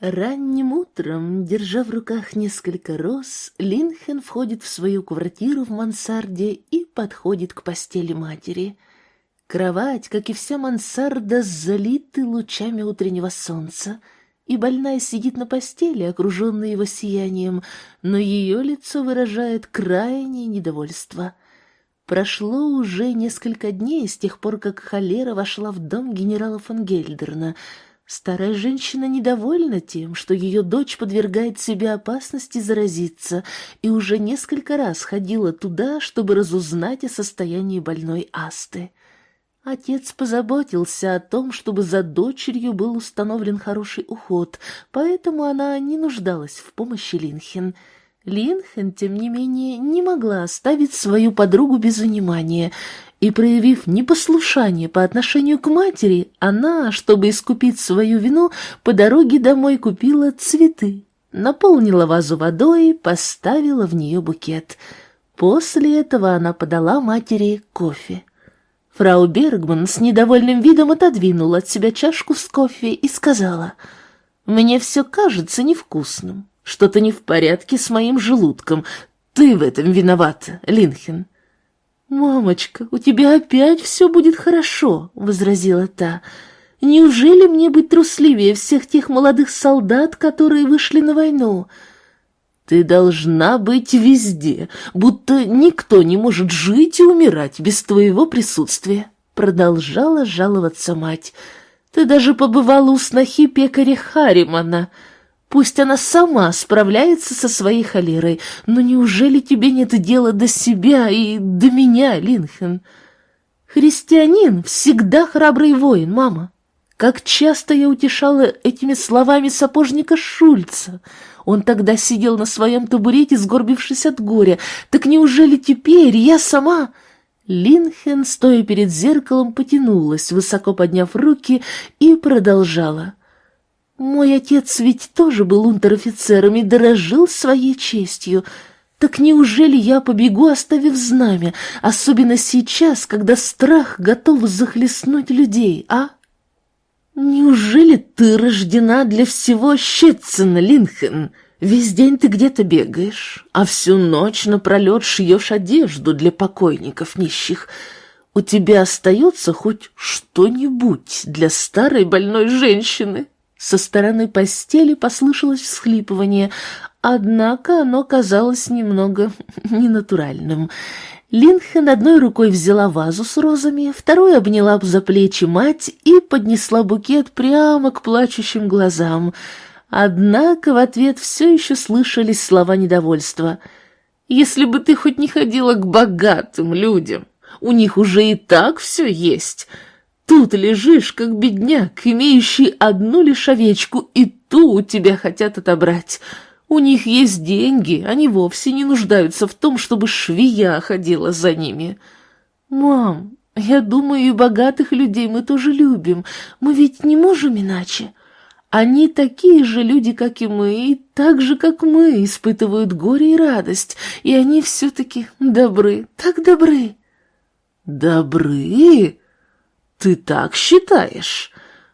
Ранним утром, держа в руках несколько роз, Линхен входит в свою квартиру в мансарде и подходит к постели матери. Кровать, как и вся мансарда, залиты лучами утреннего солнца, и больная сидит на постели, окруженная его сиянием, но ее лицо выражает крайнее недовольство. Прошло уже несколько дней с тех пор, как холера вошла в дом генерала фон Гельдерна — Старая женщина недовольна тем, что ее дочь подвергает себе опасности заразиться, и уже несколько раз ходила туда, чтобы разузнать о состоянии больной Асты. Отец позаботился о том, чтобы за дочерью был установлен хороший уход, поэтому она не нуждалась в помощи Линхен. Линхен, тем не менее, не могла оставить свою подругу без внимания, и, проявив непослушание по отношению к матери, она, чтобы искупить свою вину, по дороге домой купила цветы, наполнила вазу водой, поставила в нее букет. После этого она подала матери кофе. Фрау Бергман с недовольным видом отодвинула от себя чашку с кофе и сказала, «Мне все кажется невкусным, что-то не в порядке с моим желудком. Ты в этом виновата, Линхен». «Мамочка, у тебя опять все будет хорошо», — возразила та. «Неужели мне быть трусливее всех тех молодых солдат, которые вышли на войну?» «Ты должна быть везде, будто никто не может жить и умирать без твоего присутствия», — продолжала жаловаться мать. «Ты даже побывала у снохи пекаря Харимана». Пусть она сама справляется со своей холерой, но неужели тебе нет дела до себя и до меня, Линхен? Христианин всегда храбрый воин, мама. Как часто я утешала этими словами сапожника Шульца. Он тогда сидел на своем табурете, сгорбившись от горя. Так неужели теперь я сама... Линхен, стоя перед зеркалом, потянулась, высоко подняв руки, и продолжала. Мой отец ведь тоже был унтер-офицером и дорожил своей честью. Так неужели я побегу, оставив знамя, особенно сейчас, когда страх готов захлестнуть людей, а? Неужели ты рождена для всего Щетцена, Линхен? Весь день ты где-то бегаешь, а всю ночь напролет шьешь одежду для покойников нищих. У тебя остается хоть что-нибудь для старой больной женщины?» Со стороны постели послышалось всхлипывание, однако оно казалось немного ненатуральным. Линхен одной рукой взяла вазу с розами, второй обняла за плечи мать и поднесла букет прямо к плачущим глазам. Однако в ответ все еще слышались слова недовольства. «Если бы ты хоть не ходила к богатым людям, у них уже и так все есть». Тут лежишь, как бедняк, имеющий одну лишь овечку, и ту у тебя хотят отобрать. У них есть деньги, они вовсе не нуждаются в том, чтобы швея ходила за ними. Мам, я думаю, и богатых людей мы тоже любим, мы ведь не можем иначе. Они такие же люди, как и мы, и так же, как мы, испытывают горе и радость, и они все-таки добры, так добры. Добры? «Ты так считаешь?»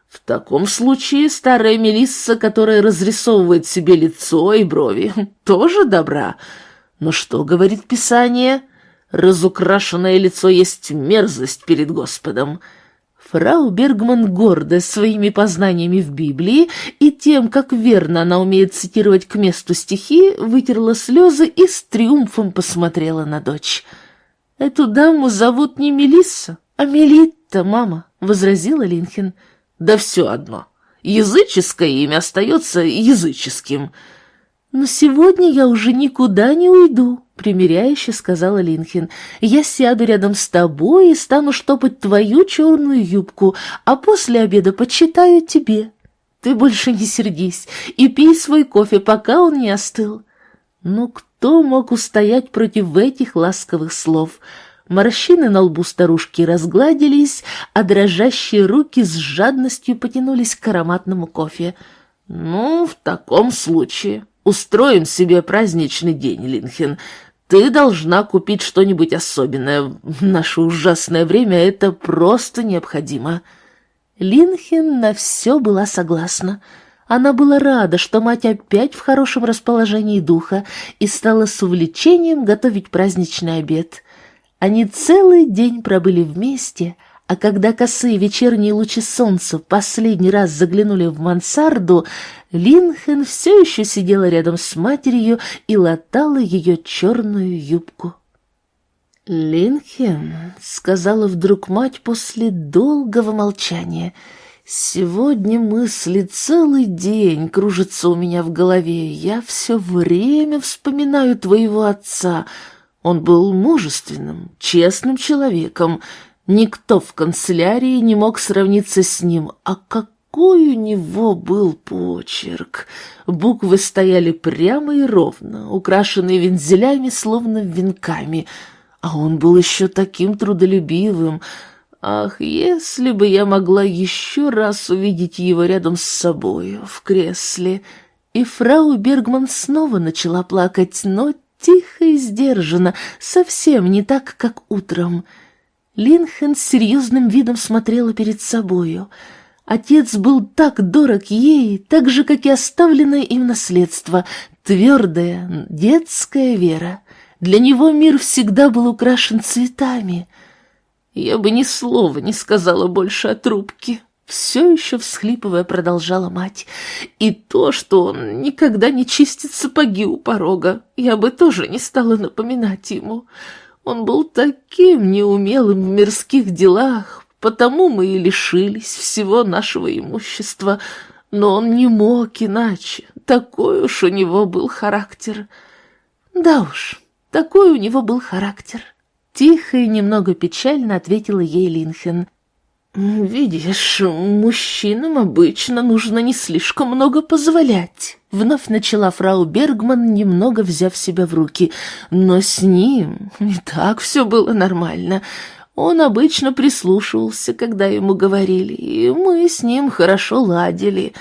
В таком случае старая Мелисса, которая разрисовывает себе лицо и брови, тоже добра. Но что говорит Писание? Разукрашенное лицо есть мерзость перед Господом. Фрау Бергман, гордая своими познаниями в Библии и тем, как верно она умеет цитировать к месту стихи, вытерла слезы и с триумфом посмотрела на дочь. «Эту даму зовут не Мелисса, а Мелит это, мама», — возразила Линхен. «Да все одно. Языческое имя остается языческим». «Но сегодня я уже никуда не уйду», — примиряюще сказала Линхен. «Я сяду рядом с тобой и стану штопать твою черную юбку, а после обеда почитаю тебе. Ты больше не сердись и пей свой кофе, пока он не остыл». Ну, кто мог устоять против этих ласковых слов? Морщины на лбу старушки разгладились, а дрожащие руки с жадностью потянулись к ароматному кофе. «Ну, в таком случае устроим себе праздничный день, Линхен. Ты должна купить что-нибудь особенное. В наше ужасное время это просто необходимо». Линхен на все была согласна. Она была рада, что мать опять в хорошем расположении духа и стала с увлечением готовить праздничный обед. Они целый день пробыли вместе, а когда косые вечерние лучи солнца последний раз заглянули в мансарду, Линхен все еще сидела рядом с матерью и латала ее черную юбку. «Линхен», — сказала вдруг мать после долгого молчания, — Сегодня мысли целый день кружатся у меня в голове. Я все время вспоминаю твоего отца. Он был мужественным, честным человеком. Никто в канцелярии не мог сравниться с ним. А какой у него был почерк! Буквы стояли прямо и ровно, украшенные вензелями, словно венками. А он был еще таким трудолюбивым — Ах, если бы я могла еще раз увидеть его рядом с собой, в кресле. И фрау Бергман снова начала плакать, но тихо и сдержанно, совсем не так, как утром. Линхен с серьезным видом смотрела перед собою. Отец был так дорог ей, так же, как и оставленное им наследство, твердая, детская вера. Для него мир всегда был украшен цветами — я бы ни слова не сказала больше о трубке. Все еще всхлипывая, продолжала мать. И то, что он никогда не чистит сапоги у порога, я бы тоже не стала напоминать ему. Он был таким неумелым в мирских делах, потому мы и лишились всего нашего имущества. Но он не мог иначе, такой уж у него был характер. Да уж, такой у него был характер. Тихо и немного печально ответила ей Линхен. «Видишь, мужчинам обычно нужно не слишком много позволять», — вновь начала фрау Бергман, немного взяв себя в руки. «Но с ним и так все было нормально. Он обычно прислушивался, когда ему говорили, и мы с ним хорошо ладили».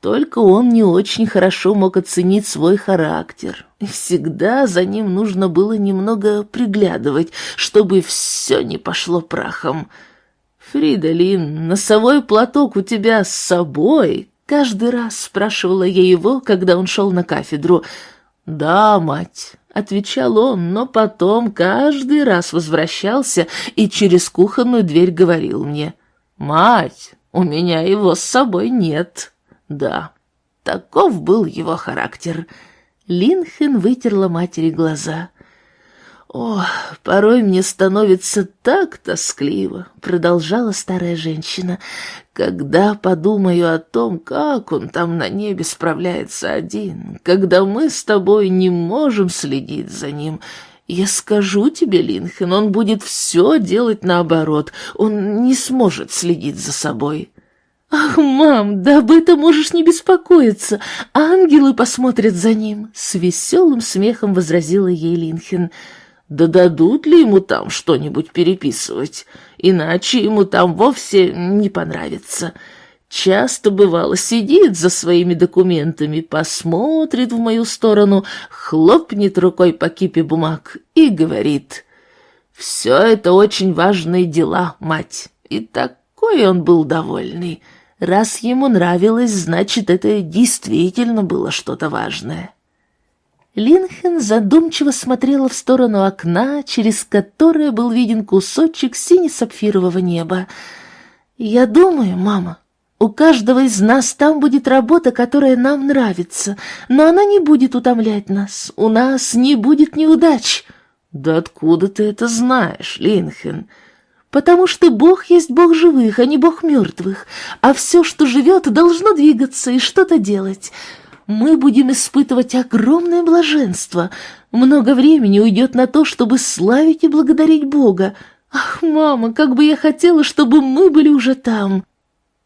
Только он не очень хорошо мог оценить свой характер. Всегда за ним нужно было немного приглядывать, чтобы все не пошло прахом. «Фридолин, носовой платок у тебя с собой?» Каждый раз спрашивала я его, когда он шел на кафедру. «Да, мать», — отвечал он, но потом каждый раз возвращался и через кухонную дверь говорил мне. «Мать, у меня его с собой нет». Да, таков был его характер. Линхен вытерла матери глаза. «О, порой мне становится так тоскливо», — продолжала старая женщина, «когда подумаю о том, как он там на небе справляется один, когда мы с тобой не можем следить за ним. Я скажу тебе, Линхен, он будет все делать наоборот, он не сможет следить за собой». «Ах, мам, да об этом можешь не беспокоиться. Ангелы посмотрят за ним!» С веселым смехом возразила ей Линхен. «Да дадут ли ему там что-нибудь переписывать? Иначе ему там вовсе не понравится. Часто, бывало, сидит за своими документами, посмотрит в мою сторону, хлопнет рукой по кипе бумаг и говорит, «Все это очень важные дела, мать». И такой он был довольный». Раз ему нравилось, значит, это действительно было что-то важное. Линхен задумчиво смотрела в сторону окна, через которое был виден кусочек сине-сапфирового неба. «Я думаю, мама, у каждого из нас там будет работа, которая нам нравится, но она не будет утомлять нас, у нас не будет неудач». «Да откуда ты это знаешь, Линхен?» потому что Бог есть Бог живых, а не Бог мертвых, а все, что живет, должно двигаться и что-то делать. Мы будем испытывать огромное блаженство. Много времени уйдет на то, чтобы славить и благодарить Бога. Ах, мама, как бы я хотела, чтобы мы были уже там.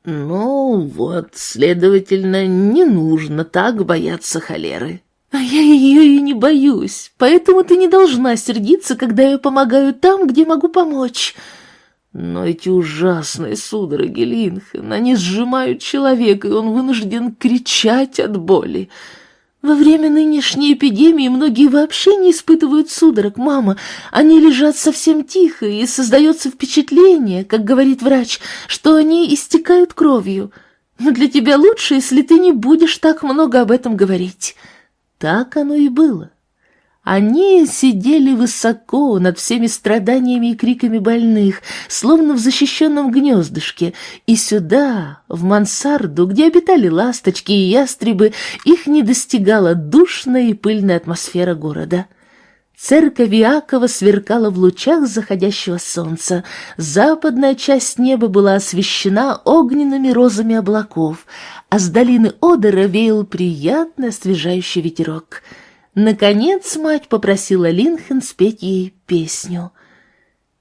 Ну вот, следовательно, не нужно так бояться холеры. А я ее и не боюсь, поэтому ты не должна сердиться, когда я помогаю там, где могу помочь. Но эти ужасные судороги Линхен, они сжимают человека, и он вынужден кричать от боли. Во время нынешней эпидемии многие вообще не испытывают судорог, мама. Они лежат совсем тихо, и создается впечатление, как говорит врач, что они истекают кровью. Но для тебя лучше, если ты не будешь так много об этом говорить». Так оно и было. Они сидели высоко над всеми страданиями и криками больных, словно в защищенном гнездышке, и сюда, в мансарду, где обитали ласточки и ястребы, их не достигала душная и пыльная атмосфера города. Церковь Иакова сверкала в лучах заходящего солнца, западная часть неба была освещена огненными розами облаков, а с долины Одера веял приятный освежающий ветерок. Наконец мать попросила Линхен спеть ей песню.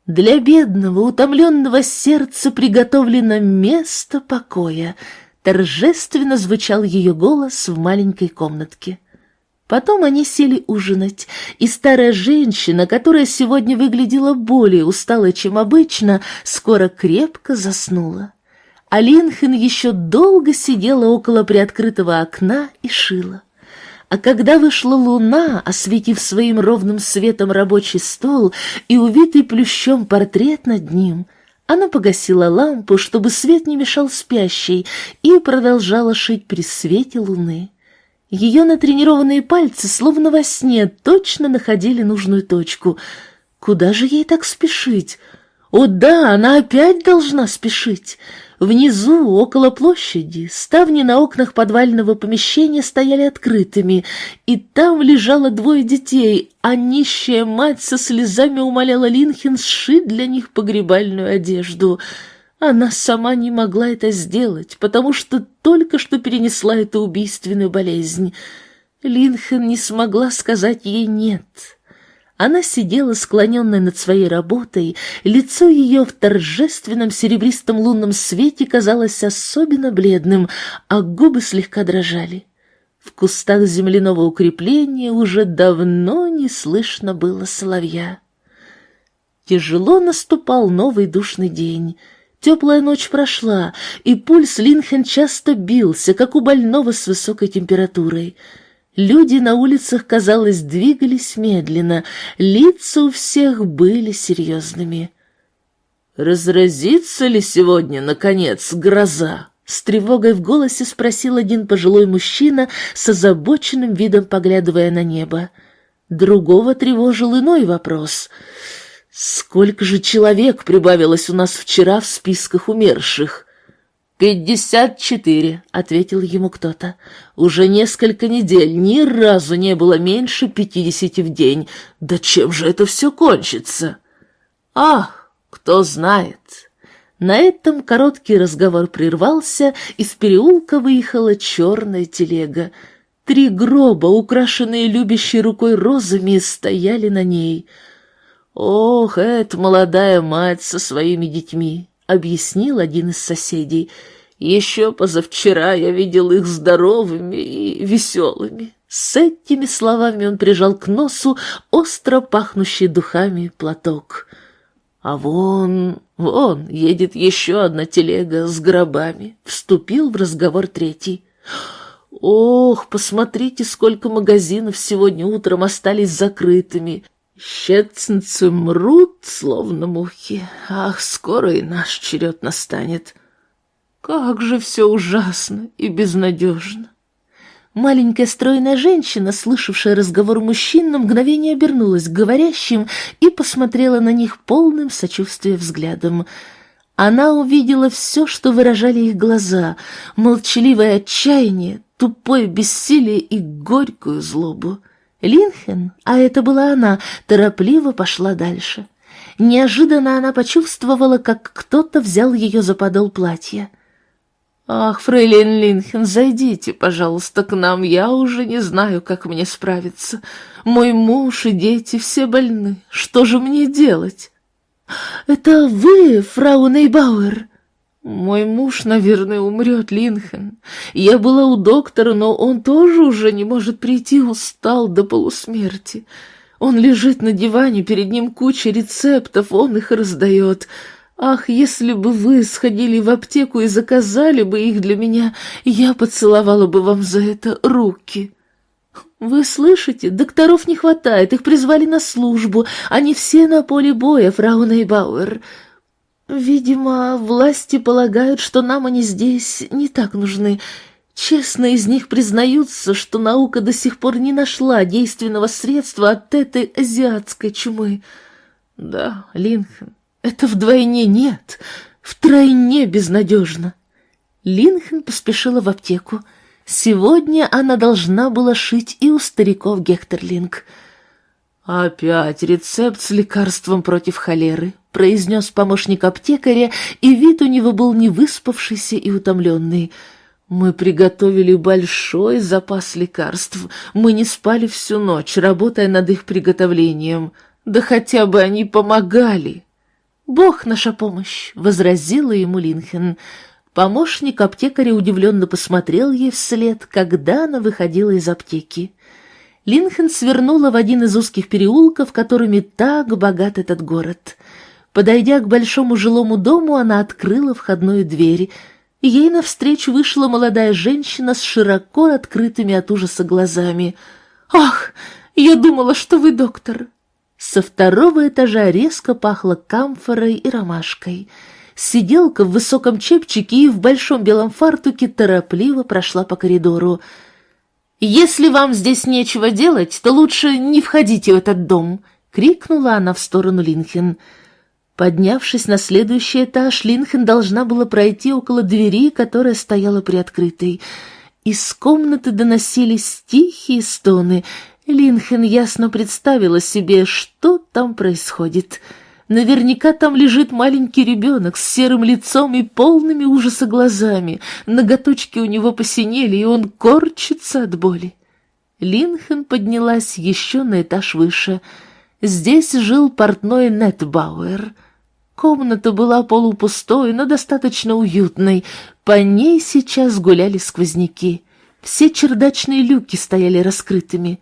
Для бедного, утомленного сердца приготовлено место покоя. Торжественно звучал ее голос в маленькой комнатке. Потом они сели ужинать, и старая женщина, которая сегодня выглядела более усталой, чем обычно, скоро крепко заснула. А Линхен еще долго сидела около приоткрытого окна и шила. А когда вышла луна, осветив своим ровным светом рабочий стол и увитый плющом портрет над ним, она погасила лампу, чтобы свет не мешал спящей, и продолжала шить при свете луны. Ее натренированные пальцы, словно во сне, точно находили нужную точку. Куда же ей так спешить? О да, она опять должна спешить. Внизу, около площади, ставни на окнах подвального помещения стояли открытыми, и там лежало двое детей, а нищая мать со слезами умоляла Линхен сшить для них погребальную одежду — она сама не могла это сделать, потому что только что перенесла эту убийственную болезнь. Линхен не смогла сказать ей «нет». Она сидела склоненная над своей работой, лицо ее в торжественном серебристом лунном свете казалось особенно бледным, а губы слегка дрожали. В кустах земляного укрепления уже давно не слышно было соловья. Тяжело наступал новый душный день — Теплая ночь прошла, и пульс Линхен часто бился, как у больного с высокой температурой. Люди на улицах, казалось, двигались медленно, лица у всех были серьезными. «Разразится ли сегодня, наконец, гроза?» С тревогой в голосе спросил один пожилой мужчина с озабоченным видом, поглядывая на небо. Другого тревожил иной вопрос — Сколько же человек прибавилось у нас вчера в списках умерших? «Пятьдесят четыре», — ответил ему кто-то. «Уже несколько недель ни разу не было меньше пятидесяти в день. Да чем же это все кончится?» «Ах, кто знает!» На этом короткий разговор прервался, из переулка выехала черная телега. Три гроба, украшенные любящей рукой розами, стояли на ней — «Ох, это молодая мать со своими детьми», — объяснил один из соседей. «Еще позавчера я видел их здоровыми и веселыми». С этими словами он прижал к носу остро пахнущий духами платок. «А вон, вон едет еще одна телега с гробами», — вступил в разговор третий. «Ох, посмотрите, сколько магазинов сегодня утром остались закрытыми. Щецнцы мрут, словно мухи. Ах, скоро и наш черед настанет. Как же все ужасно и безнадежно. Маленькая стройная женщина, слышавшая разговор мужчин, на мгновение обернулась к говорящим и посмотрела на них полным сочувствия взглядом. Она увидела все, что выражали их глаза, молчаливое отчаяние, тупое бессилие и горькую злобу. Линхен, а это была она, торопливо пошла дальше. Неожиданно она почувствовала, как кто-то взял ее за подол платья. «Ах, фрейлин Линхен, зайдите, пожалуйста, к нам, я уже не знаю, как мне справиться. Мой муж и дети все больны, что же мне делать?» «Это вы, фрау Нейбауэр?» Мой муж, наверное, умрет, Линхен. Я была у доктора, но он тоже уже не может прийти, устал до полусмерти. Он лежит на диване, перед ним куча рецептов, он их раздает. Ах, если бы вы сходили в аптеку и заказали бы их для меня, я поцеловала бы вам за это руки. Вы слышите, докторов не хватает, их призвали на службу, они все на поле боя, фрау Нейбауэр. Видимо, власти полагают, что нам они здесь не так нужны. Честно из них признаются, что наука до сих пор не нашла действенного средства от этой азиатской чумы. Да, Линхен, это вдвойне нет, втройне безнадежно. Линхен поспешила в аптеку. Сегодня она должна была шить и у стариков Гектерлинг — «Опять рецепт с лекарством против холеры», — произнес помощник аптекаря, и вид у него был невыспавшийся и утомленный. «Мы приготовили большой запас лекарств. Мы не спали всю ночь, работая над их приготовлением. Да хотя бы они помогали!» «Бог наша помощь!» — возразила ему Линхен. Помощник аптекаря удивленно посмотрел ей вслед, когда она выходила из аптеки. Линхен свернула в один из узких переулков, которыми так богат этот город. Подойдя к большому жилому дому, она открыла входную дверь. Ей навстречу вышла молодая женщина с широко открытыми от ужаса глазами. «Ах, я думала, что вы доктор!» Со второго этажа резко пахло камфорой и ромашкой. Сиделка в высоком чепчике и в большом белом фартуке торопливо прошла по коридору. «Если вам здесь нечего делать, то лучше не входите в этот дом!» — крикнула она в сторону Линхен. Поднявшись на следующий этаж, Линхен должна была пройти около двери, которая стояла приоткрытой. Из комнаты доносились тихие стоны. Линхен ясно представила себе, что там происходит — Наверняка там лежит маленький ребенок с серым лицом и полными ужаса глазами. Ноготочки у него посинели, и он корчится от боли. Линхен поднялась еще на этаж выше. Здесь жил портной Нетбауэр. Комната была полупустой, но достаточно уютной. По ней сейчас гуляли сквозняки. Все чердачные люки стояли раскрытыми.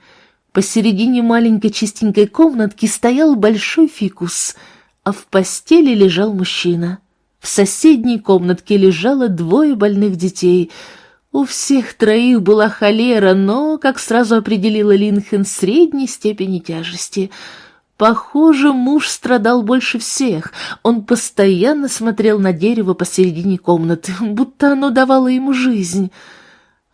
Посередине маленькой чистенькой комнатки стоял большой фикус — а в постели лежал мужчина. В соседней комнатке лежало двое больных детей. У всех троих была холера, но, как сразу определила Линхен, средней степени тяжести. Похоже, муж страдал больше всех. Он постоянно смотрел на дерево посередине комнаты, будто оно давало ему жизнь.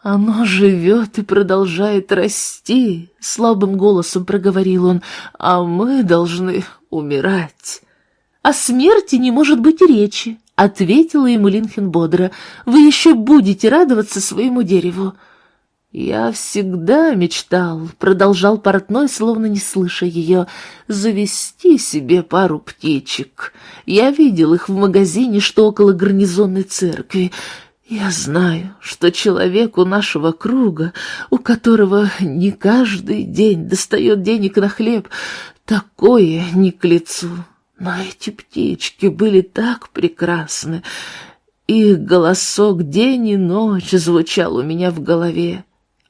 «Оно живет и продолжает расти», — слабым голосом проговорил он, — «а мы должны умирать». «О смерти не может быть речи», — ответила ему Линхен бодро. «Вы еще будете радоваться своему дереву». «Я всегда мечтал», — продолжал портной, словно не слыша ее, — «завести себе пару птичек. Я видел их в магазине, что около гарнизонной церкви. Я знаю, что человеку нашего круга, у которого не каждый день достает денег на хлеб, такое не к лицу. Но эти птички были так прекрасны. Их голосок день и ночь звучал у меня в голове.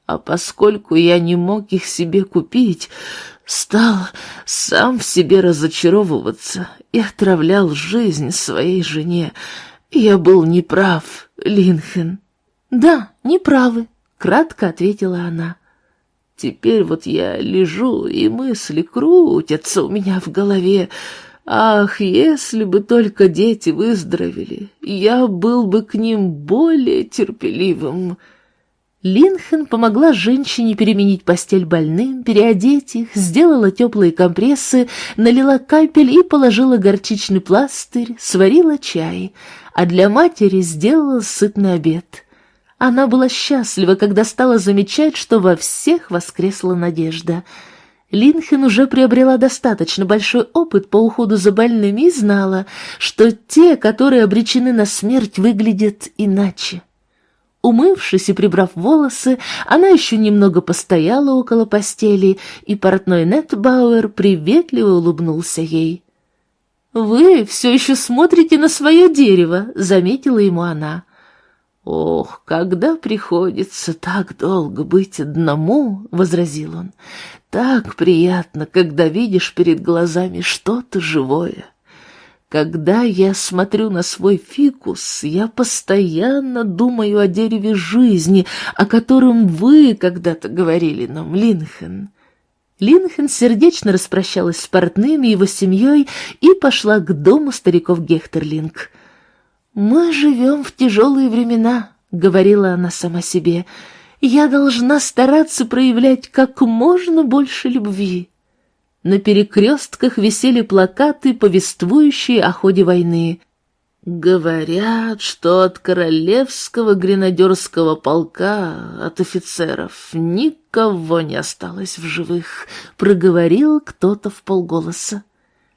А поскольку я не мог их себе купить, стал сам в себе разочаровываться и отравлял жизнь своей жене. Я был неправ, Линхен. «Да, неправы», — кратко ответила она. «Теперь вот я лежу, и мысли крутятся у меня в голове, — Ах, если бы только дети выздоровели, я был бы к ним более терпеливым. Линхен помогла женщине переменить постель больным, переодеть их, сделала теплые компрессы, налила капель и положила горчичный пластырь, сварила чай, а для матери сделала сытный обед. Она была счастлива, когда стала замечать, что во всех воскресла надежда — Линхен уже приобрела достаточно большой опыт по уходу за больными и знала, что те, которые обречены на смерть, выглядят иначе. Умывшись и прибрав волосы, она еще немного постояла около постели, и портной Нетбауэр приветливо улыбнулся ей. «Вы все еще смотрите на свое дерево», — заметила ему она. «Ох, когда приходится так долго быть одному», — возразил он, — «так приятно, когда видишь перед глазами что-то живое. Когда я смотрю на свой фикус, я постоянно думаю о дереве жизни, о котором вы когда-то говорили нам, Линхен». Линхен сердечно распрощалась с портным и его семьей и пошла к дому стариков Гехтерлинг. «Мы живем в тяжелые времена», — говорила она сама себе. «Я должна стараться проявлять как можно больше любви». На перекрестках висели плакаты, повествующие о ходе войны. «Говорят, что от королевского гренадерского полка, от офицеров, никого не осталось в живых», — проговорил кто-то в полголоса.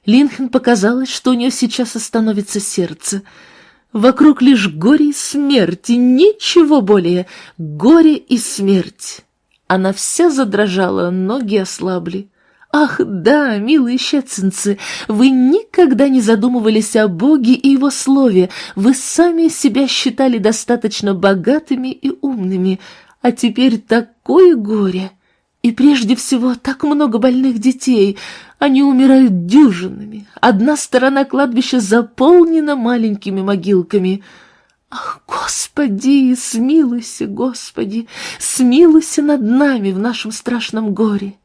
Линхен показалось, что у нее сейчас остановится сердце. Вокруг лишь горе и смерть, и ничего более. Горе и смерть. Она вся задрожала, ноги ослабли. Ах, да, милые щецинцы, вы никогда не задумывались о Боге и Его Слове, вы сами себя считали достаточно богатыми и умными, а теперь такое горе. И прежде всего так много больных детей, они умирают дюжинами, одна сторона кладбища заполнена маленькими могилками. Ах, Господи, смилуйся, Господи, смилуйся над нами в нашем страшном горе.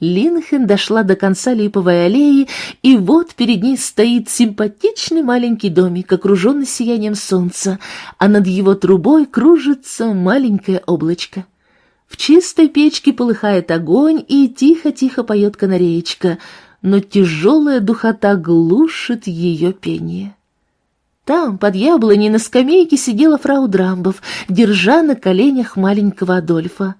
Линхен дошла до конца липовой аллеи, и вот перед ней стоит симпатичный маленький домик, окруженный сиянием солнца, а над его трубой кружится маленькое облачко. В чистой печке полыхает огонь, и тихо-тихо поет канареечка, но тяжелая духота глушит ее пение. Там, под яблоней, на скамейке сидела фрау Драмбов, держа на коленях маленького Адольфа.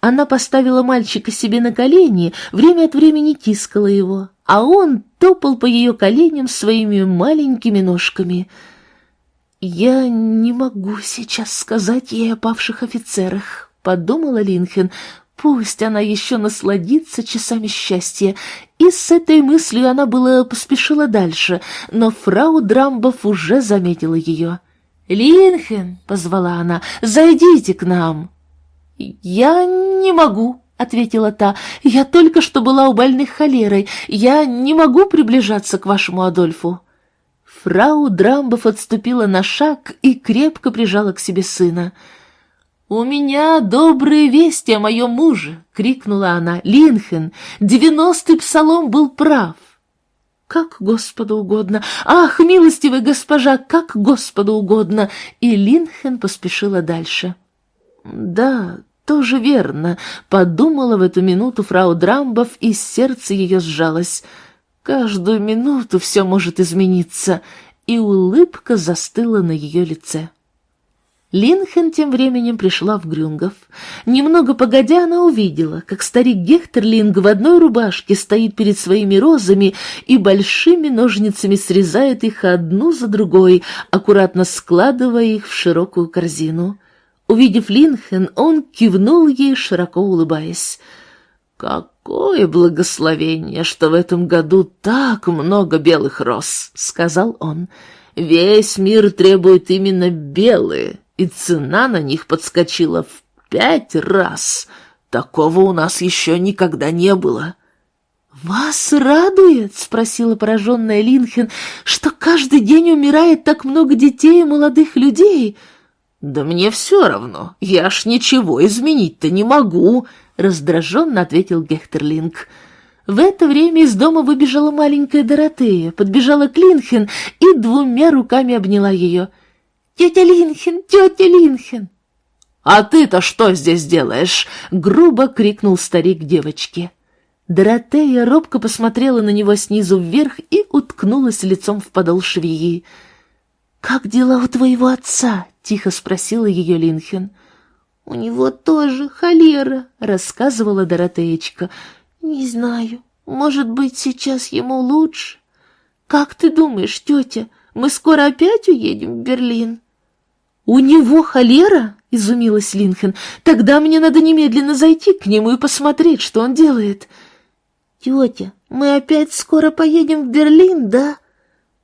Она поставила мальчика себе на колени, время от времени тискала его, а он топал по ее коленям своими маленькими ножками. «Я не могу сейчас сказать ей о павших офицерах», — подумала Линхен. «Пусть она еще насладится часами счастья». И с этой мыслью она была поспешила дальше, но фрау Драмбов уже заметила ее. «Линхен», — позвала она, — «зайдите к нам». «Я не могу», — ответила та. «Я только что была у больных холерой. Я не могу приближаться к вашему Адольфу». Фрау Драмбов отступила на шаг и крепко прижала к себе сына. «У меня добрые вести о моем муже!» — крикнула она. «Линхен, девяностый псалом был прав!» «Как Господу угодно! Ах, милостивая госпожа, как Господу угодно!» И Линхен поспешила дальше. «Да, тоже верно», — подумала в эту минуту фрау Драмбов, и сердце ее сжалось. «Каждую минуту все может измениться», и улыбка застыла на ее лице. Линхен тем временем пришла в Грюнгов. Немного погодя, она увидела, как старик Гехтерлинг в одной рубашке стоит перед своими розами и большими ножницами срезает их одну за другой, аккуратно складывая их в широкую корзину. Увидев Линхен, он кивнул ей, широко улыбаясь. «Какое благословение, что в этом году так много белых роз!» — сказал он. «Весь мир требует именно белые, и цена на них подскочила в пять раз. Такого у нас еще никогда не было». «Вас радует?» — спросила пораженная Линхен, «что каждый день умирает так много детей и молодых людей?» «Да мне все равно, я ж ничего изменить-то не могу», — раздраженно ответил Гехтерлинг. В это время из дома выбежала маленькая Доротея, подбежала к Линхен и двумя руками обняла ее. «Тетя Линхен, тетя Линхен!» «А ты-то что здесь делаешь?» — грубо крикнул старик девочке. Доротея робко посмотрела на него снизу вверх и уткнулась лицом в подол швеи. «Как дела у твоего отца?» — тихо спросила ее Линхен. «У него тоже холера», — рассказывала Доротеечка. «Не знаю, может быть, сейчас ему лучше. Как ты думаешь, тетя, мы скоро опять уедем в Берлин?» «У него холера?» — изумилась Линхен. «Тогда мне надо немедленно зайти к нему и посмотреть, что он делает». «Тетя, мы опять скоро поедем в Берлин, да?»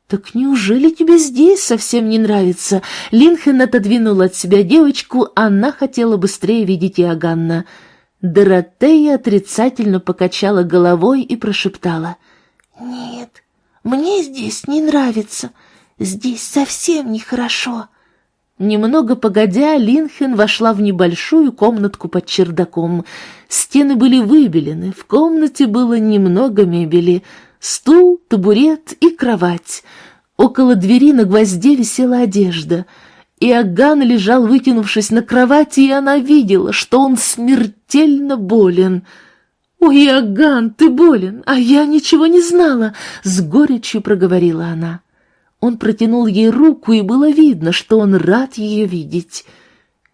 «Так неужели тебе здесь совсем не нравится?» Линхен отодвинул от себя девочку, она хотела быстрее видеть Иоганна. Доротея отрицательно покачала головой и прошептала. «Нет, мне здесь не нравится. Здесь совсем нехорошо. Немного погодя, Линхен вошла в небольшую комнатку под чердаком. Стены были выбелены, в комнате было немного мебели. Стул, табурет и кровать. Около двери на гвозде висела одежда. Иоганн лежал, вытянувшись на кровати, и она видела, что он смертельно болен. «Ой, Иоганн, ты болен, а я ничего не знала!» — с горечью проговорила она. Он протянул ей руку, и было видно, что он рад ее видеть.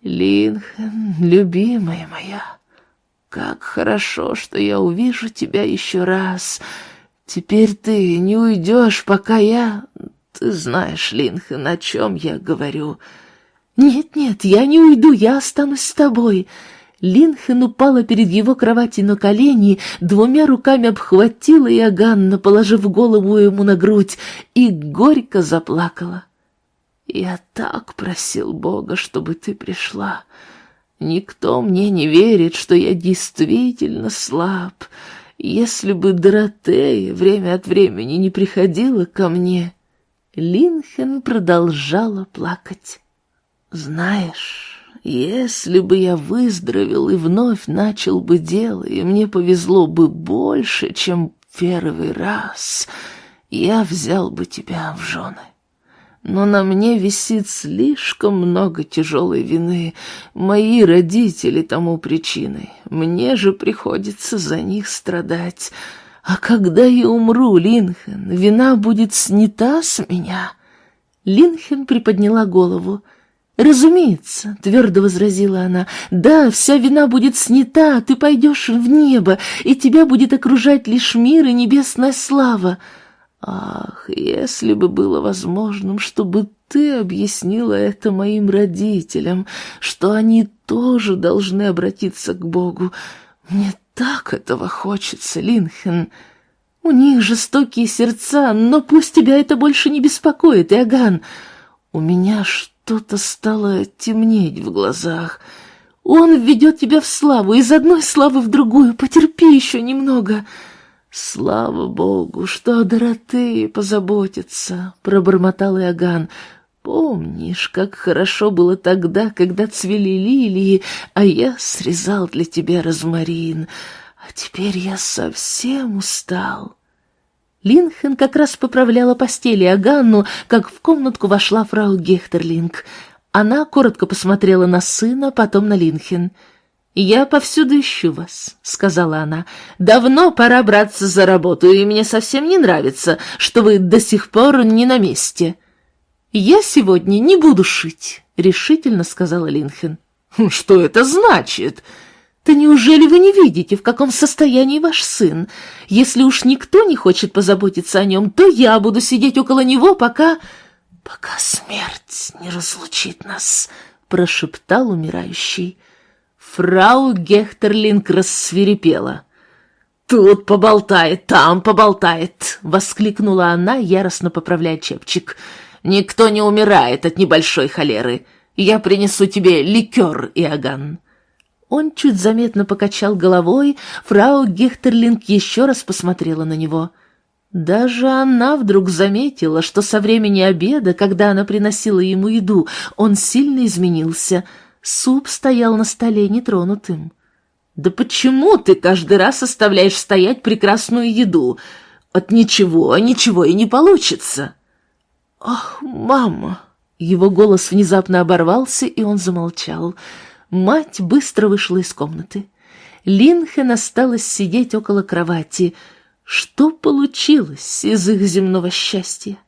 «Линхен, любимая моя, как хорошо, что я увижу тебя еще раз. Теперь ты не уйдешь, пока я... Ты знаешь, Линхен, о чем я говорю. Нет-нет, я не уйду, я останусь с тобой». Линхен упала перед его кровати на колени, двумя руками обхватила Иоганна, положив голову ему на грудь, и горько заплакала. «Я так просил Бога, чтобы ты пришла. Никто мне не верит, что я действительно слаб. Если бы Доротея время от времени не приходила ко мне...» Линхен продолжала плакать. «Знаешь...» Если бы я выздоровел и вновь начал бы дело, и мне повезло бы больше, чем первый раз, я взял бы тебя в жены. Но на мне висит слишком много тяжелой вины. Мои родители тому причиной. Мне же приходится за них страдать. А когда я умру, Линхен, вина будет снята с меня. Линхен приподняла голову. «Разумеется», — твердо возразила она, — «да, вся вина будет снята, ты пойдешь в небо, и тебя будет окружать лишь мир и небесная слава». «Ах, если бы было возможным, чтобы ты объяснила это моим родителям, что они тоже должны обратиться к Богу. Мне так этого хочется, Линхен. У них жестокие сердца, но пусть тебя это больше не беспокоит, Иоганн. У меня что?» Что-то стало темнеть в глазах. Он введет тебя в славу, из одной славы в другую. Потерпи еще немного. Слава богу, что о Доротее позаботится, пробормотал Иоганн. Помнишь, как хорошо было тогда, когда цвели лилии, а я срезал для тебя розмарин, а теперь я совсем устал. Линхен как раз поправляла постели Аганну, как в комнатку вошла фрау Гехтерлинг. Она коротко посмотрела на сына, потом на Линхен. «Я повсюду ищу вас», — сказала она. «Давно пора браться за работу, и мне совсем не нравится, что вы до сих пор не на месте». «Я сегодня не буду шить», — решительно сказала Линхен. «Что это значит?» «Да неужели вы не видите, в каком состоянии ваш сын? Если уж никто не хочет позаботиться о нем, то я буду сидеть около него, пока...» «Пока смерть не разлучит нас», — прошептал умирающий. Фрау Гехтерлинг рассверепела. «Тут поболтает, там поболтает!» — воскликнула она, яростно поправляя чепчик. «Никто не умирает от небольшой холеры. Я принесу тебе ликер, Иоганн». Он чуть заметно покачал головой, фрау Гехтерлинг еще раз посмотрела на него. Даже она вдруг заметила, что со времени обеда, когда она приносила ему еду, он сильно изменился. Суп стоял на столе нетронутым. «Да почему ты каждый раз оставляешь стоять прекрасную еду? От ничего, ничего и не получится!» «Ах, мама!» Его голос внезапно оборвался, и он замолчал. Мать быстро вышла из комнаты. Линхен осталась сидеть около кровати. Что получилось из их земного счастья?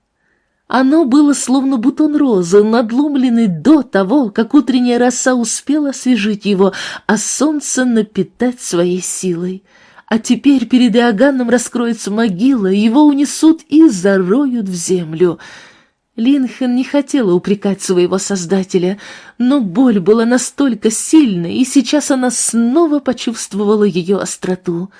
Оно было словно бутон розы, надломленный до того, как утренняя роса успела освежить его, а солнце напитать своей силой. А теперь перед Иоганном раскроется могила, его унесут и зароют в землю — Линхен не хотела упрекать своего создателя, но боль была настолько сильной, и сейчас она снова почувствовала ее остроту.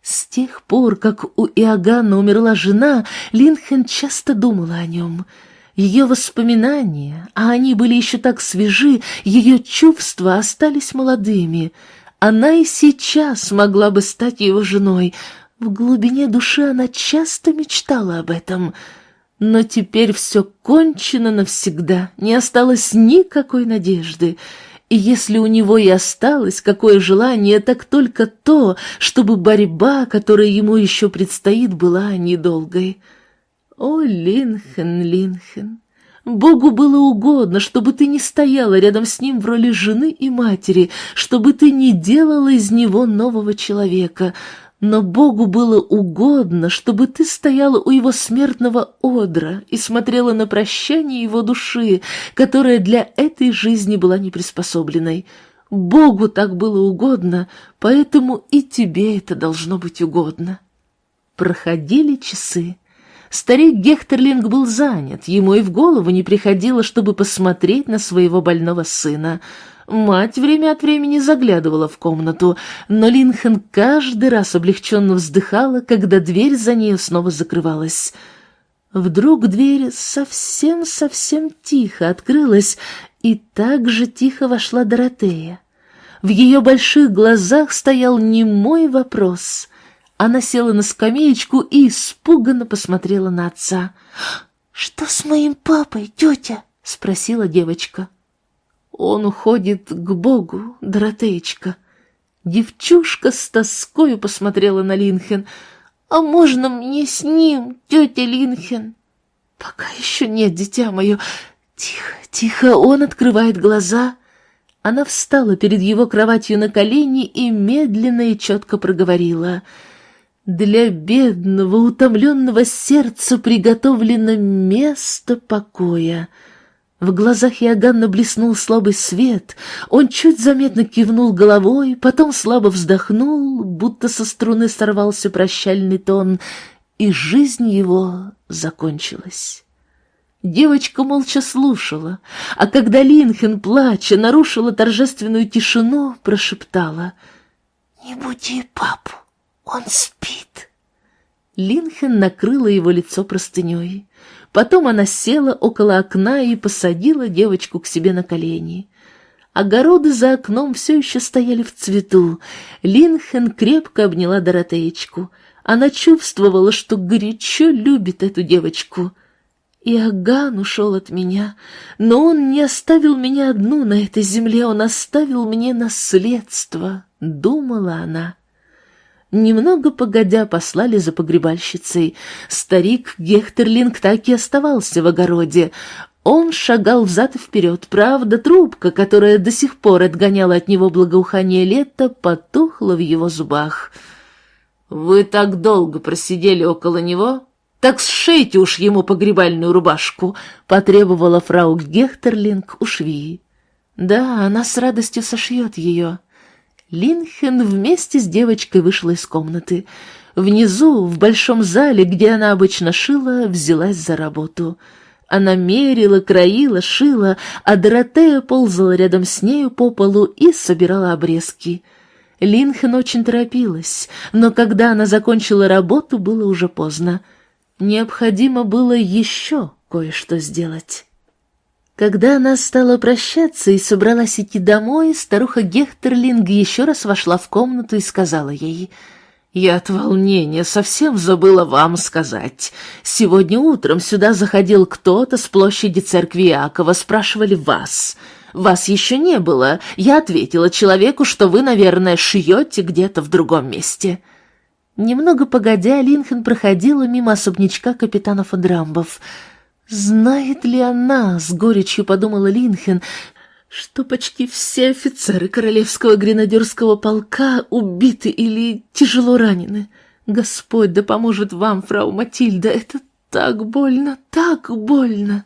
С тех пор, как у Иоганна умерла жена, Линхен часто думала о нем. Ее воспоминания, а они были еще так свежи, ее чувства остались молодыми. Она и сейчас могла бы стать его женой. В глубине души она часто мечтала об этом — Но теперь все кончено навсегда, не осталось никакой надежды. И если у него и осталось какое желание, так только то, чтобы борьба, которая ему еще предстоит, была недолгой. О, Линхен, Линхен, Богу было угодно, чтобы ты не стояла рядом с ним в роли жены и матери, чтобы ты не делала из него нового человека, но Богу было угодно, чтобы ты стояла у его смертного одра и смотрела на прощание его души, которая для этой жизни была неприспособленной. Богу так было угодно, поэтому и тебе это должно быть угодно. Проходили часы. Старик Гехтерлинг был занят, ему и в голову не приходило, чтобы посмотреть на своего больного сына — Мать время от времени заглядывала в комнату, но Линхен каждый раз облегченно вздыхала, когда дверь за нею снова закрывалась. Вдруг дверь совсем-совсем тихо открылась, и так же тихо вошла Доротея. В ее больших глазах стоял немой вопрос. Она села на скамеечку и испуганно посмотрела на отца. «Что с моим папой, тетя?» — спросила девочка. Он уходит к Богу, Доротеечка. Девчушка с тоскою посмотрела на Линхен. «А можно мне с ним, тетя Линхен?» «Пока еще нет, дитя мое. Тихо, тихо, он открывает глаза». Она встала перед его кроватью на колени и медленно и четко проговорила. «Для бедного, утомленного сердца приготовлено место покоя». В глазах Иоганна блеснул слабый свет, он чуть заметно кивнул головой, потом слабо вздохнул, будто со струны сорвался прощальный тон, и жизнь его закончилась. Девочка молча слушала, а когда Линхен, плача, нарушила торжественную тишину, прошептала «Не буди папу, он спит». Линхен накрыла его лицо простыней. Потом она села около окна и посадила девочку к себе на колени. Огороды за окном все еще стояли в цвету. Линхен крепко обняла Доротеечку. Она чувствовала, что горячо любит эту девочку. Иоганн ушел от меня, но он не оставил меня одну на этой земле, он оставил мне наследство, — думала она. Немного погодя послали за погребальщицей. Старик Гехтерлинг так и оставался в огороде. Он шагал взад и вперед. Правда, трубка, которая до сих пор отгоняла от него благоухание лета, потухла в его зубах. «Вы так долго просидели около него? Так сшейте уж ему погребальную рубашку!» — потребовала фрау Гехтерлинг у швеи. «Да, она с радостью сошьет ее». Линхен вместе с девочкой вышла из комнаты. Внизу, в большом зале, где она обычно шила, взялась за работу. Она мерила, краила, шила, а Доротея ползала рядом с нею по полу и собирала обрезки. Линхен очень торопилась, но когда она закончила работу, было уже поздно. Необходимо было еще кое-что сделать. Когда она стала прощаться и собралась идти домой, старуха Гехтерлинг еще раз вошла в комнату и сказала ей, «Я от волнения совсем забыла вам сказать. Сегодня утром сюда заходил кто-то с площади церкви Иакова, спрашивали вас. Вас еще не было. Я ответила человеку, что вы, наверное, шьете где-то в другом месте». Немного погодя, Линхен проходила мимо особнячка капитана Фандрамбов — Знает ли она, с горечью подумала Линхен, что почти все офицеры королевского гренадерского полка убиты или тяжело ранены? Господь да поможет вам, фрау Матильда, это так больно, так больно.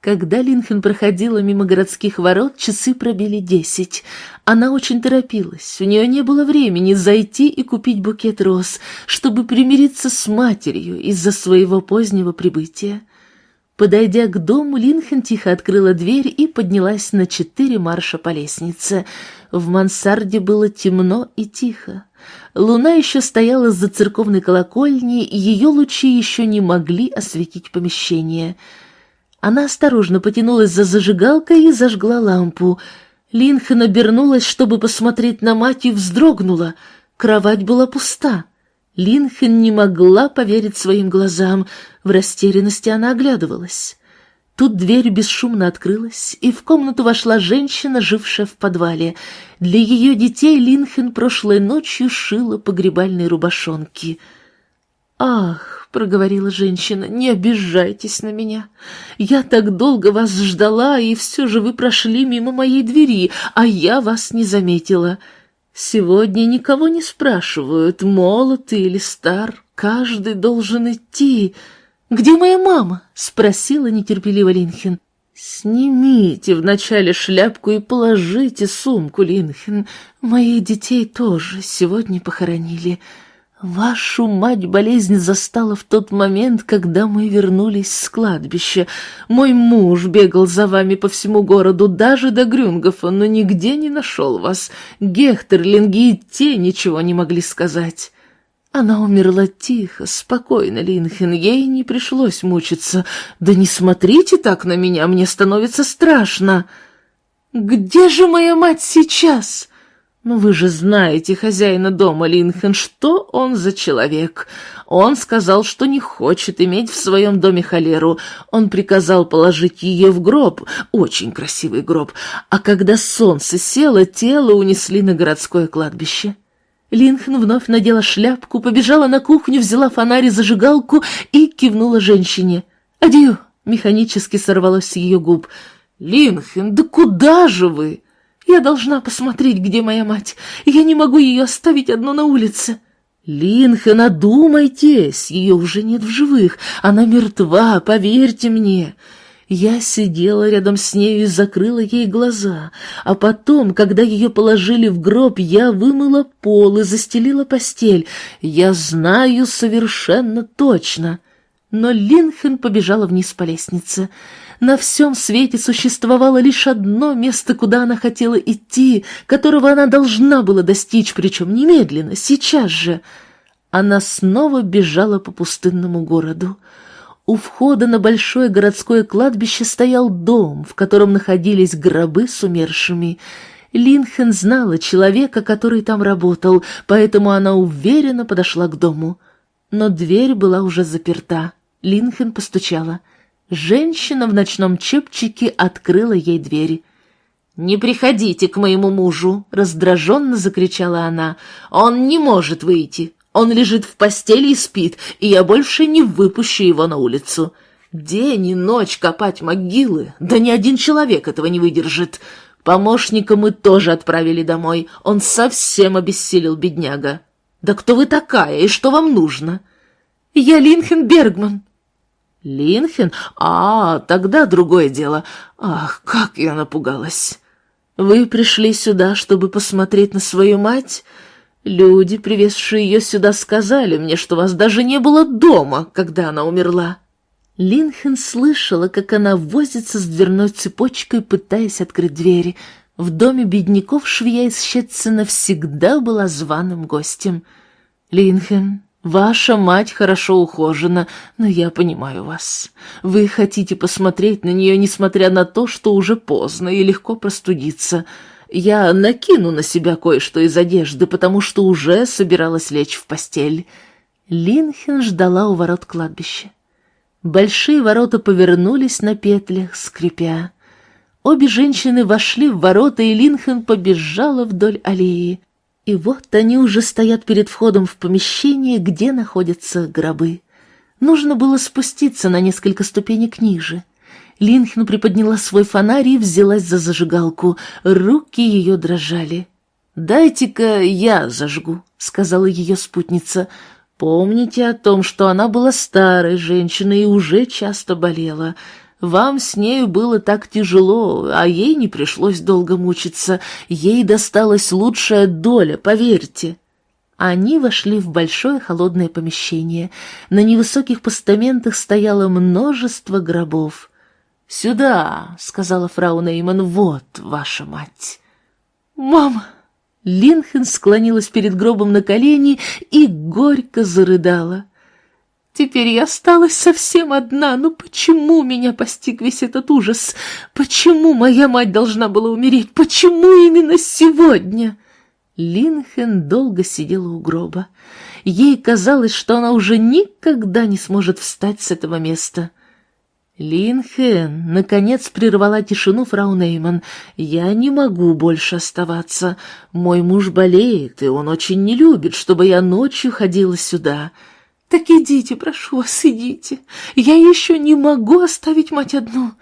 Когда Линхен проходила мимо городских ворот, часы пробили десять. Она очень торопилась, у нее не было времени зайти и купить букет роз, чтобы примириться с матерью из-за своего позднего прибытия. Подойдя к дому, Линхен тихо открыла дверь и поднялась на четыре марша по лестнице. В мансарде было темно и тихо. Луна еще стояла за церковной колокольней, и ее лучи еще не могли осветить помещение. Она осторожно потянулась за зажигалкой и зажгла лампу. Линхен обернулась, чтобы посмотреть на мать, и вздрогнула. Кровать была пуста. Линхен не могла поверить своим глазам. В растерянности она оглядывалась. Тут дверь бесшумно открылась, и в комнату вошла женщина, жившая в подвале. Для ее детей Линхен прошлой ночью шила погребальные рубашонки. «Ах!» — проговорила женщина, — «не обижайтесь на меня. Я так долго вас ждала, и все же вы прошли мимо моей двери, а я вас не заметила. Сегодня никого не спрашивают, молод ты или стар, каждый должен идти». «Где моя мама?» — спросила нетерпеливо Линхен. «Снимите вначале шляпку и положите сумку, Линхен. Моих детей тоже сегодня похоронили. Вашу мать болезнь застала в тот момент, когда мы вернулись с кладбища. Мой муж бегал за вами по всему городу, даже до Грюнгофа, но нигде не нашел вас. Гехтерлинги и те ничего не могли сказать». Она умерла тихо, спокойно, Линхен, ей не пришлось мучиться. Да не смотрите так на меня, мне становится страшно. Где же моя мать сейчас? Ну вы же знаете хозяина дома, Линхен, что он за человек. Он сказал, что не хочет иметь в своем доме холеру. Он приказал положить ее в гроб, очень красивый гроб, а когда солнце село, тело унесли на городское кладбище. Линхен вновь надела шляпку, побежала на кухню, взяла фонарь и зажигалку и кивнула женщине. «Адью!» — механически сорвалось с ее губ. «Линхен, да куда же вы?» «Я должна посмотреть, где моя мать. Я не могу ее оставить одну на улице». «Линхен, одумайтесь, ее уже нет в живых. Она мертва, поверьте мне». Я сидела рядом с нею и закрыла ей глаза, а потом, когда ее положили в гроб, я вымыла пол и застелила постель. Я знаю совершенно точно. Но Линхен побежала вниз по лестнице. На всем свете существовало лишь одно место, куда она хотела идти, которого она должна была достичь, причем немедленно, сейчас же. Она снова бежала по пустынному городу. У входа на большое городское кладбище стоял дом, в котором находились гробы с умершими. Линхен знала человека, который там работал, поэтому она уверенно подошла к дому. Но дверь была уже заперта. Линхен постучала. Женщина в ночном чепчике открыла ей дверь. «Не приходите к моему мужу!» — раздраженно закричала она. «Он не может выйти. Он лежит в постели и спит, и я больше не выпущу его на улицу. День и ночь копать могилы, да ни один человек этого не выдержит. Помощника мы тоже отправили домой, он совсем обессилел, бедняга. Да кто вы такая и что вам нужно? Я Линхен Бергман. Линхен? А, тогда другое дело. Ах, как я напугалась. Вы пришли сюда, чтобы посмотреть на свою мать? Люди, привезшие ее сюда, сказали мне, что вас даже не было дома, когда она умерла. Линхен слышала, как она возится с дверной цепочкой, пытаясь открыть двери. В доме бедняков швея из Щетцена всегда была званым гостем. Линхен, ваша мать хорошо ухожена, но я понимаю вас. Вы хотите посмотреть на нее, несмотря на то, что уже поздно и легко простудиться. Я накину на себя кое-что из одежды, потому что уже собиралась лечь в постель. Линхен ждала у ворот кладбища. Большие ворота повернулись на петлях, скрипя. Обе женщины вошли в ворота, и Линхен побежала вдоль аллеи. И вот они уже стоят перед входом в помещение, где находятся гробы. Нужно было спуститься на несколько ступенек ниже — Линхен приподняла свой фонарь и взялась за зажигалку. Руки ее дрожали. «Дайте-ка я зажгу», — сказала ее спутница. «Помните о том, что она была старой женщиной и уже часто болела. Вам с нею было так тяжело, а ей не пришлось долго мучиться. Ей досталась лучшая доля, поверьте». Они вошли в большое холодное помещение. На невысоких постаментах стояло множество гробов. «Сюда!» — сказала фрау Нейман. «Вот ваша мать!» «Мама!» Линхен склонилась перед гробом на колени и горько зарыдала. «Теперь я осталась совсем одна. Ну почему меня постиг весь этот ужас? Почему моя мать должна была умереть? Почему именно сегодня?» Линхен долго сидела у гроба. Ей казалось, что она уже никогда не сможет встать с этого места. «Линхен!» — наконец прервала тишину фрау Нейман. «Я не могу больше оставаться. Мой муж болеет, и он очень не любит, чтобы я ночью ходила сюда». «Так идите, прошу вас, идите. Я еще не могу оставить мать одну».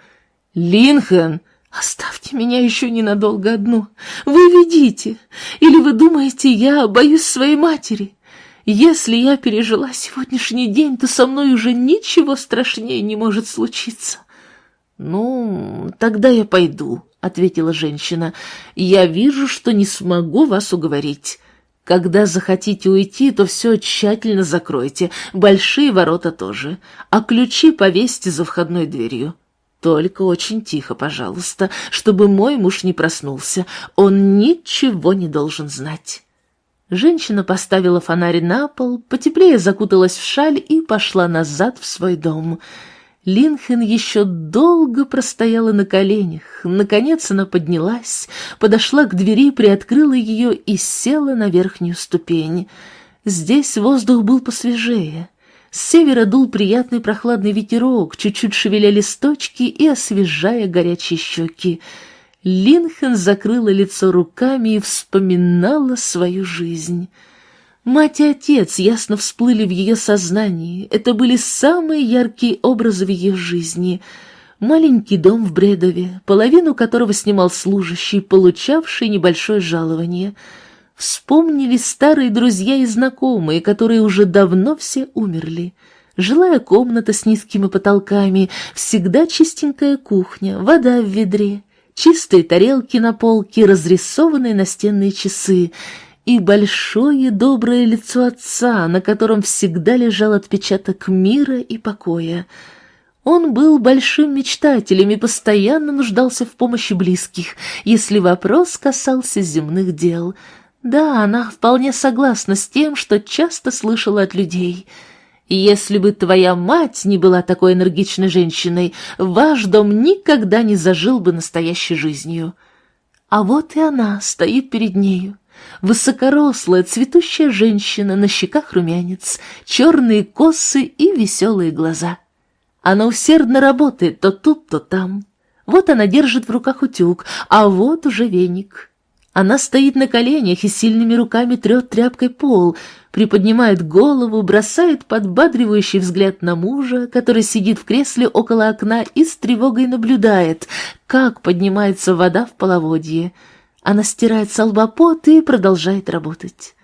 «Линхен!» «Оставьте меня еще ненадолго одну. Вы ведите. Или вы думаете, я боюсь своей матери? Если я пережила сегодняшний день, то со мной уже ничего страшнее не может случиться». «Ну, тогда я пойду», — ответила женщина. «Я вижу, что не смогу вас уговорить. Когда захотите уйти, то все тщательно закройте, большие ворота тоже, а ключи повесьте за входной дверью». Только очень тихо, пожалуйста, чтобы мой муж не проснулся. Он ничего не должен знать. Женщина поставила фонарь на пол, потеплее закуталась в шаль и пошла назад в свой дом. Линхен еще долго простояла на коленях. Наконец она поднялась, подошла к двери, приоткрыла ее и села на верхнюю ступень. Здесь воздух был посвежее. С севера дул приятный прохладный ветерок, чуть-чуть шевеля листочки и освежая горячие щеки. Линхен закрыла лицо руками и вспоминала свою жизнь. Мать и отец ясно всплыли в ее сознании. Это были самые яркие образы в ее жизни. Маленький дом в Бредове, половину которого снимал служащий, получавший небольшое жалование — Вспомнили старые друзья и знакомые, которые уже давно все умерли. Жилая комната с низкими потолками, всегда чистенькая кухня, вода в ведре, чистые тарелки на полке, разрисованные настенные часы и большое доброе лицо отца, на котором всегда лежал отпечаток мира и покоя. Он был большим мечтателем и постоянно нуждался в помощи близких, если вопрос касался земных дел — да, она вполне согласна с тем, что часто слышала от людей. Если бы твоя мать не была такой энергичной женщиной, ваш дом никогда не зажил бы настоящей жизнью. А вот и она стоит перед нею. Высокорослая, цветущая женщина, на щеках румянец, черные косы и веселые глаза. Она усердно работает то тут, то там. Вот она держит в руках утюг, а вот уже веник. Она стоит на коленях и сильными руками трет тряпкой пол, приподнимает голову, бросает подбадривающий взгляд на мужа, который сидит в кресле около окна и с тревогой наблюдает, как поднимается вода в половодье. Она стирает с и продолжает работать.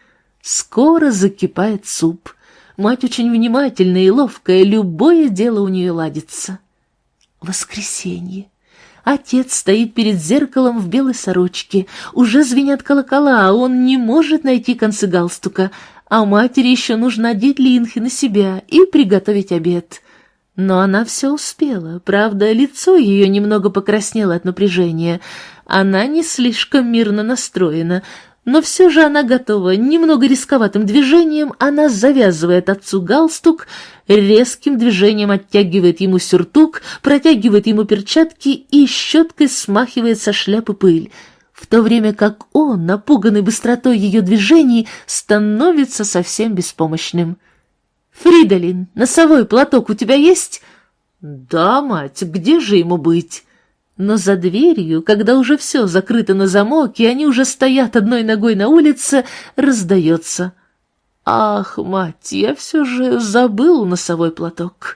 Скоро закипает суп. Мать очень внимательная и ловкая, любое дело у нее ладится. Воскресенье. Отец стоит перед зеркалом в белой сорочке. Уже звенят колокола, а он не может найти концы галстука. А матери еще нужно одеть Линхи на себя и приготовить обед. Но она все успела. Правда, лицо ее немного покраснело от напряжения. Она не слишком мирно настроена, но все же она готова. Немного рисковатым движением она завязывает отцу галстук, резким движением оттягивает ему сюртук, протягивает ему перчатки и щеткой смахивает со шляпы пыль, в то время как он, напуганный быстротой ее движений, становится совсем беспомощным. «Фридолин, носовой платок у тебя есть?» «Да, мать, где же ему быть?» Но за дверью, когда уже все закрыто на замок, и они уже стоят одной ногой на улице, раздается. «Ах, мать, я все же забыл носовой платок!»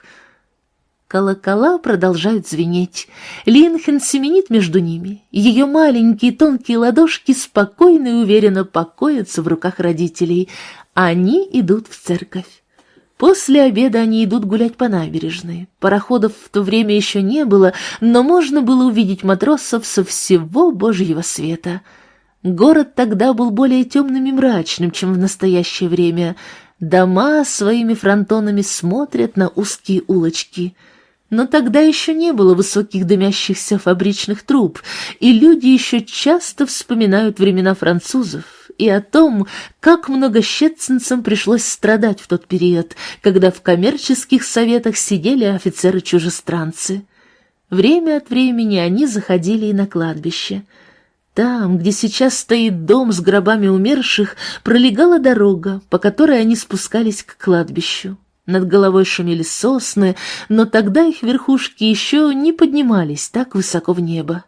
Колокола продолжают звенеть. Линхен семенит между ними. Ее маленькие тонкие ладошки спокойно и уверенно покоятся в руках родителей. Они идут в церковь. После обеда они идут гулять по набережной. Пароходов в то время еще не было, но можно было увидеть матросов со всего Божьего света. Город тогда был более темным и мрачным, чем в настоящее время. Дома своими фронтонами смотрят на узкие улочки. Но тогда еще не было высоких дымящихся фабричных труб, и люди еще часто вспоминают времена французов, и о том, как много щетцинцам пришлось страдать в тот период, когда в коммерческих советах сидели офицеры-чужестранцы. Время от времени они заходили и на кладбище. Там, где сейчас стоит дом с гробами умерших, пролегала дорога, по которой они спускались к кладбищу. Над головой шумели сосны, но тогда их верхушки еще не поднимались так высоко в небо.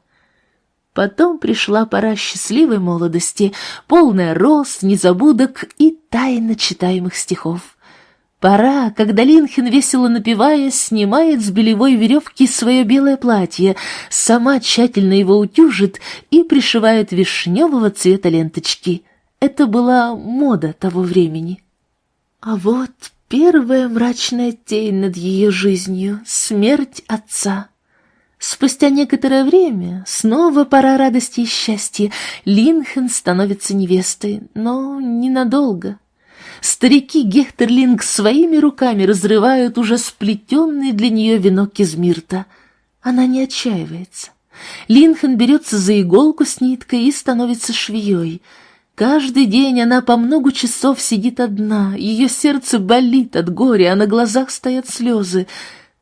Потом пришла пора счастливой молодости, полная рост, незабудок и тайно читаемых стихов. Пора, когда Линхен, весело напевая, снимает с белевой веревки свое белое платье, сама тщательно его утюжит и пришивает вишневого цвета ленточки. Это была мода того времени. А вот первая мрачная тень над ее жизнью — смерть отца. Спустя некоторое время, снова пора радости и счастья, Линхен становится невестой, но ненадолго — Старики Гехтерлинг своими руками разрывают уже сплетенный для нее венок из мирта. Она не отчаивается. Линхен берется за иголку с ниткой и становится швеей. Каждый день она по много часов сидит одна, ее сердце болит от горя, а на глазах стоят слезы.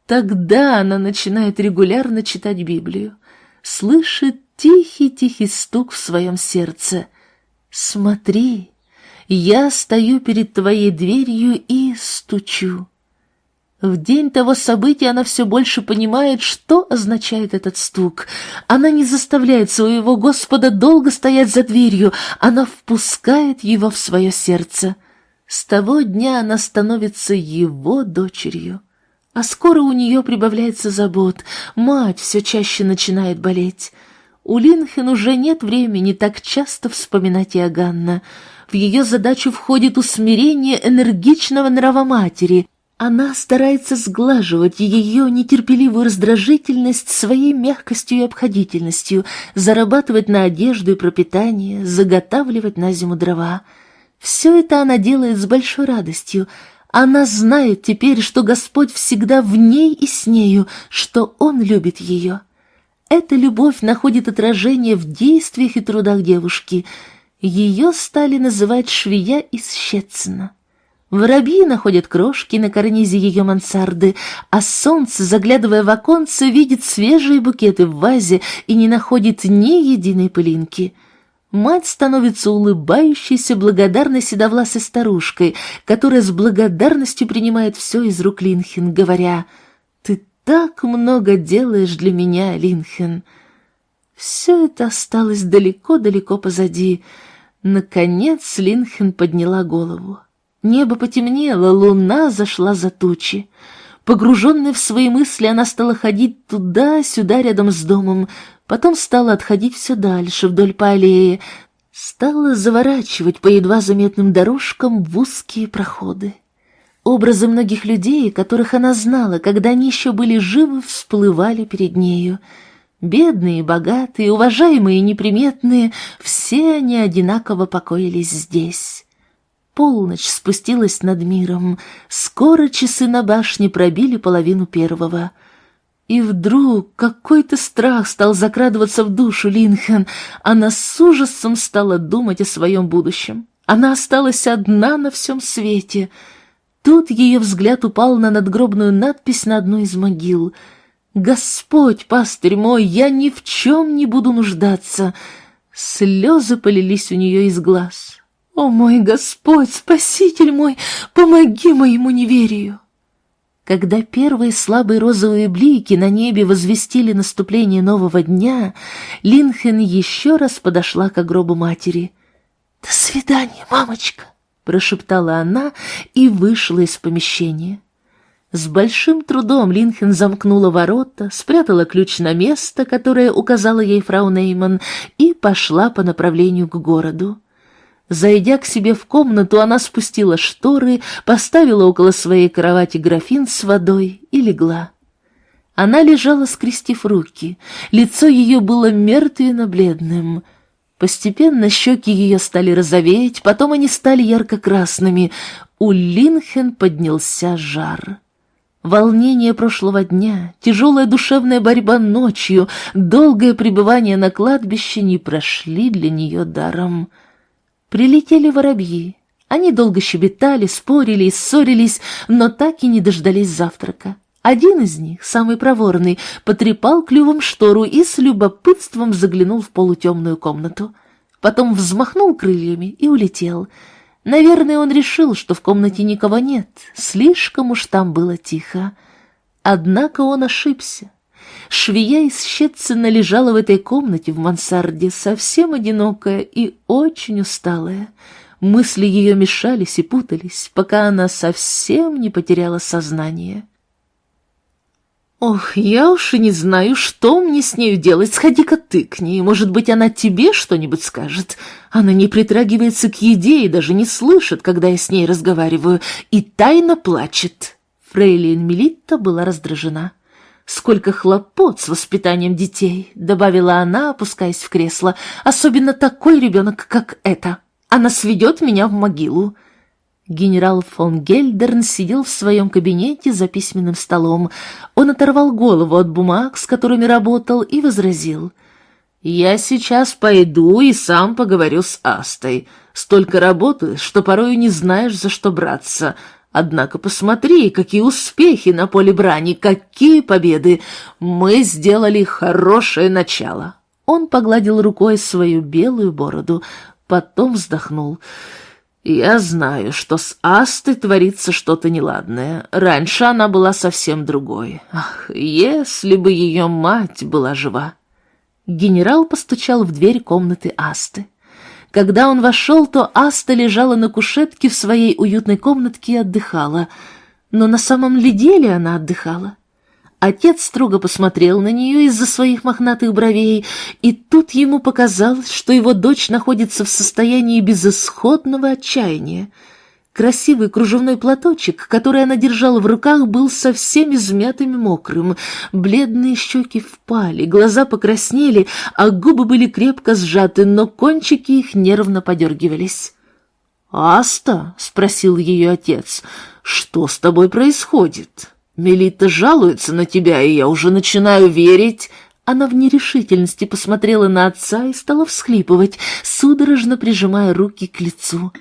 Тогда она начинает регулярно читать Библию. Слышит тихий-тихий стук в своем сердце. «Смотри, я стою перед твоей дверью и стучу. В день того события она все больше понимает, что означает этот стук. Она не заставляет своего Господа долго стоять за дверью, она впускает его в свое сердце. С того дня она становится его дочерью. А скоро у нее прибавляется забот, мать все чаще начинает болеть. У Линхен уже нет времени так часто вспоминать Иоганна. В ее задачу входит усмирение энергичного нрава матери. Она старается сглаживать ее нетерпеливую раздражительность своей мягкостью и обходительностью, зарабатывать на одежду и пропитание, заготавливать на зиму дрова. Все это она делает с большой радостью. Она знает теперь, что Господь всегда в ней и с нею, что Он любит ее. Эта любовь находит отражение в действиях и трудах девушки — ее стали называть швея из Щецина. Воробьи находят крошки на карнизе ее мансарды, а солнце, заглядывая в оконце, видит свежие букеты в вазе и не находит ни единой пылинки. Мать становится улыбающейся, благодарной седовласой старушкой, которая с благодарностью принимает все из рук Линхен, говоря «Ты так много делаешь для меня, Линхен». Все это осталось далеко-далеко позади — Наконец Линхен подняла голову. Небо потемнело, луна зашла за тучи. Погруженная в свои мысли, она стала ходить туда-сюда рядом с домом, потом стала отходить все дальше, вдоль по аллее, стала заворачивать по едва заметным дорожкам в узкие проходы. Образы многих людей, которых она знала, когда они еще были живы, всплывали перед нею — Бедные, богатые, уважаемые и неприметные, все они одинаково покоились здесь. Полночь спустилась над миром, скоро часы на башне пробили половину первого. И вдруг какой-то страх стал закрадываться в душу Линхен, она с ужасом стала думать о своем будущем. Она осталась одна на всем свете. Тут ее взгляд упал на надгробную надпись на одной из могил — Господь, пастырь мой, я ни в чем не буду нуждаться. Слезы полились у нее из глаз. О мой Господь, Спаситель мой, помоги моему неверию. Когда первые слабые розовые блики на небе возвестили наступление нового дня, Линхен еще раз подошла к гробу матери. «До свидания, мамочка!» — прошептала она и вышла из помещения. С большим трудом Линхен замкнула ворота, спрятала ключ на место, которое указала ей фрау Нейман, и пошла по направлению к городу. Зайдя к себе в комнату, она спустила шторы, поставила около своей кровати графин с водой и легла. Она лежала, скрестив руки, лицо ее было мертвенно-бледным. Постепенно щеки ее стали розоветь, потом они стали ярко-красными. У Линхен поднялся жар. Волнение прошлого дня, тяжелая душевная борьба ночью, долгое пребывание на кладбище не прошли для нее даром. Прилетели воробьи. Они долго щебетали, спорили и ссорились, но так и не дождались завтрака. Один из них, самый проворный, потрепал клювом штору и с любопытством заглянул в полутемную комнату. Потом взмахнул крыльями и улетел. Наверное, он решил, что в комнате никого нет, слишком уж там было тихо. Однако он ошибся. Швея из Щетцина лежала в этой комнате в мансарде, совсем одинокая и очень усталая. Мысли ее мешались и путались, пока она совсем не потеряла сознание. «Ох, я уж и не знаю, что мне с нею делать. Сходи-ка ты к ней, может быть, она тебе что-нибудь скажет. Она не притрагивается к еде и даже не слышит, когда я с ней разговариваю, и тайно плачет». Фрейлин Мелитта была раздражена. «Сколько хлопот с воспитанием детей!» — добавила она, опускаясь в кресло. «Особенно такой ребенок, как это. Она сведет меня в могилу». Генерал фон Гельдерн сидел в своем кабинете за письменным столом. Он оторвал голову от бумаг, с которыми работал, и возразил. «Я сейчас пойду и сам поговорю с Астой. Столько работы, что порою не знаешь, за что браться. Однако посмотри, какие успехи на поле брани, какие победы! Мы сделали хорошее начало!» Он погладил рукой свою белую бороду, потом вздохнул. «Я знаю, что с Астой творится что-то неладное. Раньше она была совсем другой. Ах, если бы ее мать была жива!» Генерал постучал в дверь комнаты Асты. Когда он вошел, то Аста лежала на кушетке в своей уютной комнатке и отдыхала. Но на самом ли деле она отдыхала? Отец строго посмотрел на нее из-за своих мохнатых бровей, и тут ему показалось, что его дочь находится в состоянии безысходного отчаяния. Красивый кружевной платочек, который она держала в руках, был совсем измятым и мокрым. Бледные щеки впали, глаза покраснели, а губы были крепко сжаты, но кончики их нервно подергивались. «Аста?» — спросил ее отец. «Что с тобой происходит?» Мелита жалуется на тебя, и я уже начинаю верить. Она в нерешительности посмотрела на отца и стала всхлипывать, судорожно прижимая руки к лицу.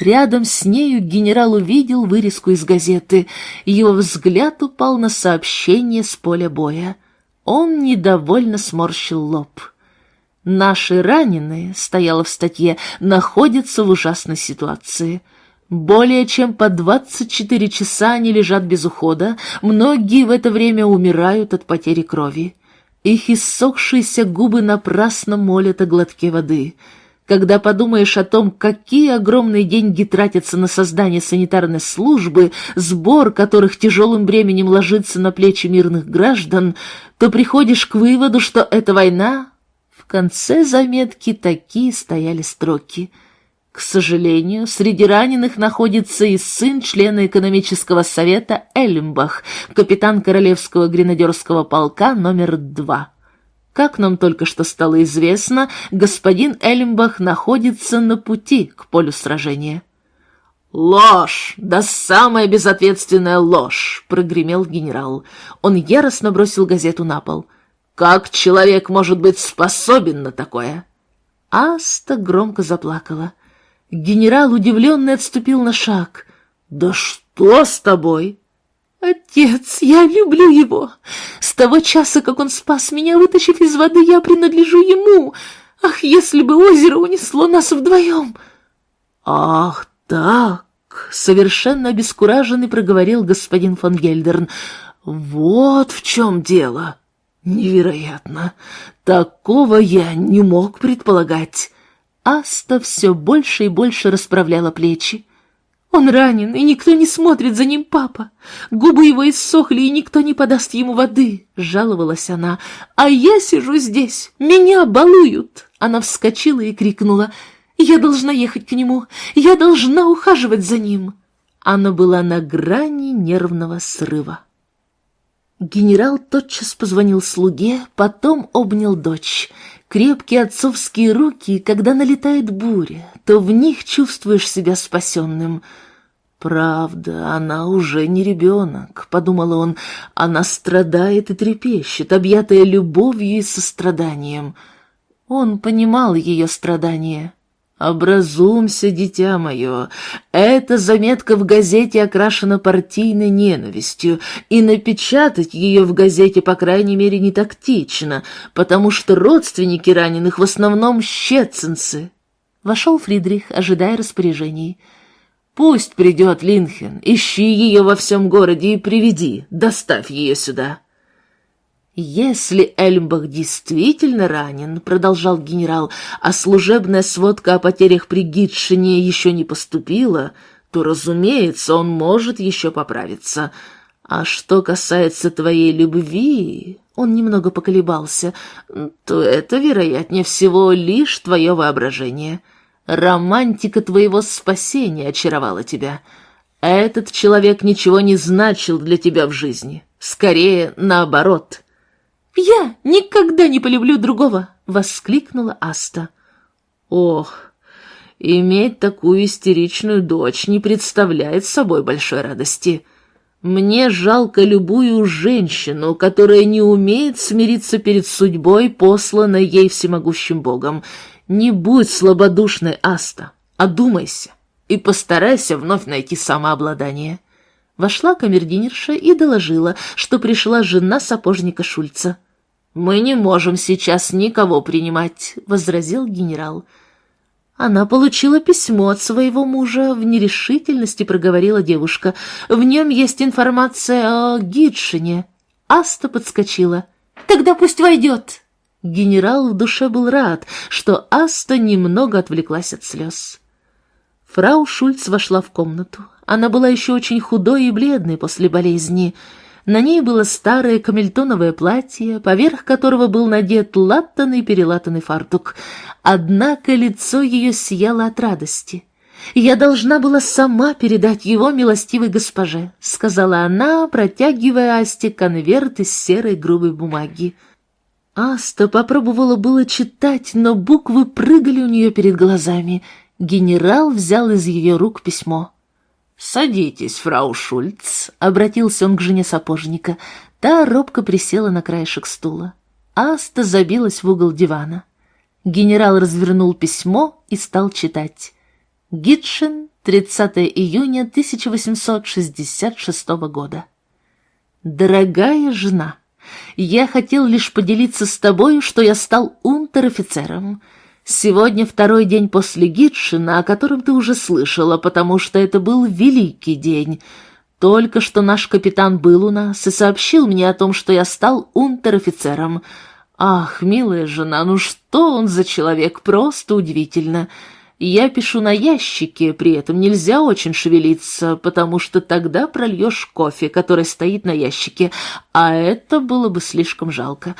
Рядом с нею генерал увидел вырезку из газеты. Его взгляд упал на сообщение с поля боя. Он недовольно сморщил лоб. «Наши раненые», — стояло в статье, — «находятся в ужасной ситуации». Более чем по 24 часа они лежат без ухода, многие в это время умирают от потери крови. Их иссохшиеся губы напрасно молят о глотке воды. Когда подумаешь о том, какие огромные деньги тратятся на создание санитарной службы, сбор которых тяжелым бременем ложится на плечи мирных граждан, то приходишь к выводу, что эта война... В конце заметки такие стояли строки — к сожалению, среди раненых находится и сын члена экономического совета Эльмбах, капитан Королевского гренадерского полка номер два. Как нам только что стало известно, господин Эльмбах находится на пути к полю сражения. «Ложь! Да самая безответственная ложь!» — прогремел генерал. Он яростно бросил газету на пол. «Как человек может быть способен на такое?» Аста громко заплакала. Генерал, удивленный, отступил на шаг. «Да что с тобой?» «Отец, я люблю его. С того часа, как он спас меня, вытащив из воды, я принадлежу ему. Ах, если бы озеро унесло нас вдвоем!» «Ах, так!» — совершенно обескураженный проговорил господин фон Гельдерн. «Вот в чем дело!» «Невероятно! Такого я не мог предполагать!» Аста все больше и больше расправляла плечи. «Он ранен, и никто не смотрит за ним, папа. Губы его иссохли, и никто не подаст ему воды», — жаловалась она. «А я сижу здесь, меня балуют!» Она вскочила и крикнула. «Я должна ехать к нему, я должна ухаживать за ним!» Она была на грани нервного срыва. Генерал тотчас позвонил слуге, потом обнял дочь — Крепкие отцовские руки, когда налетает буря, то в них чувствуешь себя спасенным. «Правда, она уже не ребенок», — подумал он, — «она страдает и трепещет, объятая любовью и состраданием». Он понимал ее страдания. «Образумся, дитя мое, эта заметка в газете окрашена партийной ненавистью, и напечатать ее в газете, по крайней мере, не тактично, потому что родственники раненых в основном щецинцы». Вошел Фридрих, ожидая распоряжений. «Пусть придет Линхен, ищи ее во всем городе и приведи, доставь ее сюда». «Если Эльмбах действительно ранен, — продолжал генерал, — а служебная сводка о потерях при Гитшине еще не поступила, то, разумеется, он может еще поправиться. А что касается твоей любви, — он немного поколебался, — то это, вероятнее всего, лишь твое воображение. Романтика твоего спасения очаровала тебя. Этот человек ничего не значил для тебя в жизни. Скорее, наоборот». «Я никогда не полюблю другого!» — воскликнула Аста. «Ох, иметь такую истеричную дочь не представляет собой большой радости. Мне жалко любую женщину, которая не умеет смириться перед судьбой, посланной ей всемогущим Богом. Не будь слабодушной, Аста, одумайся и постарайся вновь найти самообладание». Вошла камердинерша и доложила, что пришла жена сапожника Шульца. «Мы не можем сейчас никого принимать», — возразил генерал. Она получила письмо от своего мужа, в нерешительности проговорила девушка. В нем есть информация о Гидшине. Аста подскочила. «Тогда пусть войдет!» Генерал в душе был рад, что Аста немного отвлеклась от слез. Фрау Шульц вошла в комнату. Она была еще очень худой и бледной после болезни. На ней было старое камельтоновое платье, поверх которого был надет латанный перелатанный фартук. Однако лицо ее сияло от радости. «Я должна была сама передать его милостивой госпоже», — сказала она, протягивая Асте конверт из серой грубой бумаги. Аста попробовала было читать, но буквы прыгали у нее перед глазами. Генерал взял из ее рук письмо. «Садитесь, фрау Шульц», — обратился он к жене сапожника. Та робко присела на краешек стула. Аста забилась в угол дивана. Генерал развернул письмо и стал читать. Гитшин, 30 июня 1866 года. «Дорогая жена, я хотел лишь поделиться с тобой, что я стал унтер-офицером». Сегодня второй день после Гитшина, о котором ты уже слышала, потому что это был великий день. Только что наш капитан был у нас и сообщил мне о том, что я стал унтер-офицером. Ах, милая жена, ну что он за человек, просто удивительно. Я пишу на ящике, при этом нельзя очень шевелиться, потому что тогда прольешь кофе, который стоит на ящике, а это было бы слишком жалко.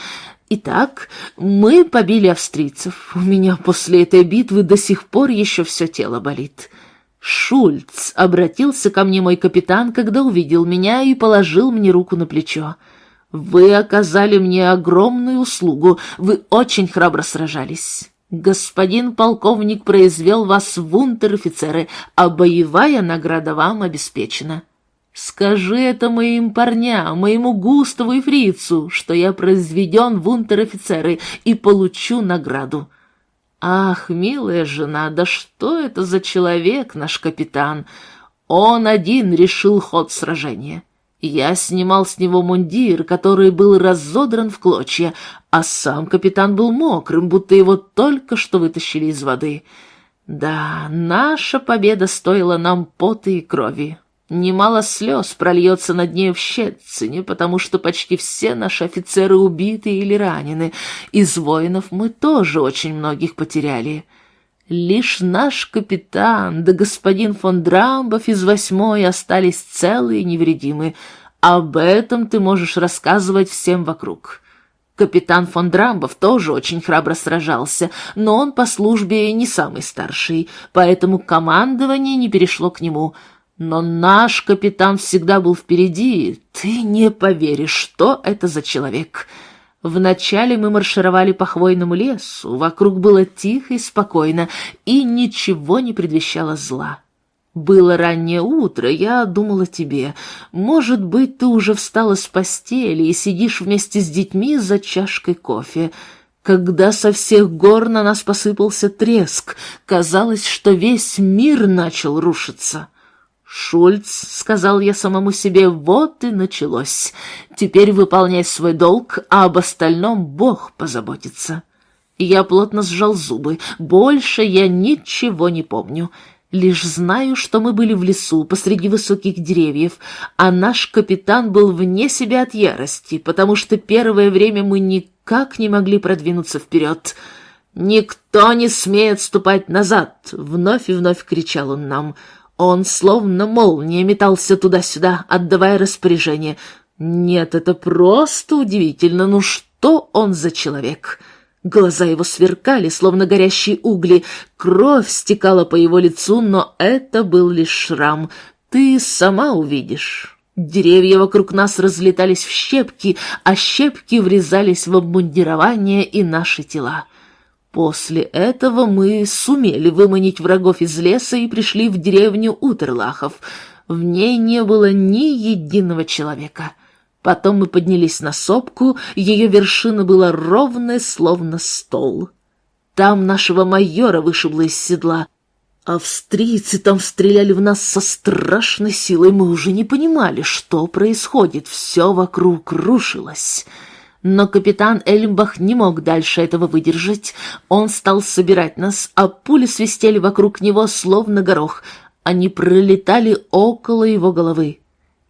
Итак, мы побили австрийцев. У меня после этой битвы до сих пор еще все тело болит. Шульц обратился ко мне мой капитан, когда увидел меня и положил мне руку на плечо. Вы оказали мне огромную услугу, вы очень храбро сражались. Господин полковник произвел вас в унтер-офицеры, а боевая награда вам обеспечена. Скажи это моим парням, моему Густаву и Фрицу, что я произведен в унтер-офицеры и получу награду. Ах, милая жена, да что это за человек, наш капитан? Он один решил ход сражения. Я снимал с него мундир, который был разодран в клочья, а сам капитан был мокрым, будто его только что вытащили из воды. Да, наша победа стоила нам пота и крови. Немало слез прольется над ней в Щецине, потому что почти все наши офицеры убиты или ранены. Из воинов мы тоже очень многих потеряли. Лишь наш капитан да господин фон Драмбов из восьмой остались целы и невредимы. Об этом ты можешь рассказывать всем вокруг. Капитан фон Драмбов тоже очень храбро сражался, но он по службе не самый старший, поэтому командование не перешло к нему — но наш капитан всегда был впереди. Ты не поверишь, что это за человек. Вначале мы маршировали по хвойному лесу, вокруг было тихо и спокойно, и ничего не предвещало зла. Было раннее утро, я думала тебе. Может быть, ты уже встала с постели и сидишь вместе с детьми за чашкой кофе. когда со всех гор на нас посыпался треск, казалось, что весь мир начал рушиться. «Шульц», — сказал я самому себе, — «вот и началось. Теперь выполняй свой долг, а об остальном Бог позаботится». Я плотно сжал зубы. Больше я ничего не помню. Лишь знаю, что мы были в лесу, посреди высоких деревьев, а наш капитан был вне себя от ярости, потому что первое время мы никак не могли продвинуться вперед. «Никто не смеет ступать назад!» — вновь и вновь кричал он нам — он словно молния метался туда-сюда, отдавая распоряжение. Нет, это просто удивительно. Ну что он за человек? Глаза его сверкали, словно горящие угли. Кровь стекала по его лицу, но это был лишь шрам. Ты сама увидишь. Деревья вокруг нас разлетались в щепки, а щепки врезались в обмундирование и наши тела. После этого мы сумели выманить врагов из леса и пришли в деревню Утерлахов. В ней не было ни единого человека. Потом мы поднялись на сопку, ее вершина была ровная, словно стол. Там нашего майора вышибло из седла. Австрийцы там стреляли в нас со страшной силой, мы уже не понимали, что происходит, все вокруг рушилось. Но капитан Эльмбах не мог дальше этого выдержать. Он стал собирать нас, а пули свистели вокруг него, словно горох. Они пролетали около его головы.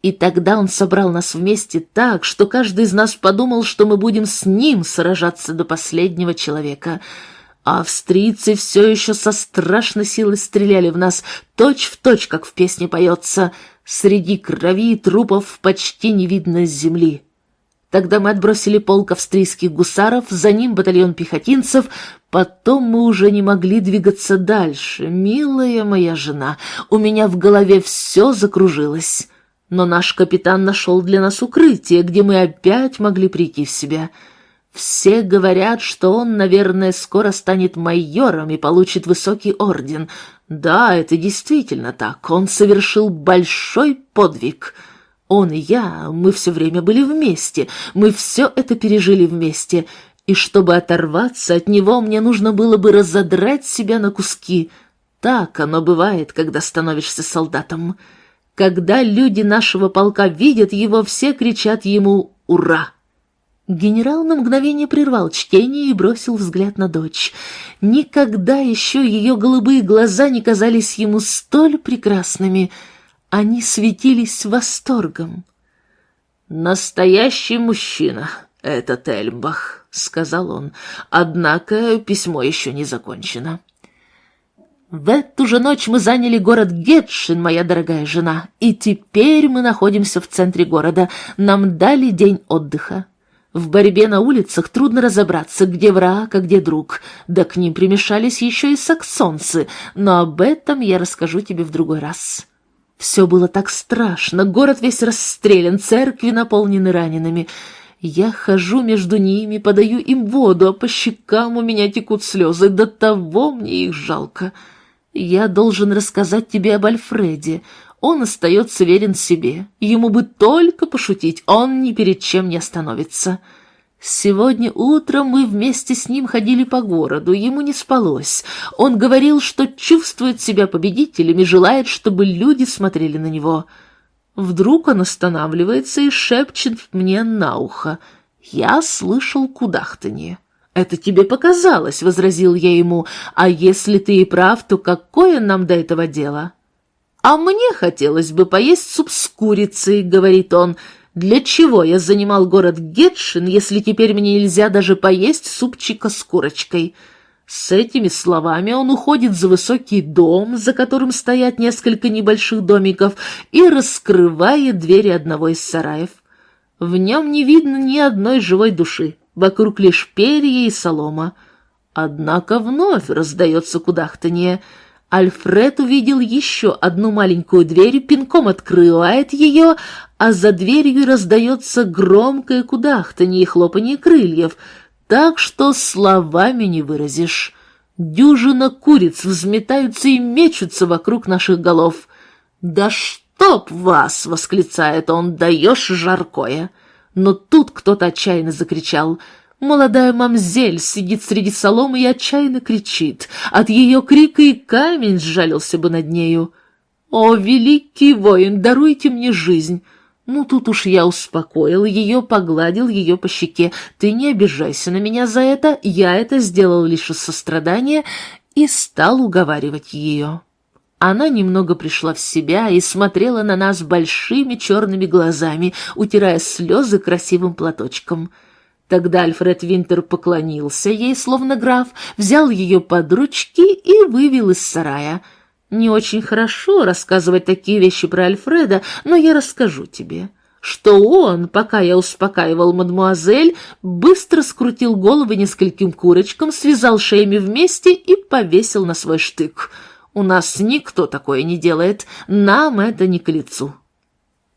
И тогда он собрал нас вместе так, что каждый из нас подумал, что мы будем с ним сражаться до последнего человека. А австрийцы все еще со страшной силой стреляли в нас, точь в точь, как в песне поется. Среди крови и трупов почти не видно земли. Тогда мы отбросили полк австрийских гусаров, за ним батальон пехотинцев, потом мы уже не могли двигаться дальше. Милая моя жена, у меня в голове все закружилось. Но наш капитан нашел для нас укрытие, где мы опять могли прийти в себя. Все говорят, что он, наверное, скоро станет майором и получит высокий орден. Да, это действительно так. Он совершил большой подвиг — он и я, мы все время были вместе, мы все это пережили вместе, и чтобы оторваться от него, мне нужно было бы разодрать себя на куски. Так оно бывает, когда становишься солдатом. Когда люди нашего полка видят его, все кричат ему «Ура!». Генерал на мгновение прервал чтение и бросил взгляд на дочь. Никогда еще ее голубые глаза не казались ему столь прекрасными — они светились восторгом. «Настоящий мужчина, этот Эльмбах», — сказал он, — «однако письмо еще не закончено». В эту же ночь мы заняли город Гетшин, моя дорогая жена, и теперь мы находимся в центре города. Нам дали день отдыха. В борьбе на улицах трудно разобраться, где враг, а где друг. Да к ним примешались еще и саксонцы, но об этом я расскажу тебе в другой раз. Все было так страшно, город весь расстрелян, церкви наполнены ранеными. Я хожу между ними, подаю им воду, а по щекам у меня текут слезы, до того мне их жалко. Я должен рассказать тебе об Альфреде. Он остается верен себе. Ему бы только пошутить, он ни перед чем не остановится. Сегодня утром мы вместе с ним ходили по городу, ему не спалось. Он говорил, что чувствует себя победителем и желает, чтобы люди смотрели на него. Вдруг он останавливается и шепчет мне на ухо. Я слышал кудахтанье. «Это тебе показалось», — возразил я ему, — «а если ты и прав, то какое нам до этого дело?» «А мне хотелось бы поесть суп с курицей», — говорит он, — для чего я занимал город Гетшин, если теперь мне нельзя даже поесть супчика с курочкой? С этими словами он уходит за высокий дом, за которым стоят несколько небольших домиков, и раскрывает двери одного из сараев. В нем не видно ни одной живой души, вокруг лишь перья и солома. Однако вновь раздается кудахтанье — Альфред увидел еще одну маленькую дверь, пинком открывает ее, а за дверью раздается громкое кудахтанье и хлопанье крыльев, так что словами не выразишь. Дюжина куриц взметаются и мечутся вокруг наших голов. «Да чтоб вас!» — восклицает он, — «даешь жаркое!» Но тут кто-то отчаянно закричал — Молодая мамзель сидит среди соломы и отчаянно кричит. От ее крика и камень сжалился бы над нею. «О, великий воин, даруйте мне жизнь!» Ну, тут уж я успокоил ее, погладил ее по щеке. «Ты не обижайся на меня за это, я это сделал лишь из сострадания» и стал уговаривать ее. Она немного пришла в себя и смотрела на нас большими черными глазами, утирая слезы красивым платочком. Тогда Альфред Винтер поклонился ей, словно граф, взял ее под ручки и вывел из сарая. Не очень хорошо рассказывать такие вещи про Альфреда, но я расскажу тебе, что он, пока я успокаивал мадмуазель, быстро скрутил головы нескольким курочкам, связал шеями вместе и повесил на свой штык. У нас никто такое не делает, нам это не к лицу.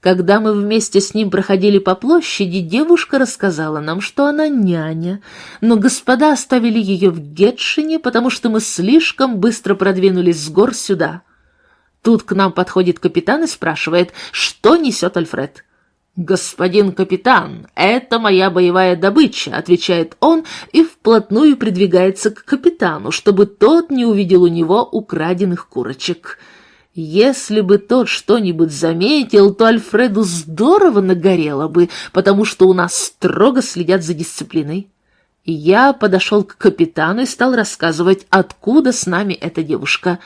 Когда мы вместе с ним проходили по площади, девушка рассказала нам, что она няня, но господа оставили ее в Гетшине, потому что мы слишком быстро продвинулись с гор сюда. Тут к нам подходит капитан и спрашивает, что несет Альфред. «Господин капитан, это моя боевая добыча», — отвечает он и вплотную придвигается к капитану, чтобы тот не увидел у него украденных курочек. Если бы тот что-нибудь заметил, то Альфреду здорово нагорело бы, потому что у нас строго следят за дисциплиной. Я подошел к капитану и стал рассказывать, откуда с нами эта девушка.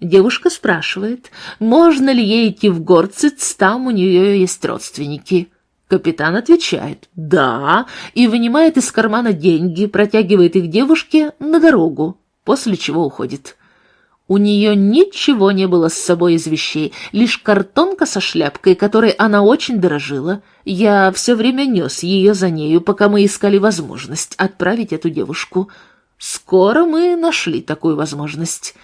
Девушка спрашивает, можно ли ей идти в Горциц, там у нее есть родственники. Капитан отвечает «да» и вынимает из кармана деньги, протягивает их девушке на дорогу, после чего уходит. У нее ничего не было с собой из вещей, лишь картонка со шляпкой, которой она очень дорожила. Я все время нес ее за нею, пока мы искали возможность отправить эту девушку. Скоро мы нашли такую возможность.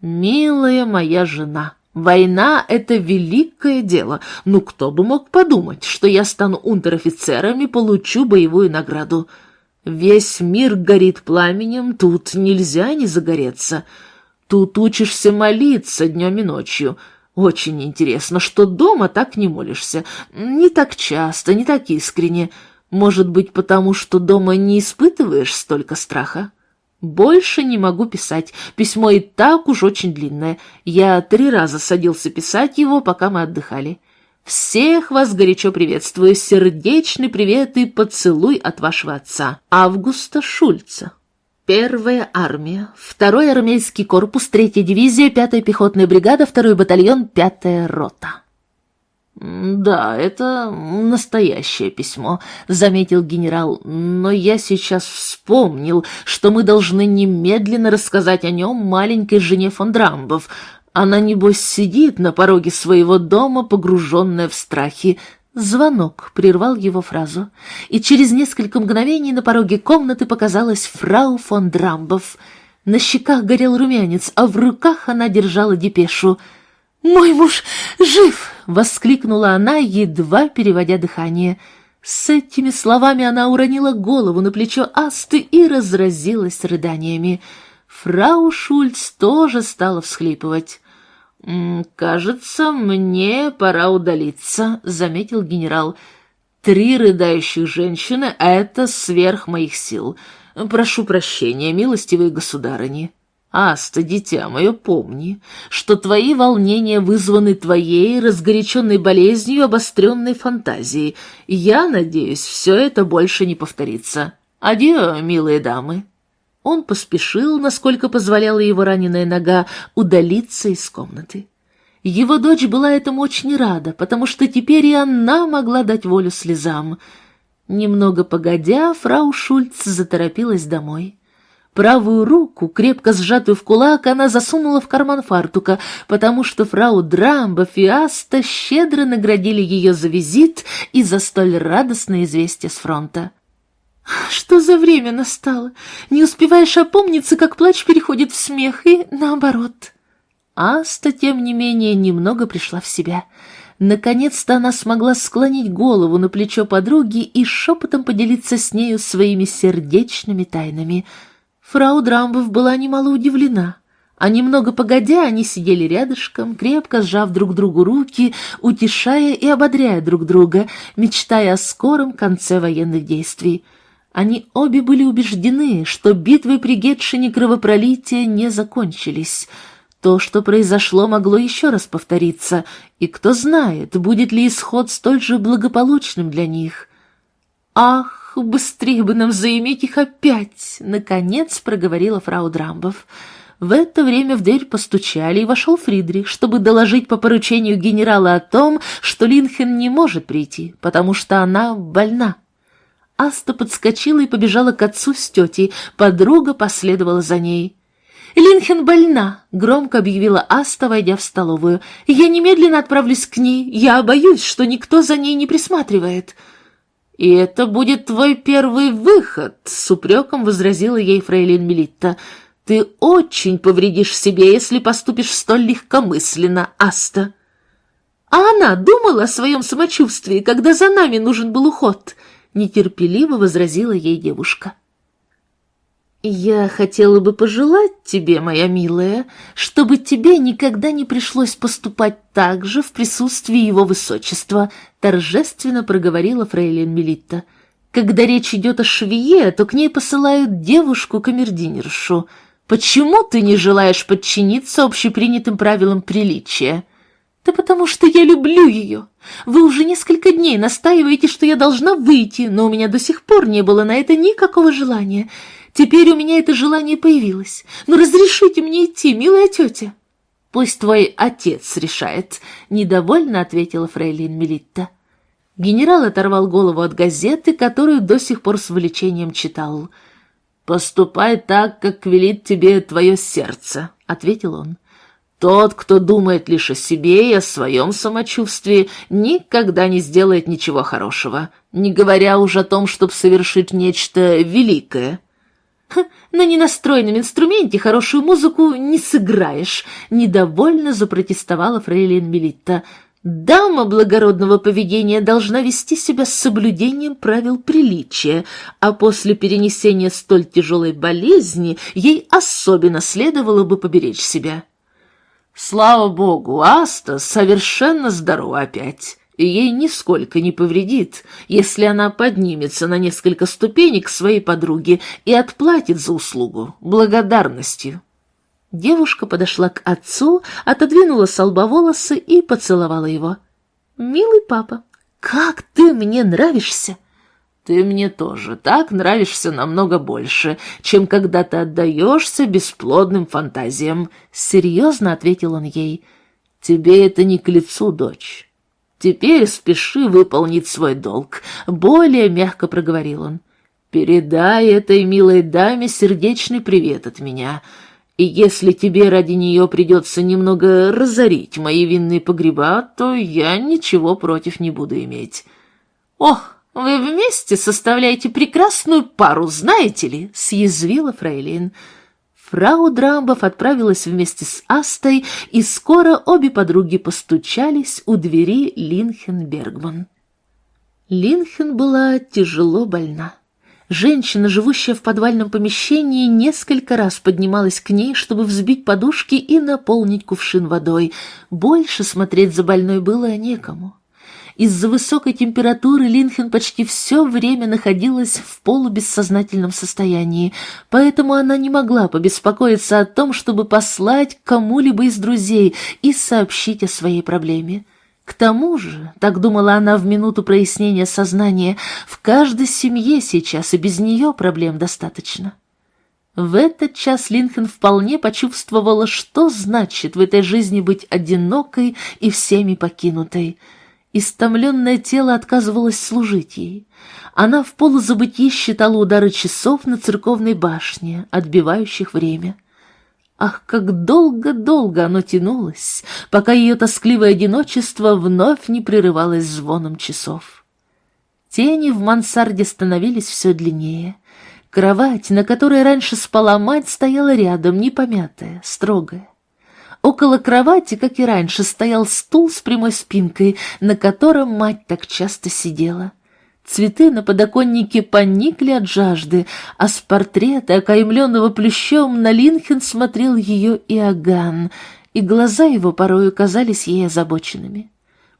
Милая моя жена, война — это великое дело. Ну, кто бы мог подумать, что я стану унтер-офицером и получу боевую награду. Весь мир горит пламенем, тут нельзя не загореться». Тут учишься молиться днем и ночью. Очень интересно, что дома так не молишься. Не так часто, не так искренне. Может быть, потому что дома не испытываешь столько страха? Больше не могу писать. Письмо и так уж очень длинное. Я три раза садился писать его, пока мы отдыхали. Всех вас горячо приветствую. Сердечный привет и поцелуй от вашего отца, Августа Шульца. Первая армия, второй армейский корпус, третья дивизия, пятая пехотная бригада, второй батальон, пятая рота. «Да, это настоящее письмо», — заметил генерал, «но я сейчас вспомнил, что мы должны немедленно рассказать о нем маленькой жене фон Драмбов. Она, небось, сидит на пороге своего дома, погруженная в страхи. Звонок прервал его фразу, и через несколько мгновений на пороге комнаты показалась фрау фон Драмбов. На щеках горел румянец, а в руках она держала депешу. «Мой муж жив!» — воскликнула она, едва переводя дыхание. С этими словами она уронила голову на плечо Асты и разразилась рыданиями. Фрау Шульц тоже стала всхлипывать. «Кажется, мне пора удалиться», — заметил генерал. «Три рыдающих женщины — это сверх моих сил. Прошу прощения, милостивые государыни». «Аста, дитя мое, помни, что твои волнения вызваны твоей разгоряченной болезнью обостренной фантазией. Я надеюсь, все это больше не повторится. Адьё, милые дамы». Он поспешил, насколько позволяла его раненая нога, удалиться из комнаты. Его дочь была этому очень рада, потому что теперь и она могла дать волю слезам. Немного погодя, фрау Шульц заторопилась домой. Правую руку, крепко сжатую в кулак, она засунула в карман фартука, потому что фрау Драмба Фиаста щедро наградили ее за визит и за столь радостное известие с фронта. Что за время настало? Не успеваешь опомниться, как плач переходит в смех, и наоборот. Аста, тем не менее, немного пришла в себя. Наконец-то она смогла склонить голову на плечо подруги и шепотом поделиться с нею своими сердечными тайнами. Фрау Драмбов была немало удивлена. А немного погодя, они сидели рядышком, крепко сжав друг другу руки, утешая и ободряя друг друга, мечтая о скором конце военных действий. Они обе были убеждены, что битвы при Гетшине кровопролития не закончились. То, что произошло, могло еще раз повториться, и кто знает, будет ли исход столь же благополучным для них. «Ах, быстрее бы нам заиметь их опять!» — наконец проговорила фрау Драмбов. В это время в дверь постучали, и вошел Фридрих, чтобы доложить по поручению генерала о том, что Линхен не может прийти, потому что она больна. Аста подскочила и побежала к отцу с тетей, подруга последовала за ней. «Линхен больна», — громко объявила Аста, войдя в столовую. «Я немедленно отправлюсь к ней. Я боюсь, что никто за ней не присматривает». «И это будет твой первый выход», — с упреком возразила ей фрейлин Мелитта. Ты очень повредишь себе, если поступишь столь легкомысленно, Аста. А она думала о своем самочувствии, когда за нами нужен был уход, нетерпеливо возразила ей девушка. «Я хотела бы пожелать тебе, моя милая, чтобы тебе никогда не пришлось поступать так же в присутствии его высочества», торжественно проговорила фрейлин Мелитта. «Когда речь идет о швее, то к ней посылают девушку-камердинершу. Почему ты не желаешь подчиниться общепринятым правилам приличия? Да потому что я люблю ее. Вы уже несколько дней настаиваете, что я должна выйти, но у меня до сих пор не было на это никакого желания. Теперь у меня это желание появилось. Но ну, разрешите мне идти, милая тетя. Пусть твой отец решает, недовольно ответила фрейлин Мелитта. Генерал оторвал голову от газеты, которую до сих пор с увлечением читал — «Поступай так, как велит тебе твое сердце», — ответил он. «Тот, кто думает лишь о себе и о своем самочувствии, никогда не сделает ничего хорошего, не говоря уже о том, чтобы совершить нечто великое». «На ненастроенном инструменте хорошую музыку не сыграешь», — недовольно запротестовала фрейлин Мелитта. Дама благородного поведения должна вести себя с соблюдением правил приличия, а после перенесения столь тяжелой болезни ей особенно следовало бы поберечь себя. Слава богу, Аста совершенно здорова опять, и ей нисколько не повредит, если она поднимется на несколько ступенек своей подруге и отплатит за услугу благодарностью. Девушка подошла к отцу, отодвинула с лба волосы и поцеловала его. «Милый папа, как ты мне нравишься!» «Ты мне тоже так нравишься намного больше, чем когда ты отдаешься бесплодным фантазиям», — серьезно ответил он ей. «Тебе это не к лицу, дочь. Теперь спеши выполнить свой долг», — более мягко проговорил он. «Передай этой милой даме сердечный привет от меня». И если тебе ради нее придется немного разорить мои винные погреба, то я ничего против не буду иметь. Ох, вы вместе составляете прекрасную пару, знаете ли, съязвила Фрейлин. Фрау Драмбов отправилась вместе с Астой, и скоро обе подруги постучались у двери Линхен Бергман. Линхен была тяжело больна. Женщина, живущая в подвальном помещении, несколько раз поднималась к ней, чтобы взбить подушки и наполнить кувшин водой. Больше смотреть за больной было некому. Из-за высокой температуры Линхен почти все время находилась в полубессознательном состоянии, поэтому она не могла побеспокоиться о том, чтобы послать кому-либо из друзей и сообщить о своей проблеме. К тому же, так думала она в минуту прояснения сознания, в каждой семье сейчас и без нее проблем достаточно. В этот час Линхен вполне почувствовала, что значит в этой жизни быть одинокой и всеми покинутой. Истомленное тело отказывалось служить ей. Она в полузабытии считала удары часов на церковной башне, отбивающих время. Ах, как долго-долго оно тянулось, пока ее тоскливое одиночество вновь не прерывалось звоном часов. Тени в мансарде становились все длиннее. Кровать, на которой раньше спала мать, стояла рядом, непомятая, строгая. Около кровати, как и раньше, стоял стул с прямой спинкой, на котором мать так часто сидела. Цветы на подоконнике поникли от жажды, а с портрета, окаймленного плющом, на Линхен смотрел ее Иоганн, и глаза его порою казались ей озабоченными.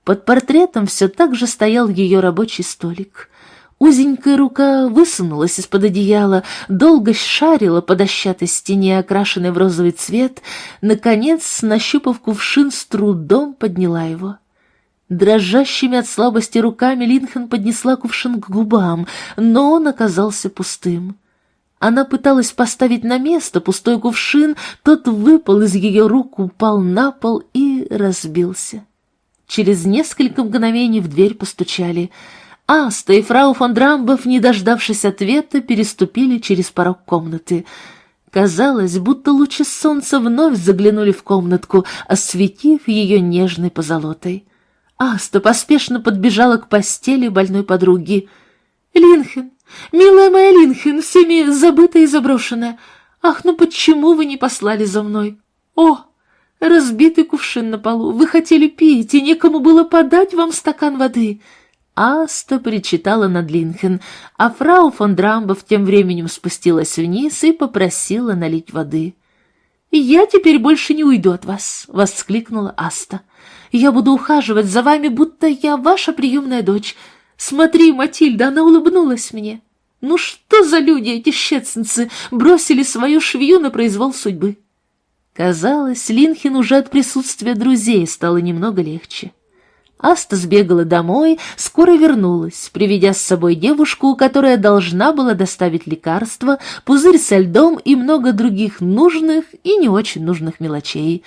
Под портретом все так же стоял ее рабочий столик. Узенькая рука высунулась из-под одеяла, долго шарила по дощатой стене, окрашенной в розовый цвет, наконец, нащупав кувшин, с трудом подняла его. Дрожащими от слабости руками Линхен поднесла кувшин к губам, но он оказался пустым. Она пыталась поставить на место пустой кувшин, тот выпал из ее рук, упал на пол и разбился. Через несколько мгновений в дверь постучали — Аста и фрау фон Драмбов, не дождавшись ответа, переступили через порог комнаты. Казалось, будто лучи солнца вновь заглянули в комнатку, осветив ее нежной позолотой. Аста поспешно подбежала к постели больной подруги. «Линхен, милая моя Линхен, всеми забытая и заброшенная. Ах, ну почему вы не послали за мной? О, разбитый кувшин на полу, вы хотели пить, и некому было подать вам стакан воды». Аста причитала над Линхен, а фрау фон Драмбов тем временем спустилась вниз и попросила налить воды. «Я теперь больше не уйду от вас», — воскликнула Аста. «Я буду ухаживать за вами, будто я ваша приемная дочь. Смотри, Матильда, она улыбнулась мне. Ну что за люди эти щецинцы бросили свою швею на произвол судьбы?» Казалось, Линхен уже от присутствия друзей стало немного легче. Аста сбегала домой, скоро вернулась, приведя с собой девушку, которая должна была доставить лекарства, пузырь со льдом и много других нужных и не очень нужных мелочей.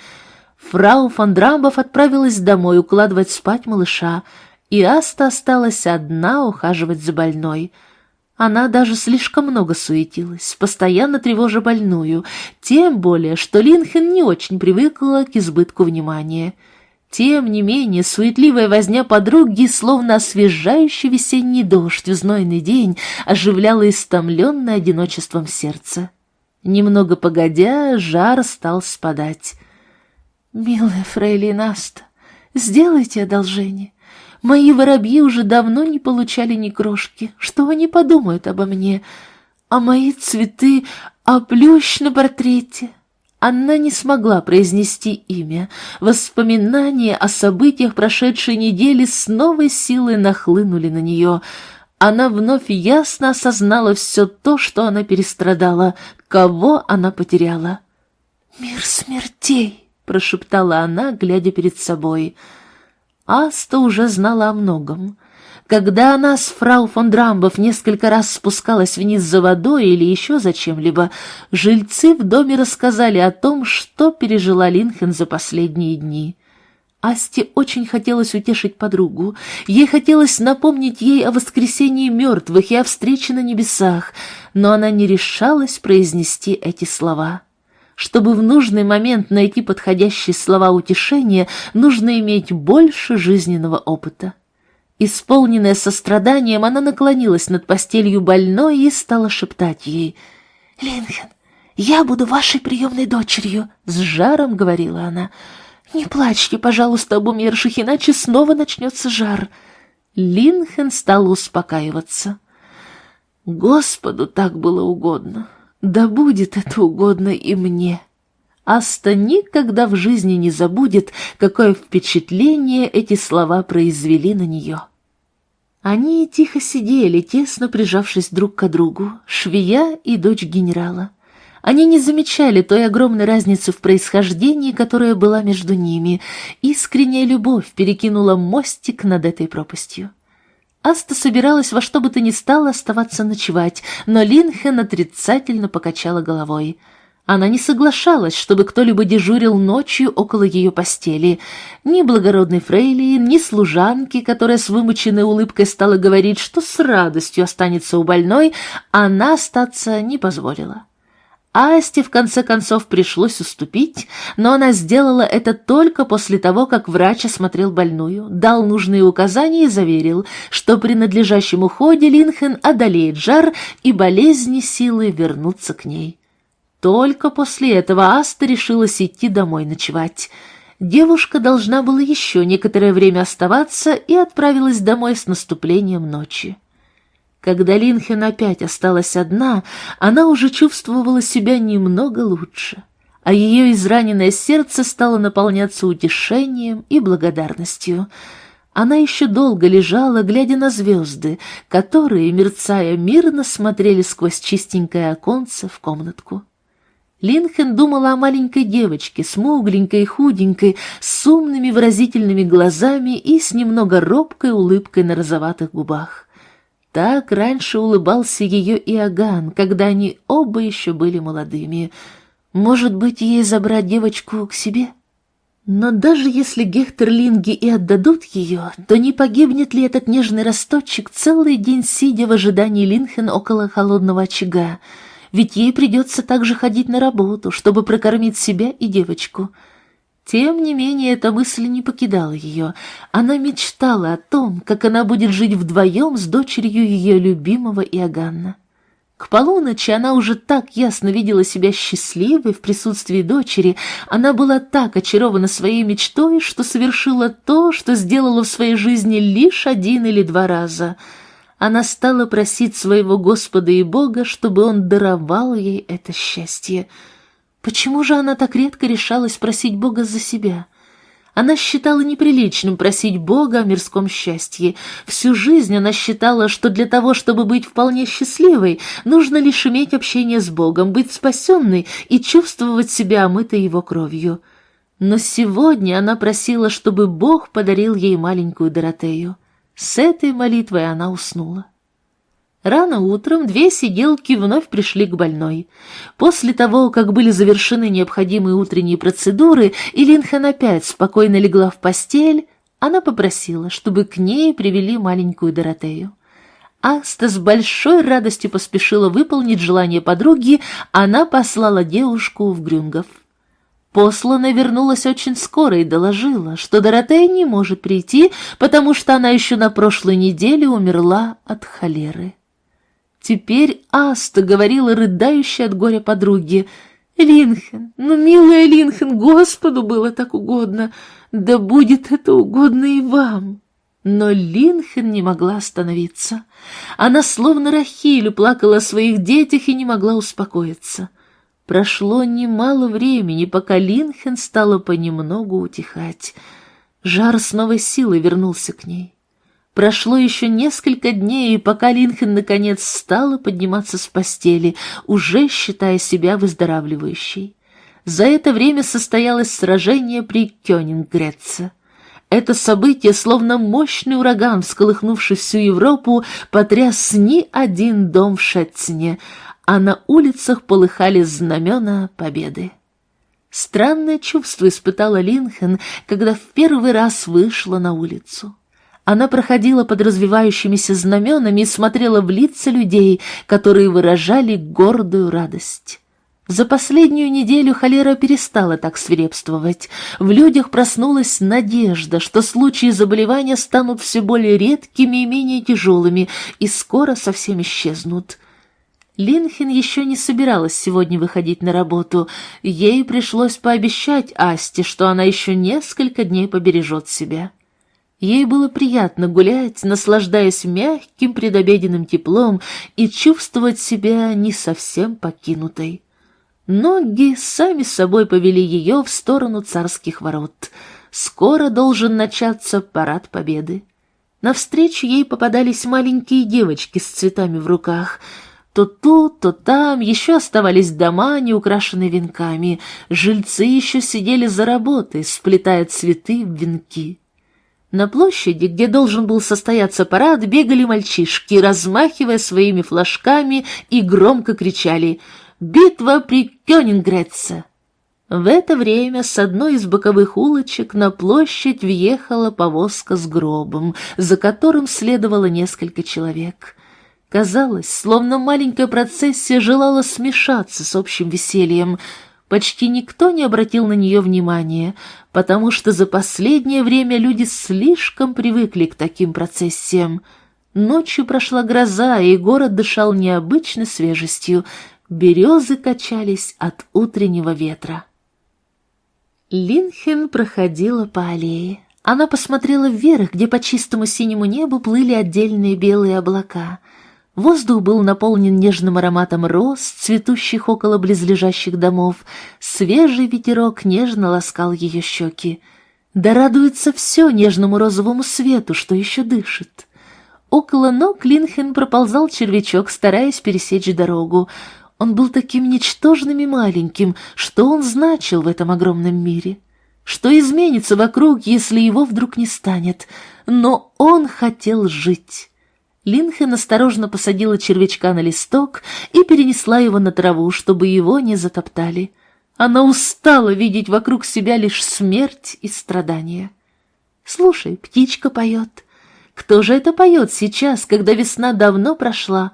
Фрау фон Драмбов отправилась домой укладывать спать малыша, и Аста осталась одна ухаживать за больной. Она даже слишком много суетилась, постоянно тревожа больную, тем более, что Линхен не очень привыкла к избытку внимания — тем не менее, суетливая возня подруги, словно освежающий весенний дождь в знойный день, оживляла истомленное одиночеством сердце. Немного погодя, жар стал спадать. «Милая фрейлин Аста, сделайте одолжение. Мои воробьи уже давно не получали ни крошки. Что они подумают обо мне? А мои цветы, а плющ на портрете?» Она не смогла произнести имя. Воспоминания о событиях прошедшей недели с новой силой нахлынули на нее. Она вновь ясно осознала все то, что она перестрадала, кого она потеряла. «Мир смертей!» — прошептала она, глядя перед собой. Аста уже знала о многом. Когда она с фрау фон Драмбов несколько раз спускалась вниз за водой или еще за чем-либо, жильцы в доме рассказали о том, что пережила Линхен за последние дни. Асте очень хотелось утешить подругу. Ей хотелось напомнить ей о воскресении мертвых и о встрече на небесах, но она не решалась произнести эти слова. Чтобы в нужный момент найти подходящие слова утешения, нужно иметь больше жизненного опыта. Исполненная состраданием, она наклонилась над постелью больной и стала шептать ей. «Линхен, я буду вашей приемной дочерью», — с жаром говорила она. «Не плачьте, пожалуйста, об умерших, иначе снова начнется жар». Линхен стал успокаиваться. «Господу так было угодно. Да будет это угодно и мне». Аста никогда в жизни не забудет, какое впечатление эти слова произвели на нее. Они тихо сидели, тесно прижавшись друг к другу, швея и дочь генерала. Они не замечали той огромной разницы в происхождении, которая была между ними. Искренняя любовь перекинула мостик над этой пропастью. Аста собиралась во что бы то ни стало оставаться ночевать, но Линхен отрицательно покачала головой — она не соглашалась, чтобы кто-либо дежурил ночью около ее постели. Ни благородной фрейли, ни служанки, которая с вымученной улыбкой стала говорить, что с радостью останется у больной, она остаться не позволила. Асте в конце концов пришлось уступить, но она сделала это только после того, как врач осмотрел больную, дал нужные указания и заверил, что при надлежащем уходе Линхен одолеет жар и болезни силы вернутся к ней. Только после этого Аста решилась идти домой ночевать. Девушка должна была еще некоторое время оставаться и отправилась домой с наступлением ночи. Когда Линхен опять осталась одна, она уже чувствовала себя немного лучше, а ее израненное сердце стало наполняться утешением и благодарностью. Она еще долго лежала, глядя на звезды, которые, мерцая мирно, смотрели сквозь чистенькое оконце в комнатку. Линхен думала о маленькой девочке, смугленькой худенькой, с умными выразительными глазами и с немного робкой улыбкой на розоватых губах. Так раньше улыбался ее Иоганн, когда они оба еще были молодыми. Может быть, ей забрать девочку к себе? — но даже если гектерлинги и отдадут ее, то не погибнет ли этот нежный росточек целый день сидя в ожидании Линхен около холодного очага? Ведь ей придется также ходить на работу, чтобы прокормить себя и девочку. Тем не менее, эта мысль не покидала ее. Она мечтала о том, как она будет жить вдвоем с дочерью ее любимого Иоганна. К полуночи она уже так ясно видела себя счастливой в присутствии дочери, она была так очарована своей мечтой, что совершила то, что сделала в своей жизни лишь один или два раза. Она стала просить своего Господа и Бога, чтобы Он даровал ей это счастье. Почему же она так редко решалась просить Бога за себя? Она считала неприличным просить Бога о мирском счастье. Всю жизнь она считала, что для того, чтобы быть вполне счастливой, нужно лишь иметь общение с Богом, быть спасенной и чувствовать себя омытой Его кровью. Но сегодня она просила, чтобы Бог подарил ей маленькую Доротею. С этой молитвой она уснула. Рано утром две сиделки вновь пришли к больной. После того, как были завершены необходимые утренние процедуры, и Линхен опять спокойно легла в постель, она попросила, чтобы к ней привели маленькую Доротею. Аста с большой радостью поспешила выполнить желание подруги, она послала девушку в Грюнгов. Послана вернулась очень скоро и доложила, что Доротея не может прийти, потому что она еще на прошлой неделе умерла от холеры. Теперь Аста говорила рыдающей от горя подруге. «Линхен, ну, милая Линхен, Господу было так угодно, да будет это угодно и вам». Но Линхен не могла остановиться. Она словно Рахилю плакала о своих детях и не могла успокоиться. Прошло немало времени, пока Линхен стала понемногу утихать. Жар с новой силой вернулся к ней. Прошло еще несколько дней, пока Линхен наконец стала подниматься с постели, уже считая себя выздоравливающей. За это время состоялось сражение при Кёнингреце. Это событие, словно мощный ураган, всколыхнувший всю Европу, потряс ни один дом в Шетцине, а на улицах полыхали знамена победы. Странное чувство испытала Линхен, когда в первый раз вышла на улицу. Она проходила под развивающимися знаменами и смотрела в лица людей, которые выражали гордую радость. За последнюю неделю холера перестала так свирепствовать. В людях проснулась надежда, что случаи заболевания станут все более редкими и менее тяжелыми, и скоро совсем исчезнут. Линхен еще не собиралась сегодня выходить на работу. Ей пришлось пообещать Асте, что она еще несколько дней побережет себя. Ей было приятно гулять, наслаждаясь мягким предобеденным теплом и чувствовать себя не совсем покинутой. Ноги сами собой повели ее в сторону царских ворот. Скоро должен начаться парад победы. Навстречу ей попадались маленькие девочки с цветами в руках. То тут, то там еще оставались дома, не украшенные венками. Жильцы еще сидели за работой, сплетая цветы в венки. На площади, где должен был состояться парад, бегали мальчишки, размахивая своими флажками и громко кричали «Битва при Кёнингреце!». В это время с одной из боковых улочек на площадь въехала повозка с гробом, за которым следовало несколько человек. Казалось, словно маленькая процессия желала смешаться с общим весельем — Почти никто не обратил на нее внимания, потому что за последнее время люди слишком привыкли к таким процессиям. Ночью прошла гроза, и город дышал необычной свежестью. Березы качались от утреннего ветра. Линхен проходила по аллее. Она посмотрела вверх, где по чистому синему небу плыли отдельные белые облака — Воздух был наполнен нежным ароматом роз, цветущих около близлежащих домов. Свежий ветерок нежно ласкал ее щеки. Да радуется все нежному розовому свету, что еще дышит. Около ног Линхен проползал червячок, стараясь пересечь дорогу. Он был таким ничтожным и маленьким, что он значил в этом огромном мире. Что изменится вокруг, если его вдруг не станет? Но он хотел жить. Линхен осторожно посадила червячка на листок и перенесла его на траву, чтобы его не затоптали. Она устала видеть вокруг себя лишь смерть и страдания. «Слушай, птичка поет. Кто же это поет сейчас, когда весна давно прошла?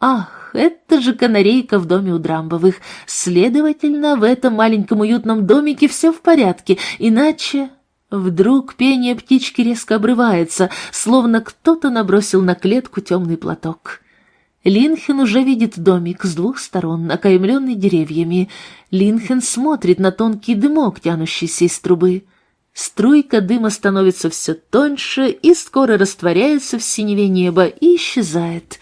Ах, это же канарейка в доме у Драмбовых. Следовательно, в этом маленьком уютном домике все в порядке, иначе Вдруг пение птички резко обрывается, словно кто-то набросил на клетку темный платок. Линхен уже видит домик с двух сторон, окаймленный деревьями. Линхен смотрит на тонкий дымок, тянущийся из трубы. Струйка дыма становится все тоньше и скоро растворяется в синеве неба и исчезает.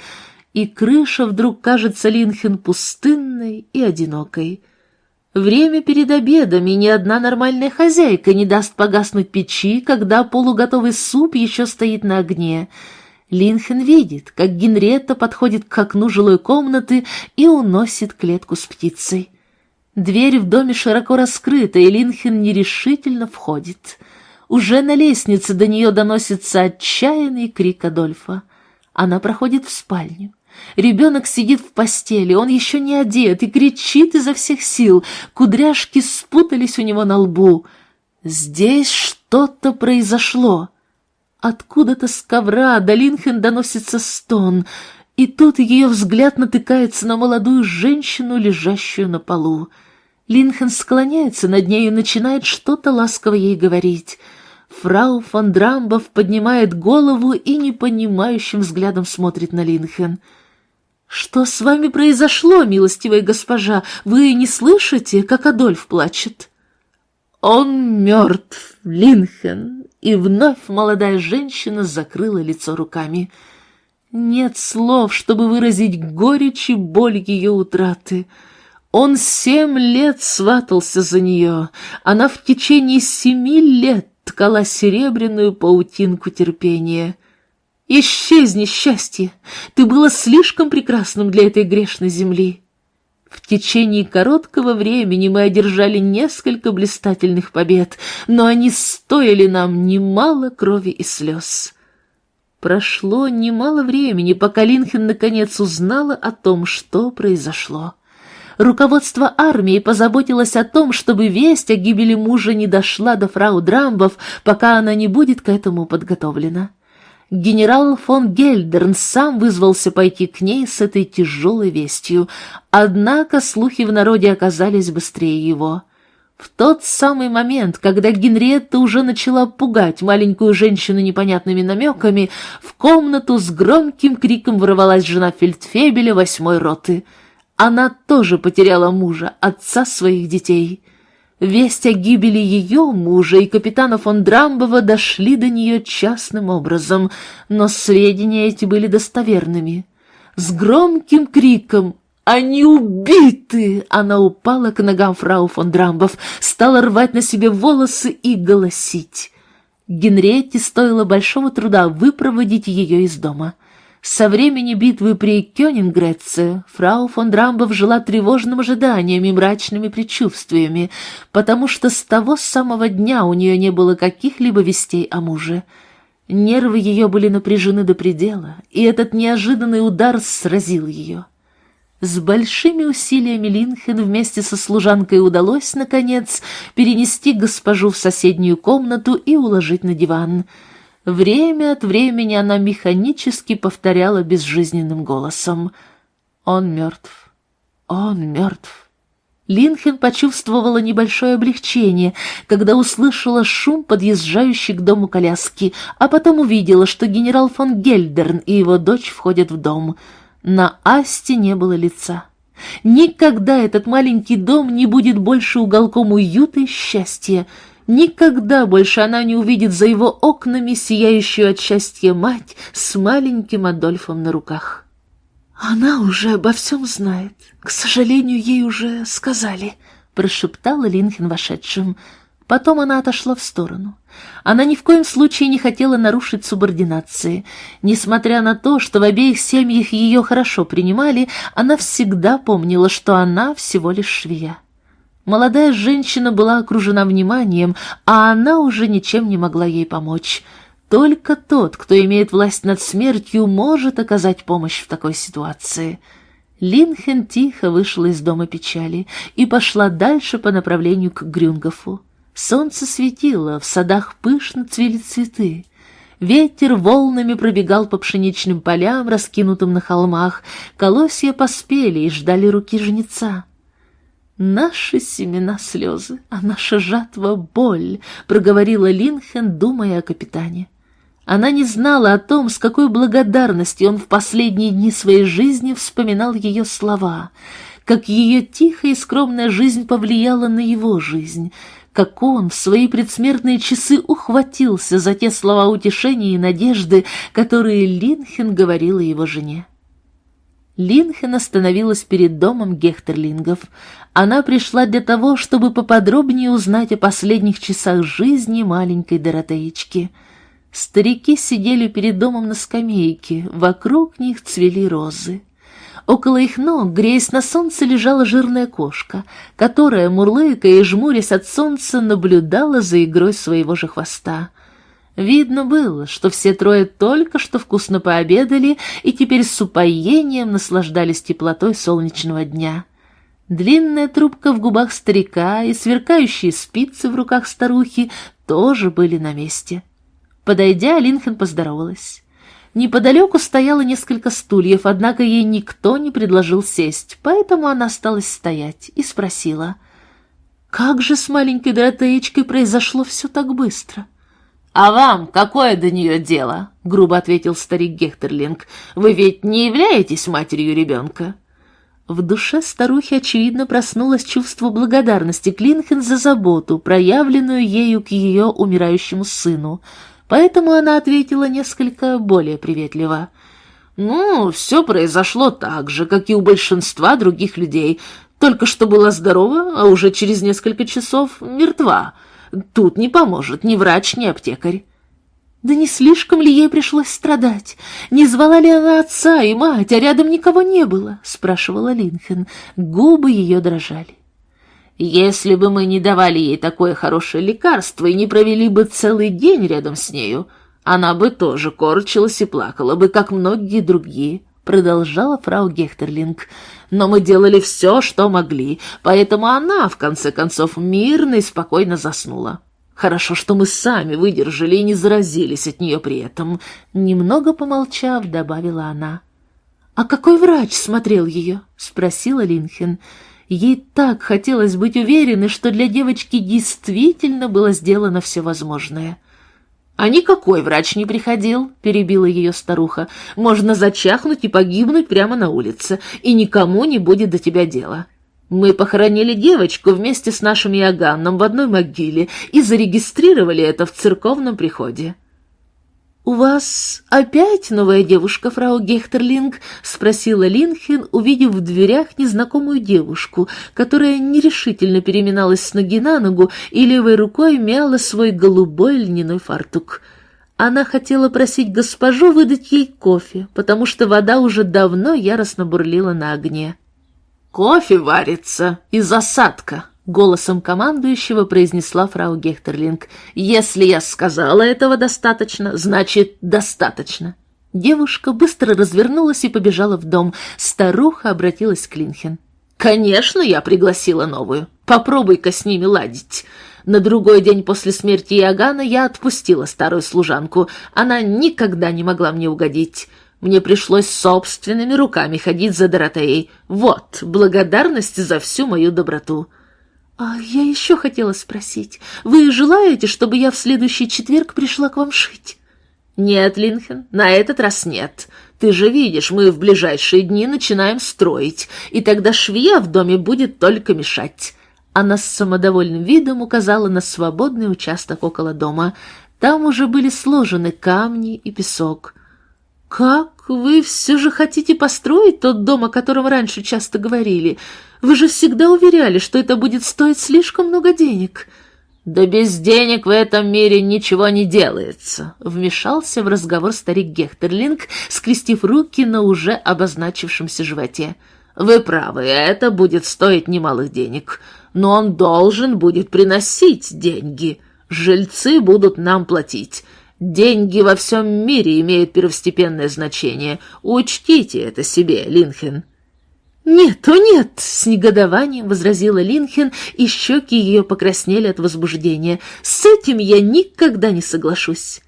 И крыша вдруг кажется Линхен пустынной и одинокой. Время перед обедом, и ни одна нормальная хозяйка не даст погаснуть печи, когда полуготовый суп еще стоит на огне. Линхен видит, как Генретта подходит к окну жилой комнаты и уносит клетку с птицей. Дверь в доме широко раскрыта, и Линхен нерешительно входит. Уже на лестнице до нее доносится отчаянный крик Адольфа. Она проходит в спальню. Ребенок сидит в постели, он еще не одет и кричит изо всех сил. Кудряшки спутались у него на лбу. Здесь что-то произошло. Откуда-то с ковра до Линхен доносится стон, и тут ее взгляд натыкается на молодую женщину, лежащую на полу. Линхен склоняется над ней и начинает что-то ласково ей говорить. Фрау фон Драмбов поднимает голову и непонимающим взглядом смотрит на Линхен — «Что с вами произошло, милостивая госпожа? Вы не слышите, как Адольф плачет?» «Он мертв, Линхен!» И вновь молодая женщина закрыла лицо руками. Нет слов, чтобы выразить горечь и боль ее утраты. Он семь лет сватался за нее. Она в течение семи лет ткала серебряную паутинку терпения. Исчезни, счастье! Ты было слишком прекрасным для этой грешной земли. В течение короткого времени мы одержали несколько блистательных побед, но они стоили нам немало крови и слез. Прошло немало времени, пока Линхен наконец узнала о том, что произошло. Руководство армии позаботилось о том, чтобы весть о гибели мужа не дошла до фрау Драмбов, пока она не будет к этому подготовлена генерал фон Гельдерн сам вызвался пойти к ней с этой тяжелой вестью, однако слухи в народе оказались быстрее его. В тот самый момент, когда Генриетта уже начала пугать маленькую женщину непонятными намеками, в комнату с громким криком ворвалась жена фельдфебеля восьмой роты. Она тоже потеряла мужа, отца своих детей — Весть о гибели ее мужа и капитана фон Драмбова дошли до нее частным образом, но сведения эти были достоверными. С громким криком «Они убиты!» Она упала к ногам фрау фон Драмбов, стала рвать на себе волосы и голосить. Генриетте стоило большого труда выпроводить ее из дома. Со времени битвы при Кёнингреце фрау фон Драмбов жила тревожным ожиданием и мрачными предчувствиями, потому что с того самого дня у нее не было каких-либо вестей о муже. Нервы ее были напряжены до предела, и этот неожиданный удар сразил ее. С большими усилиями Линхен вместе со служанкой удалось, наконец, перенести госпожу в соседнюю комнату и уложить на диван — Время от времени она механически повторяла безжизненным голосом «Он мертв! Он мертв!» Линхен почувствовала небольшое облегчение, когда услышала шум подъезжающей к дому коляски, а потом увидела, что генерал фон Гельдерн и его дочь входят в дом. На Асте не было лица. Никогда этот маленький дом не будет больше уголком уюта и счастья, Никогда больше она не увидит за его окнами сияющую от счастья мать с маленьким Адольфом на руках. «Она уже обо всем знает. К сожалению, ей уже сказали», — прошептала Линхен вошедшим. Потом она отошла в сторону. Она ни в коем случае не хотела нарушить субординации. Несмотря на то, что в обеих семьях ее хорошо принимали, она всегда помнила, что она всего лишь швея. Молодая женщина была окружена вниманием, а она уже ничем не могла ей помочь. Только тот, кто имеет власть над смертью, может оказать помощь в такой ситуации. Линхен тихо вышла из дома печали и пошла дальше по направлению к Грюнгофу. Солнце светило, в садах пышно цвели цветы. Ветер волнами пробегал по пшеничным полям, раскинутым на холмах. Колосья поспели и ждали руки жнеца. «Наши семена слезы, а наша жатва — боль», — проговорила Линхен, думая о капитане. Она не знала о том, с какой благодарностью он в последние дни своей жизни вспоминал ее слова, как ее тихая и скромная жизнь повлияла на его жизнь, как он в свои предсмертные часы ухватился за те слова утешения и надежды, которые Линхен говорила его жене. Линхен остановилась перед домом Гехтерлингов. Она пришла для того, чтобы поподробнее узнать о последних часах жизни маленькой Доротеечки. Старики сидели перед домом на скамейке, вокруг них цвели розы. Около их ног, греясь на солнце, лежала жирная кошка, которая, мурлыкая и жмурясь от солнца, наблюдала за игрой своего же хвоста. Видно было, что все трое только что вкусно пообедали и теперь с упоением наслаждались теплотой солнечного дня. Длинная трубка в губах старика и сверкающие спицы в руках старухи тоже были на месте. Подойдя, Линхен поздоровалась. Неподалеку стояло несколько стульев, однако ей никто не предложил сесть, поэтому она осталась стоять и спросила, «Как же с маленькой Доротеечкой произошло все так быстро?» «А вам какое до нее дело?» — грубо ответил старик Гехтерлинг. «Вы ведь не являетесь матерью ребенка?» В душе старухи, очевидно, проснулось чувство благодарности Клинхен за заботу, проявленную ею к ее умирающему сыну — поэтому она ответила несколько более приветливо. «Ну, все произошло так же, как и у большинства других людей. Только что была здорова, а уже через несколько часов мертва. Тут не поможет ни врач, ни аптекарь». Да не слишком ли ей пришлось страдать? Не звала ли она отца и мать, а рядом никого не было? — спрашивала Линхен. Губы ее дрожали. Если бы мы не давали ей такое хорошее лекарство и не провели бы целый день рядом с нею, она бы тоже корчилась и плакала бы, как многие другие, продолжала фрау Гехтерлинг. Но мы делали все, что могли, поэтому она, в конце концов, мирно и спокойно заснула. Хорошо, что мы сами выдержали и не заразились от нее при этом. Немного помолчав, добавила она. «А какой врач смотрел ее?» — спросила Линхен. Ей так хотелось быть уверенной, что для девочки действительно было сделано все возможное. «А никакой врач не приходил», — перебила ее старуха. «Можно зачахнуть и погибнуть прямо на улице, и никому не будет до тебя дела. Мы похоронили девочку вместе с нашим Иоганном в одной могиле и зарегистрировали это в церковном приходе». «У вас опять новая девушка, фрау Гехтерлинг?» — спросила Линхен, увидев в дверях незнакомую девушку, которая нерешительно переминалась с ноги на ногу и левой рукой мяла свой голубой льняной фартук. Она хотела просить госпожу выдать ей кофе, потому что вода уже давно яростно бурлила на огне. «Кофе варится из осадка», Голосом командующего произнесла фрау Гехтерлинг. «Если я сказала этого достаточно, значит, достаточно». Девушка быстро развернулась и побежала в дом. Старуха обратилась к Линхен. «Конечно, я пригласила новую. Попробуй-ка с ними ладить». На другой день после смерти Иоганна я отпустила старую служанку. Она никогда не могла мне угодить. Мне пришлось собственными руками ходить за Доротеей. Вот, благодарность за всю мою доброту. «А я еще хотела спросить, вы желаете, чтобы я в следующий четверг пришла к вам шить?» «Нет, Линхен, на этот раз нет. Ты же видишь, мы в ближайшие дни начинаем строить, и тогда швея в доме будет только мешать». Она с самодовольным видом указала на свободный участок около дома. Там уже были сложены камни и песок. «Как? Вы все же хотите построить тот дом, о котором раньше часто говорили? Вы же всегда уверяли, что это будет стоить слишком много денег». «Да без денег в этом мире ничего не делается», — вмешался в разговор старик Гехтерлинг, скрестив руки на уже обозначившемся животе. «Вы правы, это будет стоить немалых денег, но он должен будет приносить деньги. Жильцы будут нам платить. Деньги во всем мире имеют первостепенное значение. Учтите это себе, Линхен». «Нет, о нет!» — с негодованием возразила Линхен, и щеки ее покраснели от возбуждения. «С этим я никогда не соглашусь.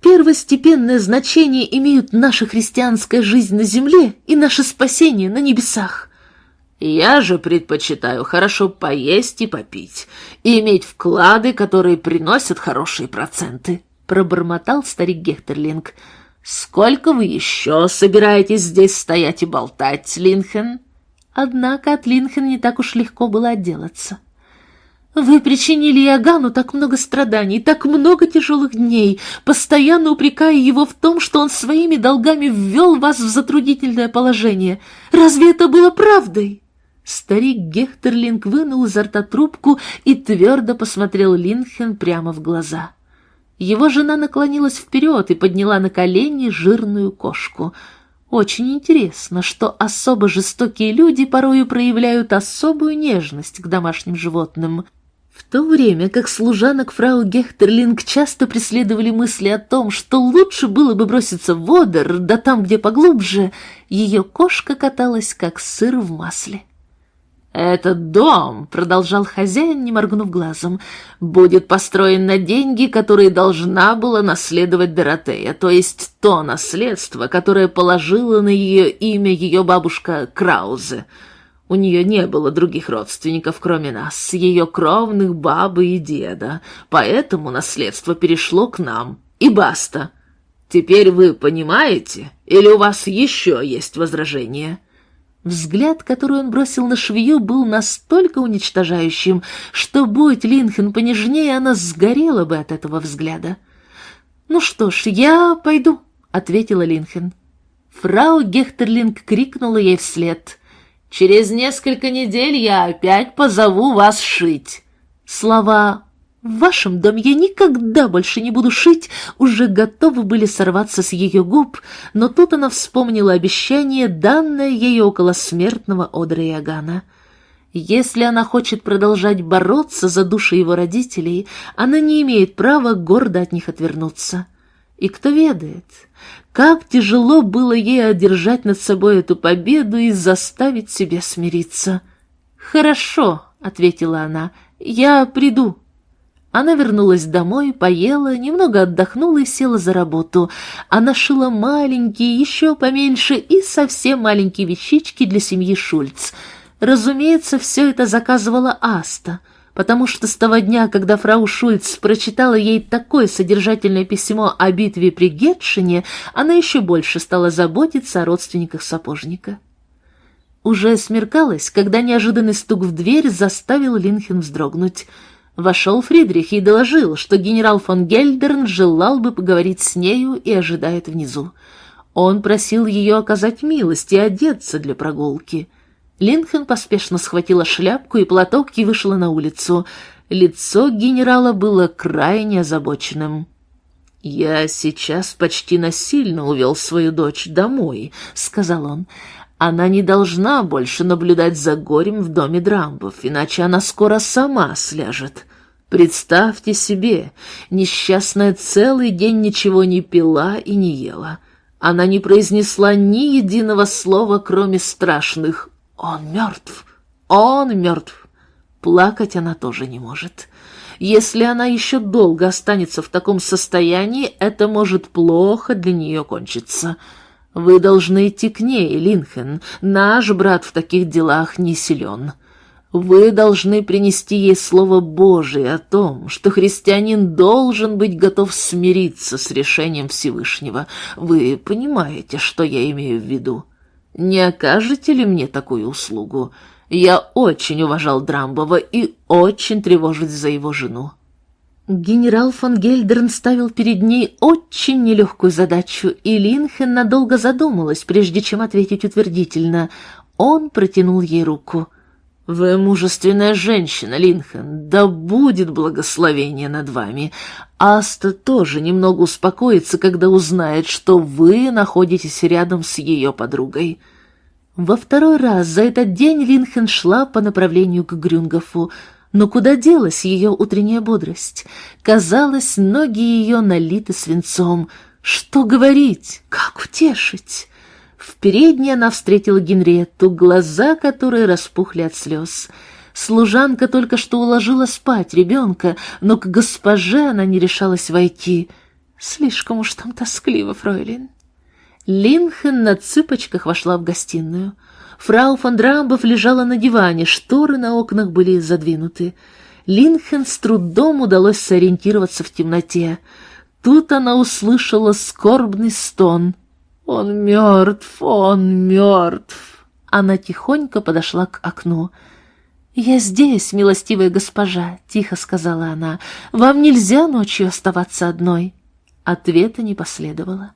Первостепенное значение имеют наша христианская жизнь на земле и наше спасение на небесах». «Я же предпочитаю хорошо поесть и попить, и иметь вклады, которые приносят хорошие проценты», — пробормотал старик Гехтерлинг. «Сколько вы еще собираетесь здесь стоять и болтать, Линхен?» Однако от Линхен не так уж легко было отделаться. «Вы причинили Иоганну так много страданий, так много тяжелых дней, постоянно упрекая его в том, что он своими долгами ввел вас в затруднительное положение. Разве это было правдой?» Старик Гехтерлинг вынул изо рта трубку и твердо посмотрел Линхен прямо в глаза. Его жена наклонилась вперед и подняла на колени жирную кошку. Очень интересно, что особо жестокие люди порою проявляют особую нежность к домашним животным. В то время как служанок фрау Гехтерлинг часто преследовали мысли о том, что лучше было бы броситься в водор, да там, где поглубже, ее кошка каталась, как сыр в масле. «Этот дом, — продолжал хозяин, не моргнув глазом, — будет построен на деньги, которые должна была наследовать Доротея, то есть то наследство, которое положила на ее имя ее бабушка Краузе. У нее не было других родственников, кроме нас, ее кровных бабы и деда, поэтому наследство перешло к нам, и баста. Теперь вы понимаете, или у вас еще есть возражения?» Взгляд, который он бросил на швею, был настолько уничтожающим, что, будь Линхен понежнее, она сгорела бы от этого взгляда. «Ну что ж, я пойду», — ответила Линхен. Фрау Гехтерлинг крикнула ей вслед. «Через несколько недель я опять позову вас шить». Слова «В вашем доме я никогда больше не буду шить» уже готовы были сорваться с ее губ, но тут она вспомнила обещание, данное ей около смертного Одра Иоганна. Если она хочет продолжать бороться за души его родителей, она не имеет права гордо от них отвернуться. И кто ведает, как тяжело было ей одержать над собой эту победу и заставить себя смириться. «Хорошо», — ответила она, — «я приду». Она вернулась домой, поела, немного отдохнула и села за работу. Она шила маленькие, еще поменьше и совсем маленькие вещички для семьи Шульц. Разумеется, все это заказывала Аста, потому что с того дня, когда фрау Шульц прочитала ей такое содержательное письмо о битве при Гетшине, она еще больше стала заботиться о родственниках сапожника. Уже смеркалось, когда неожиданный стук в дверь заставил Линхен вздрогнуть — Вошел Фридрих и доложил, что генерал фон Гельдерн желал бы поговорить с нею и ожидает внизу. Он просил ее оказать милость и одеться для прогулки. Линхен поспешно схватила шляпку и платок и вышла на улицу. Лицо генерала было крайне озабоченным. «Я сейчас почти насильно увел свою дочь домой», — сказал он. «Она не должна больше наблюдать за горем в доме Драмбов, иначе она скоро сама сляжет. Представьте себе, несчастная целый день ничего не пила и не ела. Она не произнесла ни единого слова, кроме страшных «Он мертв! Он мертв!» Плакать она тоже не может. Если она еще долго останется в таком состоянии, это может плохо для нее кончиться. Вы должны идти к ней, Линхен. Наш брат в таких делах не силен. Вы должны принести ей слово Божие о том, что христианин должен быть готов смириться с решением Всевышнего. Вы понимаете, что я имею в виду? Не окажете ли мне такую услугу? Я очень уважал Драмбова и очень тревожусь за его жену. Генерал фон Гельдерн ставил перед ней очень нелегкую задачу, и Линхен надолго задумалась, прежде чем ответить утвердительно. Он протянул ей руку. «Вы мужественная женщина, Линхен, да будет благословение над вами. Аста тоже немного успокоится, когда узнает, что вы находитесь рядом с ее подругой». Во второй раз за этот день Линхен шла по направлению к Грюнгофу, но куда делась ее утренняя бодрость? Казалось, ноги ее налиты свинцом. Что говорить? Как утешить? В передней она встретила Генриетту, глаза которой распухли от слез. Служанка только что уложила спать ребенка, но к госпоже она не решалась войти. Слишком уж там тоскливо, фройлин. Линхен на цыпочках вошла в гостиную. Фрау фон Драмбов лежала на диване, шторы на окнах были задвинуты. Линхен с трудом удалось сориентироваться в темноте. Тут она услышала скорбный стон. «Он мертв, он мертв!» Она тихонько подошла к окну. «Я здесь, милостивая госпожа», — тихо сказала она. «Вам нельзя ночью оставаться одной». Ответа не последовало.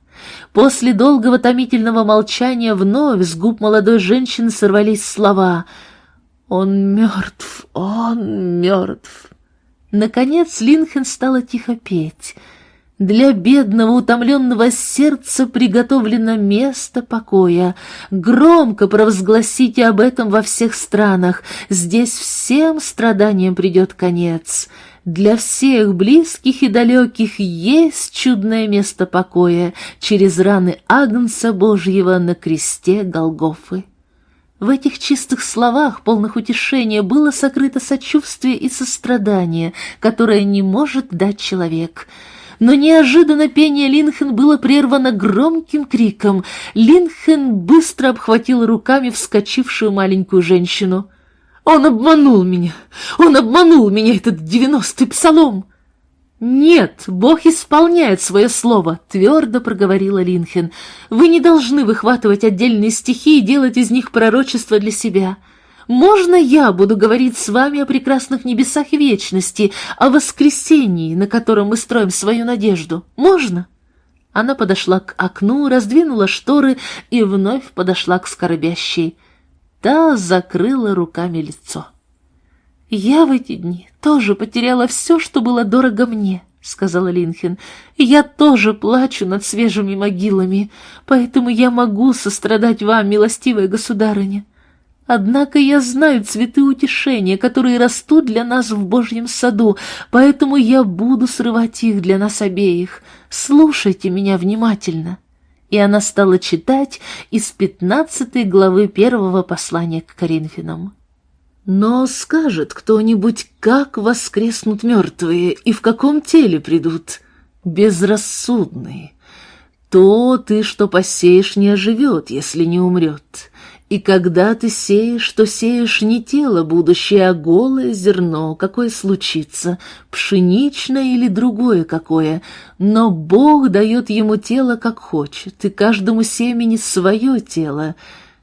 После долгого томительного молчания вновь с губ молодой женщины сорвались слова «Он мертв, он мертв». Наконец Линхен стала тихо петь. Для бедного утомленного сердца приготовлено место покоя. Громко провозгласите об этом во всех странах. Здесь всем страданиям придет конец. Для всех близких и далеких есть чудное место покоя через раны Агнца Божьего на кресте Голгофы. В этих чистых словах, полных утешения, было сокрыто сочувствие и сострадание, которое не может дать человек. Но неожиданно пение Линхен было прервано громким криком. Линхен быстро обхватил руками вскочившую маленькую женщину — он обманул меня! Он обманул меня, этот девяностый псалом!» «Нет, Бог исполняет свое слово», — твердо проговорила Линхен. «Вы не должны выхватывать отдельные стихи и делать из них пророчество для себя. Можно я буду говорить с вами о прекрасных небесах вечности, о воскресении, на котором мы строим свою надежду? Можно?» Она подошла к окну, раздвинула шторы и вновь подошла к скорбящей. Та закрыла руками лицо. «Я в эти дни тоже потеряла все, что было дорого мне», — сказала Линхен. «Я тоже плачу над свежими могилами, поэтому я могу сострадать вам, милостивая государыня. Однако я знаю цветы утешения, которые растут для нас в Божьем саду, поэтому я буду срывать их для нас обеих. Слушайте меня внимательно» и она стала читать из пятнадцатой главы первого послания к Коринфянам. «Но скажет кто-нибудь, как воскреснут мертвые и в каком теле придут? Безрассудные. То ты, что посеешь, не оживет, если не умрет. И когда ты сеешь, то сеешь не тело будущее, а голое зерно, какое случится, пшеничное или другое какое, но Бог дает ему тело, как хочет, и каждому семени свое тело.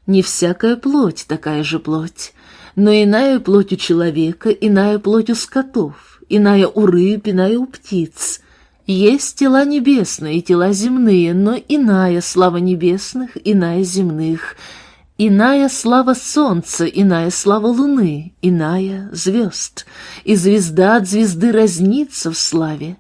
Не всякая плоть такая же плоть, но иная плоть у человека, иная плоть у скотов, иная у рыб, иная у птиц». Есть тела небесные и тела земные, но иная слава небесных, иная земных — Иная слава солнца, иная слава луны, иная звезд, и звезда от звезды разнится в славе.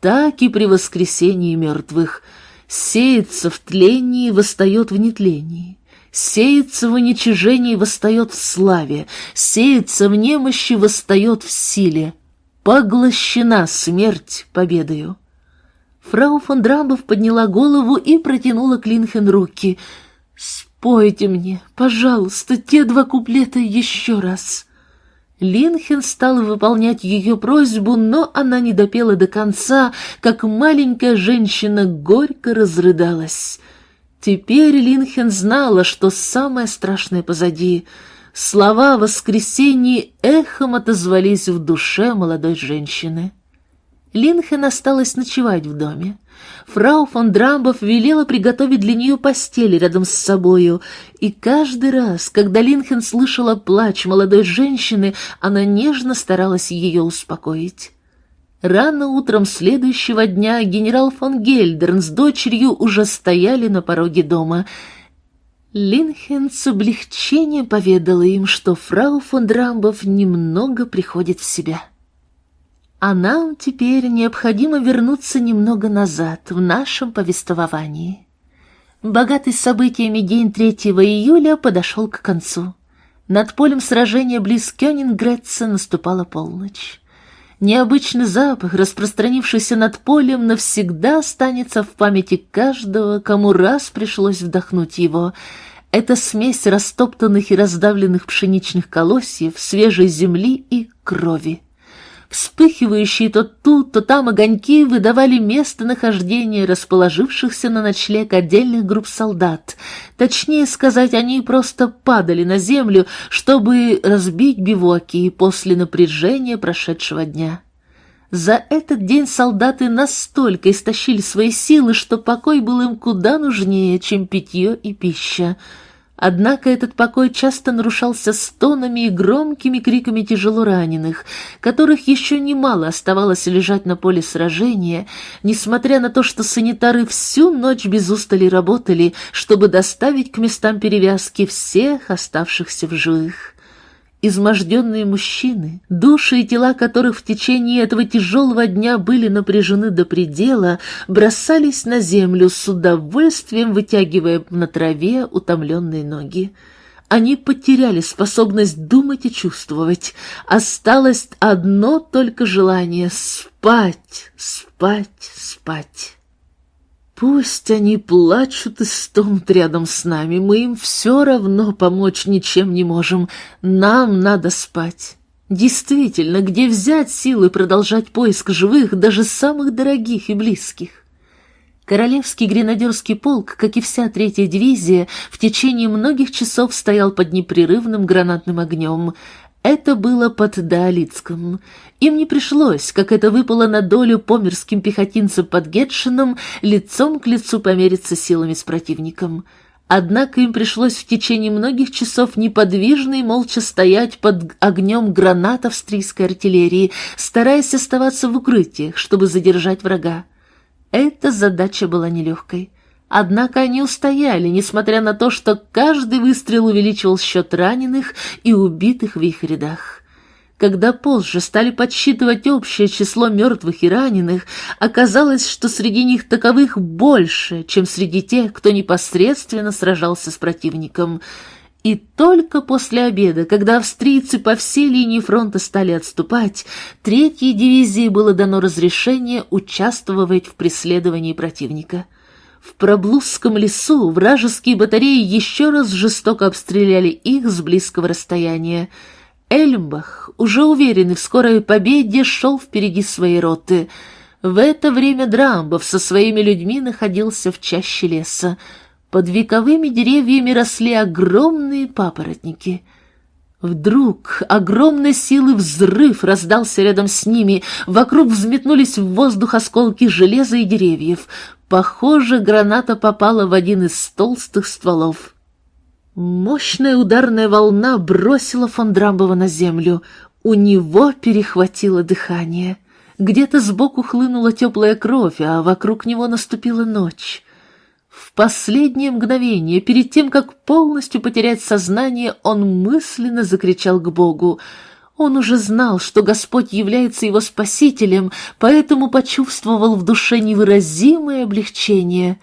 Так и при воскресении мертвых сеется в тлении, восстает в нетлении, сеется в уничижении, восстает в славе, сеется в немощи, восстает в силе. Поглощена смерть победою. Фрау фон Драмбов подняла голову и протянула Клинхен руки — Спойте мне, пожалуйста, те два куплета еще раз. Линхен стал выполнять ее просьбу, но она не допела до конца, как маленькая женщина горько разрыдалась. Теперь Линхен знала, что самое страшное позади. Слова о воскресении эхом отозвались в душе молодой женщины. Линхен осталась ночевать в доме. Фрау фон Драмбов велела приготовить для нее постель рядом с собою, и каждый раз, когда Линхен слышала плач молодой женщины, она нежно старалась ее успокоить. Рано утром следующего дня генерал фон Гельдерн с дочерью уже стояли на пороге дома. Линхен с облегчением поведала им, что фрау фон Драмбов немного приходит в себя. А нам теперь необходимо вернуться немного назад в нашем повествовании. Богатый событиями день 3 июля подошел к концу. Над полем сражения близ Кёнингретца наступала полночь. Необычный запах, распространившийся над полем, навсегда останется в памяти каждого, кому раз пришлось вдохнуть его. Это смесь растоптанных и раздавленных пшеничных колосьев, свежей земли и крови. Вспыхивающие то тут, то там огоньки выдавали местонахождение расположившихся на ночлег отдельных групп солдат. Точнее сказать, они просто падали на землю, чтобы разбить бивуаки после напряжения прошедшего дня. За этот день солдаты настолько истощили свои силы, что покой был им куда нужнее, чем питье и пища. Однако этот покой часто нарушался стонами и громкими криками тяжело раненых, которых еще немало оставалось лежать на поле сражения, несмотря на то, что санитары всю ночь без устали работали, чтобы доставить к местам перевязки всех оставшихся в живых изможденные мужчины, души и тела которых в течение этого тяжелого дня были напряжены до предела, бросались на землю с удовольствием, вытягивая на траве утомленные ноги. Они потеряли способность думать и чувствовать. Осталось одно только желание — спать, спать, спать. Пусть они плачут и стонут рядом с нами, мы им все равно помочь ничем не можем, нам надо спать. Действительно, где взять силы продолжать поиск живых, даже самых дорогих и близких? Королевский гренадерский полк, как и вся третья дивизия, в течение многих часов стоял под непрерывным гранатным огнем. Это было под Даолицком. Им не пришлось, как это выпало на долю померским пехотинцам под Гетшином, лицом к лицу помериться силами с противником. Однако им пришлось в течение многих часов неподвижно и молча стоять под огнем гранат австрийской артиллерии, стараясь оставаться в укрытиях, чтобы задержать врага. Эта задача была нелегкой. Однако они устояли, несмотря на то, что каждый выстрел увеличивал счет раненых и убитых в их рядах. Когда позже стали подсчитывать общее число мертвых и раненых, оказалось, что среди них таковых больше, чем среди тех, кто непосредственно сражался с противником. И только после обеда, когда австрийцы по всей линии фронта стали отступать, третьей дивизии было дано разрешение участвовать в преследовании противника. В Проблузском лесу вражеские батареи еще раз жестоко обстреляли их с близкого расстояния. Эльмбах, уже уверенный в скорой победе, шел впереди своей роты. В это время Драмбов со своими людьми находился в чаще леса. Под вековыми деревьями росли огромные папоротники — Вдруг огромной силы взрыв раздался рядом с ними, вокруг взметнулись в воздух осколки железа и деревьев. Похоже, граната попала в один из толстых стволов. Мощная ударная волна бросила фон Драмбова на землю. У него перехватило дыхание. Где-то сбоку хлынула теплая кровь, а вокруг него наступила ночь. В последнее мгновение, перед тем, как полностью потерять сознание, он мысленно закричал к Богу. Он уже знал, что Господь является его спасителем, поэтому почувствовал в душе невыразимое облегчение.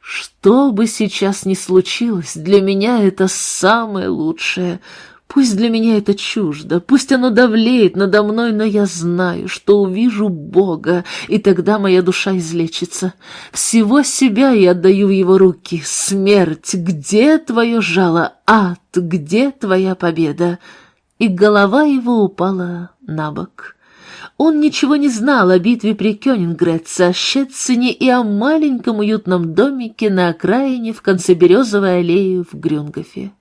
Что бы сейчас ни случилось, для меня это самое лучшее — Пусть для меня это чуждо, пусть оно давлеет надо мной, но я знаю, что увижу Бога, и тогда моя душа излечится. Всего себя я отдаю в его руки. Смерть, где твое жало? Ад, где твоя победа? И голова его упала на бок. Он ничего не знал о битве при Кёнингретце, о Щетцине и о маленьком уютном домике на окраине в конце Березовой аллеи в Грюнгофе.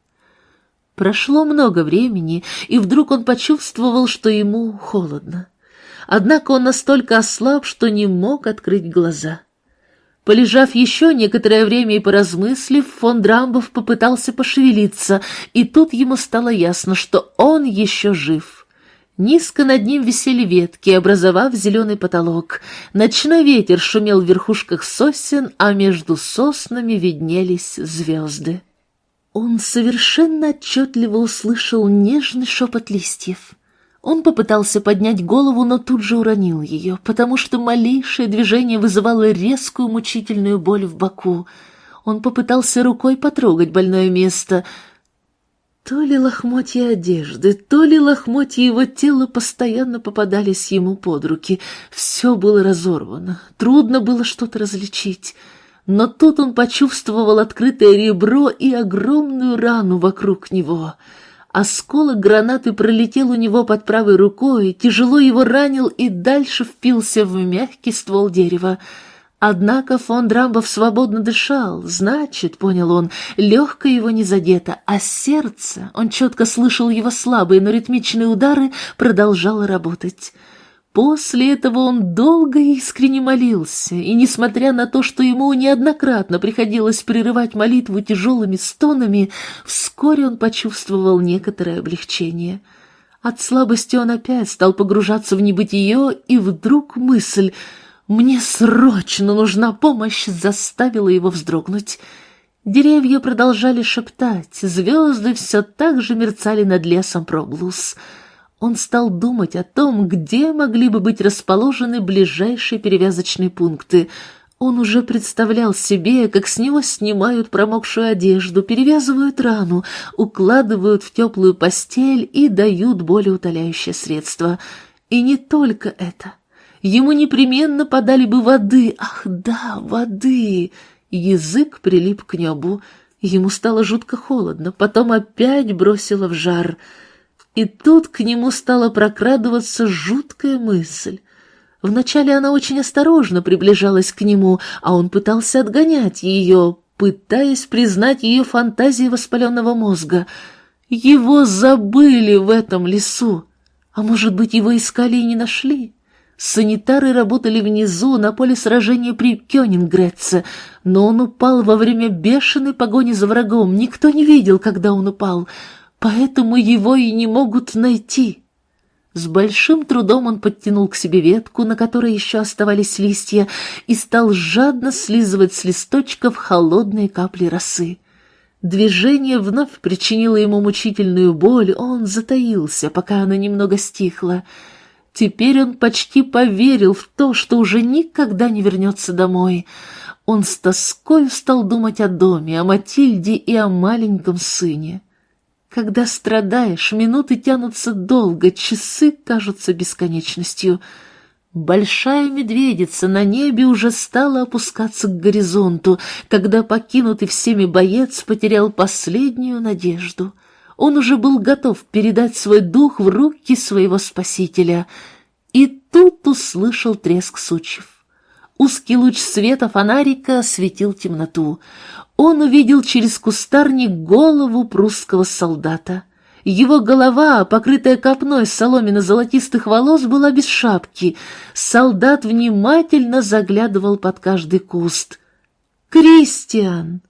Прошло много времени, и вдруг он почувствовал, что ему холодно. Однако он настолько ослаб, что не мог открыть глаза. Полежав еще некоторое время и поразмыслив, фон Драмбов попытался пошевелиться, и тут ему стало ясно, что он еще жив. Низко над ним висели ветки, образовав зеленый потолок. Ночной ветер шумел в верхушках сосен, а между соснами виднелись звезды. Он совершенно отчетливо услышал нежный шепот листьев. Он попытался поднять голову, но тут же уронил ее, потому что малейшее движение вызывало резкую мучительную боль в боку. Он попытался рукой потрогать больное место. То ли лохмотья одежды, то ли лохмотья его тела постоянно попадались ему под руки. Все было разорвано, трудно было что-то различить. Но тут он почувствовал открытое ребро и огромную рану вокруг него — Осколок гранаты пролетел у него под правой рукой, тяжело его ранил и дальше впился в мягкий ствол дерева. Однако фон Драмбов свободно дышал, значит, понял он, легкое его не задето, а сердце, он четко слышал его слабые, но ритмичные удары, продолжало работать. После этого он долго и искренне молился, и, несмотря на то, что ему неоднократно приходилось прерывать молитву тяжелыми стонами, вскоре он почувствовал некоторое облегчение. От слабости он опять стал погружаться в небытие, и вдруг мысль «Мне срочно нужна помощь» заставила его вздрогнуть. Деревья продолжали шептать, звезды все так же мерцали над лесом Проблус — он стал думать о том, где могли бы быть расположены ближайшие перевязочные пункты. Он уже представлял себе, как с него снимают промокшую одежду, перевязывают рану, укладывают в теплую постель и дают болеутоляющее средство. И не только это. Ему непременно подали бы воды. Ах да, воды! Язык прилип к небу. Ему стало жутко холодно, потом опять бросило в жар — и тут к нему стала прокрадываться жуткая мысль. Вначале она очень осторожно приближалась к нему, а он пытался отгонять ее, пытаясь признать ее фантазии воспаленного мозга. Его забыли в этом лесу. А может быть, его искали и не нашли? Санитары работали внизу, на поле сражения при Кёнингреце, но он упал во время бешеной погони за врагом. Никто не видел, когда он упал поэтому его и не могут найти. С большим трудом он подтянул к себе ветку, на которой еще оставались листья, и стал жадно слизывать с листочков холодные капли росы. Движение вновь причинило ему мучительную боль, он затаился, пока она немного стихла. Теперь он почти поверил в то, что уже никогда не вернется домой. Он с тоской стал думать о доме, о Матильде и о маленьком сыне. Когда страдаешь, минуты тянутся долго, часы кажутся бесконечностью. Большая медведица на небе уже стала опускаться к горизонту, когда покинутый всеми боец потерял последнюю надежду. Он уже был готов передать свой дух в руки своего спасителя. И тут услышал треск сучьев. Узкий луч света фонарика осветил темноту он увидел через кустарник голову прусского солдата. Его голова, покрытая копной соломенно-золотистых волос, была без шапки. Солдат внимательно заглядывал под каждый куст. «Кристиан!»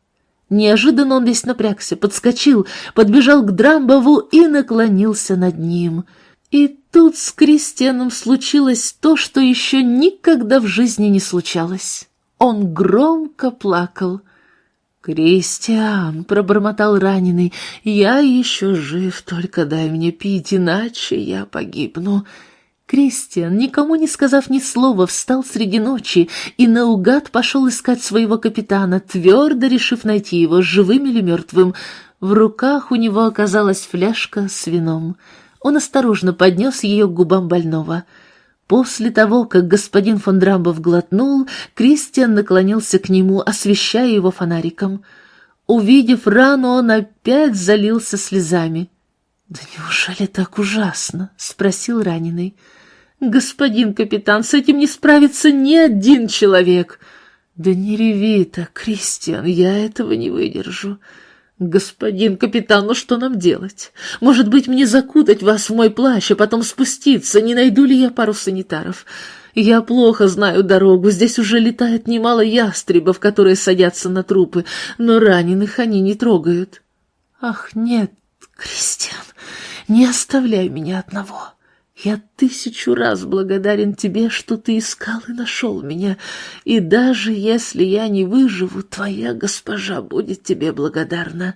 Неожиданно он весь напрягся, подскочил, подбежал к Драмбову и наклонился над ним. И тут с Кристианом случилось то, что еще никогда в жизни не случалось. Он громко плакал. «Кристиан!» — пробормотал раненый. «Я еще жив, только дай мне пить, иначе я погибну». Кристиан, никому не сказав ни слова, встал среди ночи и наугад пошел искать своего капитана, твердо решив найти его, живым или мертвым. В руках у него оказалась фляжка с вином. Он осторожно поднес ее к губам больного — После того, как господин фон Драмбов глотнул, Кристиан наклонился к нему, освещая его фонариком. Увидев рану, он опять залился слезами. «Да неужели так ужасно?» — спросил раненый. «Господин капитан, с этим не справится ни один человек!» «Да не реви так, Кристиан, я этого не выдержу. «Господин капитан, ну что нам делать? Может быть, мне закутать вас в мой плащ, а потом спуститься? Не найду ли я пару санитаров? Я плохо знаю дорогу, здесь уже летает немало ястребов, которые садятся на трупы, но раненых они не трогают». «Ах, нет, Кристиан, не оставляй меня одного». Я тысячу раз благодарен тебе, что ты искал и нашел меня, и даже если я не выживу, твоя госпожа будет тебе благодарна.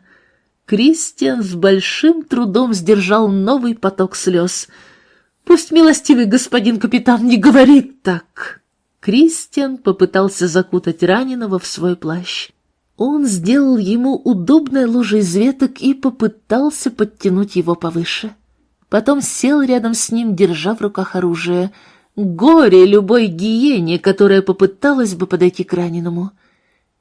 Кристиан с большим трудом сдержал новый поток слез. «Пусть милостивый господин капитан не говорит так!» Кристиан попытался закутать раненого в свой плащ. Он сделал ему удобное ложе из веток и попытался подтянуть его повыше. Потом сел рядом с ним, держа в руках оружие. Горе любой гиене, которая попыталась бы подойти к раненому.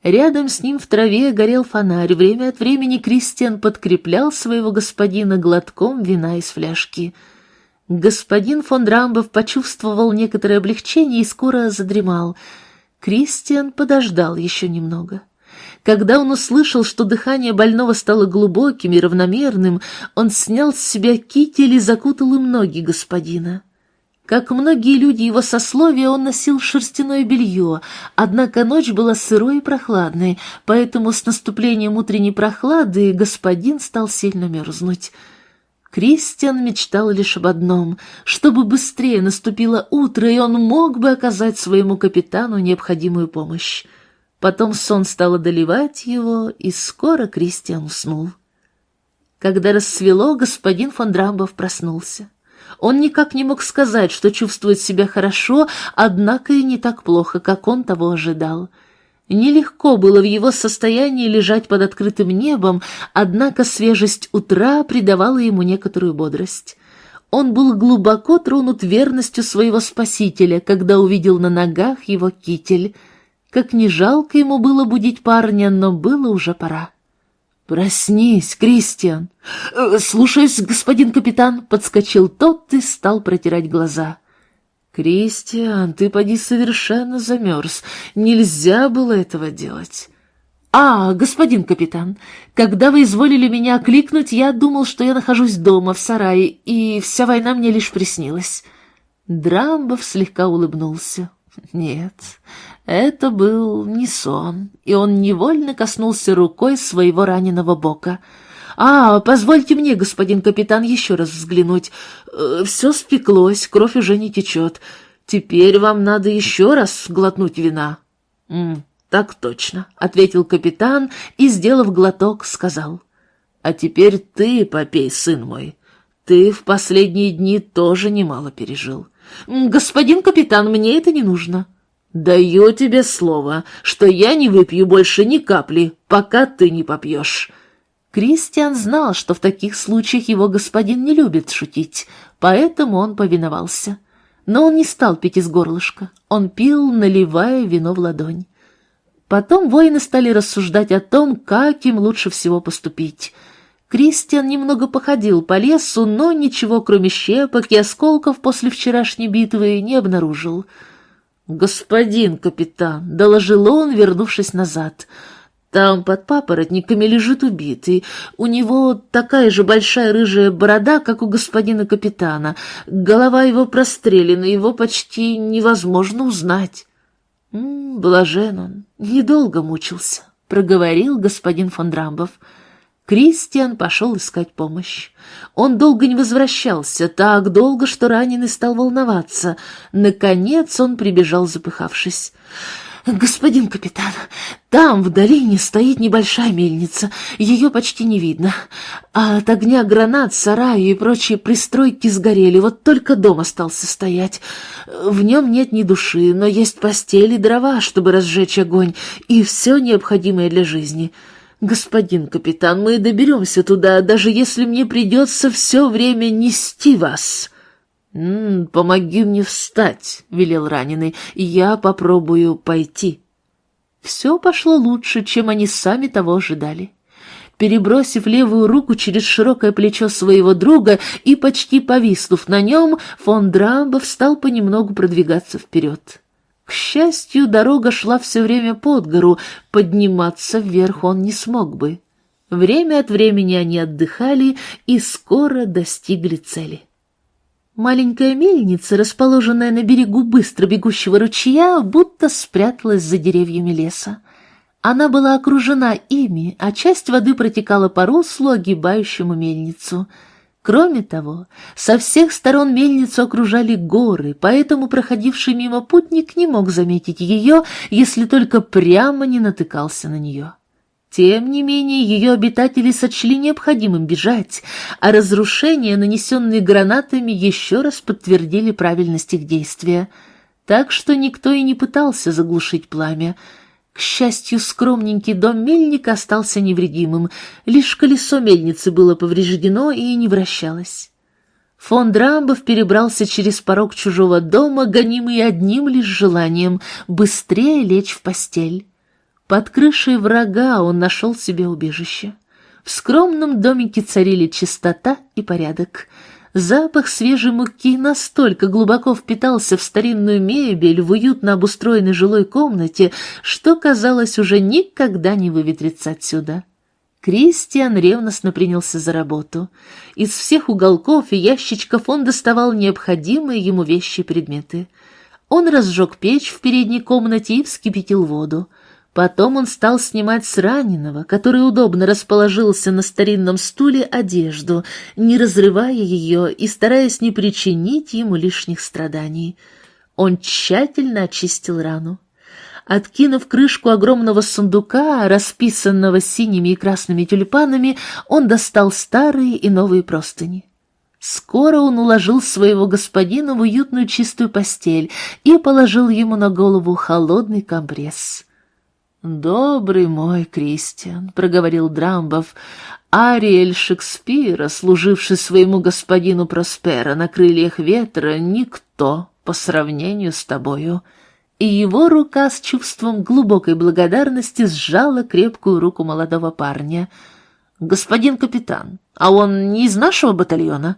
Рядом с ним в траве горел фонарь. Время от времени Кристиан подкреплял своего господина глотком вина из фляжки. Господин фон Драмбов почувствовал некоторое облегчение и скоро задремал. Кристиан подождал еще немного. Когда он услышал, что дыхание больного стало глубоким и равномерным, он снял с себя китель и закутал им ноги господина. Как многие люди его сословия, он носил шерстяное белье, однако ночь была сырой и прохладной, поэтому с наступлением утренней прохлады господин стал сильно мерзнуть. Кристиан мечтал лишь об одном, чтобы быстрее наступило утро, и он мог бы оказать своему капитану необходимую помощь. Потом сон стал одолевать его, и скоро Кристиан уснул. Когда рассвело, господин фон Драмбов проснулся. Он никак не мог сказать, что чувствует себя хорошо, однако и не так плохо, как он того ожидал. Нелегко было в его состоянии лежать под открытым небом, однако свежесть утра придавала ему некоторую бодрость. Он был глубоко тронут верностью своего спасителя, когда увидел на ногах его китель — как не жалко ему было будить парня, но было уже пора. «Проснись, Кристиан!» «Э, «Слушаюсь, господин капитан!» — подскочил тот и стал протирать глаза. «Кристиан, ты поди совершенно замерз. Нельзя было этого делать». «А, господин капитан, когда вы изволили меня окликнуть, я думал, что я нахожусь дома, в сарае, и вся война мне лишь приснилась». Драмбов слегка улыбнулся. «Нет, это был не сон, и он невольно коснулся рукой своего раненого бока. «А, позвольте мне, господин капитан, еще раз взглянуть. Э, Все спеклось, кровь уже не течет. Теперь вам надо еще раз глотнуть вина». «М, «Так точно», — ответил капитан и, сделав глоток, сказал. «А теперь ты попей, сын мой. Ты в последние дни тоже немало пережил». «Господин капитан, мне это не нужно». «Даю тебе слово, что я не выпью больше ни капли, пока ты не попьешь». Кристиан знал, что в таких случаях его господин не любит шутить, поэтому он повиновался. Но он не стал пить из горлышка, он пил, наливая вино в ладонь. Потом воины стали рассуждать о том, как им лучше всего поступить. Кристиан немного походил по лесу, но ничего, кроме щепок и осколков после вчерашней битвы, не обнаружил — «Господин капитан», — доложил он, вернувшись назад, — «там под папоротниками лежит убитый. У него такая же большая рыжая борода, как у господина капитана. Голова его прострелена, его почти невозможно узнать». «М -м, «Блажен он, недолго мучился», — проговорил господин фон Драмбов. Кристиан пошел искать помощь. Он долго не возвращался, так долго, что раненый стал волноваться. Наконец он прибежал, запыхавшись. «Господин капитан, там в долине стоит небольшая мельница, ее почти не видно. А от огня гранат, сараи и прочие пристройки сгорели, вот только дом остался стоять. В нем нет ни души, но есть постели и дрова, чтобы разжечь огонь, и все необходимое для жизни». «Господин капитан, мы доберемся туда, даже если мне придется все время нести вас». «М -м, «Помоги мне встать», — велел раненый, — «я попробую пойти». Все пошло лучше, чем они сами того ожидали. Перебросив левую руку через широкое плечо своего друга и почти повиснув на нем, фон Драмбов стал понемногу продвигаться вперед. К счастью, дорога шла все время под гору, подниматься вверх он не смог бы. Время от времени они отдыхали и скоро достигли цели. Маленькая мельница, расположенная на берегу быстро бегущего ручья, будто спряталась за деревьями леса. Она была окружена ими, а часть воды протекала по руслу, огибающему мельницу — Кроме того, со всех сторон мельницу окружали горы, поэтому проходивший мимо путник не мог заметить ее, если только прямо не натыкался на нее. Тем не менее, ее обитатели сочли необходимым бежать, а разрушения, нанесенные гранатами, еще раз подтвердили правильность их действия. Так что никто и не пытался заглушить пламя. К счастью, скромненький дом мельника остался невредимым, лишь колесо мельницы было повреждено и не вращалось. Фон Драмбов перебрался через порог чужого дома, гонимый одним лишь желанием — быстрее лечь в постель. Под крышей врага он нашел себе убежище. В скромном домике царили чистота и порядок. Запах свежей муки настолько глубоко впитался в старинную мебель в уютно обустроенной жилой комнате, что, казалось, уже никогда не выветрится отсюда. Кристиан ревностно принялся за работу. Из всех уголков и ящичков он доставал необходимые ему вещи и предметы. Он разжег печь в передней комнате и вскипятил воду. Потом он стал снимать с раненого, который удобно расположился на старинном стуле, одежду, не разрывая ее и стараясь не причинить ему лишних страданий. Он тщательно очистил рану. Откинув крышку огромного сундука, расписанного синими и красными тюльпанами, он достал старые и новые простыни. Скоро он уложил своего господина в уютную чистую постель и положил ему на голову холодный компресс. «Добрый мой Кристиан», — проговорил Драмбов, — «Ариэль Шекспира, служивший своему господину Проспера на крыльях ветра, никто по сравнению с тобою». И его рука с чувством глубокой благодарности сжала крепкую руку молодого парня. «Господин капитан, а он не из нашего батальона?»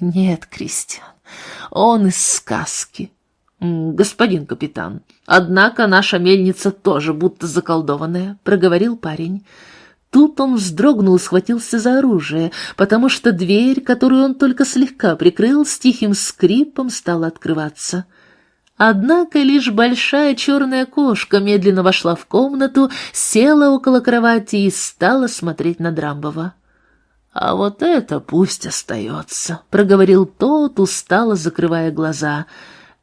«Нет, Кристиан, он из сказки». «Господин капитан, однако наша мельница тоже будто заколдованная», — проговорил парень. Тут он вздрогнул и схватился за оружие, потому что дверь, которую он только слегка прикрыл, с тихим скрипом стала открываться. Однако лишь большая черная кошка медленно вошла в комнату, села около кровати и стала смотреть на Драмбова. «А вот это пусть остается», — проговорил тот, устало закрывая глаза, —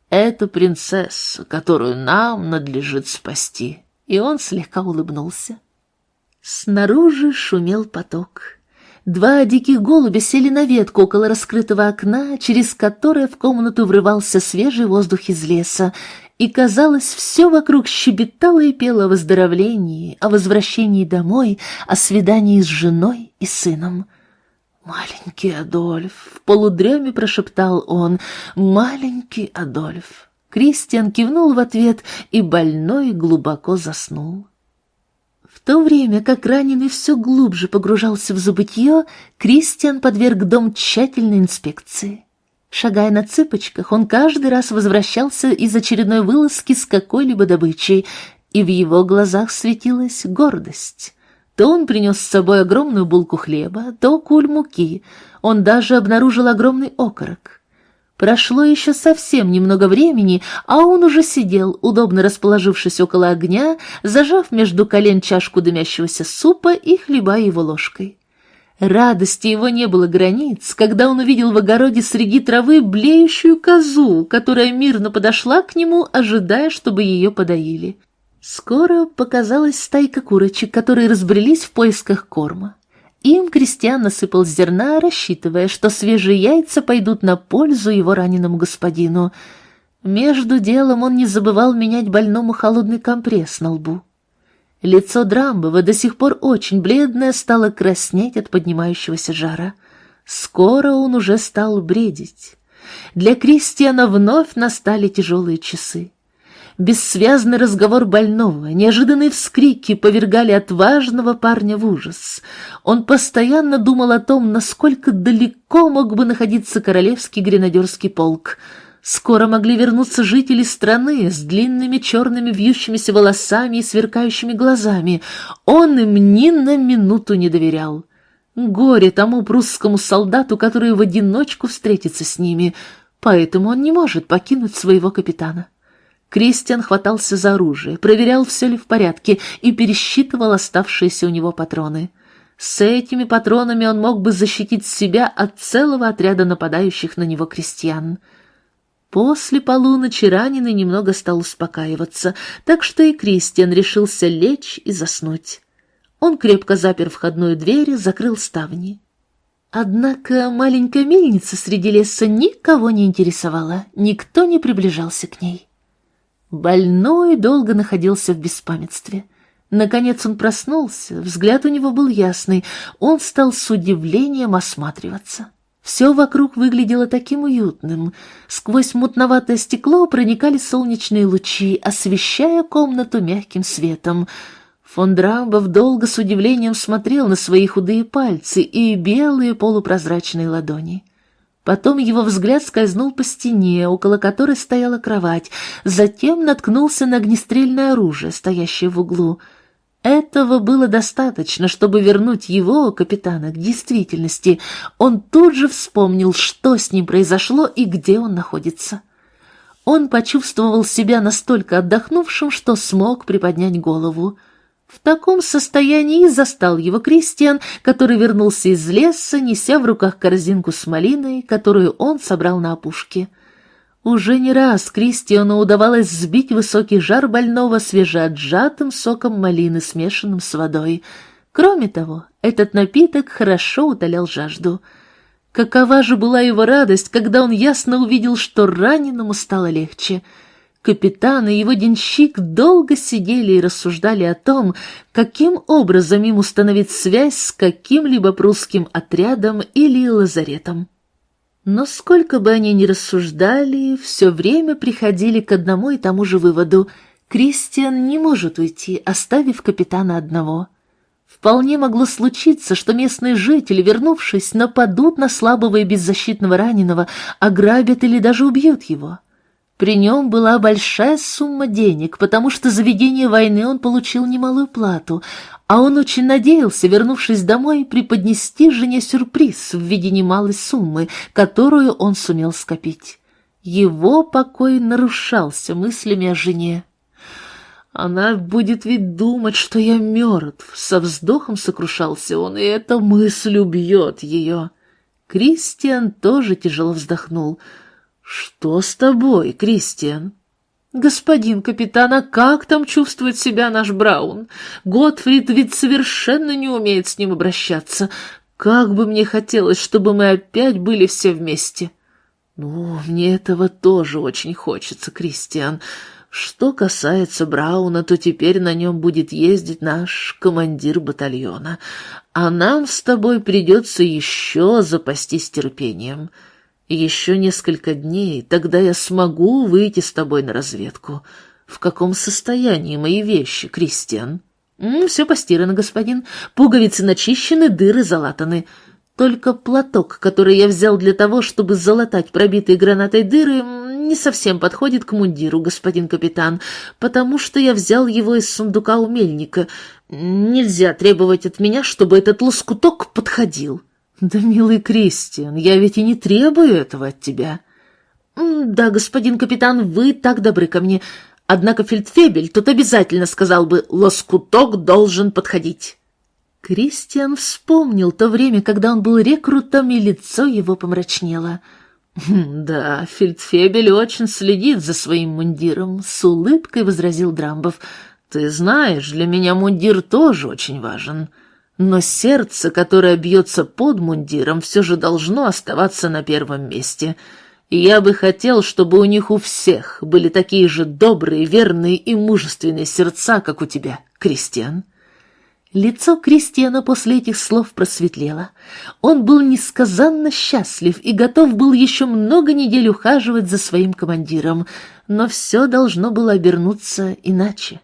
это принцесса, которую нам надлежит спасти. И он слегка улыбнулся. Снаружи шумел поток. Два диких голубя сели на ветку около раскрытого окна, через которое в комнату врывался свежий воздух из леса, и, казалось, все вокруг щебетало и пело о выздоровлении, о возвращении домой, о свидании с женой и сыном. «Маленький Адольф!» — в полудреме прошептал он. «Маленький Адольф!» Кристиан кивнул в ответ, и больной глубоко заснул. В то время как раненый все глубже погружался в забытье, Кристиан подверг дом тщательной инспекции. Шагая на цыпочках, он каждый раз возвращался из очередной вылазки с какой-либо добычей, и в его глазах светилась гордость. То он принес с собой огромную булку хлеба, то куль муки. Он даже обнаружил огромный окорок. Прошло еще совсем немного времени, а он уже сидел, удобно расположившись около огня, зажав между колен чашку дымящегося супа и хлебая его ложкой. Радости его не было границ, когда он увидел в огороде среди травы блеющую козу, которая мирно подошла к нему, ожидая, чтобы ее подоили. Скоро показалась стайка курочек, которые разбрелись в поисках корма. Им крестьян насыпал зерна, рассчитывая, что свежие яйца пойдут на пользу его раненому господину. Между делом он не забывал менять больному холодный компресс на лбу. Лицо Драмбова, до сих пор очень бледное, стало краснеть от поднимающегося жара. Скоро он уже стал бредить. Для Кристиана вновь настали тяжелые часы. Бессвязный разговор больного, неожиданные вскрики повергали отважного парня в ужас. Он постоянно думал о том, насколько далеко мог бы находиться королевский гренадерский полк. Скоро могли вернуться жители страны с длинными черными вьющимися волосами и сверкающими глазами. Он им ни на минуту не доверял. Горе тому прусскому солдату, который в одиночку встретится с ними, поэтому он не может покинуть своего капитана. Кристиан хватался за оружие, проверял, все ли в порядке, и пересчитывал оставшиеся у него патроны. С этими патронами он мог бы защитить себя от целого отряда нападающих на него крестьян. После полуночи раненый немного стал успокаиваться, так что и Кристиан решился лечь и заснуть. Он крепко запер входную дверь и закрыл ставни. Однако маленькая мельница среди леса никого не интересовала, никто не приближался к ней. Больной долго находился в беспамятстве. Наконец он проснулся, взгляд у него был ясный, он стал с удивлением осматриваться. Все вокруг выглядело таким уютным. Сквозь мутноватое стекло проникали солнечные лучи, освещая комнату мягким светом — Фон Драмбов долго с удивлением смотрел на свои худые пальцы и белые полупрозрачные ладони. Потом его взгляд скользнул по стене, около которой стояла кровать, затем наткнулся на огнестрельное оружие, стоящее в углу. Этого было достаточно, чтобы вернуть его, капитана, к действительности. Он тут же вспомнил, что с ним произошло и где он находится. Он почувствовал себя настолько отдохнувшим, что смог приподнять голову. В таком состоянии застал его Кристиан, который вернулся из леса, неся в руках корзинку с малиной, которую он собрал на опушке. Уже не раз Кристиану удавалось сбить высокий жар больного свежеотжатым соком малины, смешанным с водой. Кроме того, этот напиток хорошо утолял жажду. Какова же была его радость, когда он ясно увидел, что раненому стало легче — Капитан и его денщик долго сидели и рассуждали о том, каким образом им установить связь с каким-либо прусским отрядом или лазаретом. Но сколько бы они ни рассуждали, все время приходили к одному и тому же выводу — Кристиан не может уйти, оставив капитана одного. Вполне могло случиться, что местные жители, вернувшись, нападут на слабого и беззащитного раненого, ограбят или даже убьют его. При нем была большая сумма денег, потому что за ведение войны он получил немалую плату, а он очень надеялся, вернувшись домой, преподнести жене сюрприз в виде немалой суммы, которую он сумел скопить. Его покой нарушался мыслями о жене. Она будет ведь думать, что я мертв. Со вздохом сокрушался он, и эта мысль убьет ее. Кристиан тоже тяжело вздохнул — «Что с тобой, Кристиан?» «Господин капитан, а как там чувствует себя наш Браун? Готфрид ведь совершенно не умеет с ним обращаться. Как бы мне хотелось, чтобы мы опять были все вместе!» «Ну, мне этого тоже очень хочется, Кристиан. Что касается Брауна, то теперь на нем будет ездить наш командир батальона, а нам с тобой придется еще запастись терпением». Еще несколько дней, тогда я смогу выйти с тобой на разведку. В каком состоянии мои вещи, Кристиан? все постирано, господин. Пуговицы начищены, дыры залатаны. Только платок, который я взял для того, чтобы залатать пробитые гранатой дыры, не совсем подходит к мундиру, господин капитан, потому что я взял его из сундука у мельника. Нельзя требовать от меня, чтобы этот лоскуток подходил. «Да, милый Кристиан, я ведь и не требую этого от тебя». «Да, господин капитан, вы так добры ко мне. Однако фельдфебель тут обязательно сказал бы, лоскуток должен подходить». Кристиан вспомнил то время, когда он был рекрутом, и лицо его помрачнело. «Хм, «Да, фельдфебель очень следит за своим мундиром», — с улыбкой возразил Драмбов. «Ты знаешь, для меня мундир тоже очень важен» но сердце, которое бьется под мундиром, все же должно оставаться на первом месте. И я бы хотел, чтобы у них у всех были такие же добрые, верные и мужественные сердца, как у тебя, Кристиан. Лицо Кристиана после этих слов просветлело. Он был несказанно счастлив и готов был еще много недель ухаживать за своим командиром, но все должно было обернуться иначе.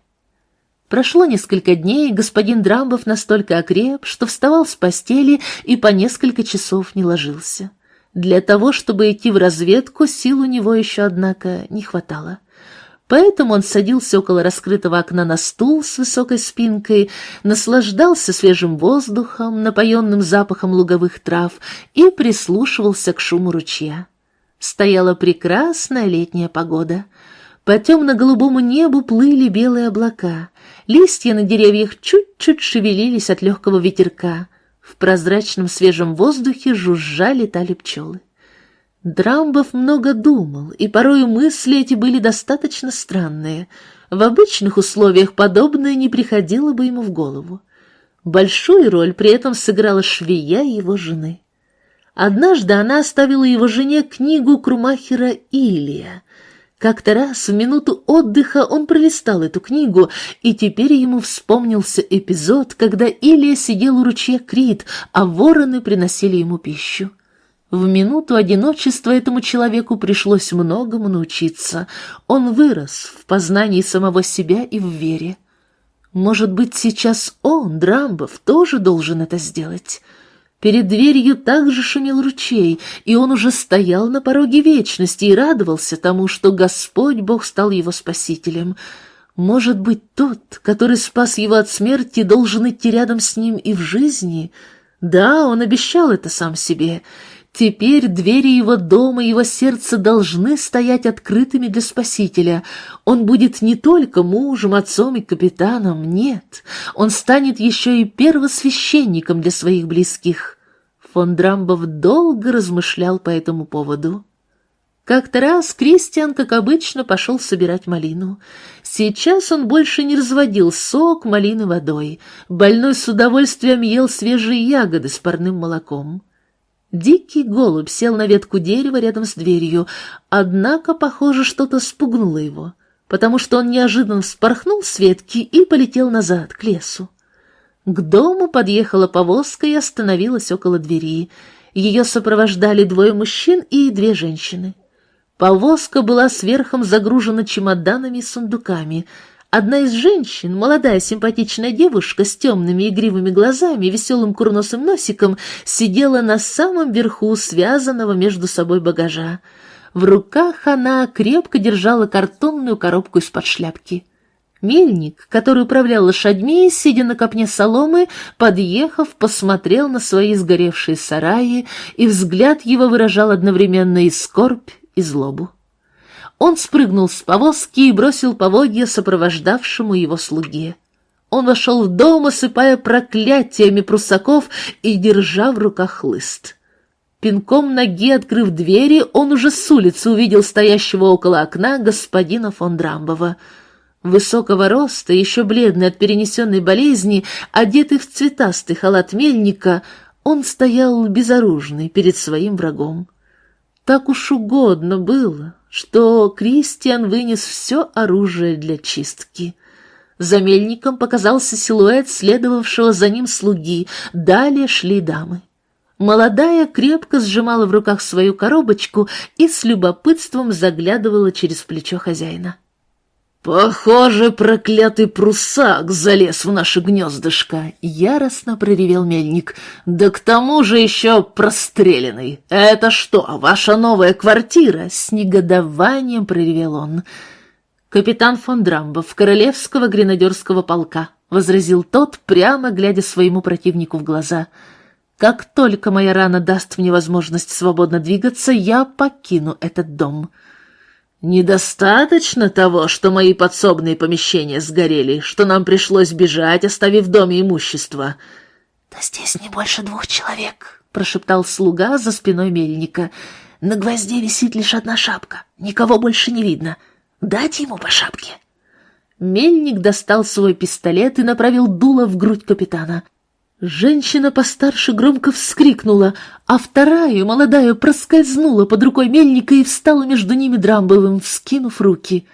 Прошло несколько дней, и господин Драмбов настолько окреп, что вставал с постели и по несколько часов не ложился. Для того, чтобы идти в разведку, сил у него еще, однако, не хватало. Поэтому он садился около раскрытого окна на стул с высокой спинкой, наслаждался свежим воздухом, напоенным запахом луговых трав и прислушивался к шуму ручья. Стояла прекрасная летняя погода. По темно-голубому небу плыли белые облака. Листья на деревьях чуть-чуть шевелились от легкого ветерка. В прозрачном свежем воздухе жужжали тали пчелы. Драмбов много думал, и порою мысли эти были достаточно странные. В обычных условиях подобное не приходило бы ему в голову. Большую роль при этом сыграла швея его жены. Однажды она оставила его жене книгу Крумахера Илия. Как-то раз в минуту отдыха он пролистал эту книгу, и теперь ему вспомнился эпизод, когда Илия сидел у ручья Крит, а вороны приносили ему пищу. В минуту одиночества этому человеку пришлось многому научиться. Он вырос в познании самого себя и в вере. Может быть, сейчас он, Драмбов, тоже должен это сделать. Перед дверью также шумел ручей, и он уже стоял на пороге вечности и радовался тому, что Господь Бог стал его спасителем. Может быть, тот, который спас его от смерти, должен идти рядом с ним и в жизни? Да, он обещал это сам себе — Теперь двери его дома и его сердца должны стоять открытыми для Спасителя. Он будет не только мужем, отцом и капитаном, нет, он станет еще и первосвященником для своих близких. Фон Драмбов долго размышлял по этому поводу. Как-то раз Кристиан, как обычно, пошел собирать малину. Сейчас он больше не разводил сок малины водой. Больной с удовольствием ел свежие ягоды с парным молоком. Дикий голубь сел на ветку дерева рядом с дверью, однако, похоже, что-то спугнуло его, потому что он неожиданно вспорхнул с ветки и полетел назад, к лесу. К дому подъехала повозка и остановилась около двери. Ее сопровождали двое мужчин и две женщины. Повозка была сверхом загружена чемоданами и сундуками — Одна из женщин, молодая симпатичная девушка с темными игривыми глазами и веселым курносым носиком, сидела на самом верху связанного между собой багажа. В руках она крепко держала картонную коробку из-под шляпки. Мельник, который управлял лошадьми, сидя на копне соломы, подъехав, посмотрел на свои сгоревшие сараи, и взгляд его выражал одновременно и скорбь, и злобу. Он спрыгнул с повозки и бросил поводья сопровождавшему его слуге. Он вошел в дом, осыпая проклятиями прусаков и держа в руках хлыст. Пинком ноги, открыв двери, он уже с улицы увидел стоящего около окна господина фон Драмбова. Высокого роста, еще бледный от перенесенной болезни, одетый в цветастый халат мельника, он стоял безоружный перед своим врагом. Так уж угодно было, что Кристиан вынес все оружие для чистки. За мельником показался силуэт следовавшего за ним слуги, далее шли дамы. Молодая крепко сжимала в руках свою коробочку и с любопытством заглядывала через плечо хозяина. «Похоже, проклятый прусак залез в наше гнездышко!» — яростно проревел мельник. «Да к тому же еще простреленный! Это что, ваша новая квартира?» — с негодованием проревел он. «Капитан фон Драмбов, королевского гренадерского полка», — возразил тот, прямо глядя своему противнику в глаза. «Как только моя рана даст мне возможность свободно двигаться, я покину этот дом». «Недостаточно того, что мои подсобные помещения сгорели, что нам пришлось бежать, оставив в доме имущество». «Да здесь не больше двух человек», — прошептал слуга за спиной мельника. «На гвозде висит лишь одна шапка, никого больше не видно. Дать ему по шапке». Мельник достал свой пистолет и направил дуло в грудь капитана. Женщина постарше громко вскрикнула, а вторая, молодая, проскользнула под рукой мельника и встала между ними Драмбовым, вскинув руки.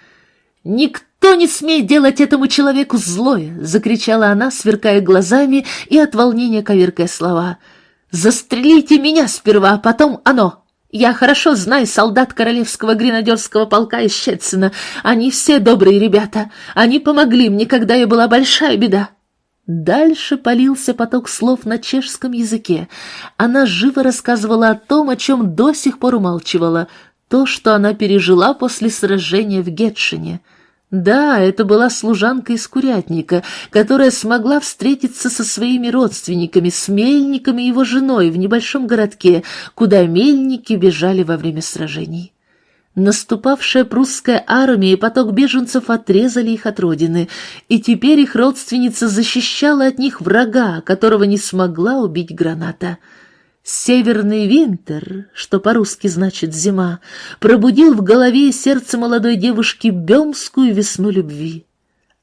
«Никто не смеет делать этому человеку злое!» — закричала она, сверкая глазами и от волнения коверкая слова. «Застрелите меня сперва, а потом оно!» Я хорошо знаю солдат Королевского гренадерского полка из Щетцина. Они все добрые ребята. Они помогли мне, когда я была большая беда. Дальше полился поток слов на чешском языке. Она живо рассказывала о том, о чем до сих пор умалчивала, то, что она пережила после сражения в Гетшине. Да, это была служанка из курятника, которая смогла встретиться со своими родственниками, с мельниками и его женой в небольшом городке, куда мельники бежали во время сражений. Наступавшая прусская армия и поток беженцев отрезали их от родины, и теперь их родственница защищала от них врага, которого не смогла убить граната. Северный винтер, что по-русски значит зима, пробудил в голове и сердце молодой девушки бемскую весну любви.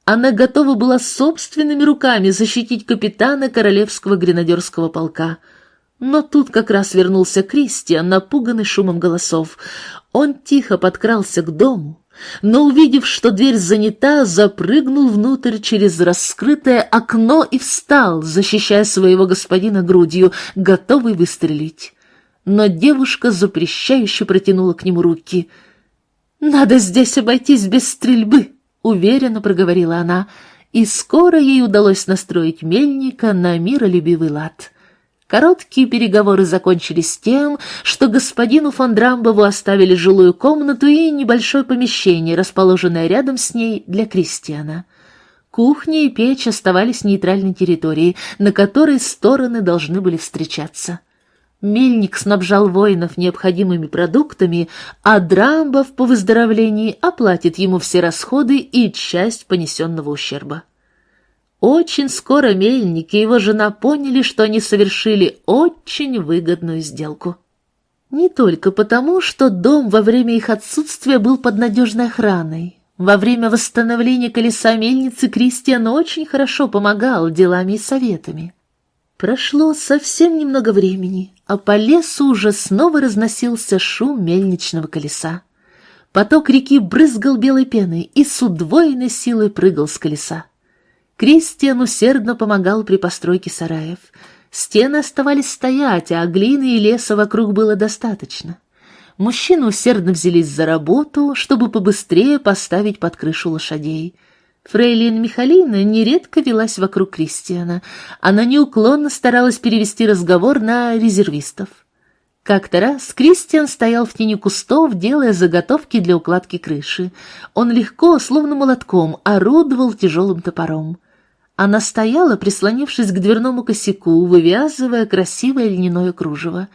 Она готова была собственными руками защитить капитана Королевского гренадерского полка. Но тут как раз вернулся Кристиан, напуганный шумом голосов. Он тихо подкрался к дому, но, увидев, что дверь занята, запрыгнул внутрь через раскрытое окно и встал, защищая своего господина грудью, готовый выстрелить. Но девушка запрещающе протянула к нему руки. «Надо здесь обойтись без стрельбы», — уверенно проговорила она, и скоро ей удалось настроить мельника на миролюбивый лад. Короткие переговоры закончились тем, что господину фон Драмбову оставили жилую комнату и небольшое помещение, расположенное рядом с ней для Кристиана. Кухня и печь оставались нейтральной территорией, на которой стороны должны были встречаться. Мельник снабжал воинов необходимыми продуктами, а Драмбов по выздоровлении оплатит ему все расходы и часть понесенного ущерба. Очень скоро Мельник и его жена поняли, что они совершили очень выгодную сделку. Не только потому, что дом во время их отсутствия был под надежной охраной. Во время восстановления колеса мельницы Кристиан очень хорошо помогал делами и советами. Прошло совсем немного времени, а по лесу уже снова разносился шум мельничного колеса. Поток реки брызгал белой пеной и с удвоенной силой прыгал с колеса. Кристиан усердно помогал при постройке сараев. Стены оставались стоять, а глины и леса вокруг было достаточно. Мужчины усердно взялись за работу, чтобы побыстрее поставить под крышу лошадей. Фрейлин Михалина нередко велась вокруг Кристиана. Она неуклонно старалась перевести разговор на резервистов. Как-то раз Кристиан стоял в тени кустов, делая заготовки для укладки крыши. Он легко, словно молотком, орудовал тяжелым топором. Она стояла, прислонившись к дверному косяку, вывязывая красивое льняное кружево.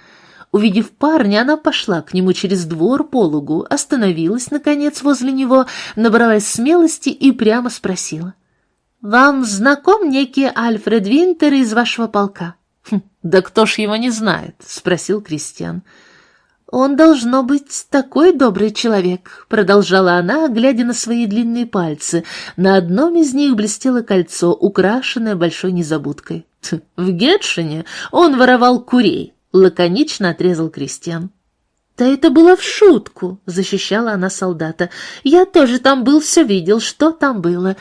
Увидев парня, она пошла к нему через двор по лугу, остановилась, наконец, возле него, набралась смелости и прямо спросила. «Вам знаком некий Альфред Винтер из вашего полка?» «Хм, «Да кто ж его не знает?» — спросил Кристиан. «Он должно быть такой добрый человек», — продолжала она, глядя на свои длинные пальцы. На одном из них блестело кольцо, украшенное большой незабудкой. «В Гетшине он воровал курей», — лаконично отрезал Кристиан. «Да это было в шутку», — защищала она солдата. «Я тоже там был, все видел, что там было.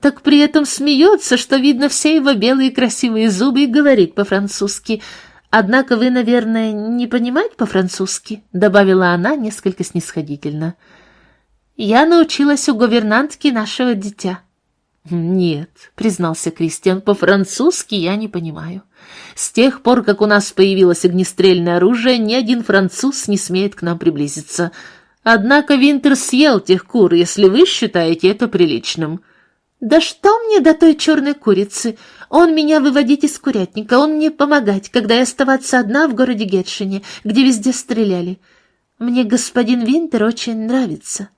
Так при этом смеется, что видно все его белые красивые зубы и говорит по-французски». «Однако вы, наверное, не понимаете по-французски?» — добавила она несколько снисходительно. «Я научилась у гувернантки нашего дитя». «Нет», — признался Кристиан, — «по-французски я не понимаю. С тех пор, как у нас появилось огнестрельное оружие, ни один француз не смеет к нам приблизиться. Однако Винтер съел тех кур, если вы считаете это приличным». «Да что мне до той черной курицы? Он меня выводить из курятника, он мне помогать, когда я оставаться одна в городе Гетшине, где везде стреляли. Мне господин Винтер очень нравится».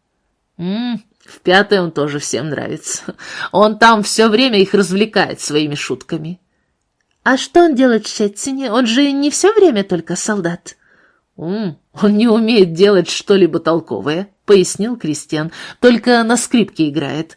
«М -м, в пятой он тоже всем нравится. Он там все время их развлекает своими шутками». «А что он делает в Щетцине? Он же не все время только солдат». «М -м, он не умеет делать что-либо толковое», — пояснил Кристиан, — «только на скрипке играет».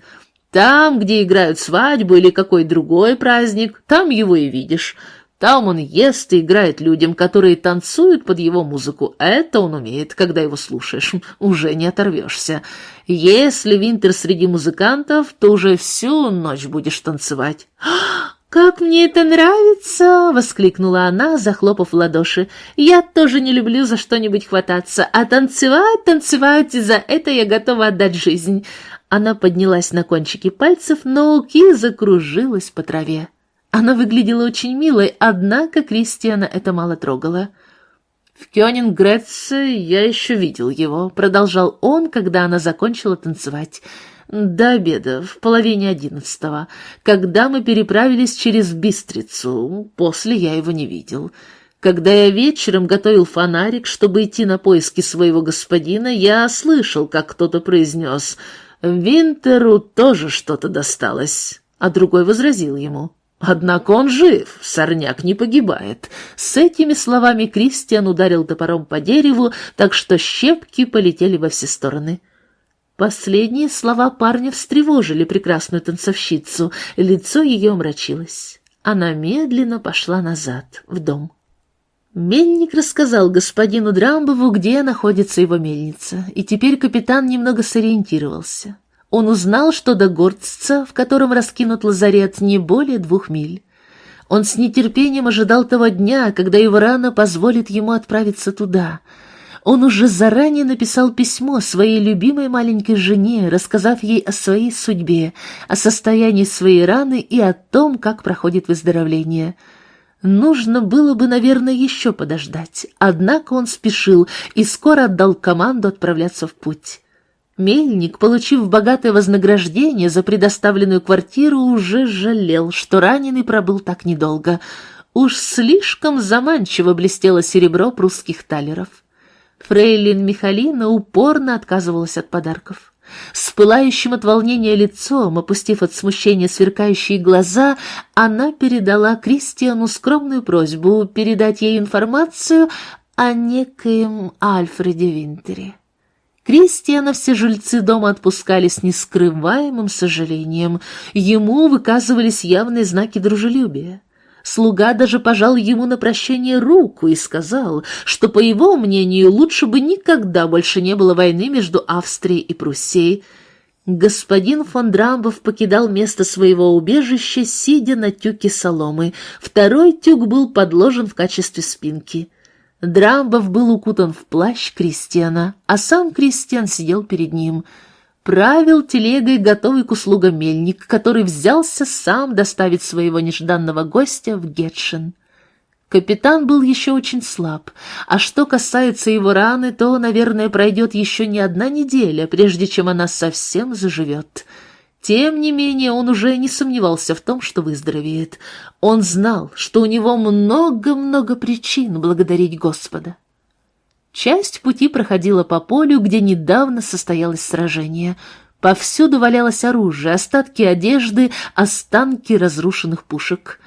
Там, где играют свадьбу или какой другой праздник, там его и видишь. Там он ест и играет людям, которые танцуют под его музыку. Это он умеет, когда его слушаешь. Уже не оторвешься. Если Винтер среди музыкантов, то уже всю ночь будешь танцевать. «Как мне это нравится!» — воскликнула она, захлопав в ладоши. «Я тоже не люблю за что-нибудь хвататься, а танцевать, танцевать, и за это я готова отдать жизнь. Она поднялась на кончики пальцев, но Уки закружилась по траве. Она выглядела очень милой, однако Кристиана это мало трогало. «В Кёнингреце я еще видел его», — продолжал он, когда она закончила танцевать. «До обеда, в половине одиннадцатого, когда мы переправились через Бистрицу. После я его не видел». Когда я вечером готовил фонарик, чтобы идти на поиски своего господина, я слышал, как кто-то произнес Винтеру тоже что-то досталось, а другой возразил ему. Однако он жив, сорняк не погибает. С этими словами Кристиан ударил топором по дереву, так что щепки полетели во все стороны. Последние слова парня встревожили прекрасную танцовщицу, лицо ее омрачилось. Она медленно пошла назад, в дом. Мельник рассказал господину Драмбову, где находится его мельница, и теперь капитан немного сориентировался. Он узнал, что до Горцца, в котором раскинут лазарет, не более двух миль. Он с нетерпением ожидал того дня, когда его рана позволит ему отправиться туда. Он уже заранее написал письмо своей любимой маленькой жене, рассказав ей о своей судьбе, о состоянии своей раны и о том, как проходит выздоровление – Нужно было бы, наверное, еще подождать, однако он спешил и скоро отдал команду отправляться в путь. Мельник, получив богатое вознаграждение за предоставленную квартиру, уже жалел, что раненый пробыл так недолго. Уж слишком заманчиво блестело серебро прусских талеров. Фрейлин Михалина упорно отказывалась от подарков. С пылающим от волнения лицом, опустив от смущения сверкающие глаза, она передала Кристиану скромную просьбу передать ей информацию о некоем Альфреде Винтере. Кристиана все жильцы дома отпускали с нескрываемым сожалением. Ему выказывались явные знаки дружелюбия. Слуга даже пожал ему на прощание руку и сказал, что, по его мнению, лучше бы никогда больше не было войны между Австрией и Пруссией. Господин фон Драмбов покидал место своего убежища, сидя на тюке соломы. Второй тюк был подложен в качестве спинки. Драмбов был укутан в плащ Кристиана, а сам Кристиан сидел перед ним — правил телегой готовый к услугам мельник, который взялся сам доставить своего нежданного гостя в Гетшин. Капитан был еще очень слаб, а что касается его раны, то, наверное, пройдет еще не одна неделя, прежде чем она совсем заживет. Тем не менее, он уже не сомневался в том, что выздоровеет. Он знал, что у него много-много причин благодарить Господа. Часть пути проходила по полю, где недавно состоялось сражение. Повсюду валялось оружие, остатки одежды, останки разрушенных пушек.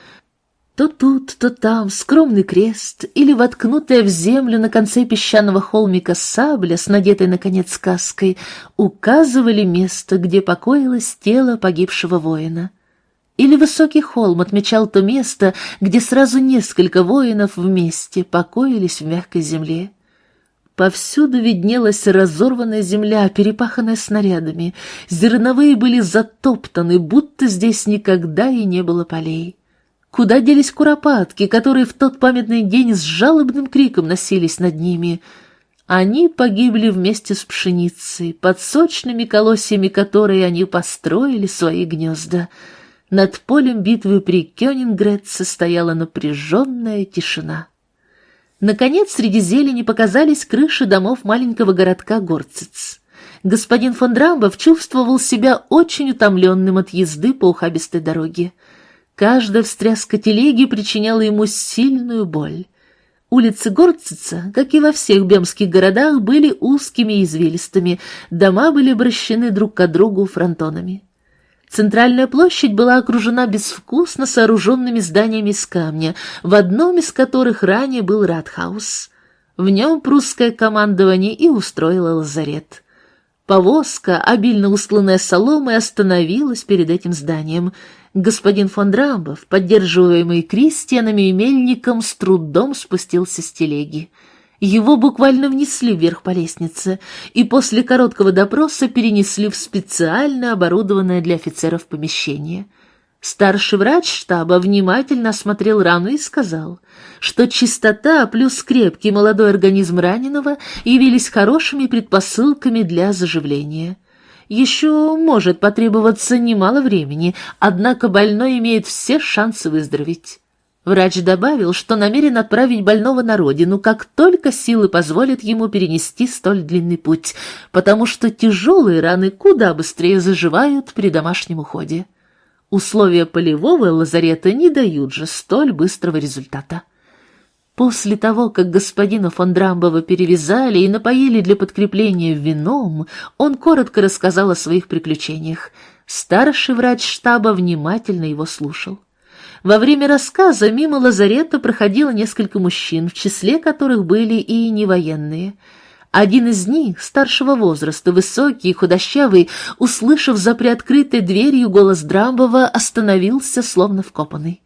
То тут, то там скромный крест или воткнутая в землю на конце песчаного холмика сабля с надетой на конец каской указывали место, где покоилось тело погибшего воина. Или высокий холм отмечал то место, где сразу несколько воинов вместе покоились в мягкой земле. Повсюду виднелась разорванная земля, перепаханная снарядами. Зерновые были затоптаны, будто здесь никогда и не было полей. Куда делись куропатки, которые в тот памятный день с жалобным криком носились над ними? Они погибли вместе с пшеницей, под сочными колосьями которой они построили свои гнезда. Над полем битвы при Кёнингредце стояла напряженная тишина. Наконец, среди зелени показались крыши домов маленького городка Горциц. Господин фон Драмбов чувствовал себя очень утомленным от езды по ухабистой дороге. Каждая встряска телеги причиняла ему сильную боль. Улицы Горцица, как и во всех бемских городах, были узкими и извилистыми, дома были обращены друг к другу фронтонами. Центральная площадь была окружена безвкусно сооруженными зданиями из камня, в одном из которых ранее был Радхаус. В нем прусское командование и устроило лазарет. Повозка, обильно устланная соломой, остановилась перед этим зданием. Господин фон Драмбов, поддерживаемый крестьянами и мельником, с трудом спустился с телеги. Его буквально внесли вверх по лестнице и после короткого допроса перенесли в специально оборудованное для офицеров помещение. Старший врач штаба внимательно осмотрел рану и сказал, что чистота плюс крепкий молодой организм раненого явились хорошими предпосылками для заживления. Еще может потребоваться немало времени, однако больной имеет все шансы выздороветь. Врач добавил, что намерен отправить больного на родину, как только силы позволят ему перенести столь длинный путь, потому что тяжелые раны куда быстрее заживают при домашнем уходе. Условия полевого лазарета не дают же столь быстрого результата. После того, как господина фон Драмбова перевязали и напоили для подкрепления вином, он коротко рассказал о своих приключениях. Старший врач штаба внимательно его слушал. Во время рассказа мимо лазарета проходило несколько мужчин, в числе которых были и невоенные. Один из них, старшего возраста, высокий и худощавый, услышав за приоткрытой дверью голос Драмбова, остановился, словно вкопанный.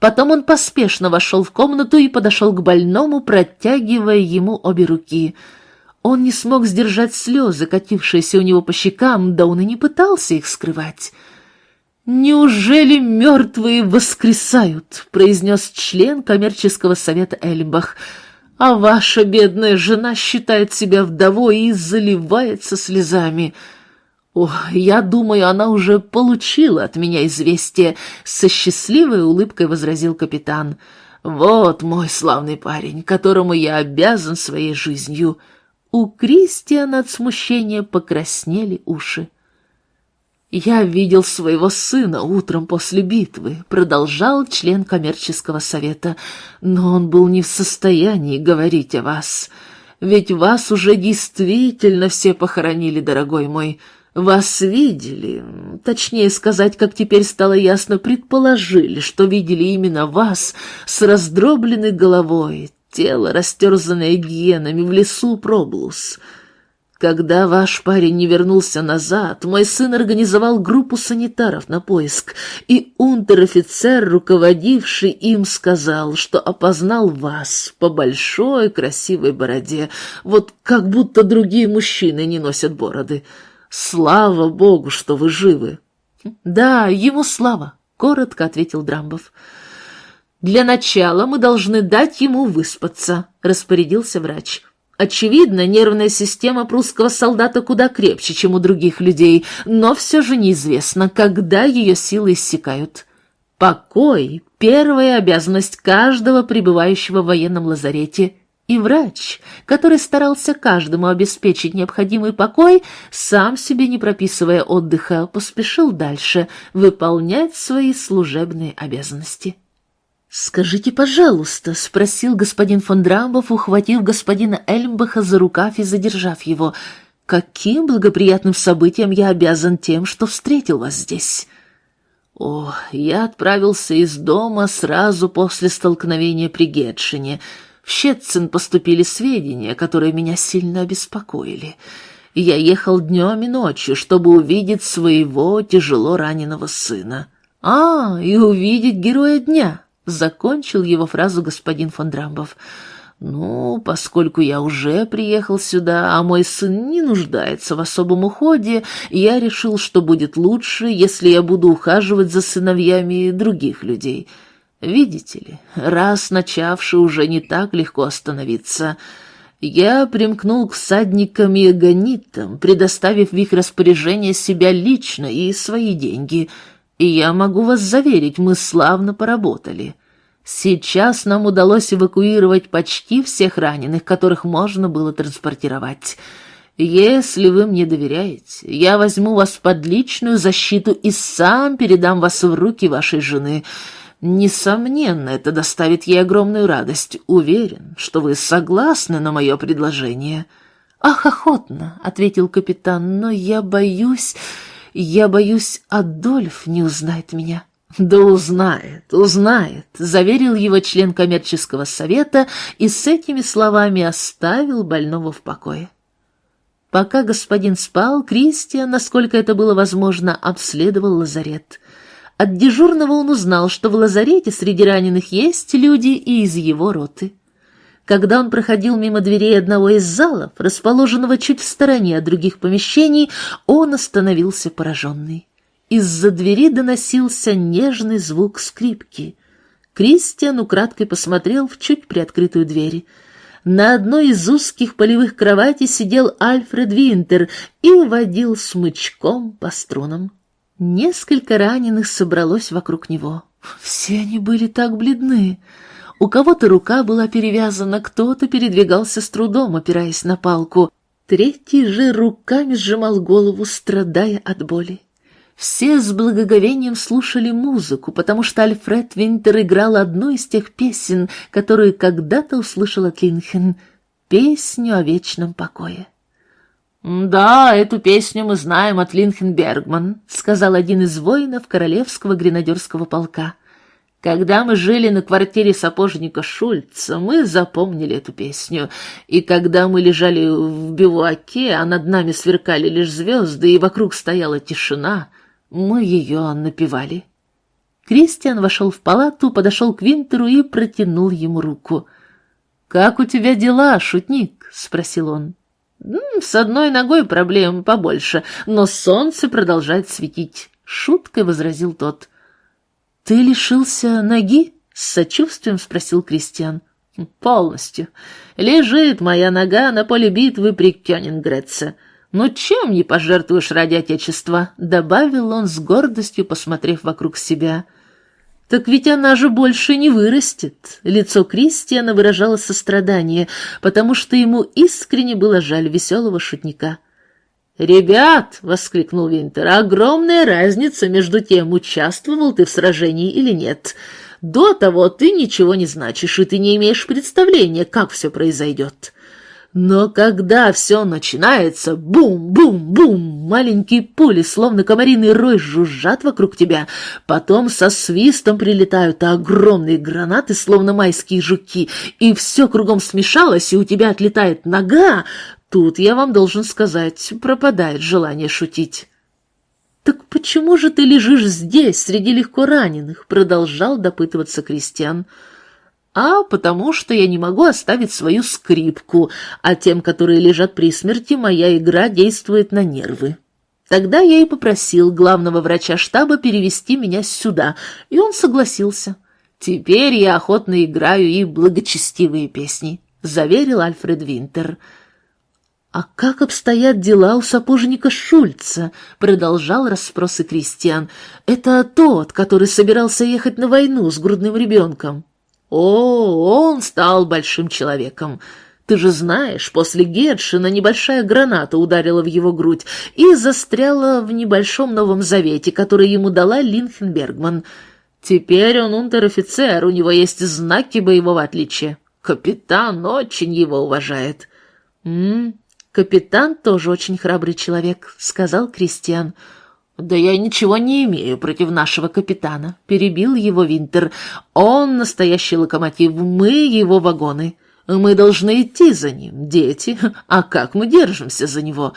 Потом он поспешно вошел в комнату и подошел к больному, протягивая ему обе руки. Он не смог сдержать слезы, катившиеся у него по щекам, да он и не пытался их скрывать. «Неужели мертвые воскресают?» — произнес член коммерческого совета Эльбах. «А ваша бедная жена считает себя вдовой и заливается слезами». «О, я думаю, она уже получила от меня известие», — со счастливой улыбкой возразил капитан. «Вот мой славный парень, которому я обязан своей жизнью». У Кристиана от смущения покраснели уши. «Я видел своего сына утром после битвы», — продолжал член коммерческого совета, «но он был не в состоянии говорить о вас. Ведь вас уже действительно все похоронили, дорогой мой». Вас видели, точнее сказать, как теперь стало ясно, предположили, что видели именно вас с раздробленной головой, тело, растерзанное гиенами в лесу Проблус. Когда ваш парень не вернулся назад, мой сын организовал группу санитаров на поиск, и унтер-офицер, руководивший им, сказал, что опознал вас по большой красивой бороде, вот как будто другие мужчины не носят бороды. Слава богу, что вы живы. Да, ему слава, коротко ответил Драмбов. Для начала мы должны дать ему выспаться, распорядился врач. Очевидно, нервная система прусского солдата куда крепче, чем у других людей, но все же неизвестно, когда ее силы иссякают. Покой — первая обязанность каждого пребывающего в военном лазарете и врач, который старался каждому обеспечить необходимый покой, сам себе не прописывая отдыха, поспешил дальше выполнять свои служебные обязанности. «Скажите, пожалуйста», — спросил господин фон Драмбов, ухватив господина Эльмбаха за рукав и задержав его, «каким благоприятным событием я обязан тем, что встретил вас здесь?» «О, я отправился из дома сразу после столкновения при Гетшине», в Щетцин поступили сведения, которые меня сильно обеспокоили. Я ехал днем и ночью, чтобы увидеть своего тяжело раненого сына. А, и увидеть героя дня, закончил его фразу господин фон Драмбов. Ну, поскольку я уже приехал сюда, а мой сын не нуждается в особом уходе, я решил, что будет лучше, если я буду ухаживать за сыновьями других людей. Видите ли, раз начавший уже не так легко остановиться, я примкнул к всадникам и агонитам, предоставив в их распоряжение себя лично и свои деньги, и я могу вас заверить, мы славно поработали. Сейчас нам удалось эвакуировать почти всех раненых, которых можно было транспортировать. Если вы мне доверяете, я возьму вас под личную защиту и сам передам вас в руки вашей жены — Несомненно, это доставит ей огромную радость. Уверен, что вы согласны на мое предложение. Ах, охотно, ответил капитан, но я боюсь, я боюсь, Адольф не узнает меня. Да узнает, узнает, заверил его член коммерческого совета и с этими словами оставил больного в покое. Пока господин спал, Кристиан, насколько это было возможно, обследовал лазарет. От дежурного он узнал, что в лазарете среди раненых есть люди и из его роты. Когда он проходил мимо дверей одного из залов, расположенного чуть в стороне от других помещений, он остановился пораженный. Из-за двери доносился нежный звук скрипки. Кристиан украдкой посмотрел в чуть приоткрытую дверь. На одной из узких полевых кроватей сидел Альфред Винтер и водил смычком по струнам. Несколько раненых собралось вокруг него. Все они были так бледны. У кого-то рука была перевязана, кто-то передвигался с трудом, опираясь на палку. Третий же руками сжимал голову, страдая от боли. Все с благоговением слушали музыку, потому что Альфред Винтер играл одну из тех песен, которую когда-то услышал от Линхен — песню о вечном покое. «Да, эту песню мы знаем от Линхенбергман», — сказал один из воинов Королевского гренадерского полка. Когда мы жили на квартире сапожника Шульца, мы запомнили эту песню, и когда мы лежали в бивуаке, а над нами сверкали лишь звезды, и вокруг стояла тишина, мы ее напевали. Кристиан вошел в палату, подошел к Винтеру и протянул ему руку. «Как у тебя дела, шутник?» — спросил он. «С одной ногой проблем побольше, но солнце продолжает светить», — шуткой возразил тот. «Ты лишился ноги?» — с сочувствием спросил Кристиан. «Полностью. Лежит моя нога на поле битвы при Кёнингреце. Но чем не пожертвуешь ради Отечества?» — добавил он с гордостью, посмотрев вокруг себя. «Так ведь она же больше не вырастет!» Лицо Кристиана выражало сострадание, потому что ему искренне было жаль веселого шутника. «Ребят!» — воскликнул Винтер. «Огромная разница между тем, участвовал ты в сражении или нет. До того ты ничего не значишь, и ты не имеешь представления, как все произойдет. Но когда все начинается, бум-бум-бум, маленькие пули, словно комариный рой, жужжат вокруг тебя, потом со свистом прилетают огромные гранаты, словно майские жуки, и все кругом смешалось, и у тебя отлетает нога, Тут, я вам должен сказать, пропадает желание шутить. «Так почему же ты лежишь здесь, среди легко раненых?» — продолжал допытываться Кристиан. «А потому что я не могу оставить свою скрипку, а тем, которые лежат при смерти, моя игра действует на нервы. Тогда я и попросил главного врача штаба перевести меня сюда, и он согласился. Теперь я охотно играю и благочестивые песни», — заверил Альфред Винтер. — «А как обстоят дела у сапожника Шульца?» — продолжал расспросы Кристиан. «Это тот, который собирался ехать на войну с грудным ребенком». «О, он стал большим человеком. Ты же знаешь, после Гершина небольшая граната ударила в его грудь и застряла в небольшом Новом Завете, который ему дала Линхенбергман. Теперь он унтер-офицер, у него есть знаки боевого отличия. Капитан очень его уважает». «М «Капитан тоже очень храбрый человек», — сказал Кристиан. «Да я ничего не имею против нашего капитана», — перебил его Винтер. «Он настоящий локомотив, мы его вагоны. Мы должны идти за ним, дети. А как мы держимся за него?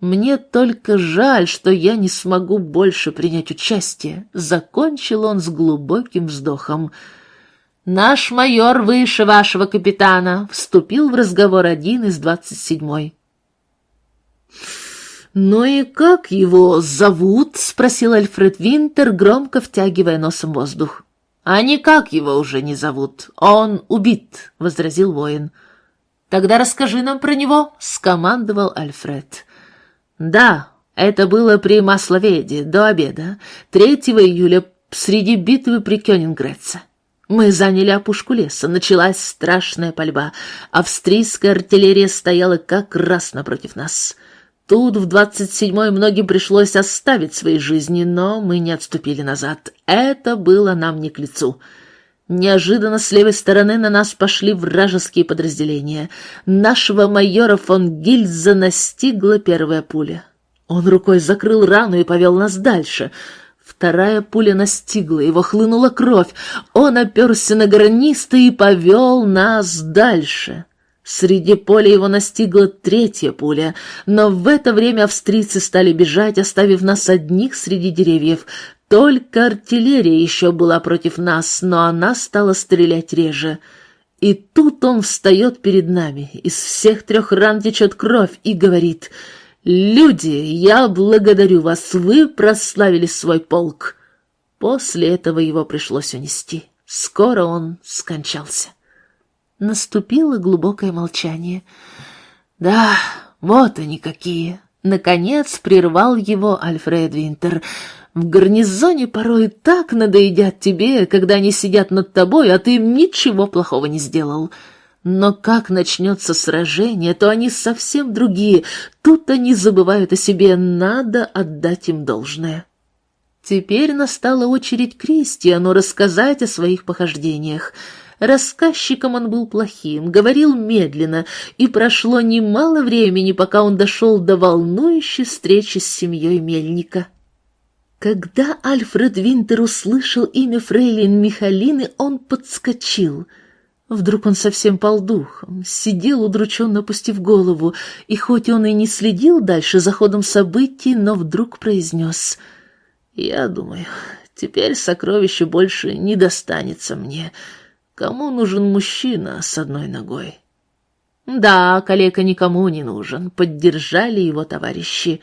Мне только жаль, что я не смогу больше принять участие», — закончил он с глубоким вздохом. «Наш майор выше вашего капитана», — вступил в разговор один из двадцать седьмой. «Ну и как его зовут?» — спросил Альфред Винтер, громко втягивая носом воздух. «А никак его уже не зовут. Он убит», — возразил воин. «Тогда расскажи нам про него», — скомандовал Альфред. «Да, это было при Масловеде, до обеда, 3 июля, среди битвы при Кёнингреце. Мы заняли опушку леса, началась страшная пальба. Австрийская артиллерия стояла как раз напротив нас». Тут в двадцать седьмой многим пришлось оставить свои жизни, но мы не отступили назад. Это было нам не к лицу. Неожиданно с левой стороны на нас пошли вражеские подразделения. Нашего майора фон Гильза настигла первая пуля. Он рукой закрыл рану и повел нас дальше. Вторая пуля настигла его, хлынула кровь. Он оперся на граниста и повел нас дальше. Среди поля его настигла третья пуля, но в это время австрийцы стали бежать, оставив нас одних среди деревьев. Только артиллерия еще была против нас, но она стала стрелять реже. И тут он встает перед нами, из всех трех ран течет кровь и говорит «Люди, я благодарю вас, вы прославили свой полк». После этого его пришлось унести. Скоро он скончался. Наступило глубокое молчание. «Да, вот они какие!» Наконец прервал его Альфред Винтер. «В гарнизоне порой так надоедят тебе, когда они сидят над тобой, а ты им ничего плохого не сделал. Но как начнется сражение, то они совсем другие. Тут они забывают о себе, надо отдать им должное». Теперь настала очередь Кристиану рассказать о своих похождениях. Рассказчиком он был плохим, говорил медленно, и прошло немало времени, пока он дошел до волнующей встречи с семьей Мельника. Когда Альфред Винтер услышал имя фрейлин Михалины, он подскочил. Вдруг он совсем пал духом, сидел удрученно опустив голову, и хоть он и не следил дальше за ходом событий, но вдруг произнес «Я думаю, теперь сокровище больше не достанется мне. Кому нужен мужчина с одной ногой?» «Да, калека никому не нужен», — поддержали его товарищи.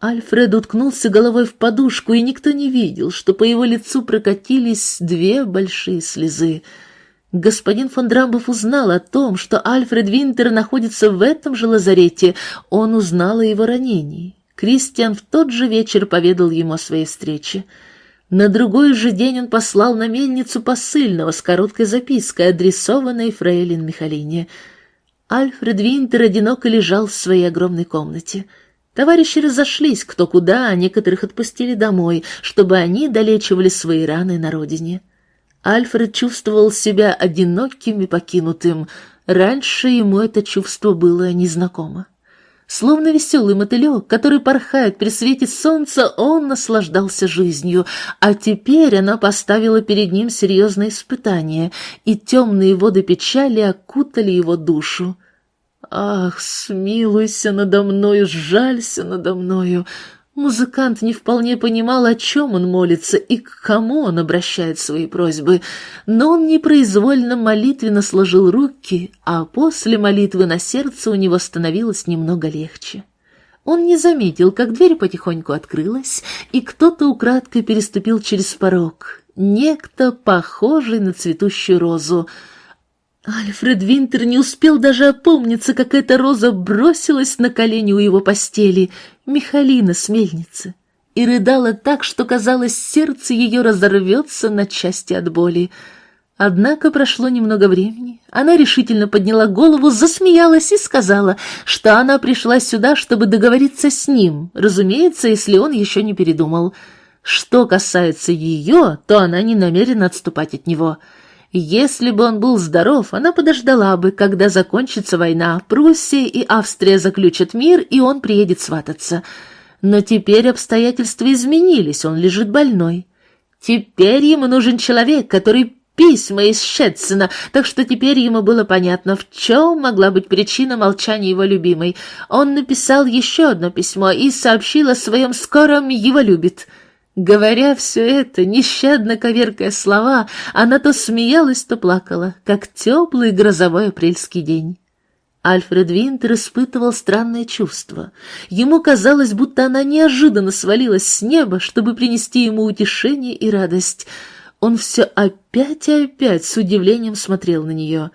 Альфред уткнулся головой в подушку, и никто не видел, что по его лицу прокатились две большие слезы. Господин фон Драмбов узнал о том, что Альфред Винтер находится в этом же лазарете. Он узнал о его ранении. Кристиан в тот же вечер поведал ему о своей встрече. На другой же день он послал на мельницу посыльного с короткой запиской, адресованной фрейлин Михалине. Альфред Винтер одиноко лежал в своей огромной комнате — Товарищи разошлись кто куда, а некоторых отпустили домой, чтобы они долечивали свои раны на родине. Альфред чувствовал себя одиноким и покинутым. Раньше ему это чувство было незнакомо. Словно веселый мотылек, который порхает при свете солнца, он наслаждался жизнью, а теперь она поставила перед ним серьезное испытание, и темные воды печали окутали его душу. Ах, смилуйся надо мною, жалься надо мною. Музыкант не вполне понимал, о чем он молится и к кому он обращает свои просьбы, но он непроизвольно молитвенно сложил руки, а после молитвы на сердце у него становилось немного легче. Он не заметил, как дверь потихоньку открылась, и кто-то украдкой переступил через порог. Некто, похожий на цветущую розу — Альфред Винтер не успел даже опомниться, как эта роза бросилась на колени у его постели, Михалина с мельницы, и рыдала так, что, казалось, сердце ее разорвется на части от боли. Однако прошло немного времени, она решительно подняла голову, засмеялась и сказала, что она пришла сюда, чтобы договориться с ним, разумеется, если он еще не передумал. Что касается ее, то она не намерена отступать от него — если бы он был здоров, она подождала бы, когда закончится война, Пруссия и Австрия заключат мир, и он приедет свататься. Но теперь обстоятельства изменились, он лежит больной. Теперь ему нужен человек, который письма из Щетсена, так что теперь ему было понятно, в чем могла быть причина молчания его любимой. Он написал еще одно письмо и сообщил о своем скором «его любит». Говоря все это, нещадно коверкая слова, она то смеялась, то плакала, как теплый грозовой апрельский день. Альфред Винтер испытывал странное чувство. Ему казалось, будто она неожиданно свалилась с неба, чтобы принести ему утешение и радость. Он все опять и опять с удивлением смотрел на нее.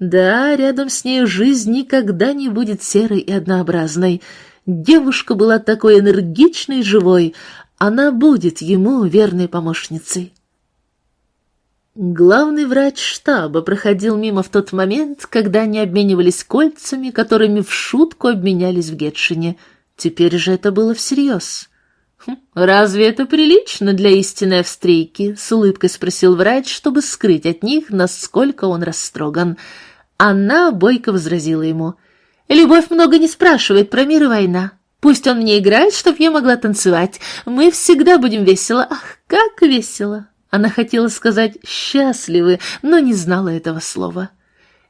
Да, рядом с ней жизнь никогда не будет серой и однообразной. Девушка была такой энергичной и живой, она будет ему верной помощницей. Главный врач штаба проходил мимо в тот момент, когда они обменивались кольцами, которыми в шутку обменялись в Гетшине. Теперь же это было всерьез. «Хм, «Разве это прилично для истинной австрийки?» — с улыбкой спросил врач, чтобы скрыть от них, насколько он растроган. Она бойко возразила ему. «Любовь много не спрашивает про мир и война. Пусть он мне играет, чтоб я могла танцевать. Мы всегда будем весело. Ах, как весело!» Она хотела сказать «счастливы», но не знала этого слова.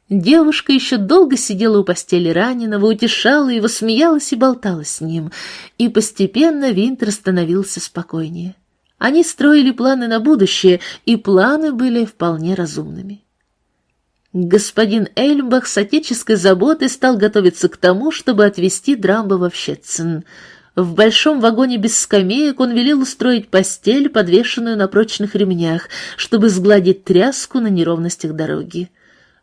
Девушка еще долго сидела у постели раненого, утешала его, смеялась и болтала с ним, и постепенно Винтер становился спокойнее. Они строили планы на будущее, и планы были вполне разумными. Господин Эйльбах с отеческой заботой стал готовиться к тому, чтобы отвезти Драмбова в Щетцен. В большом вагоне без скамеек он велел устроить постель, подвешенную на прочных ремнях, чтобы сгладить тряску на неровностях дороги.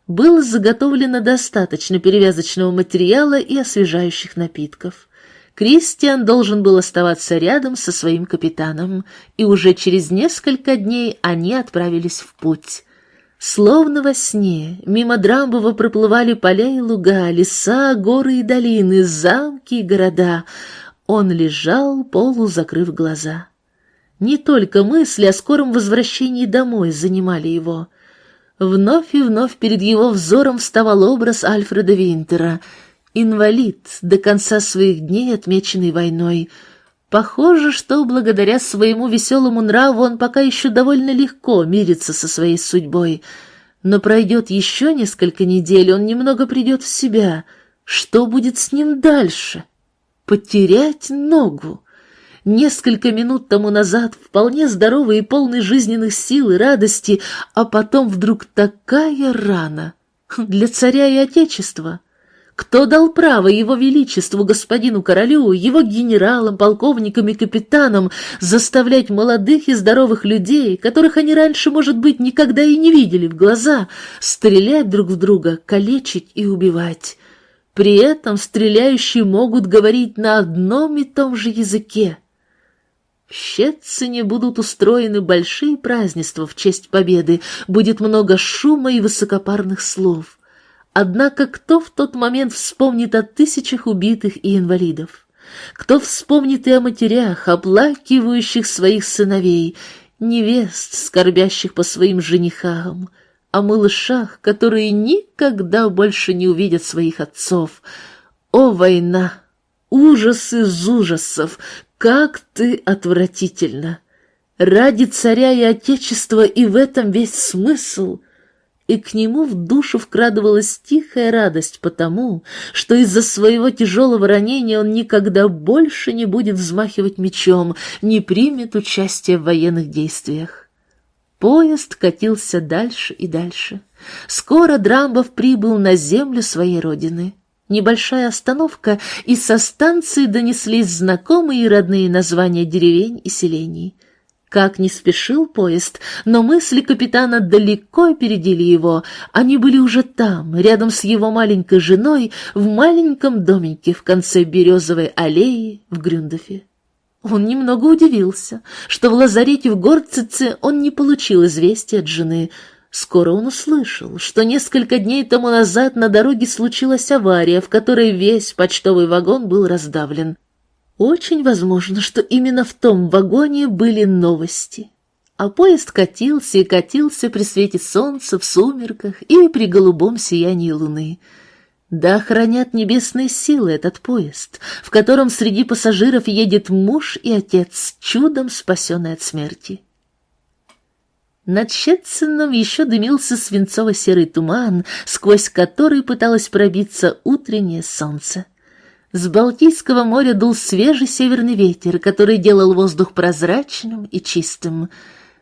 Было заготовлено достаточно перевязочного материала и освежающих напитков. Кристиан должен был оставаться рядом со своим капитаном, и уже через несколько дней они отправились в путь. Словно во сне, мимо Драмбова проплывали поля и луга, леса, горы и долины, замки и города. Он лежал, полузакрыв глаза. Не только мысли о скором возвращении домой занимали его. Вновь и вновь перед его взором вставал образ Альфреда Винтера, инвалид, до конца своих дней отмеченный войной. Похоже, что благодаря своему веселому нраву он пока еще довольно легко мирится со своей судьбой. Но пройдет еще несколько недель, он немного придет в себя. Что будет с ним дальше? Потерять ногу? Несколько минут тому назад вполне здоровый и полный жизненных сил и радости, а потом вдруг такая рана. Для царя и отечества. Кто дал право его величеству, господину королю, его генералам, полковникам и капитанам заставлять молодых и здоровых людей, которых они раньше, может быть, никогда и не видели в глаза, стрелять друг в друга, калечить и убивать? При этом стреляющие могут говорить на одном и том же языке. В Щецине будут устроены большие празднества в честь победы, будет много шума и высокопарных слов. Однако кто в тот момент вспомнит о тысячах убитых и инвалидов? Кто вспомнит и о матерях, оплакивающих своих сыновей, невест, скорбящих по своим женихам, о малышах, которые никогда больше не увидят своих отцов? О, война! Ужас из ужасов! Как ты отвратительно! Ради царя и отечества и в этом весь смысл — и к нему в душу вкрадывалась тихая радость потому, что из-за своего тяжелого ранения он никогда больше не будет взмахивать мечом, не примет участие в военных действиях. Поезд катился дальше и дальше. Скоро Драмбов прибыл на землю своей родины. Небольшая остановка, и со станции донеслись знакомые и родные названия деревень и селений — как не спешил поезд, но мысли капитана далеко опередили его. Они были уже там, рядом с его маленькой женой, в маленьком домике в конце березовой аллеи в Грюндофе. Он немного удивился, что в лазарете в Горцице он не получил известия от жены. Скоро он услышал, что несколько дней тому назад на дороге случилась авария, в которой весь почтовый вагон был раздавлен. Очень возможно, что именно в том вагоне были новости. А поезд катился и катился при свете солнца в сумерках и при голубом сиянии луны. Да хранят небесные силы этот поезд, в котором среди пассажиров едет муж и отец, чудом спасенный от смерти. Над Щетцином еще дымился свинцово-серый туман, сквозь который пыталось пробиться утреннее солнце. С Балтийского моря дул свежий северный ветер, который делал воздух прозрачным и чистым.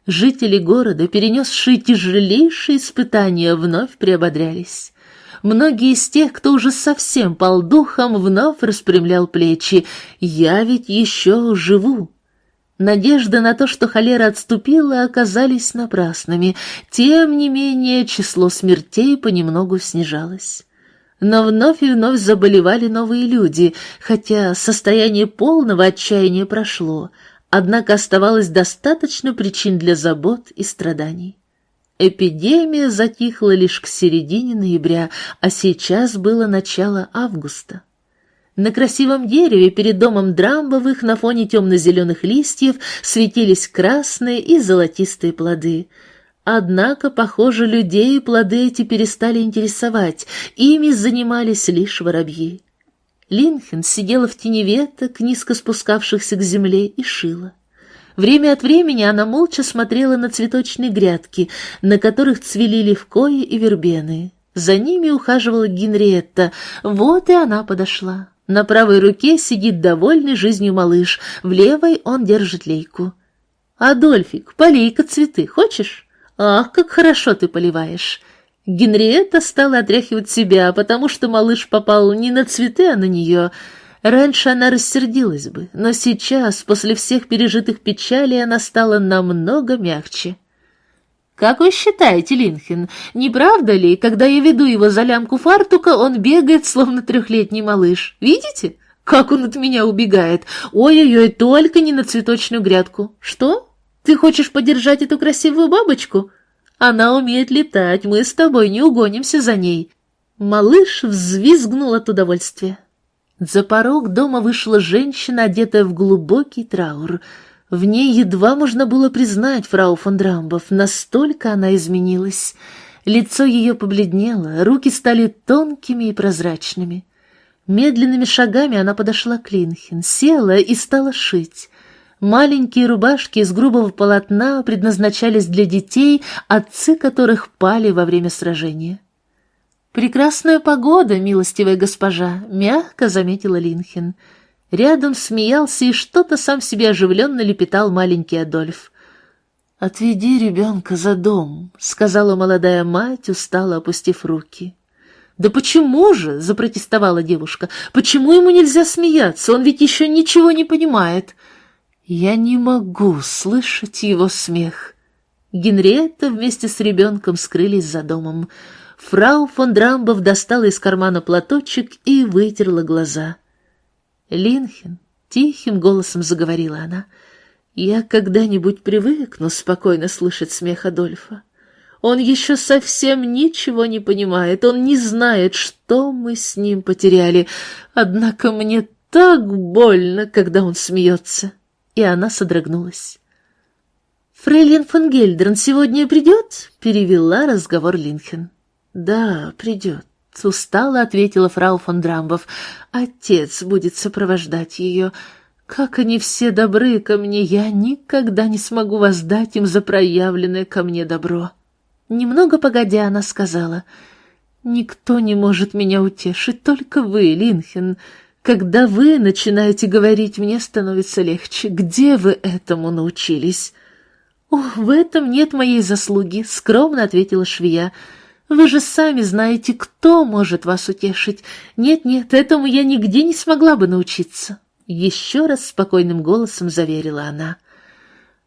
Жители города, перенесшие тяжелейшие испытания, вновь приободрялись. Многие из тех, кто уже совсем пал духом, вновь распрямлял плечи. «Я ведь еще живу». Надежды на то, что холера отступила, оказались напрасными. Тем не менее, число смертей понемногу снижалось. Но вновь и вновь заболевали новые люди, хотя состояние полного отчаяния прошло, однако оставалось достаточно причин для забот и страданий. Эпидемия затихла лишь к середине ноября, а сейчас было начало августа. На красивом дереве перед домом Драмбовых на фоне темно-зеленых листьев светились красные и золотистые плоды — Однако, похоже, людей плоды эти перестали интересовать, ими занимались лишь воробьи. Линхен сидела в тени веток, низко спускавшихся к земле, и шила. Время от времени она молча смотрела на цветочные грядки, на которых цвели левкои и вербены. За ними ухаживала Генриетта, вот и она подошла. На правой руке сидит довольный жизнью малыш, в левой он держит лейку. «Адольфик, полей-ка цветы, хочешь?» «Ах, как хорошо ты поливаешь!» Генриетта стала отряхивать себя, потому что малыш попал не на цветы, а на нее. Раньше она рассердилась бы, но сейчас, после всех пережитых печалей, она стала намного мягче. «Как вы считаете, Линхен, не правда ли, когда я веду его за лямку фартука, он бегает, словно трехлетний малыш? Видите, как он от меня убегает? Ой-ой-ой, только не на цветочную грядку. Что? Ты хочешь подержать эту красивую бабочку? Она умеет летать, мы с тобой не угонимся за ней». Малыш взвизгнул от удовольствия. За порог дома вышла женщина, одетая в глубокий траур. В ней едва можно было признать фрау фон Драмбов, настолько она изменилась. Лицо ее побледнело, руки стали тонкими и прозрачными. Медленными шагами она подошла к Линхен, села и стала шить. Маленькие рубашки из грубого полотна предназначались для детей, отцы которых пали во время сражения. «Прекрасная погода, милостивая госпожа», — мягко заметила Линхен. Рядом смеялся и что-то сам себе оживленно лепетал маленький Адольф. «Отведи ребенка за дом», — сказала молодая мать, устало опустив руки. «Да почему же?» — запротестовала девушка. «Почему ему нельзя смеяться? Он ведь еще ничего не понимает». Я не могу слышать его смех. Генриетта вместе с ребенком скрылись за домом. Фрау фон Драмбов достала из кармана платочек и вытерла глаза. «Линхен», — тихим голосом заговорила она, — «я когда-нибудь привыкну спокойно слышать смех Адольфа. Он еще совсем ничего не понимает, он не знает, что мы с ним потеряли, однако мне так больно, когда он смеется» и она содрогнулась. «Фрейлин фон Гельдерн сегодня придет?» — перевела разговор Линхен. «Да, придет», — устало ответила фрау фон Драмбов. «Отец будет сопровождать ее. Как они все добры ко мне, я никогда не смогу воздать им за проявленное ко мне добро». Немного погодя, она сказала, «Никто не может меня утешить, только вы, Линхен. Когда вы начинаете говорить, мне становится легче. Где вы этому научились? О, в этом нет моей заслуги, скромно ответила швея. Вы же сами знаете, кто может вас утешить. Нет-нет, этому я нигде не смогла бы научиться. Еще раз спокойным голосом заверила она.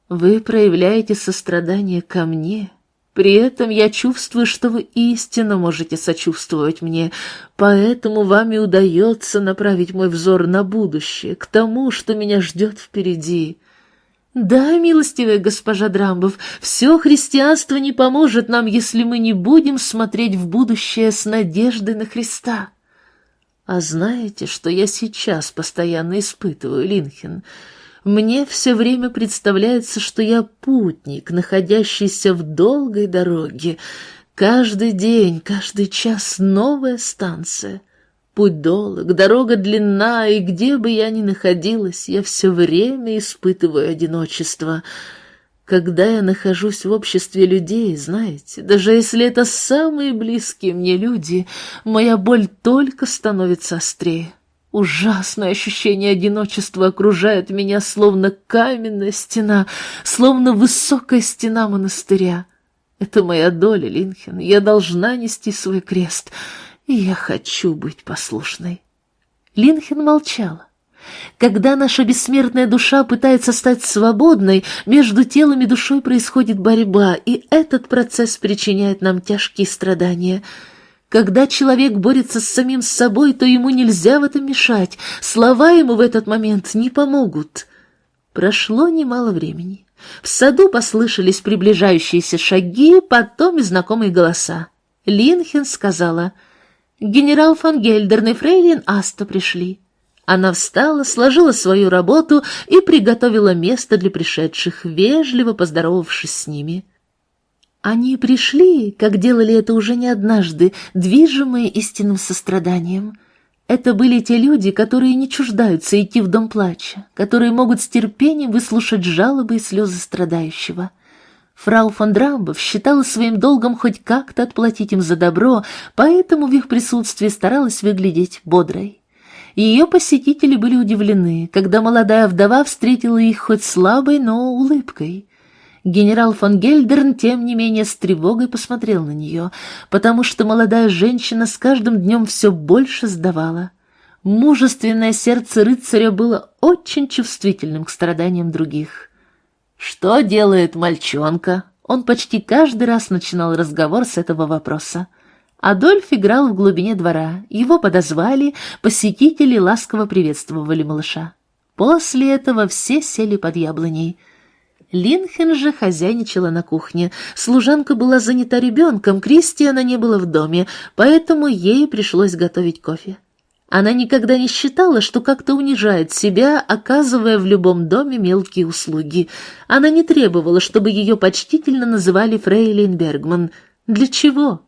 Вы проявляете сострадание ко мне, при этом я чувствую, что вы истинно можете сочувствовать мне, поэтому вам и удается направить мой взор на будущее, к тому, что меня ждет впереди. Да, милостивая госпожа Драмбов, все христианство не поможет нам, если мы не будем смотреть в будущее с надеждой на Христа. А знаете, что я сейчас постоянно испытываю, Линхен? — мне все время представляется, что я путник, находящийся в долгой дороге. Каждый день, каждый час новая станция. Путь долг, дорога длинна, и где бы я ни находилась, я все время испытываю одиночество. Когда я нахожусь в обществе людей, знаете, даже если это самые близкие мне люди, моя боль только становится острее. Ужасное ощущение одиночества окружает меня, словно каменная стена, словно высокая стена монастыря. Это моя доля, Линхен, я должна нести свой крест, и я хочу быть послушной. Линхен молчала. Когда наша бессмертная душа пытается стать свободной, между телом и душой происходит борьба, и этот процесс причиняет нам тяжкие страдания — когда человек борется с самим собой, то ему нельзя в этом мешать, слова ему в этот момент не помогут. Прошло немало времени. В саду послышались приближающиеся шаги, потом и знакомые голоса. Линхен сказала, «Генерал фон Гельдерн и фрейлин Аста пришли». Она встала, сложила свою работу и приготовила место для пришедших, вежливо поздоровавшись с ними. Они пришли, как делали это уже не однажды, движимые истинным состраданием. Это были те люди, которые не чуждаются идти в дом плача, которые могут с терпением выслушать жалобы и слезы страдающего. Фрау фон Драмбов считала своим долгом хоть как-то отплатить им за добро, поэтому в их присутствии старалась выглядеть бодрой. Ее посетители были удивлены, когда молодая вдова встретила их хоть слабой, но улыбкой. Генерал фон Гельдерн, тем не менее, с тревогой посмотрел на нее, потому что молодая женщина с каждым днем все больше сдавала. Мужественное сердце рыцаря было очень чувствительным к страданиям других. «Что делает мальчонка?» Он почти каждый раз начинал разговор с этого вопроса. Адольф играл в глубине двора, его подозвали, посетители ласково приветствовали малыша. После этого все сели под яблоней — Линхен же хозяйничала на кухне. Служанка была занята ребенком, Кристиана не было в доме, поэтому ей пришлось готовить кофе. Она никогда не считала, что как-то унижает себя, оказывая в любом доме мелкие услуги. Она не требовала, чтобы ее почтительно называли Фрейлин Бергман. Для чего?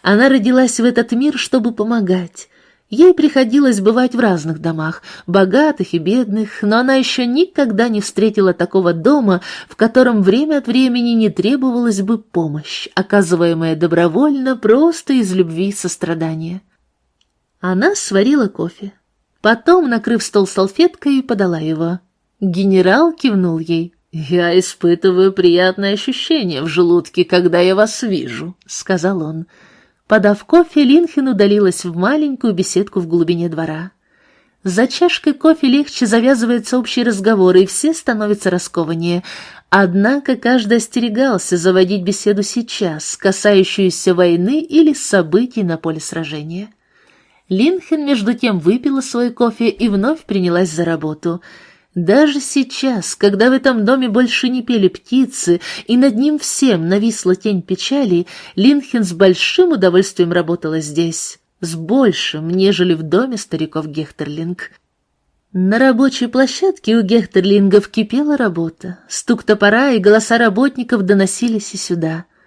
Она родилась в этот мир, чтобы помогать. Ей приходилось бывать в разных домах, богатых и бедных, но она еще никогда не встретила такого дома, в котором время от времени не требовалась бы помощь, оказываемая добровольно просто из любви и сострадания. Она сварила кофе. Потом, накрыв стол салфеткой, подала его. Генерал кивнул ей. «Я испытываю приятное ощущение в желудке, когда я вас вижу», — сказал он. Подав кофе, Линхен удалилась в маленькую беседку в глубине двора. За чашкой кофе легче завязывается общий разговор, и все становятся раскованнее. Однако каждый остерегался заводить беседу сейчас, касающуюся войны или событий на поле сражения. Линхен между тем выпила свой кофе и вновь принялась за работу — даже сейчас, когда в этом доме больше не пели птицы, и над ним всем нависла тень печали, Линхен с большим удовольствием работала здесь, с большим, нежели в доме стариков Гехтерлинг. На рабочей площадке у Гехтерлингов кипела работа. Стук топора и голоса работников доносились и сюда —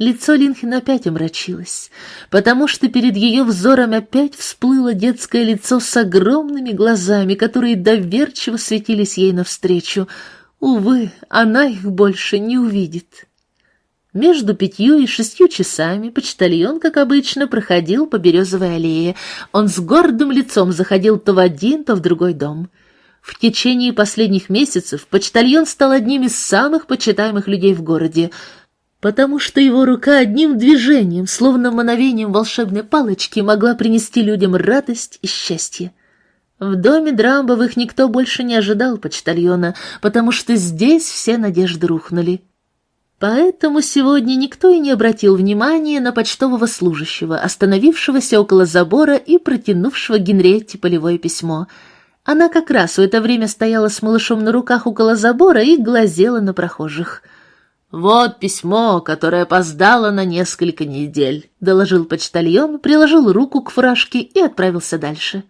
Лицо Линхен опять омрачилось, потому что перед ее взором опять всплыло детское лицо с огромными глазами, которые доверчиво светились ей навстречу. Увы, она их больше не увидит. Между пятью и шестью часами почтальон, как обычно, проходил по березовой аллее. Он с гордым лицом заходил то в один, то в другой дом. В течение последних месяцев почтальон стал одним из самых почитаемых людей в городе — потому что его рука одним движением, словно мановением волшебной палочки, могла принести людям радость и счастье. В доме Драмбовых никто больше не ожидал почтальона, потому что здесь все надежды рухнули. Поэтому сегодня никто и не обратил внимания на почтового служащего, остановившегося около забора и протянувшего Генриетте полевое письмо. Она как раз в это время стояла с малышом на руках около забора и глазела на прохожих — «Вот письмо, которое опоздало на несколько недель», — доложил почтальон, приложил руку к фуражке и отправился дальше.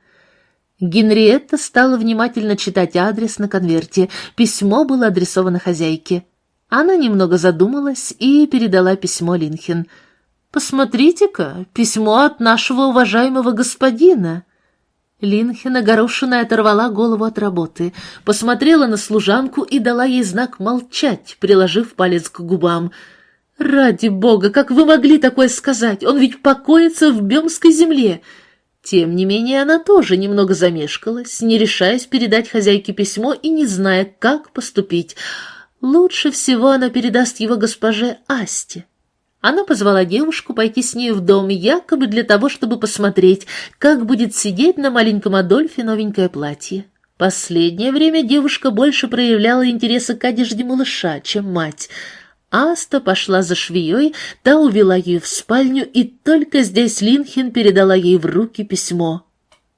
Генриетта стала внимательно читать адрес на конверте. Письмо было адресовано хозяйке. Она немного задумалась и передала письмо Линхен. «Посмотрите-ка, письмо от нашего уважаемого господина». Линхен огорошенная оторвала голову от работы, посмотрела на служанку и дала ей знак молчать, приложив палец к губам. «Ради бога, как вы могли такое сказать? Он ведь покоится в Бемской земле!» Тем не менее, она тоже немного замешкалась, не решаясь передать хозяйке письмо и не зная, как поступить. Лучше всего она передаст его госпоже Асте. Она позвала девушку пойти с ней в дом, якобы для того, чтобы посмотреть, как будет сидеть на маленьком Адольфе новенькое платье. Последнее время девушка больше проявляла интереса к одежде малыша, чем мать. Аста пошла за швеей, та увела ее в спальню, и только здесь Линхен передала ей в руки письмо.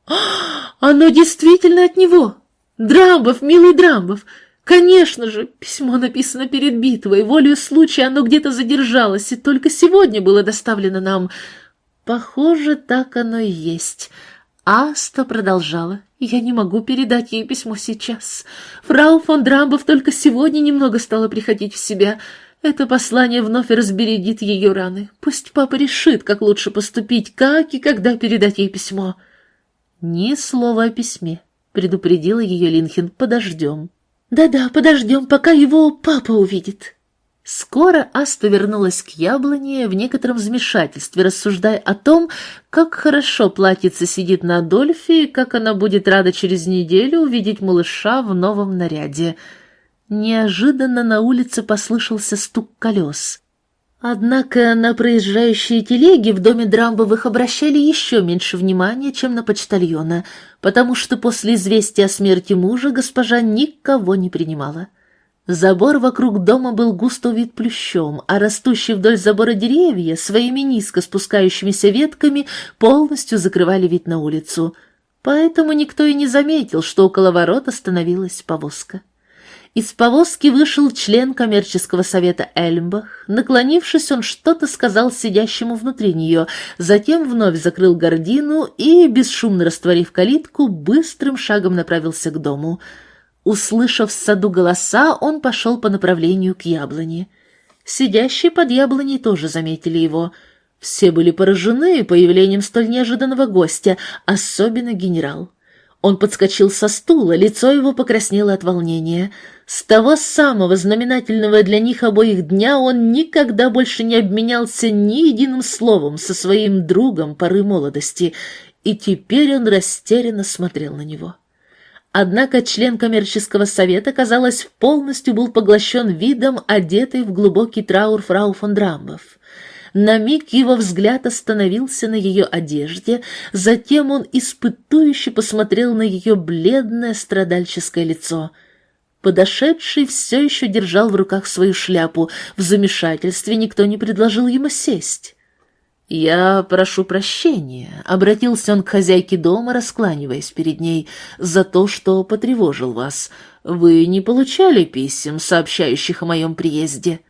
«А, «Оно действительно от него! Драмбов, милый Драмбов! Конечно же, письмо написано перед битвой, волею случая оно где-то задержалось, и только сегодня было доставлено нам. Похоже, так оно и есть. Аста продолжала. Я не могу передать ей письмо сейчас. Фрау фон Драмбов только сегодня немного стала приходить в себя. Это послание вновь разбередит ее раны. Пусть папа решит, как лучше поступить, как и когда передать ей письмо. Ни слова о письме, предупредила ее Линхен. Подождем. «Да-да, подождем, пока его папа увидит». Скоро Аста вернулась к яблоне в некотором замешательстве, рассуждая о том, как хорошо платьице сидит на Адольфе и как она будет рада через неделю увидеть малыша в новом наряде. Неожиданно на улице послышался стук колес. Однако на проезжающие телеги в доме Драмбовых обращали еще меньше внимания, чем на почтальона, потому что после известия о смерти мужа госпожа никого не принимала. Забор вокруг дома был густо увит плющом, а растущие вдоль забора деревья своими низко спускающимися ветками полностью закрывали вид на улицу. Поэтому никто и не заметил, что около ворот остановилась повозка. Из повозки вышел член коммерческого совета Эльмбах. Наклонившись, он что-то сказал сидящему внутри нее, затем вновь закрыл гордину и, бесшумно растворив калитку, быстрым шагом направился к дому. Услышав в саду голоса, он пошел по направлению к яблоне. Сидящие под яблоней тоже заметили его. Все были поражены появлением столь неожиданного гостя, особенно генерал. Он подскочил со стула, лицо его покраснело от волнения. С того самого знаменательного для них обоих дня он никогда больше не обменялся ни единым словом со своим другом поры молодости, и теперь он растерянно смотрел на него. Однако член коммерческого совета, казалось, полностью был поглощен видом, одетой в глубокий траур фрау фон Драмбов. На миг его взгляд остановился на ее одежде, затем он испытующе посмотрел на ее бледное страдальческое лицо. Подошедший все еще держал в руках свою шляпу, в замешательстве никто не предложил ему сесть. «Я прошу прощения», — обратился он к хозяйке дома, раскланиваясь перед ней, «за то, что потревожил вас. Вы не получали писем, сообщающих о моем приезде?»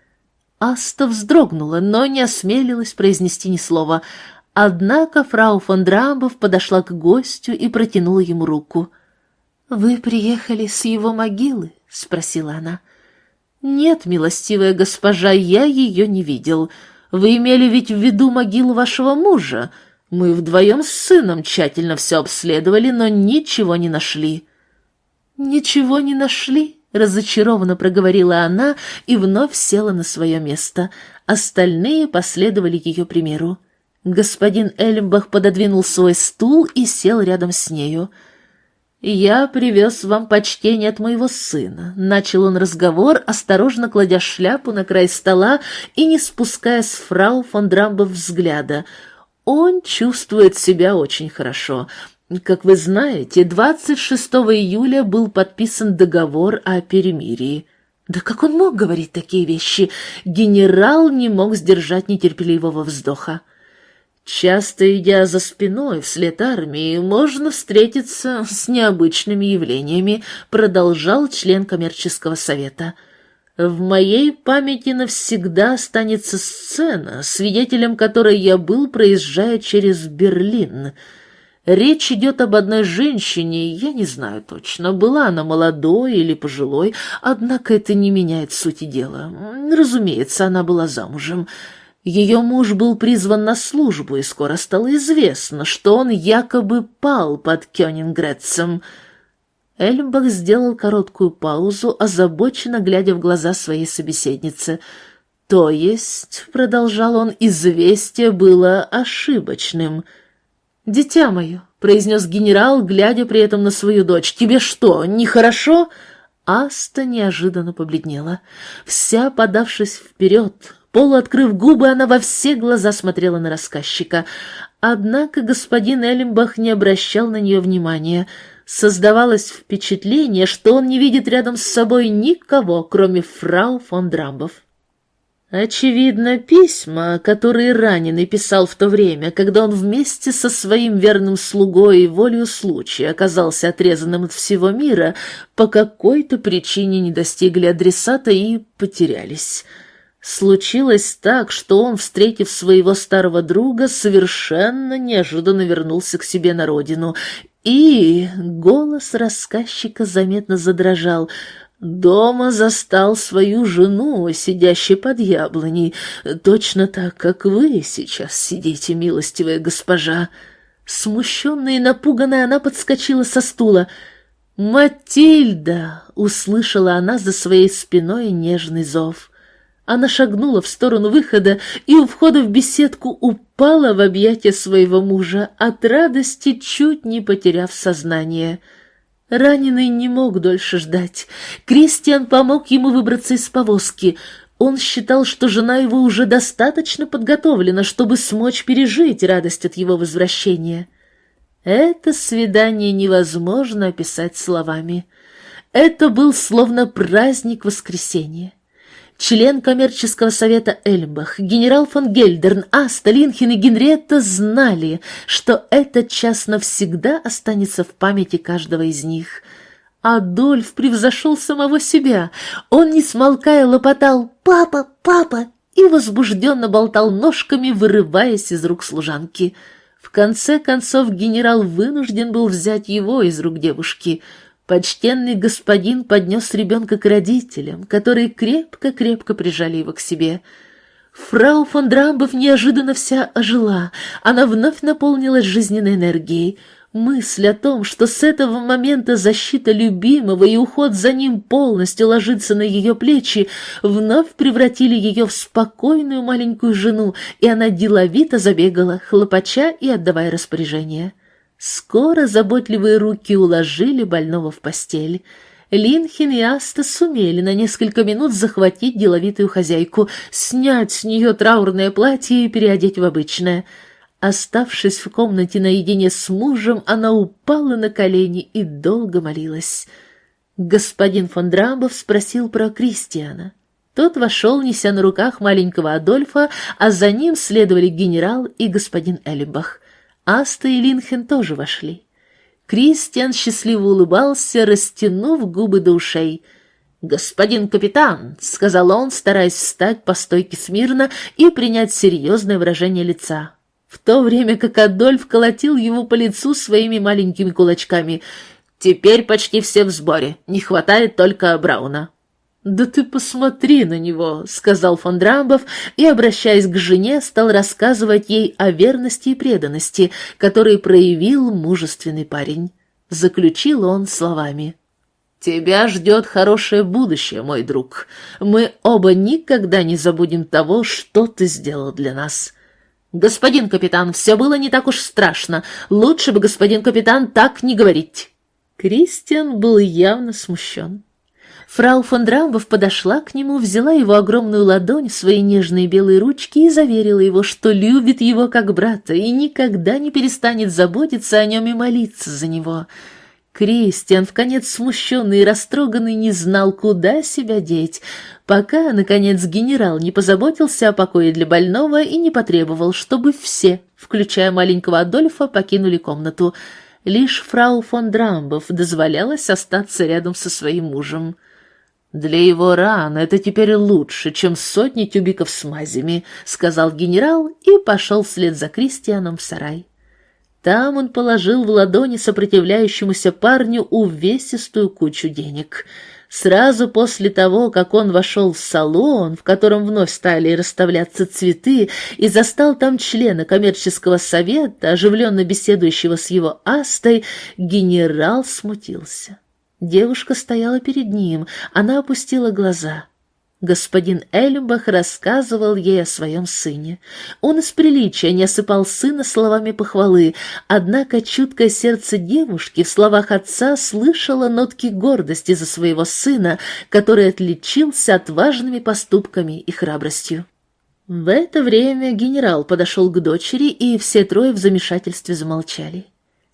Аста вздрогнула, но не осмелилась произнести ни слова. Однако фрау фон Драмбов подошла к гостю и протянула ему руку. «Вы приехали с его могилы?» — спросила она. «Нет, милостивая госпожа, я ее не видел». Вы имели ведь в виду могилу вашего мужа. Мы вдвоем с сыном тщательно все обследовали, но ничего не нашли». «Ничего не нашли?» — разочарованно проговорила она и вновь села на свое место. Остальные последовали ее примеру. Господин Эльмбах пододвинул свой стул и сел рядом с нею. «Я привез вам почтение от моего сына», — начал он разговор, осторожно кладя шляпу на край стола и не спуская с фрау фон Драмбов взгляда. «Он чувствует себя очень хорошо. Как вы знаете, 26 июля был подписан договор о перемирии». Да как он мог говорить такие вещи? Генерал не мог сдержать нетерпеливого вздоха. Часто идя за спиной вслед армии, можно встретиться с необычными явлениями, продолжал член коммерческого совета. В моей памяти навсегда останется сцена, свидетелем которой я был, проезжая через Берлин. Речь идет об одной женщине, я не знаю точно, была она молодой или пожилой, однако это не меняет сути дела. Разумеется, она была замужем. Ее муж был призван на службу, и скоро стало известно, что он якобы пал под Кёнингрецем. Эльмбах сделал короткую паузу, озабоченно глядя в глаза своей собеседницы. «То есть, — продолжал он, — известие было ошибочным». «Дитя мое», — произнес генерал, глядя при этом на свою дочь, — «тебе что, нехорошо?» Аста неожиданно побледнела. Вся подавшись вперед, Полуоткрыв губы, она во все глаза смотрела на рассказчика. Однако господин Эллимбах не обращал на нее внимания. Создавалось впечатление, что он не видит рядом с собой никого, кроме фрау фон Драмбов. Очевидно, письма, которые раненый писал в то время, когда он вместе со своим верным слугой волею случая оказался отрезанным от всего мира, по какой-то причине не достигли адресата и потерялись. Случилось так, что он, встретив своего старого друга, совершенно неожиданно вернулся к себе на родину, и голос рассказчика заметно задрожал. Дома застал свою жену, сидящей под яблоней, точно так, как вы сейчас сидите, милостивая госпожа. Смущенная и напуганная, она подскочила со стула. «Матильда!» — услышала она за своей спиной нежный зов. Она шагнула в сторону выхода и у входа в беседку упала в объятия своего мужа, от радости чуть не потеряв сознание. Раненый не мог дольше ждать. Кристиан помог ему выбраться из повозки. Он считал, что жена его уже достаточно подготовлена, чтобы смочь пережить радость от его возвращения. Это свидание невозможно описать словами. Это был словно праздник воскресения. Член коммерческого совета Эльбах, генерал фон Гельдерн, Аста, Линхен и Генриетта знали, что этот час навсегда останется в памяти каждого из них. Адольф превзошел самого себя. Он, не смолкая, лопотал «Папа! Папа!» и возбужденно болтал ножками, вырываясь из рук служанки. В конце концов генерал вынужден был взять его из рук девушки — Почтенный господин поднес ребенка к родителям, которые крепко-крепко прижали его к себе. Фрау фон Драмбов неожиданно вся ожила. Она вновь наполнилась жизненной энергией. Мысль о том, что с этого момента защита любимого и уход за ним полностью ложится на ее плечи, вновь превратили ее в спокойную маленькую жену, и она деловито забегала, хлопача и отдавая распоряжения. Скоро заботливые руки уложили больного в постель. Линхин и Аста сумели на несколько минут захватить деловитую хозяйку, снять с нее траурное платье и переодеть в обычное. Оставшись в комнате наедине с мужем, она упала на колени и долго молилась. Господин фон Драмбов спросил про Кристиана. Тот вошел, неся на руках маленького Адольфа, а за ним следовали генерал и господин Эллибах. Аста и Линхен тоже вошли. Кристиан счастливо улыбался, растянув губы до ушей. «Господин капитан», — сказал он, стараясь встать по стойке смирно и принять серьезное выражение лица, в то время как Адольф колотил его по лицу своими маленькими кулачками. «Теперь почти все в сборе, не хватает только Брауна». «Да ты посмотри на него», — сказал фон Драмбов и, обращаясь к жене, стал рассказывать ей о верности и преданности, которые проявил мужественный парень. Заключил он словами. «Тебя ждет хорошее будущее, мой друг. Мы оба никогда не забудем того, что ты сделал для нас». «Господин капитан, все было не так уж страшно. Лучше бы, господин капитан, так не говорить». Кристиан был явно смущен. Фрау фон Драмбов подошла к нему, взяла его огромную ладонь в свои нежные белые ручки и заверила его, что любит его как брата и никогда не перестанет заботиться о нем и молиться за него. Кристиан, в конец смущенный и растроганный, не знал, куда себя деть, пока, наконец, генерал не позаботился о покое для больного и не потребовал, чтобы все, включая маленького Адольфа, покинули комнату. Лишь фрау фон Драмбов дозволялось остаться рядом со своим мужем. «Для его ран это теперь лучше, чем сотни тюбиков с мазями», — сказал генерал и пошел вслед за Кристианом в сарай. Там он положил в ладони сопротивляющемуся парню увесистую кучу денег. Сразу после того, как он вошел в салон, в котором вновь стали расставляться цветы, и застал там члена коммерческого совета, оживленно беседующего с его астой, генерал смутился. Девушка стояла перед ним, она опустила глаза. Господин Эльмбах рассказывал ей о своем сыне. Он из приличия не осыпал сына словами похвалы, однако чуткое сердце девушки в словах отца слышало нотки гордости за своего сына, который отличился отважными поступками и храбростью. В это время генерал подошел к дочери, и все трое в замешательстве замолчали.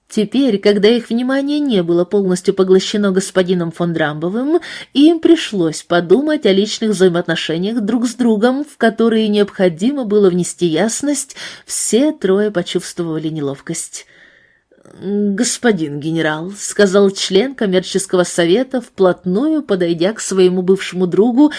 Теперь, когда их внимание не было полностью поглощено господином фон Драмбовым, им пришлось подумать о личных взаимоотношениях друг с другом, в которые необходимо было внести ясность, все трое почувствовали неловкость. «Господин генерал», — сказал член коммерческого совета, вплотную подойдя к своему бывшему другу,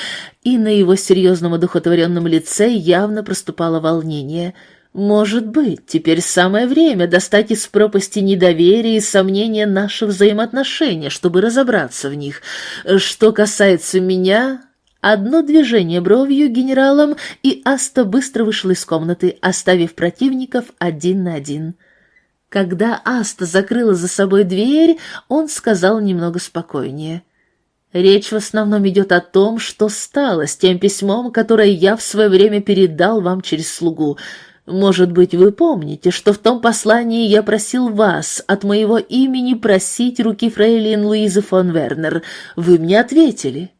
и на его серьезном одухотворенном лице явно проступало волнение — может быть, теперь самое время достать из пропасти недоверия и сомнения наши взаимоотношения, чтобы разобраться в них. Что касается меня, Одно движение бровью генералом, и Аста быстро вышла из комнаты, оставив противников один на один. Когда Аста закрыла за собой дверь, он сказал немного спокойнее. «Речь в основном идет о том, что стало с тем письмом, которое я в свое время передал вам через слугу. Может быть, вы помните, что в том послании я просил вас от моего имени просить руки фрейлин Луизы фон Вернер. Вы мне ответили.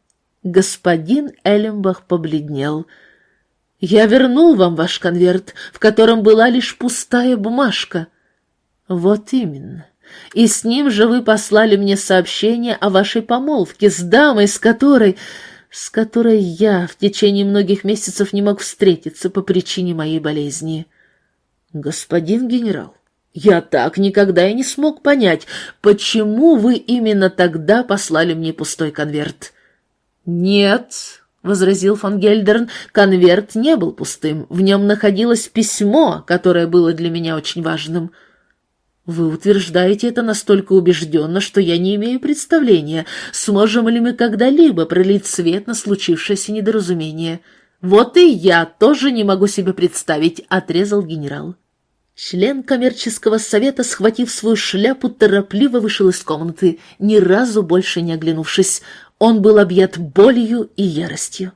Господин Элленбах побледнел. Я вернул вам ваш конверт, в котором была лишь пустая бумажка. Вот именно. И с ним же вы послали мне сообщение о вашей помолвке с дамой, с которой с которой я в течение многих месяцев не мог встретиться по причине моей болезни. Господин генерал, я так никогда и не смог понять, почему вы именно тогда послали мне пустой конверт. Нет, — возразил фон Гельдерн, — конверт не был пустым, в нем находилось письмо, которое было для меня очень важным — вы утверждаете это настолько убежденно, что я не имею представления, сможем ли мы когда-либо пролить свет на случившееся недоразумение. «Вот и я тоже не могу себе представить», — отрезал генерал. Член коммерческого совета, схватив свою шляпу, торопливо вышел из комнаты, ни разу больше не оглянувшись. Он был объят болью и яростью.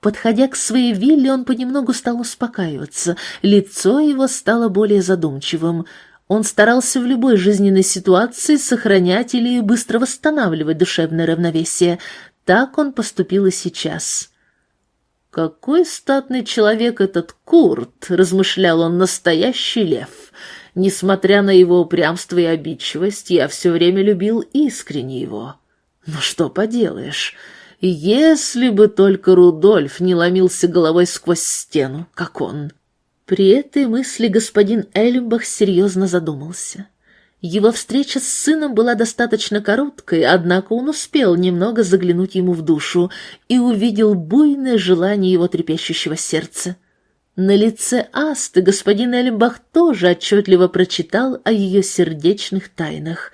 Подходя к своей вилле, он понемногу стал успокаиваться, лицо его стало более задумчивым. Он старался в любой жизненной ситуации сохранять или быстро восстанавливать душевное равновесие. Так он поступил и сейчас. «Какой статный человек этот Курт!» — размышлял он, — «настоящий лев!» Несмотря на его упрямство и обидчивость, я все время любил искренне его. Ну что поделаешь, если бы только Рудольф не ломился головой сквозь стену, как он. При этой мысли господин Эльмбах серьезно задумался. Его встреча с сыном была достаточно короткой, однако он успел немного заглянуть ему в душу и увидел буйное желание его трепещущего сердца. На лице Асты господин Эльмбах тоже отчетливо прочитал о ее сердечных тайнах.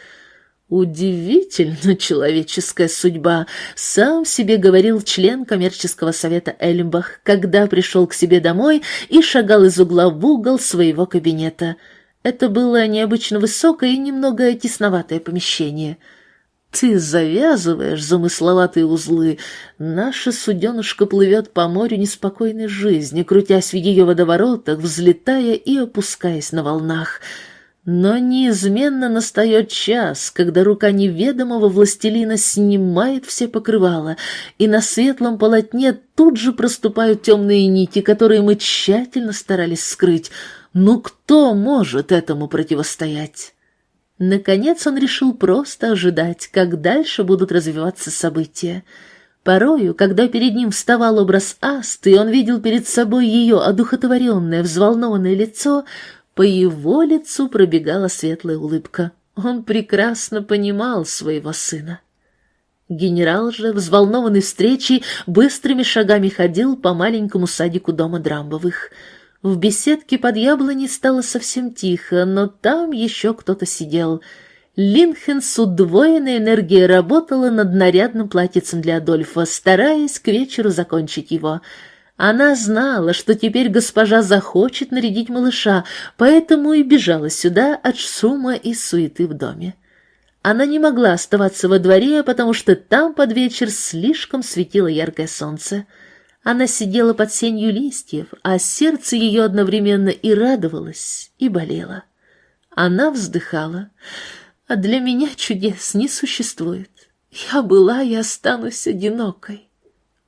Удивительно человеческая судьба, сам себе говорил член коммерческого совета Эльмбах, когда пришел к себе домой и шагал из угла в угол своего кабинета — это было необычно высокое и немного тесноватое помещение. Ты завязываешь замысловатые узлы. Наша суденушка плывет по морю неспокойной жизни, крутясь в ее водоворотах, взлетая и опускаясь на волнах. Но неизменно настает час, когда рука неведомого властелина снимает все покрывала, и на светлом полотне тут же проступают темные нити, которые мы тщательно старались скрыть — ну кто может этому противостоять? Наконец он решил просто ожидать, как дальше будут развиваться события. Порою, когда перед ним вставал образ Асты, и он видел перед собой ее одухотворенное, взволнованное лицо, по его лицу пробегала светлая улыбка. Он прекрасно понимал своего сына. Генерал же, взволнованный встречей, быстрыми шагами ходил по маленькому садику дома Драмбовых — в беседке под яблоней стало совсем тихо, но там еще кто-то сидел. Линхен с удвоенной энергией работала над нарядным платьицем для Адольфа, стараясь к вечеру закончить его. Она знала, что теперь госпожа захочет нарядить малыша, поэтому и бежала сюда от шума и суеты в доме. Она не могла оставаться во дворе, потому что там под вечер слишком светило яркое солнце. Она сидела под сенью листьев, а сердце ее одновременно и радовалось, и болело. Она вздыхала. «А для меня чудес не существует. Я была и останусь одинокой».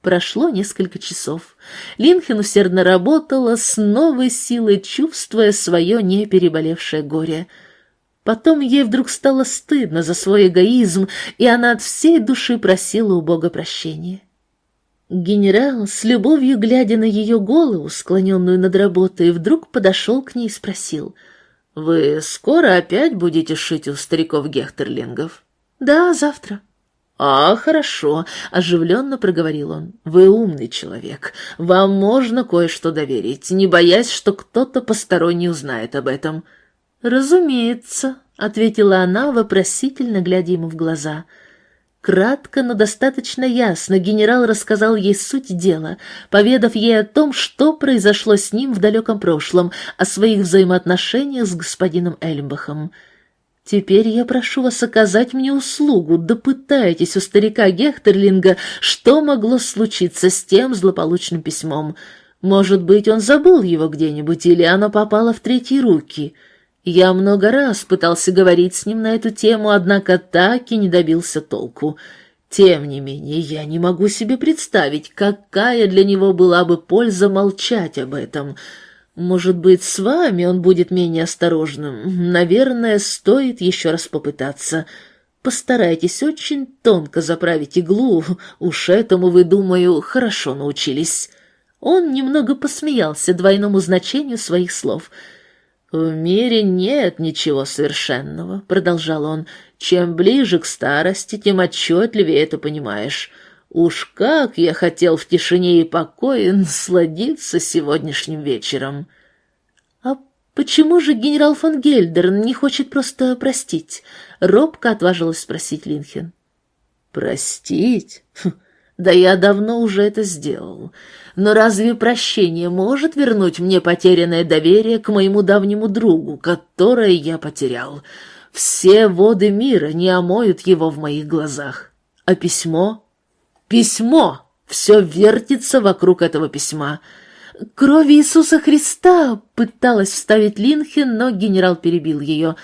Прошло несколько часов. Линхен усердно работала, с новой силой чувствуя свое непереболевшее горе. Потом ей вдруг стало стыдно за свой эгоизм, и она от всей души просила у Бога прощения. Генерал, с любовью глядя на ее голову, склоненную над работой, вдруг подошел к ней и спросил, «Вы скоро опять будете шить у стариков Гехтерлингов?» «Да, завтра». «А, хорошо», — оживленно проговорил он. «Вы умный человек. Вам можно кое-что доверить, не боясь, что кто-то посторонний узнает об этом». «Разумеется», — ответила она, вопросительно глядя ему в глаза. Кратко, но достаточно ясно генерал рассказал ей суть дела, поведав ей о том, что произошло с ним в далеком прошлом, о своих взаимоотношениях с господином Эльмбахом. «Теперь я прошу вас оказать мне услугу, допытайтесь у старика Гехтерлинга, что могло случиться с тем злополучным письмом. Может быть, он забыл его где-нибудь, или оно попало в третьи руки». Я много раз пытался говорить с ним на эту тему, однако так и не добился толку. Тем не менее, я не могу себе представить, какая для него была бы польза молчать об этом. Может быть, с вами он будет менее осторожным. Наверное, стоит еще раз попытаться. Постарайтесь очень тонко заправить иглу. Уж этому, вы, думаю, хорошо научились». Он немного посмеялся двойному значению своих слов — «В мире нет ничего совершенного», — продолжал он. «Чем ближе к старости, тем отчетливее это понимаешь. Уж как я хотел в тишине и покое насладиться сегодняшним вечером». «А почему же генерал фон Гельдерн не хочет просто простить?» — робко отважилась спросить Линхен. «Простить? Хм, Да я давно уже это сделал. Но разве прощение может вернуть мне потерянное доверие к моему давнему другу, которое я потерял? Все воды мира не омоют его в моих глазах. А письмо? Письмо! Все вертится вокруг этого письма. «Крови Иисуса Христа!» — пыталась вставить Линхен, но генерал перебил ее.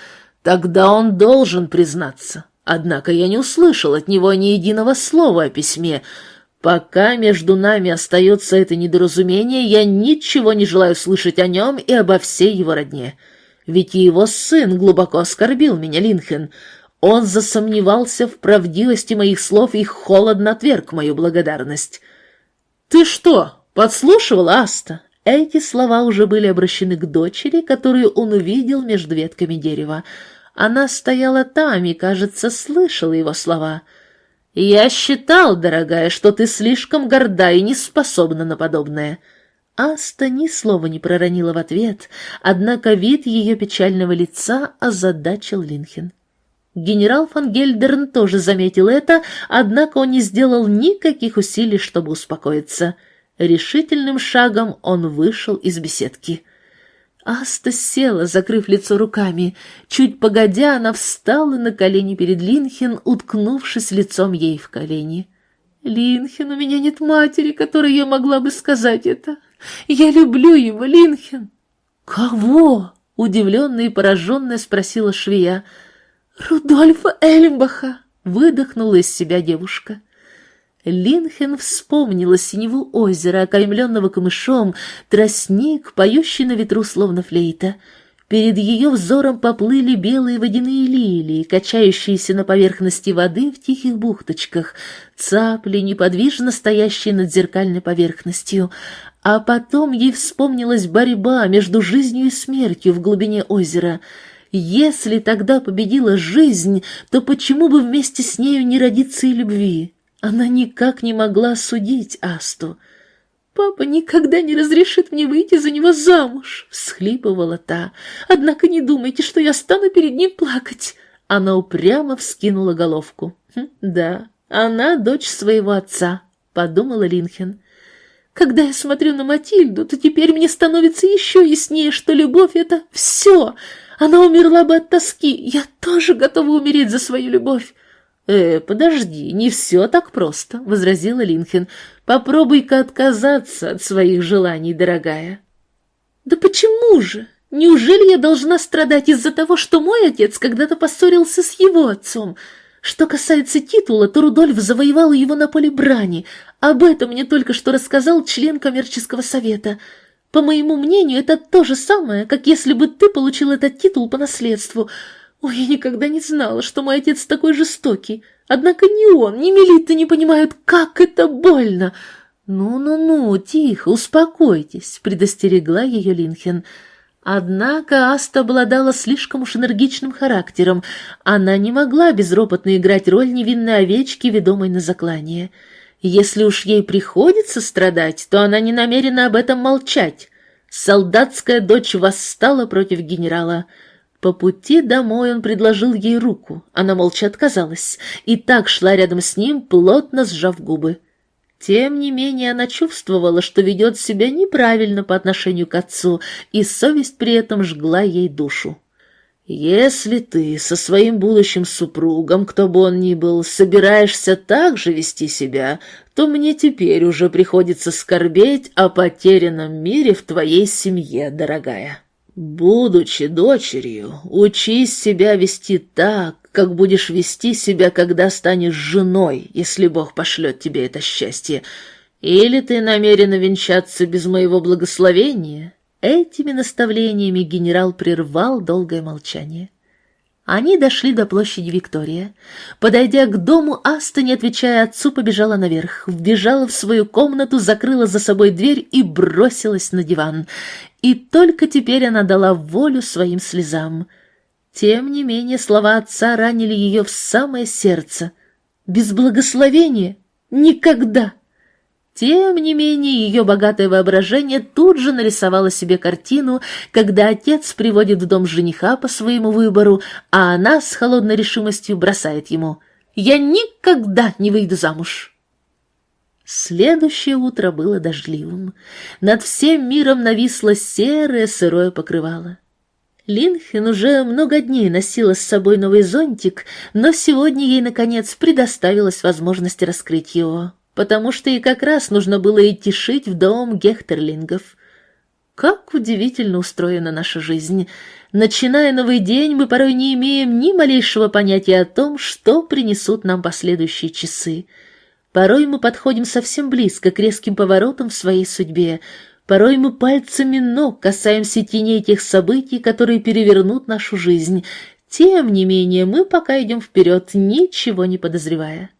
«Тогда он должен признаться. Однако я не услышал от него ни единого слова о письме. Пока между нами остается это недоразумение, я ничего не желаю слышать о нем и обо всей его родне. Ведь и его сын глубоко оскорбил меня, Линхен. Он засомневался в правдивости моих слов и холодно отверг мою благодарность. «Ты что, подслушивал, Аста?» Эти слова уже были обращены к дочери, которую он увидел между ветками дерева. Она стояла там и, кажется, слышала его слова. «Я считал, дорогая, что ты слишком горда и не способна на подобное». Аста ни слова не проронила в ответ, однако вид ее печального лица озадачил Линхен. Генерал фон Гельдерн тоже заметил это, однако он не сделал никаких усилий, чтобы успокоиться. Решительным шагом он вышел из беседки. Аста села, закрыв лицо руками. Чуть погодя, она встала на колени перед Линхен, уткнувшись лицом ей в колени. «Линхен, у меня нет матери, которой я могла бы сказать это. Я люблю его, Линхен». «Кого?» — удивленная и пораженная спросила швея. «Рудольфа Эльмбаха!» — выдохнула из себя девушка. Линхен вспомнила синеву озера, окаймленного камышом, тростник, поющий на ветру словно флейта. Перед ее взором поплыли белые водяные лилии, качающиеся на поверхности воды в тихих бухточках, цапли, неподвижно стоящие над зеркальной поверхностью. А потом ей вспомнилась борьба между жизнью и смертью в глубине озера — если тогда победила жизнь, то почему бы вместе с нею не родиться и любви? Она никак не могла судить Асту. «Папа никогда не разрешит мне выйти за него замуж», — всхлипывала та. «Однако не думайте, что я стану перед ним плакать». Она упрямо вскинула головку. «Хм, «Да, она дочь своего отца», — подумала Линхен. «Когда я смотрю на Матильду, то теперь мне становится еще яснее, что любовь — это все, она умерла бы от тоски. Я тоже готова умереть за свою любовь. «Э, подожди, не все так просто», — возразила Линхен. «Попробуй-ка отказаться от своих желаний, дорогая». «Да почему же? Неужели я должна страдать из-за того, что мой отец когда-то поссорился с его отцом? Что касается титула, то Рудольф завоевал его на поле брани. Об этом мне только что рассказал член коммерческого совета. По моему мнению, это то же самое, как если бы ты получил этот титул по наследству. Ой, я никогда не знала, что мой отец такой жестокий. Однако ни он, ни Мелита не понимают, как это больно. «Ну-ну-ну, тихо, успокойтесь», — предостерегла ее Линхен. Однако Аста обладала слишком уж энергичным характером. Она не могла безропотно играть роль невинной овечки, ведомой на заклание. Если уж ей приходится страдать, то она не намерена об этом молчать. Солдатская дочь восстала против генерала. По пути домой он предложил ей руку. Она молча отказалась и так шла рядом с ним, плотно сжав губы. Тем не менее она чувствовала, что ведет себя неправильно по отношению к отцу, и совесть при этом жгла ей душу. Если ты со своим будущим супругом, кто бы он ни был, собираешься так же вести себя, то мне теперь уже приходится скорбеть о потерянном мире в твоей семье, дорогая. Будучи дочерью, учись себя вести так, как будешь вести себя, когда станешь женой, если Бог пошлет тебе это счастье. Или ты намерена венчаться без моего благословения, Этими наставлениями генерал прервал долгое молчание. Они дошли до площади Виктория. Подойдя к дому, Аста, не отвечая отцу, побежала наверх, вбежала в свою комнату, закрыла за собой дверь и бросилась на диван. И только теперь она дала волю своим слезам. Тем не менее слова отца ранили ее в самое сердце. «Без благословения? Никогда!» Тем не менее, ее богатое воображение тут же нарисовало себе картину, когда отец приводит в дом жениха по своему выбору, а она с холодной решимостью бросает ему «Я никогда не выйду замуж». Следующее утро было дождливым. Над всем миром нависло серое сырое покрывало. Линхен уже много дней носила с собой новый зонтик, но сегодня ей, наконец, предоставилась возможность раскрыть его, потому что ей как раз нужно было идти шить в дом Гехтерлингов. Как удивительно устроена наша жизнь. Начиная новый день, мы порой не имеем ни малейшего понятия о том, что принесут нам последующие часы. Порой мы подходим совсем близко к резким поворотам в своей судьбе, Порой мы пальцами ног касаемся теней тех событий, которые перевернут нашу жизнь. Тем не менее, мы пока идем вперед, ничего не подозревая.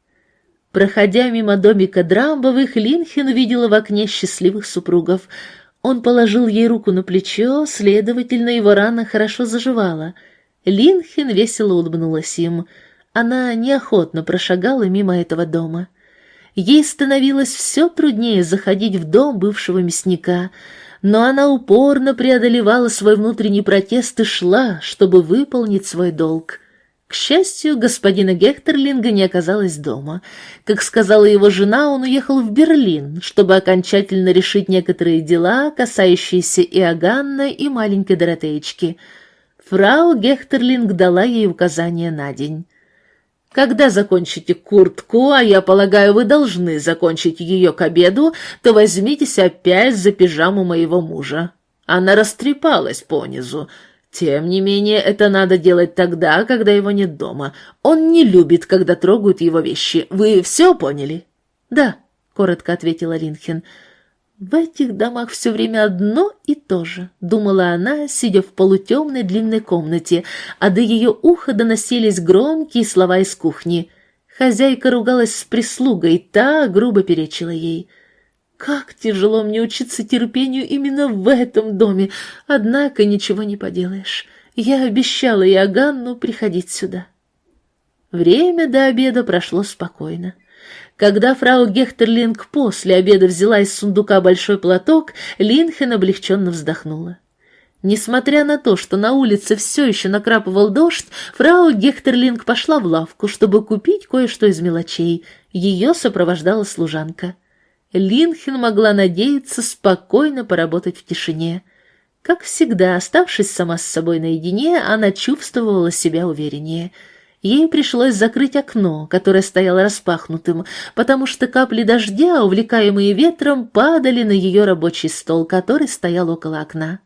Проходя мимо домика Драмбовых, Линхен увидела в окне счастливых супругов. Он положил ей руку на плечо, следовательно, его рана хорошо заживала. Линхен весело улыбнулась им. Она неохотно прошагала мимо этого дома. Ей становилось все труднее заходить в дом бывшего мясника, но она упорно преодолевала свой внутренний протест и шла, чтобы выполнить свой долг. К счастью, господина Гектерлинга не оказалось дома. Как сказала его жена, он уехал в Берлин, чтобы окончательно решить некоторые дела, касающиеся и Аганна, и маленькой Доротеечки. Фрау Гехтерлинг дала ей указания на день. Когда закончите куртку, а я полагаю, вы должны закончить ее к обеду, то возьмитесь опять за пижаму моего мужа. Она растрепалась понизу. Тем не менее, это надо делать тогда, когда его нет дома. Он не любит, когда трогают его вещи. Вы все поняли? Да, коротко ответила Линхен. В этих домах все время одно и то же, думала она, сидя в полутемной длинной комнате, а до ее уха доносились громкие слова из кухни. Хозяйка ругалась с прислугой, та грубо перечила ей. Как тяжело мне учиться терпению именно в этом доме, однако ничего не поделаешь. Я обещала Иоганну приходить сюда. Время до обеда прошло спокойно. Когда фрау Гехтерлинг после обеда взяла из сундука большой платок, Линхен облегченно вздохнула. Несмотря на то, что на улице все еще накрапывал дождь, фрау Гехтерлинг пошла в лавку, чтобы купить кое-что из мелочей. Ее сопровождала служанка. Линхен могла надеяться спокойно поработать в тишине. Как всегда, оставшись сама с собой наедине, она чувствовала себя увереннее — Ей пришлось закрыть окно, которое стояло распахнутым, потому что капли дождя, увлекаемые ветром, падали на ее рабочий стол, который стоял около окна.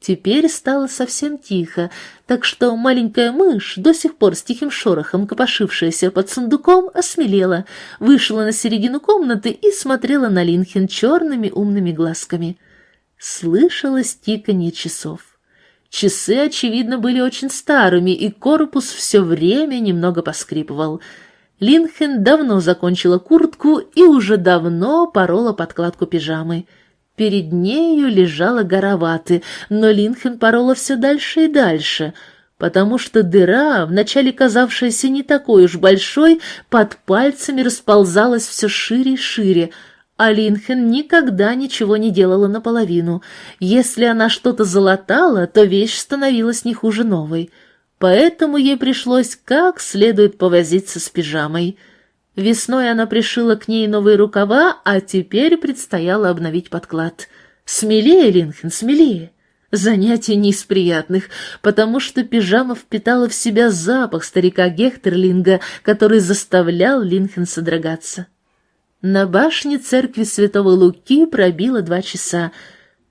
Теперь стало совсем тихо, так что маленькая мышь, до сих пор с тихим шорохом копошившаяся под сундуком, осмелела, вышла на середину комнаты и смотрела на Линхен черными умными глазками. Слышалось тиканье часов. Часы, очевидно, были очень старыми, и корпус все время немного поскрипывал. Линхен давно закончила куртку и уже давно порола подкладку пижамы. Перед нею лежала гора ваты, но Линхен порола все дальше и дальше, потому что дыра, вначале казавшаяся не такой уж большой, под пальцами расползалась все шире и шире — а Линхен никогда ничего не делала наполовину. Если она что-то залатала, то вещь становилась не хуже новой. Поэтому ей пришлось как следует повозиться с пижамой. Весной она пришила к ней новые рукава, а теперь предстояло обновить подклад. Смелее, Линхен, смелее. Занятие не из приятных, потому что пижама впитала в себя запах старика Гехтерлинга, который заставлял Линхен содрогаться. На башне церкви Святого Луки пробило два часа.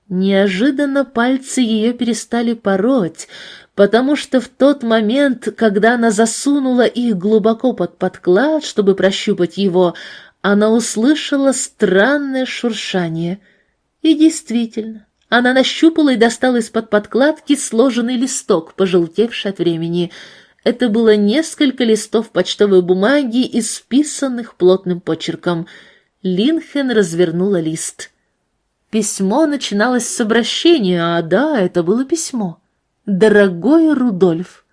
Неожиданно пальцы ее перестали пороть, потому что в тот момент, когда она засунула их глубоко под подклад, чтобы прощупать его, она услышала странное шуршание. И действительно, она нащупала и достала из-под подкладки сложенный листок, пожелтевший от времени. Это было несколько листов почтовой бумаги, исписанных плотным почерком. Линхен развернула лист. Письмо начиналось с обращения, а да, это было письмо. «Дорогой Рудольф».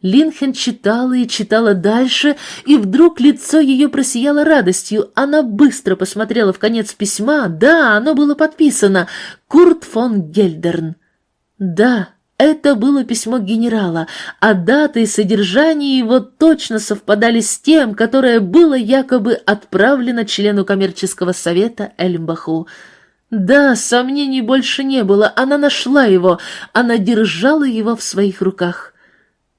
Линхен читала и читала дальше, и вдруг лицо ее просияло радостью. Она быстро посмотрела в конец письма. Да, оно было подписано. Курт фон Гельдерн. Да, Это было письмо генерала, а дата и содержание его точно совпадали с тем, которое было якобы отправлено члену коммерческого совета Эльмбаху. Да, сомнений больше не было, она нашла его, она держала его в своих руках.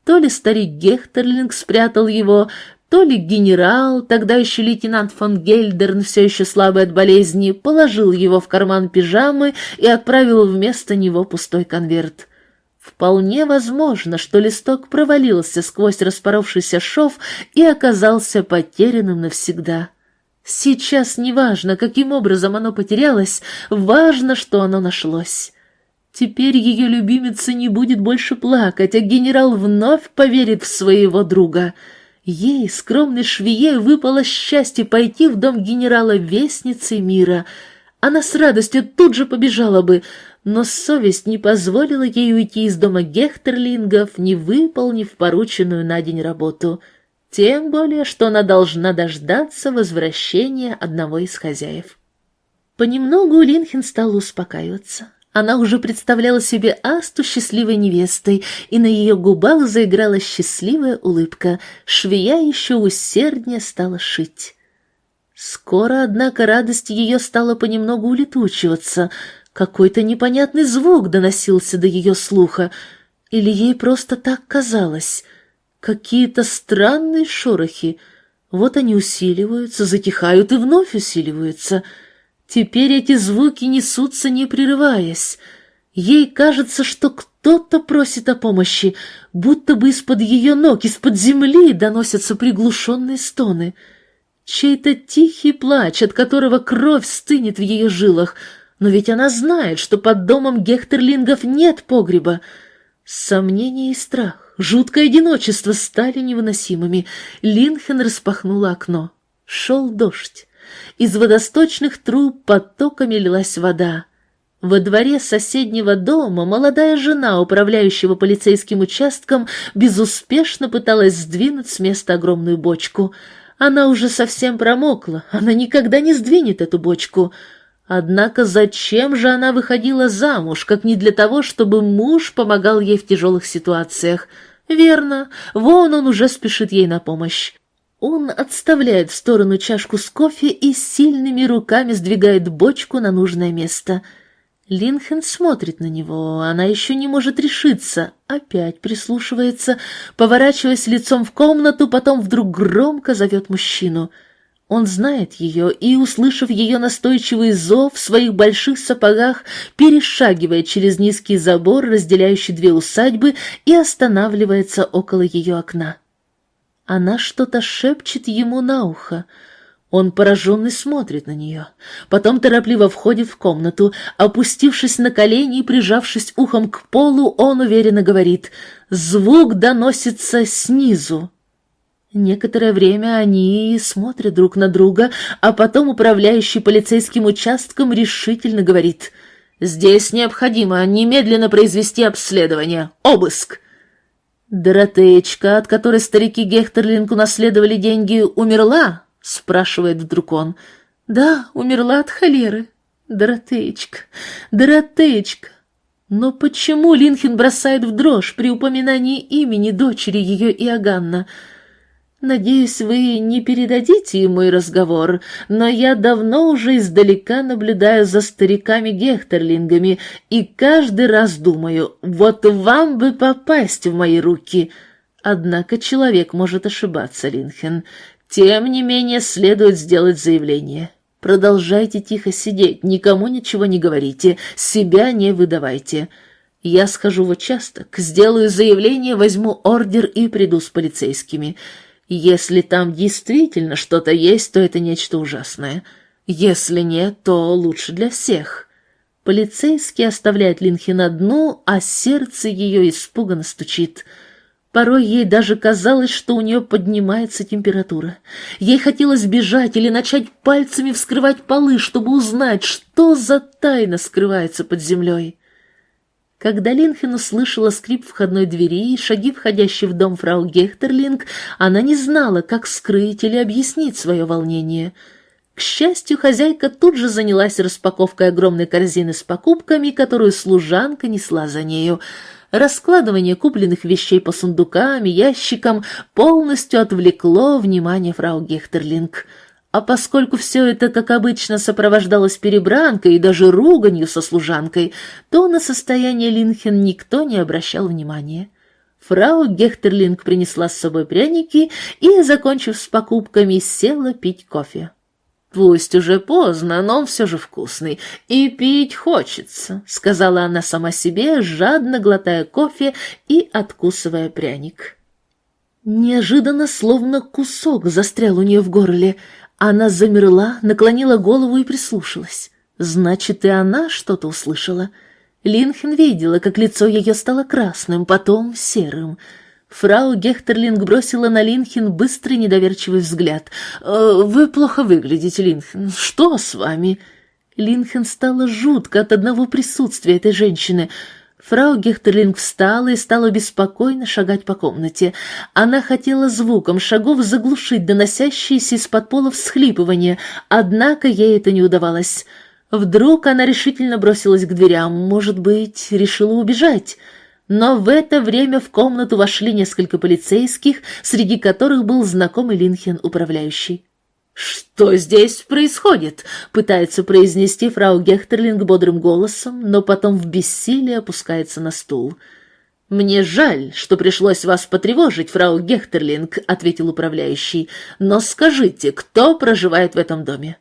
То ли старик Гехтерлинг спрятал его, то ли генерал, тогда еще лейтенант фон Гельдерн, все еще слабый от болезни, положил его в карман пижамы и отправил вместо него пустой конверт. Вполне возможно, что листок провалился сквозь распоровшийся шов и оказался потерянным навсегда. Сейчас не важно, каким образом оно потерялось, важно, что оно нашлось. Теперь ее любимица не будет больше плакать, а генерал вновь поверит в своего друга — Ей, скромной швее, выпало счастье пойти в дом генерала Вестницы мира. Она с радостью тут же побежала бы, но совесть не позволила ей уйти из дома Гехтерлингов, не выполнив порученную на день работу. Тем более, что она должна дождаться возвращения одного из хозяев. Понемногу Линхен стал успокаиваться. Она уже представляла себе Асту счастливой невестой, и на ее губах заиграла счастливая улыбка. Швея еще усерднее стала шить. Скоро, однако, радость ее стала понемногу улетучиваться. Какой-то непонятный звук доносился до ее слуха. Или ей просто так казалось. Какие-то странные шорохи. Вот они усиливаются, затихают и вновь усиливаются — Теперь эти звуки несутся, не прерываясь. Ей кажется, что кто-то просит о помощи, будто бы из-под ее ног, из-под земли доносятся приглушенные стоны. Чей-то тихий плач, от которого кровь стынет в ее жилах, но ведь она знает, что под домом Гехтерлингов нет погреба. Сомнение и страх, жуткое одиночество стали невыносимыми. Линхен распахнула окно. Шел дождь. Из водосточных труб потоками лилась вода. Во дворе соседнего дома молодая жена, управляющего полицейским участком, безуспешно пыталась сдвинуть с места огромную бочку. Она уже совсем промокла, она никогда не сдвинет эту бочку. Однако зачем же она выходила замуж, как не для того, чтобы муж помогал ей в тяжелых ситуациях? Верно, вон он уже спешит ей на помощь. Он отставляет в сторону чашку с кофе и сильными руками сдвигает бочку на нужное место. Линхен смотрит на него, она еще не может решиться, опять прислушивается, поворачиваясь лицом в комнату, потом вдруг громко зовет мужчину. Он знает ее и, услышав ее настойчивый зов в своих больших сапогах, перешагивает через низкий забор, разделяющий две усадьбы, и останавливается около ее окна. Она что-то шепчет ему на ухо. Он пораженный смотрит на нее. Потом торопливо входит в комнату. Опустившись на колени и прижавшись ухом к полу, он уверенно говорит «Звук доносится снизу». Некоторое время они смотрят друг на друга, а потом управляющий полицейским участком решительно говорит «Здесь необходимо немедленно произвести обследование. Обыск!» «Доротеечка, от которой старики Гехтерлинг унаследовали деньги, умерла?» — спрашивает вдруг он. «Да, умерла от холеры. Доротеечка, Доротеечка». Но почему Линхен бросает в дрожь при упоминании имени дочери ее Иоганна? Надеюсь, вы не передадите мой разговор, но я давно уже издалека наблюдаю за стариками-гехтерлингами и каждый раз думаю, вот вам бы попасть в мои руки. Однако человек может ошибаться, Линхен. Тем не менее, следует сделать заявление. Продолжайте тихо сидеть, никому ничего не говорите, себя не выдавайте. Я схожу в участок, сделаю заявление, возьму ордер и приду с полицейскими». Если там действительно что-то есть, то это нечто ужасное. Если нет, то лучше для всех. Полицейский оставляет Линхен одну, а сердце ее испуганно стучит. Порой ей даже казалось, что у нее поднимается температура. Ей хотелось бежать или начать пальцами вскрывать полы, чтобы узнать, что за тайна скрывается под землей. Когда Линхен услышала скрип входной двери и шаги, входящие в дом фрау Гехтерлинг, она не знала, как скрыть или объяснить свое волнение. К счастью, хозяйка тут же занялась распаковкой огромной корзины с покупками, которую служанка несла за нею. Раскладывание купленных вещей по сундукам и ящикам полностью отвлекло внимание фрау Гехтерлинг. А поскольку все это, как обычно, сопровождалось перебранкой и даже руганью со служанкой, то на состояние Линхен никто не обращал внимания. Фрау Гехтерлинг принесла с собой пряники и, закончив с покупками, села пить кофе. «Пусть уже поздно, но он все же вкусный, и пить хочется», — сказала она сама себе, жадно глотая кофе и откусывая пряник. Неожиданно, словно кусок застрял у нее в горле, она замерла, наклонила голову и прислушалась. Значит, и она что-то услышала. Линхен видела, как лицо ее стало красным, потом серым — Фрау Гехтерлинг бросила на Линхен быстрый недоверчивый взгляд. «Э, «Вы плохо выглядите, Линхен. Что с вами?» Линхен стало жутко от одного присутствия этой женщины. Фрау Гехтерлинг встала и стала беспокойно шагать по комнате. Она хотела звуком шагов заглушить доносящиеся из-под пола всхлипывания, однако ей это не удавалось. Вдруг она решительно бросилась к дверям, может быть, решила убежать. Но в это время в комнату вошли несколько полицейских, среди которых был знакомый Линхен, управляющий. «Что здесь происходит?» — пытается произнести фрау Гехтерлинг бодрым голосом, но потом в бессилии опускается на стул. «Мне жаль, что пришлось вас потревожить, фрау Гехтерлинг», — ответил управляющий. «Но скажите, кто проживает в этом доме?»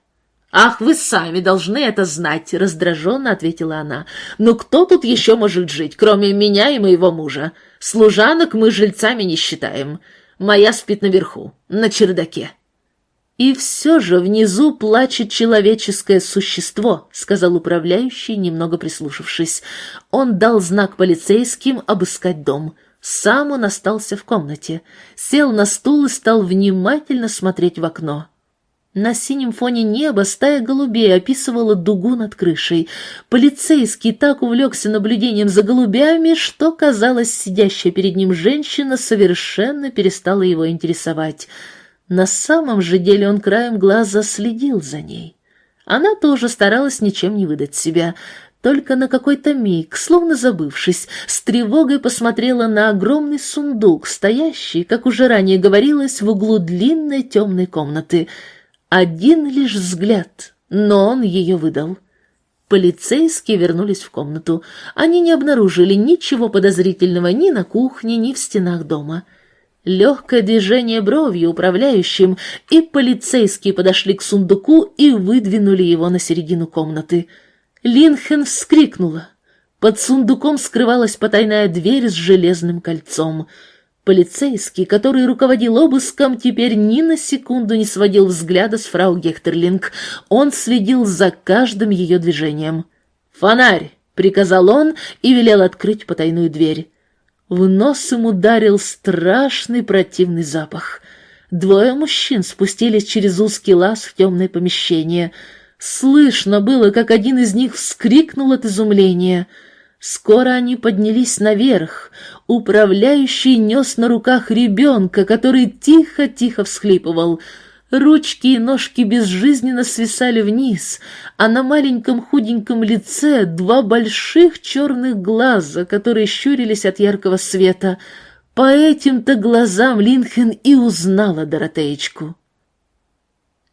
«Ах, вы сами должны это знать», — раздраженно ответила она. «Но кто тут еще может жить, кроме меня и моего мужа? Служанок мы жильцами не считаем. Моя спит наверху, на чердаке». «И все же внизу плачет человеческое существо», — сказал управляющий, немного прислушавшись. Он дал знак полицейским обыскать дом. Сам он остался в комнате, сел на стул и стал внимательно смотреть в окно. На синем фоне неба стая голубей описывала дугу над крышей. Полицейский так увлекся наблюдением за голубями, что, казалось, сидящая перед ним женщина совершенно перестала его интересовать. На самом же деле он краем глаза следил за ней. Она тоже старалась ничем не выдать себя. Только на какой-то миг, словно забывшись, с тревогой посмотрела на огромный сундук, стоящий, как уже ранее говорилось, в углу длинной темной комнаты — один лишь взгляд, но он ее выдал. Полицейские вернулись в комнату. Они не обнаружили ничего подозрительного ни на кухне, ни в стенах дома. Легкое движение бровью управляющим, и полицейские подошли к сундуку и выдвинули его на середину комнаты. Линхен вскрикнула. Под сундуком скрывалась потайная дверь с железным кольцом — Полицейский, который руководил обыском, теперь ни на секунду не сводил взгляда с фрау Гехтерлинг. Он следил за каждым ее движением. «Фонарь!» — приказал он и велел открыть потайную дверь. В нос им ударил страшный противный запах. Двое мужчин спустились через узкий лаз в темное помещение. Слышно было, как один из них вскрикнул от изумления — Скоро они поднялись наверх. Управляющий нес на руках ребенка, который тихо-тихо всхлипывал. Ручки и ножки безжизненно свисали вниз, а на маленьком худеньком лице два больших черных глаза, которые щурились от яркого света. По этим-то глазам Линхен и узнала Доротеечку.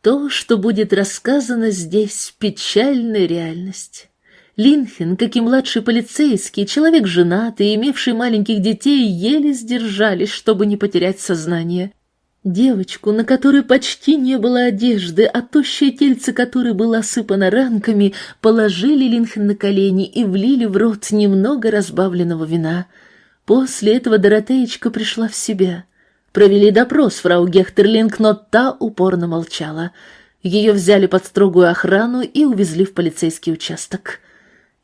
То, что будет рассказано здесь, печальная реальность. Линхен, как и младший полицейский, человек женатый, имевший маленьких детей, еле сдержались, чтобы не потерять сознание. Девочку, на которой почти не было одежды, а тощее тельце которой было осыпано ранками, положили Линхен на колени и влили в рот немного разбавленного вина. После этого Доротеечка пришла в себя. Провели допрос фрау Гехтерлинг, но та упорно молчала. Ее взяли под строгую охрану и увезли в полицейский участок.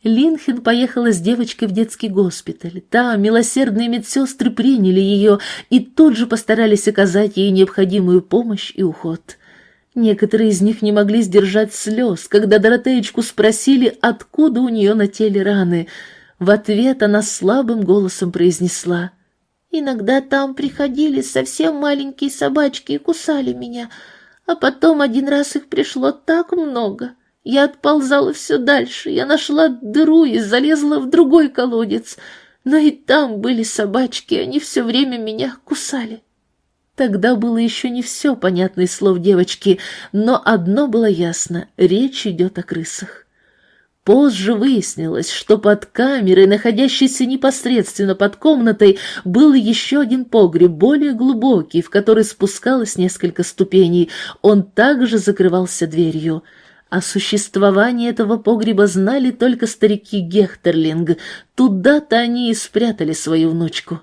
Линхен поехала с девочкой в детский госпиталь. Там милосердные медсестры приняли ее и тут же постарались оказать ей необходимую помощь и уход. Некоторые из них не могли сдержать слез, когда Доротеечку спросили, откуда у нее на теле раны. В ответ она слабым голосом произнесла. «Иногда там приходили совсем маленькие собачки и кусали меня, а потом один раз их пришло так много». Я отползала все дальше, я нашла дыру и залезла в другой колодец. Но и там были собачки, они все время меня кусали. Тогда было еще не все понятно из слов девочки, но одно было ясно — речь идет о крысах. Позже выяснилось, что под камерой, находящейся непосредственно под комнатой, был еще один погреб, более глубокий, в который спускалось несколько ступеней. Он также закрывался дверью. О существовании этого погреба знали только старики Гехтерлинг. Туда-то они и спрятали свою внучку.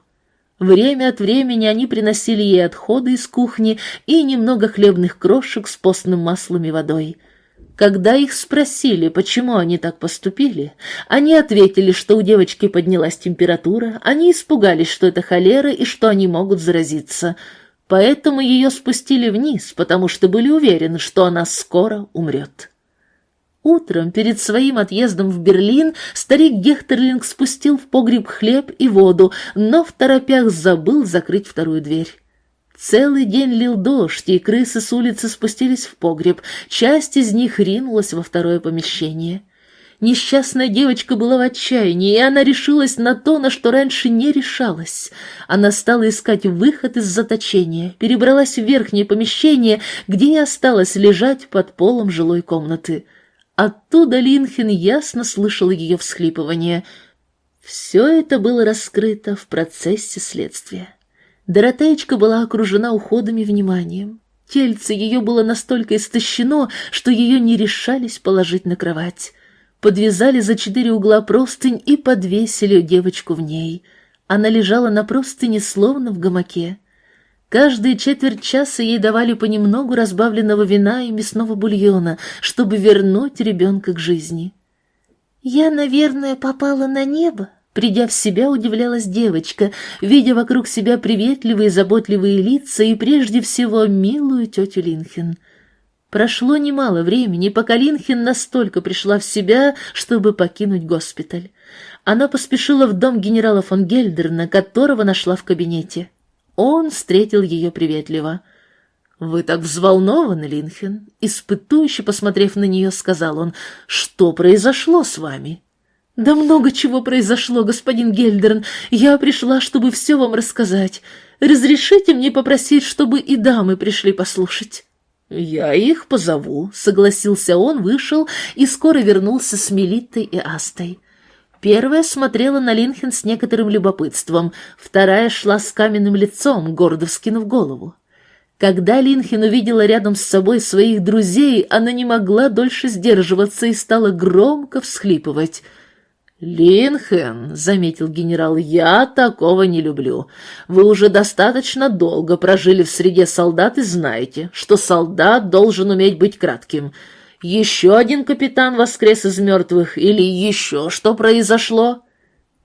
Время от времени они приносили ей отходы из кухни и немного хлебных крошек с постным маслом и водой. Когда их спросили, почему они так поступили, они ответили, что у девочки поднялась температура, они испугались, что это холера и что они могут заразиться. Поэтому ее спустили вниз, потому что были уверены, что она скоро умрет. Утром, перед своим отъездом в Берлин, старик Гехтерлинг спустил в погреб хлеб и воду, но в торопях забыл закрыть вторую дверь. Целый день лил дождь, и крысы с улицы спустились в погреб. Часть из них ринулась во второе помещение. Несчастная девочка была в отчаянии, и она решилась на то, на что раньше не решалась. Она стала искать выход из заточения, перебралась в верхнее помещение, где и осталась лежать под полом жилой комнаты. Оттуда Линхен ясно слышал ее всхлипывание. Все это было раскрыто в процессе следствия. Доротеечка была окружена уходом и вниманием. Тельце ее было настолько истощено, что ее не решались положить на кровать. Подвязали за четыре угла простынь и подвесили девочку в ней. Она лежала на простыне, словно в гамаке. Каждые четверть часа ей давали понемногу разбавленного вина и мясного бульона, чтобы вернуть ребенка к жизни. «Я, наверное, попала на небо», Придя в себя, удивлялась девочка, видя вокруг себя приветливые, заботливые лица и прежде всего милую тетю Линхен. Прошло немало времени, пока Линхен настолько пришла в себя, чтобы покинуть госпиталь. Она поспешила в дом генерала фон Гельдерна, которого нашла в кабинете. Он встретил ее приветливо. «Вы так взволнованы, Линхен?» Испытующе посмотрев на нее, сказал он, «Что произошло с вами?» «Да много чего произошло, господин Гельдерн. Я пришла, чтобы все вам рассказать. Разрешите мне попросить, чтобы и дамы пришли послушать?» «Я их позову», — согласился он, вышел и скоро вернулся с Мелитой и Астой. Первая смотрела на Линхен с некоторым любопытством, вторая шла с каменным лицом, гордо вскинув голову. Когда Линхен увидела рядом с собой своих друзей, она не могла дольше сдерживаться и стала громко всхлипывать — «Линхен», — заметил генерал, — «я такого не люблю. Вы уже достаточно долго прожили в среде солдат и знаете, что солдат должен уметь быть кратким. Еще один капитан воскрес из мертвых или еще что произошло?»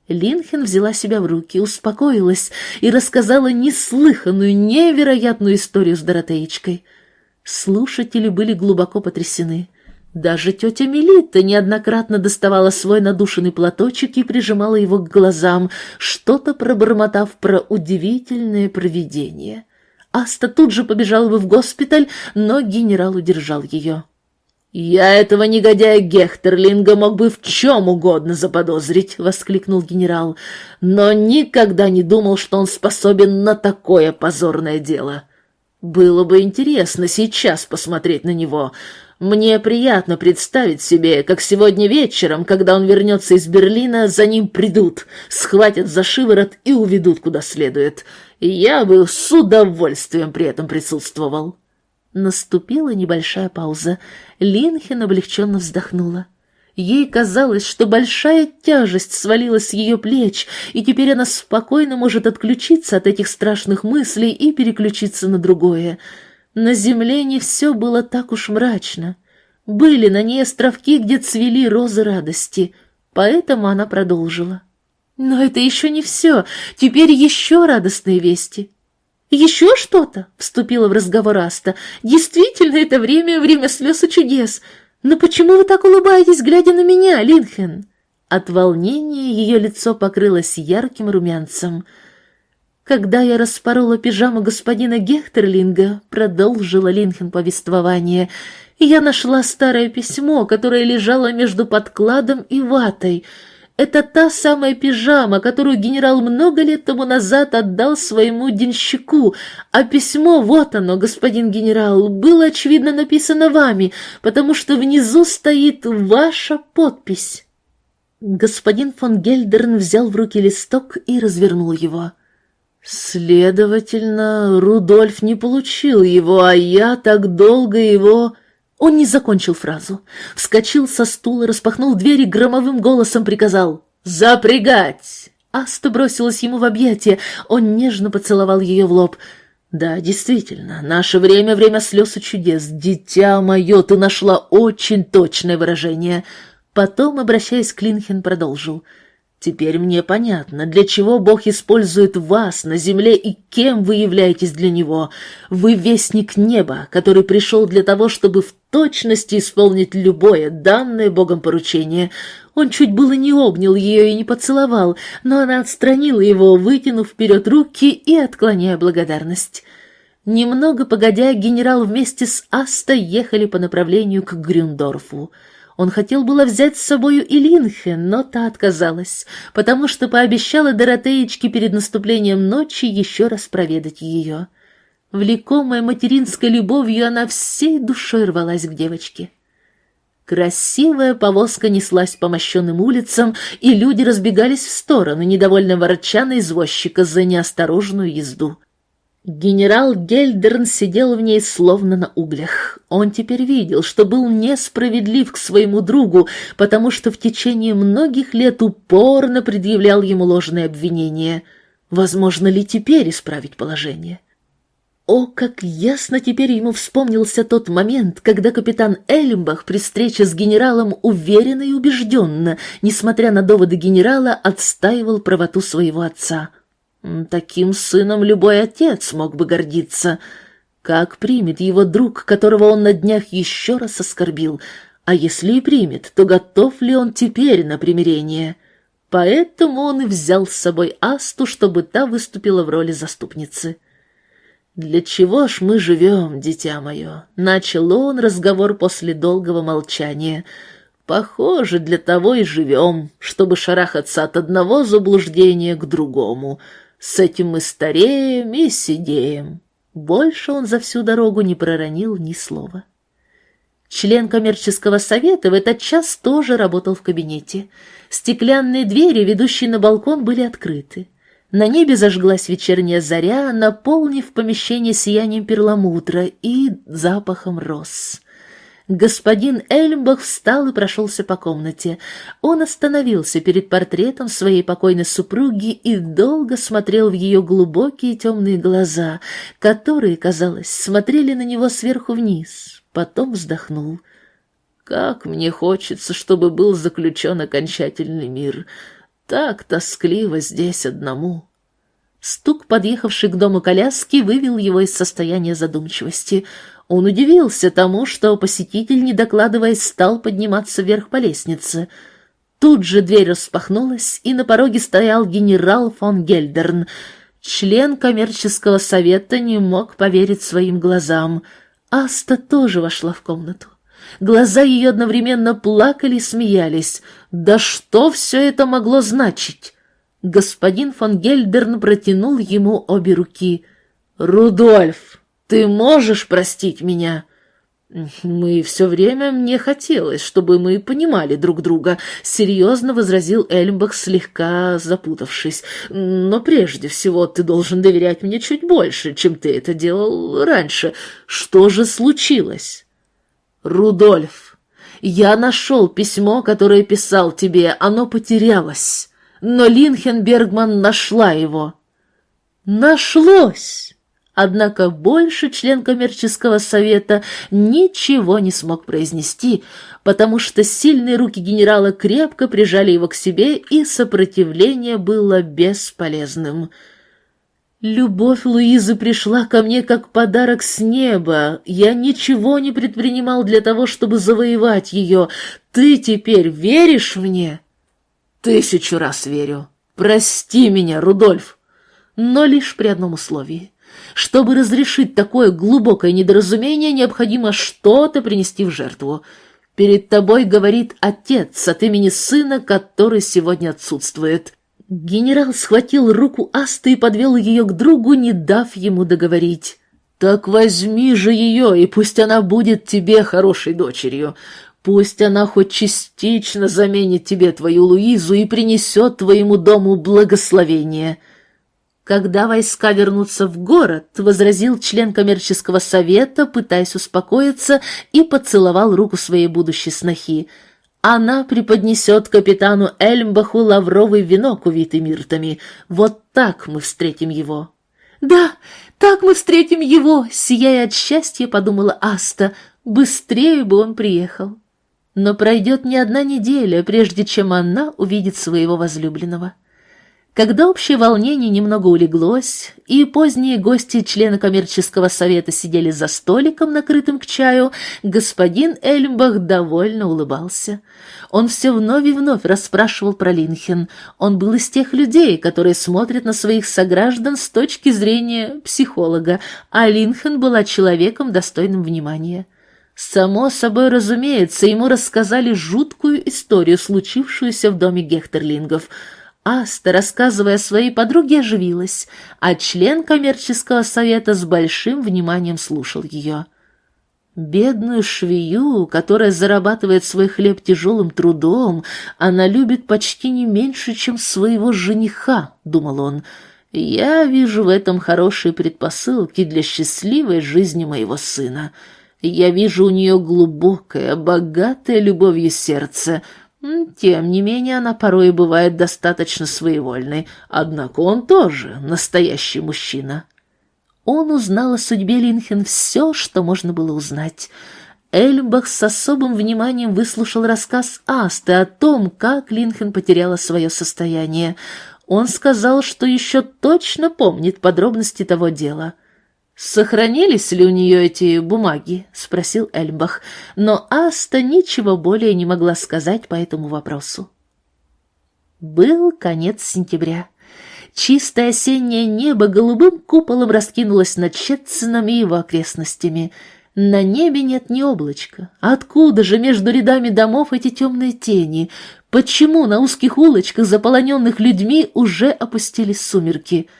Линхен взяла себя в руки, успокоилась и рассказала неслыханную, невероятную историю с Доротеечкой. Слушатели были глубоко потрясены. Даже тетя Мелита неоднократно доставала свой надушенный платочек и прижимала его к глазам, что-то пробормотав про удивительное провидение. Аста тут же побежала бы в госпиталь, но генерал удержал ее. «Я этого негодяя Гехтерлинга мог бы в чем угодно заподозрить», — воскликнул генерал, «но никогда не думал, что он способен на такое позорное дело. Было бы интересно сейчас посмотреть на него». Мне приятно представить себе, как сегодня вечером, когда он вернется из Берлина, за ним придут, схватят за шиворот и уведут куда следует. Я бы с удовольствием при этом присутствовал. Наступила небольшая пауза. Линхен облегченно вздохнула. Ей казалось, что большая тяжесть свалилась с ее плеч, и теперь она спокойно может отключиться от этих страшных мыслей и переключиться на другое — на земле не все было так уж мрачно. Были на ней островки, где цвели розы радости, поэтому она продолжила. Но это еще не все, теперь еще радостные вести. «Еще что-то?» — вступила в разговор Аста. «Действительно, это время — время слез и чудес. Но почему вы так улыбаетесь, глядя на меня, Линхен?» От волнения ее лицо покрылось ярким румянцем — когда я распорола пижаму господина Гехтерлинга, продолжила Линхен повествование, я нашла старое письмо, которое лежало между подкладом и ватой. Это та самая пижама, которую генерал много лет тому назад отдал своему денщику, а письмо, вот оно, господин генерал, было, очевидно, написано вами, потому что внизу стоит ваша подпись». Господин фон Гельдерн взял в руки листок и развернул его. «Следовательно, Рудольф не получил его, а я так долго его...» Он не закончил фразу. Вскочил со стула, распахнул дверь и громовым голосом приказал «Запрягать!». Аста бросилась ему в объятия, он нежно поцеловал ее в лоб. «Да, действительно, наше время — время слез и чудес. Дитя мое, ты нашла очень точное выражение». Потом, обращаясь к Линхен, продолжил — Теперь мне понятно, для чего Бог использует вас на земле и кем вы являетесь для Него. Вы вестник неба, который пришел для того, чтобы в точности исполнить любое данное Богом поручение. Он чуть было не обнял ее и не поцеловал, но она отстранила его, вытянув вперед руки и отклоняя благодарность. Немного погодя, генерал вместе с Аста ехали по направлению к Грюндорфу. Он хотел было взять с собою и Линхе, но та отказалась, потому что пообещала Доротеечке перед наступлением ночи еще раз проведать ее. Влекомая материнской любовью, она всей душой рвалась к девочке. Красивая повозка неслась по мощенным улицам, и люди разбегались в сторону, недовольно ворча на извозчика за неосторожную езду. Генерал Гельдерн сидел в ней словно на углях. Он теперь видел, что был несправедлив к своему другу, потому что в течение многих лет упорно предъявлял ему ложные обвинения. Возможно ли теперь исправить положение? О, как ясно теперь ему вспомнился тот момент, когда капитан Эльмбах при встрече с генералом уверенно и убежденно, несмотря на доводы генерала, отстаивал правоту своего отца. Таким сыном любой отец мог бы гордиться. Как примет его друг, которого он на днях еще раз оскорбил? А если и примет, то готов ли он теперь на примирение? Поэтому он и взял с собой Асту, чтобы та выступила в роли заступницы. «Для чего ж мы живем, дитя мое?» — начал он разговор после долгого молчания. «Похоже, для того и живем, чтобы шарахаться от одного заблуждения к другому». С этим мы стареем и сидеем. Больше он за всю дорогу не проронил ни слова. Член коммерческого совета в этот час тоже работал в кабинете. Стеклянные двери, ведущие на балкон, были открыты. На небе зажглась вечерняя заря, наполнив помещение сиянием перламутра и запахом роз. Господин Эльмбах встал и прошелся по комнате. Он остановился перед портретом своей покойной супруги и долго смотрел в ее глубокие темные глаза, которые, казалось, смотрели на него сверху вниз. Потом вздохнул. «Как мне хочется, чтобы был заключен окончательный мир. Так тоскливо здесь одному». Стук, подъехавший к дому коляски, вывел его из состояния задумчивости — он удивился тому, что посетитель, не докладываясь, стал подниматься вверх по лестнице. Тут же дверь распахнулась, и на пороге стоял генерал фон Гельдерн. Член коммерческого совета не мог поверить своим глазам. Аста тоже вошла в комнату. Глаза ее одновременно плакали и смеялись. Да что все это могло значить? Господин фон Гельдерн протянул ему обе руки. «Рудольф!» Ты можешь простить меня?» «Мы все время мне хотелось, чтобы мы понимали друг друга», — серьезно возразил Эльмбах, слегка запутавшись. «Но прежде всего ты должен доверять мне чуть больше, чем ты это делал раньше. Что же случилось?» «Рудольф, я нашел письмо, которое писал тебе. Оно потерялось, но Линхенбергман нашла его». «Нашлось!» Однако больше член коммерческого совета ничего не смог произнести, потому что сильные руки генерала крепко прижали его к себе, и сопротивление было бесполезным. Любовь Луизы пришла ко мне как подарок с неба. Я ничего не предпринимал для того, чтобы завоевать ее. Ты теперь веришь мне? Тысячу раз верю. Прости меня, Рудольф. Но лишь при одном условии. Чтобы разрешить такое глубокое недоразумение, необходимо что-то принести в жертву. Перед тобой говорит отец от имени сына, который сегодня отсутствует». Генерал схватил руку Асты и подвел ее к другу, не дав ему договорить. «Так возьми же ее, и пусть она будет тебе хорошей дочерью. Пусть она хоть частично заменит тебе твою Луизу и принесет твоему дому благословение». «Когда войска вернутся в город», — возразил член коммерческого совета, пытаясь успокоиться, и поцеловал руку своей будущей снохи. «Она преподнесет капитану Эльмбаху лавровый венок, увитый миртами. Вот так мы встретим его». «Да, так мы встретим его!» — сияя от счастья, подумала Аста. «Быстрее бы он приехал». Но пройдет не одна неделя, прежде чем она увидит своего возлюбленного. Когда общее волнение немного улеглось, и поздние гости члены коммерческого совета сидели за столиком, накрытым к чаю, господин Эльмбах довольно улыбался. Он все вновь и вновь расспрашивал про Линхен. Он был из тех людей, которые смотрят на своих сограждан с точки зрения психолога, а Линхен была человеком, достойным внимания. Само собой разумеется, ему рассказали жуткую историю, случившуюся в доме Гехтерлингов — Аста, рассказывая своей подруге, оживилась, а член коммерческого совета с большим вниманием слушал ее. Бедную швею, которая зарабатывает свой хлеб тяжелым трудом, она любит почти не меньше, чем своего жениха, — думал он. Я вижу в этом хорошие предпосылки для счастливой жизни моего сына. Я вижу у нее глубокое, богатое любовью сердце — тем не менее, она порой бывает достаточно своевольной, однако он тоже настоящий мужчина. Он узнал о судьбе Линхен все, что можно было узнать. Эльбах с особым вниманием выслушал рассказ Асты о том, как Линхен потеряла свое состояние. Он сказал, что еще точно помнит подробности того дела — «Сохранились ли у нее эти бумаги?» — спросил Эльбах, но Аста ничего более не могла сказать по этому вопросу. Был конец сентября. Чистое осеннее небо голубым куполом раскинулось над Щетцином и его окрестностями. На небе нет ни облачка. Откуда же между рядами домов эти темные тени? Почему на узких улочках, заполоненных людьми, уже опустились сумерки —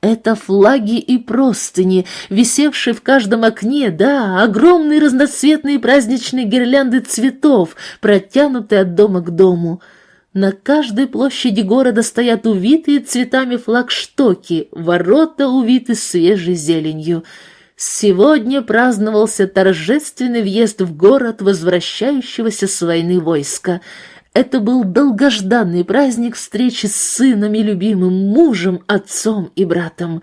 это флаги и простыни, висевшие в каждом окне, да, огромные разноцветные праздничные гирлянды цветов, протянутые от дома к дому. На каждой площади города стоят увитые цветами флагштоки, ворота увиты свежей зеленью. Сегодня праздновался торжественный въезд в город возвращающегося с войны войска — это был долгожданный праздник встречи с сыном и любимым мужем, отцом и братом.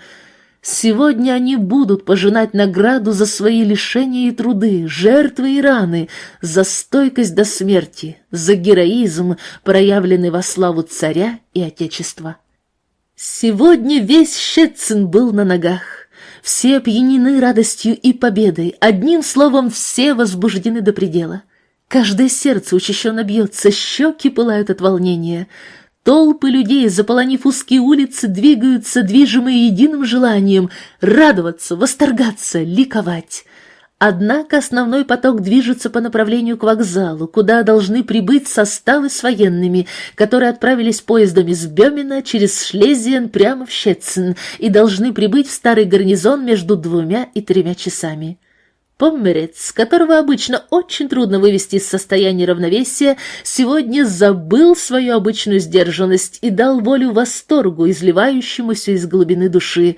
Сегодня они будут пожинать награду за свои лишения и труды, жертвы и раны, за стойкость до смерти, за героизм, проявленный во славу царя и отечества. Сегодня весь Щецин был на ногах. Все опьянены радостью и победой, одним словом, все возбуждены до предела. Каждое сердце учащенно бьется, щеки пылают от волнения. Толпы людей, заполонив узкие улицы, двигаются, движимые единым желанием радоваться, восторгаться, ликовать. Однако основной поток движется по направлению к вокзалу, куда должны прибыть составы с военными, которые отправились поездом из Бемена через Шлезиен прямо в Щецин и должны прибыть в старый гарнизон между двумя и тремя часами. Поммерец, которого обычно очень трудно вывести из состояния равновесия, сегодня забыл свою обычную сдержанность и дал волю восторгу, изливающемуся из глубины души.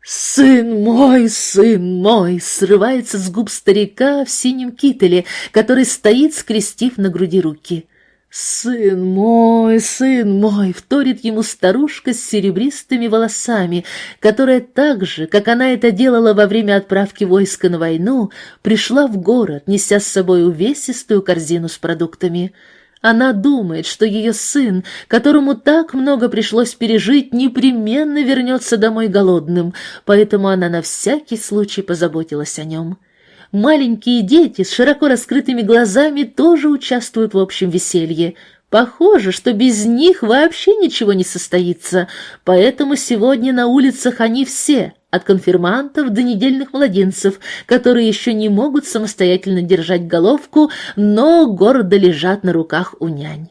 «Сын мой, сын мой!» срывается с губ старика в синем кителе, который стоит, скрестив на груди руки. «Сын мой, сын мой!» — вторит ему старушка с серебристыми волосами, которая так же, как она это делала во время отправки войска на войну, пришла в город, неся с собой увесистую корзину с продуктами. Она думает, что ее сын, которому так много пришлось пережить, непременно вернется домой голодным, поэтому она на всякий случай позаботилась о нем. Маленькие дети с широко раскрытыми глазами тоже участвуют в общем веселье. Похоже, что без них вообще ничего не состоится, поэтому сегодня на улицах они все, от конфирмантов до недельных младенцев, которые еще не могут самостоятельно держать головку, но гордо лежат на руках у нянь.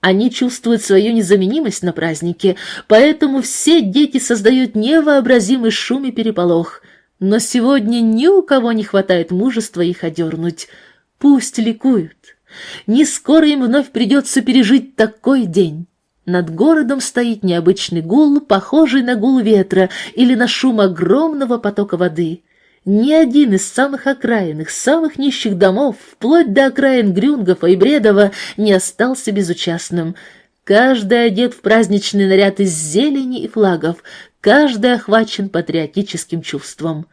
Они чувствуют свою незаменимость на празднике, поэтому все дети создают невообразимый шум и переполох. Но сегодня ни у кого не хватает мужества их одернуть. Пусть ликуют. Не скоро им вновь придется пережить такой день. Над городом стоит необычный гул, похожий на гул ветра или на шум огромного потока воды. Ни один из самых окраинных, самых нищих домов, вплоть до окраин Грюнгова и Бредова, не остался безучастным. Каждый одет в праздничный наряд из зелени и флагов, каждый охвачен патриотическим чувством.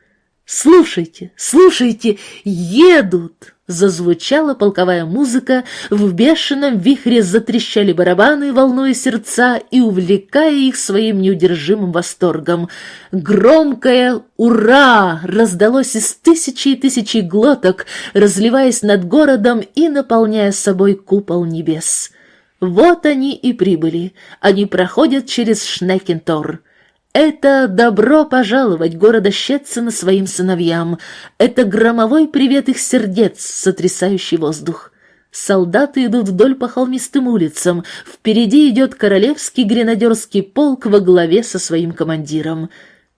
«Слушайте, слушайте, едут!» Зазвучала полковая музыка, в бешеном вихре затрещали барабаны, волнуя сердца и увлекая их своим неудержимым восторгом. Громкое «Ура!» раздалось из тысячи и тысячи глоток, разливаясь над городом и наполняя собой купол небес. Вот они и прибыли. Они проходят через Шнекентор. Это добро пожаловать города Щетцена своим сыновьям. Это громовой привет их сердец, сотрясающий воздух. Солдаты идут вдоль по холмистым улицам. Впереди идет королевский гренадерский полк во главе со своим командиром.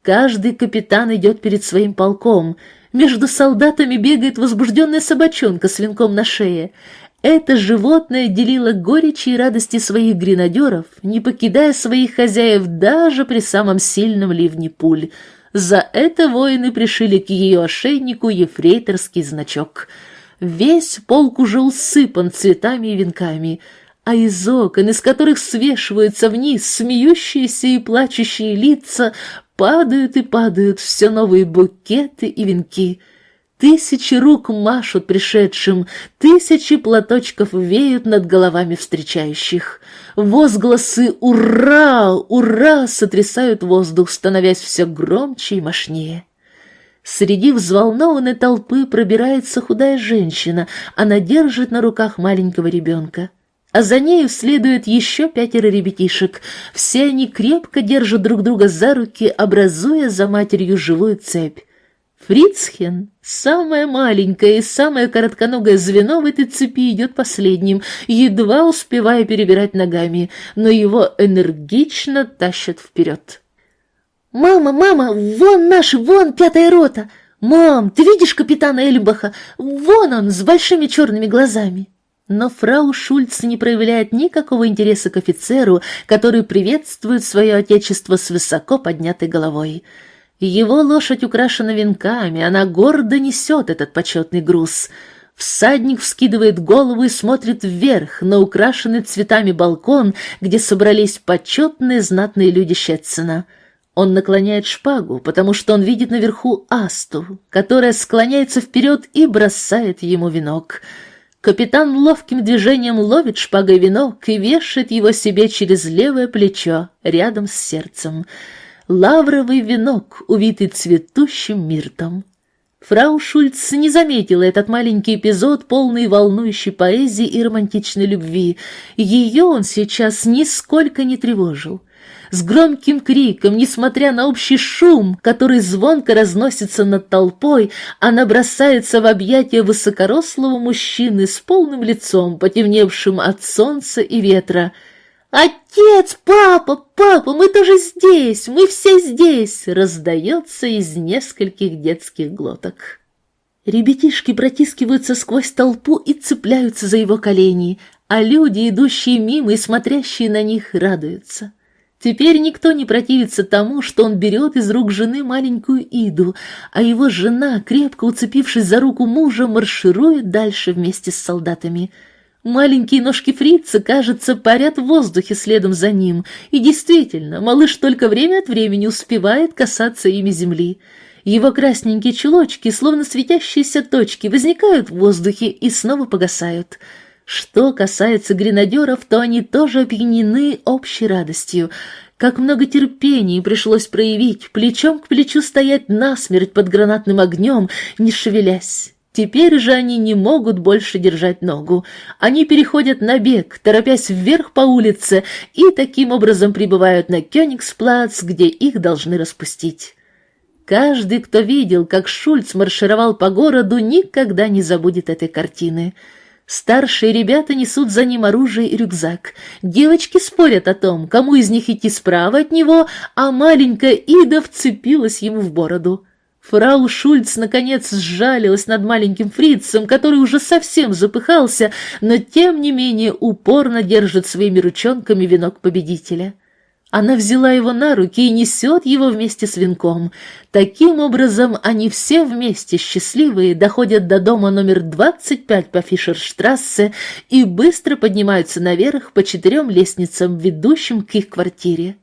Каждый капитан идет перед своим полком. Между солдатами бегает возбужденная собачонка с венком на шее. Это животное делило горечи и радости своих гренадеров, не покидая своих хозяев даже при самом сильном ливне пуль. За это воины пришили к ее ошейнику ефрейторский значок. Весь полк уже усыпан цветами и венками, а из окон, из которых свешиваются вниз смеющиеся и плачущие лица, падают и падают все новые букеты и венки — Тысячи рук машут пришедшим, тысячи платочков веют над головами встречающих. Возгласы «Ура! Ура!» сотрясают воздух, становясь все громче и мощнее. Среди взволнованной толпы пробирается худая женщина, она держит на руках маленького ребенка. А за нею следует еще пятеро ребятишек. Все они крепко держат друг друга за руки, образуя за матерью живую цепь. Фрицхен, самое маленькое и самое коротконогое звено в этой цепи, идет последним, едва успевая перебирать ногами, но его энергично тащат вперед. «Мама, мама, вон наши, вон пятая рота! Мам, ты видишь капитана Эльбаха? Вон он, с большими черными глазами!» Но фрау Шульц не проявляет никакого интереса к офицеру, который приветствует свое отечество с высоко поднятой головой. Его лошадь украшена венками, она гордо несет этот почетный груз. Всадник вскидывает голову и смотрит вверх на украшенный цветами балкон, где собрались почетные знатные люди Щетцена. Он наклоняет шпагу, потому что он видит наверху Асту, которая склоняется вперед и бросает ему венок. Капитан ловким движением ловит шпагой венок и вешает его себе через левое плечо, рядом с сердцем — лавровый венок, увитый цветущим миртом. Фрау Шульц не заметила этот маленький эпизод, полный волнующей поэзии и романтичной любви. Ее он сейчас нисколько не тревожил. С громким криком, несмотря на общий шум, который звонко разносится над толпой, она бросается в объятия высокорослого мужчины с полным лицом, потемневшим от солнца и ветра — «Отец! Папа! Папа! Мы тоже здесь! Мы все здесь!» раздается из нескольких детских глоток. Ребятишки протискиваются сквозь толпу и цепляются за его колени, а люди, идущие мимо и смотрящие на них, радуются. Теперь никто не противится тому, что он берет из рук жены маленькую Иду, а его жена, крепко уцепившись за руку мужа, марширует дальше вместе с солдатами – Маленькие ножки фрица, кажется, парят в воздухе следом за ним, и действительно, малыш только время от времени успевает касаться ими земли. Его красненькие чулочки, словно светящиеся точки, возникают в воздухе и снова погасают. Что касается гренадеров, то они тоже опьянены общей радостью. Как много терпений пришлось проявить, плечом к плечу стоять насмерть под гранатным огнем, не шевелясь. Теперь же они не могут больше держать ногу. Они переходят на бег, торопясь вверх по улице, и таким образом прибывают на Кёнигсплац, где их должны распустить. Каждый, кто видел, как Шульц маршировал по городу, никогда не забудет этой картины. Старшие ребята несут за ним оружие и рюкзак. Девочки спорят о том, кому из них идти справа от него, а маленькая Ида вцепилась ему в бороду. Фрау Шульц наконец сжалилась над маленьким фрицем, который уже совсем запыхался, но тем не менее упорно держит своими ручонками венок победителя. Она взяла его на руки и несет его вместе с венком. Таким образом, они все вместе, счастливые, доходят до дома номер 25 по Фишерштрассе и быстро поднимаются наверх по четырем лестницам, ведущим к их квартире.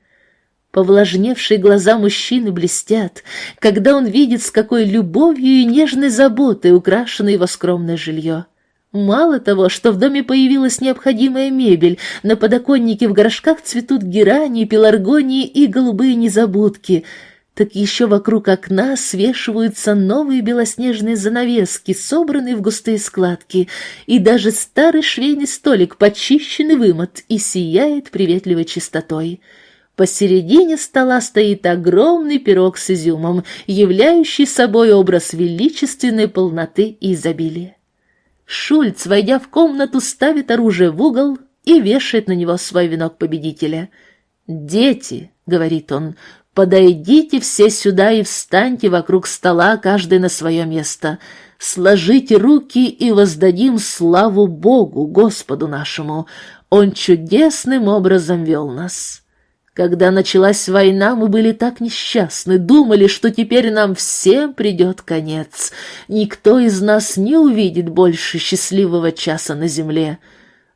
Повлажневшие глаза мужчины блестят, когда он видит, с какой любовью и нежной заботой украшено его скромное жилье. Мало того, что в доме появилась необходимая мебель, на подоконнике в горшках цветут герани, пеларгонии и голубые незабудки, так еще вокруг окна свешиваются новые белоснежные занавески, собранные в густые складки, и даже старый швейный столик почищенный вымот и сияет приветливой чистотой. Посередине стола стоит огромный пирог с изюмом, являющий собой образ величественной полноты и изобилия. Шульц, войдя в комнату, ставит оружие в угол и вешает на него свой венок победителя. «Дети», — говорит он, — «подойдите все сюда и встаньте вокруг стола, каждый на свое место. Сложите руки и воздадим славу Богу, Господу нашему. Он чудесным образом вел нас». Когда началась война, мы были так несчастны, думали, что теперь нам всем придет конец. Никто из нас не увидит больше счастливого часа на земле.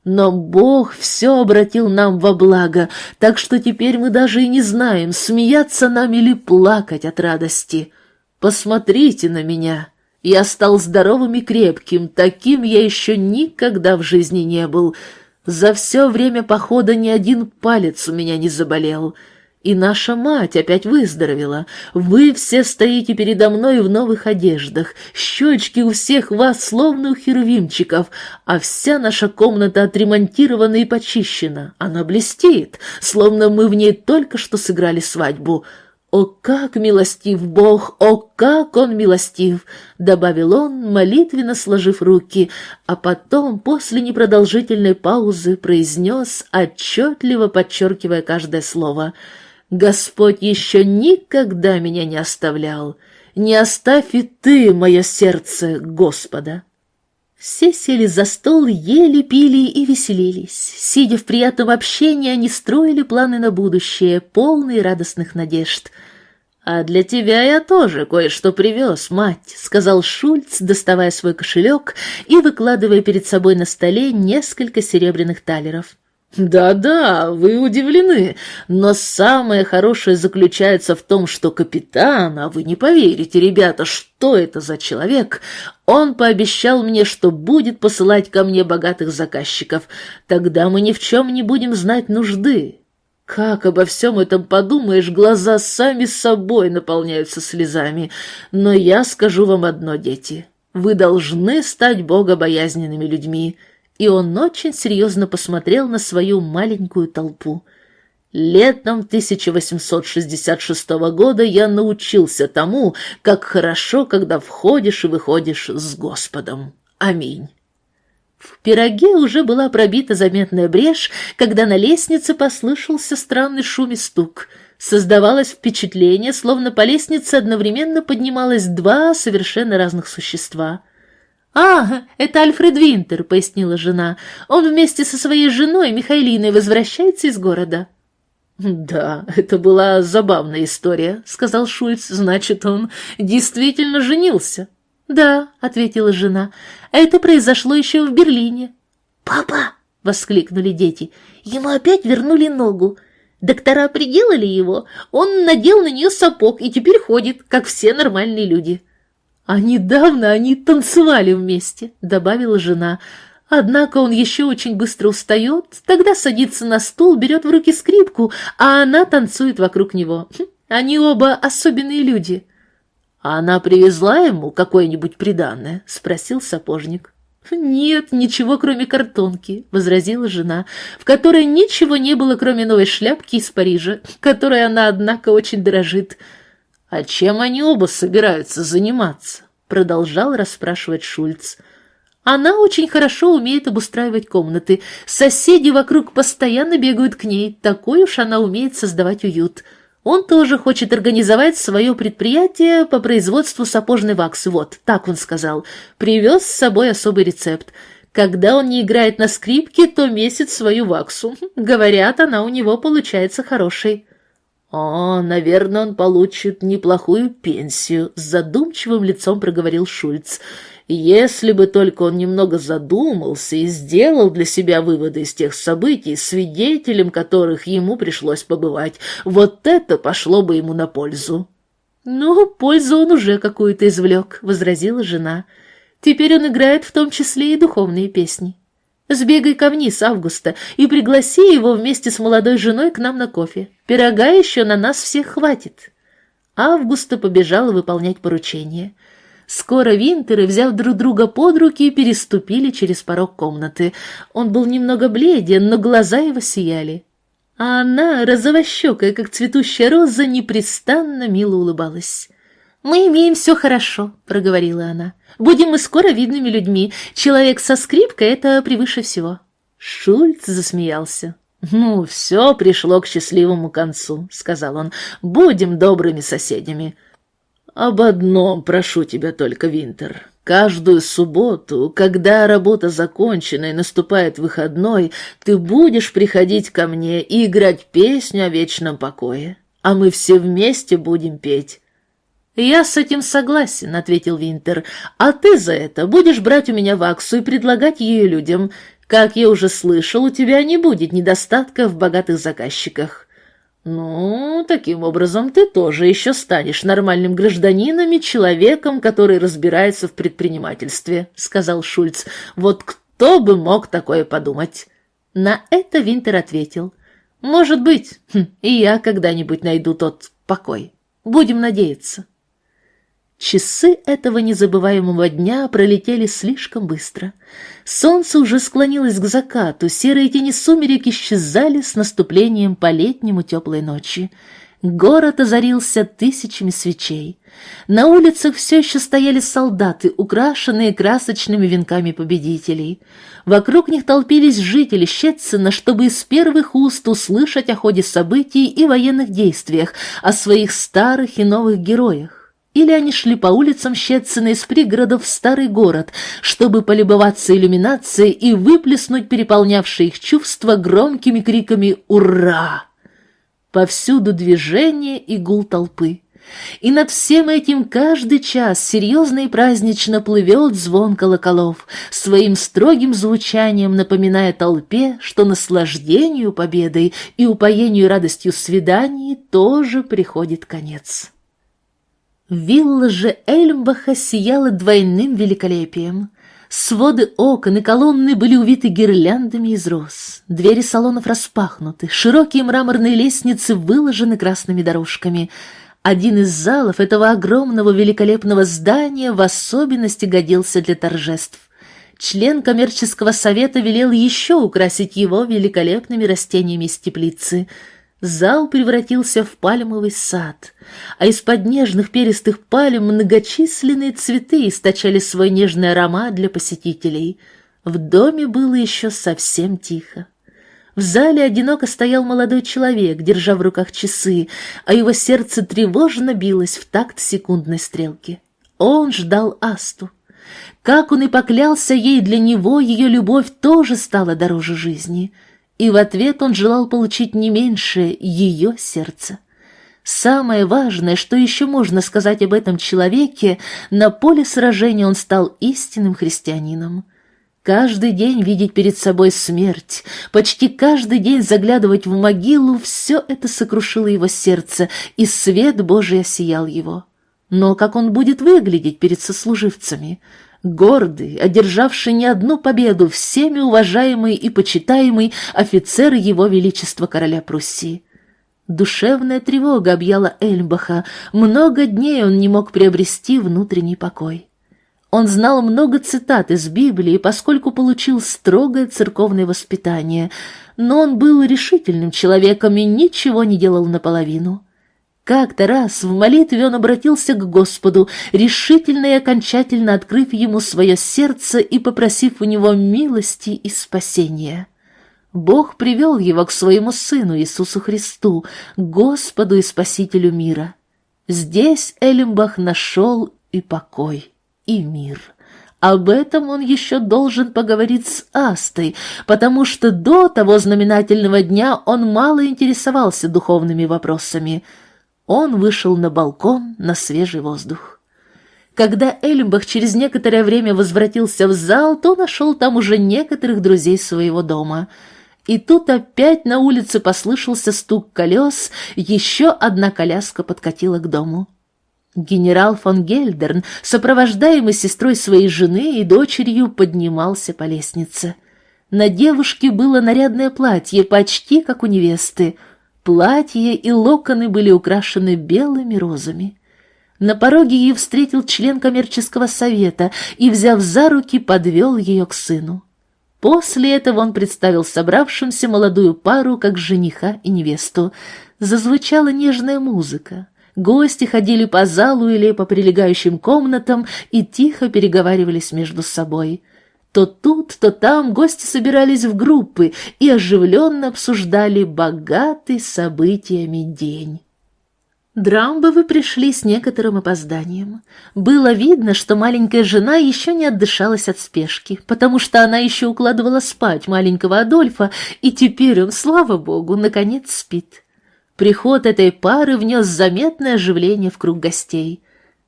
Но Бог все обратил нам во благо, так что теперь мы даже и не знаем, смеяться нам или плакать от радости. Посмотрите на меня. Я стал здоровым и крепким, таким я еще никогда в жизни не был». За все время похода ни один палец у меня не заболел. И наша мать опять выздоровела. Вы все стоите передо мной в новых одеждах. Щечки у всех вас словно у херувимчиков, а вся наша комната отремонтирована и почищена. Она блестит, словно мы в ней только что сыграли свадьбу. «О, как милостив Бог! О, как Он милостив!» — добавил он, молитвенно сложив руки, а потом, после непродолжительной паузы, произнес, отчетливо подчеркивая каждое слово, «Господь еще никогда меня не оставлял. Не оставь и ты мое сердце, Господа!» Все сели за стол, ели, пили и веселились. Сидя в приятном общении, они строили планы на будущее, полные радостных надежд. «А для тебя я тоже кое-что привез, мать», — сказал Шульц, доставая свой кошелек и выкладывая перед собой на столе несколько серебряных талеров. «Да-да, вы удивлены, но самое хорошее заключается в том, что капитан, а вы не поверите, ребята, что это за человек, он пообещал мне, что будет посылать ко мне богатых заказчиков, тогда мы ни в чем не будем знать нужды». Как обо всем этом подумаешь, глаза сами собой наполняются слезами. Но я скажу вам одно, дети, вы должны стать богобоязненными людьми и он очень серьезно посмотрел на свою маленькую толпу. Летом 1866 года я научился тому, как хорошо, когда входишь и выходишь с Господом. Аминь. В пироге уже была пробита заметная брешь, когда на лестнице послышался странный шум и стук. Создавалось впечатление, словно по лестнице одновременно поднималось два совершенно разных существа — «А, это Альфред Винтер», — пояснила жена. «Он вместе со своей женой Михайлиной возвращается из города». «Да, это была забавная история», — сказал Шульц. «Значит, он действительно женился». «Да», — ответила жена, — «это произошло еще в Берлине». «Папа!» — воскликнули дети. «Ему опять вернули ногу. Доктора приделали его, он надел на нее сапог и теперь ходит, как все нормальные люди». «А недавно они танцевали вместе», — добавила жена. «Однако он еще очень быстро устает, тогда садится на стул, берет в руки скрипку, а она танцует вокруг него. Хм, они оба особенные люди». «А она привезла ему какое-нибудь приданное?» — спросил сапожник. «Нет, ничего, кроме картонки», — возразила жена, в которой ничего не было, кроме новой шляпки из Парижа, которой она, однако, очень дорожит. «А чем они оба собираются заниматься?» — продолжал расспрашивать Шульц. «Она очень хорошо умеет обустраивать комнаты. Соседи вокруг постоянно бегают к ней. Такой уж она умеет создавать уют». Он тоже хочет организовать свое предприятие по производству сапожной ваксы. Вот, так он сказал. Привез с собой особый рецепт. Когда он не играет на скрипке, то месяц свою ваксу. Говорят, она у него получается хорошей. «О, наверное, он получит неплохую пенсию», — с задумчивым лицом проговорил Шульц. Если бы только он немного задумался и сделал для себя выводы из тех событий, свидетелем которых ему пришлось побывать, вот это пошло бы ему на пользу. «Ну, пользу он уже какую-то извлек», — возразила жена. «Теперь он играет в том числе и духовные песни. Сбегай-ка вниз, Августа, и пригласи его вместе с молодой женой к нам на кофе. Пирога еще на нас всех хватит». Августа побежала выполнять поручение — Скоро Винтеры, взяв друг друга под руки, переступили через порог комнаты. Он был немного бледен, но глаза его сияли. А она, розовощекая, как цветущая роза, непрестанно мило улыбалась. «Мы имеем все хорошо», — проговорила она. «Будем мы скоро видными людьми. Человек со скрипкой — это превыше всего». Шульц засмеялся. «Ну, все пришло к счастливому концу», — сказал он. «Будем добрыми соседями». Об одном прошу тебя только, Винтер. Каждую субботу, когда работа закончена и наступает выходной, ты будешь приходить ко мне и играть песню о вечном покое, а мы все вместе будем петь. «Я с этим согласен», — ответил Винтер. «А ты за это будешь брать у меня ваксу и предлагать ее людям. Как я уже слышал, у тебя не будет недостатка в богатых заказчиках». «Ну, таким образом ты тоже еще станешь нормальным гражданином и человеком, который разбирается в предпринимательстве», — сказал Шульц. «Вот кто бы мог такое подумать?» На это Винтер ответил. «Может быть, хм, и я когда-нибудь найду тот покой. Будем надеяться». Часы этого незабываемого дня пролетели слишком быстро. Солнце уже склонилось к закату, серые тени сумерек исчезали с наступлением по-летнему теплой ночи. Город озарился тысячами свечей. На улицах все еще стояли солдаты, украшенные красочными венками победителей. Вокруг них толпились жители Щетцина, чтобы из первых уст услышать о ходе событий и военных действиях, о своих старых и новых героях. Или они шли по улицам Щецина из пригородов в старый город, чтобы полюбоваться иллюминацией и выплеснуть переполнявшие их чувства громкими криками «Ура!». Повсюду движение и гул толпы. И над всем этим каждый час серьезно и празднично плывет звон колоколов, своим строгим звучанием напоминая толпе, что наслаждению победой и упоению радостью свиданий тоже приходит конец. Вилла же Эльмбаха сияла двойным великолепием. Своды окон и колонны были увиты гирляндами из роз. Двери салонов распахнуты, широкие мраморные лестницы выложены красными дорожками. Один из залов этого огромного великолепного здания в особенности годился для торжеств. Член коммерческого совета велел еще украсить его великолепными растениями из теплицы — Зал превратился в пальмовый сад, а из-под нежных перистых пальм многочисленные цветы источали свой нежный аромат для посетителей. В доме было еще совсем тихо. В зале одиноко стоял молодой человек, держа в руках часы, а его сердце тревожно билось в такт секундной стрелки. Он ждал Асту. Как он и поклялся ей, для него ее любовь тоже стала дороже жизни — и в ответ он желал получить не меньше ее сердца. Самое важное, что еще можно сказать об этом человеке, на поле сражения он стал истинным христианином. Каждый день видеть перед собой смерть, почти каждый день заглядывать в могилу, все это сокрушило его сердце, и свет Божий осиял его. Но как он будет выглядеть перед сослуживцами? Гордый, одержавший не одну победу, всеми уважаемый и почитаемый офицер его величества короля Пруссии. Душевная тревога объяла Эльбаха, много дней он не мог приобрести внутренний покой. Он знал много цитат из Библии, поскольку получил строгое церковное воспитание, но он был решительным человеком и ничего не делал наполовину. Как-то раз в молитве он обратился к Господу, решительно и окончательно открыв ему свое сердце и попросив у него милости и спасения. Бог привел его к своему Сыну Иисусу Христу, Господу и Спасителю мира. Здесь Элимбах нашел и покой, и мир. Об этом он еще должен поговорить с Астой, потому что до того знаменательного дня он мало интересовался духовными вопросами — он вышел на балкон на свежий воздух. Когда Эльмбах через некоторое время возвратился в зал, то нашел там уже некоторых друзей своего дома. И тут опять на улице послышался стук колес, еще одна коляска подкатила к дому. Генерал фон Гельдерн, сопровождаемый сестрой своей жены и дочерью, поднимался по лестнице. На девушке было нарядное платье, почти как у невесты — Платье и локоны были украшены белыми розами. На пороге ее встретил член коммерческого совета и, взяв за руки, подвел ее к сыну. После этого он представил собравшимся молодую пару как жениха и невесту. Зазвучала нежная музыка. Гости ходили по залу или по прилегающим комнатам и тихо переговаривались между собой. То тут, то там гости собирались в группы и оживленно обсуждали богатый событиями день. Драмбовы пришли с некоторым опозданием. Было видно, что маленькая жена еще не отдышалась от спешки, потому что она еще укладывала спать маленького Адольфа, и теперь он, слава богу, наконец спит. Приход этой пары внес заметное оживление в круг гостей.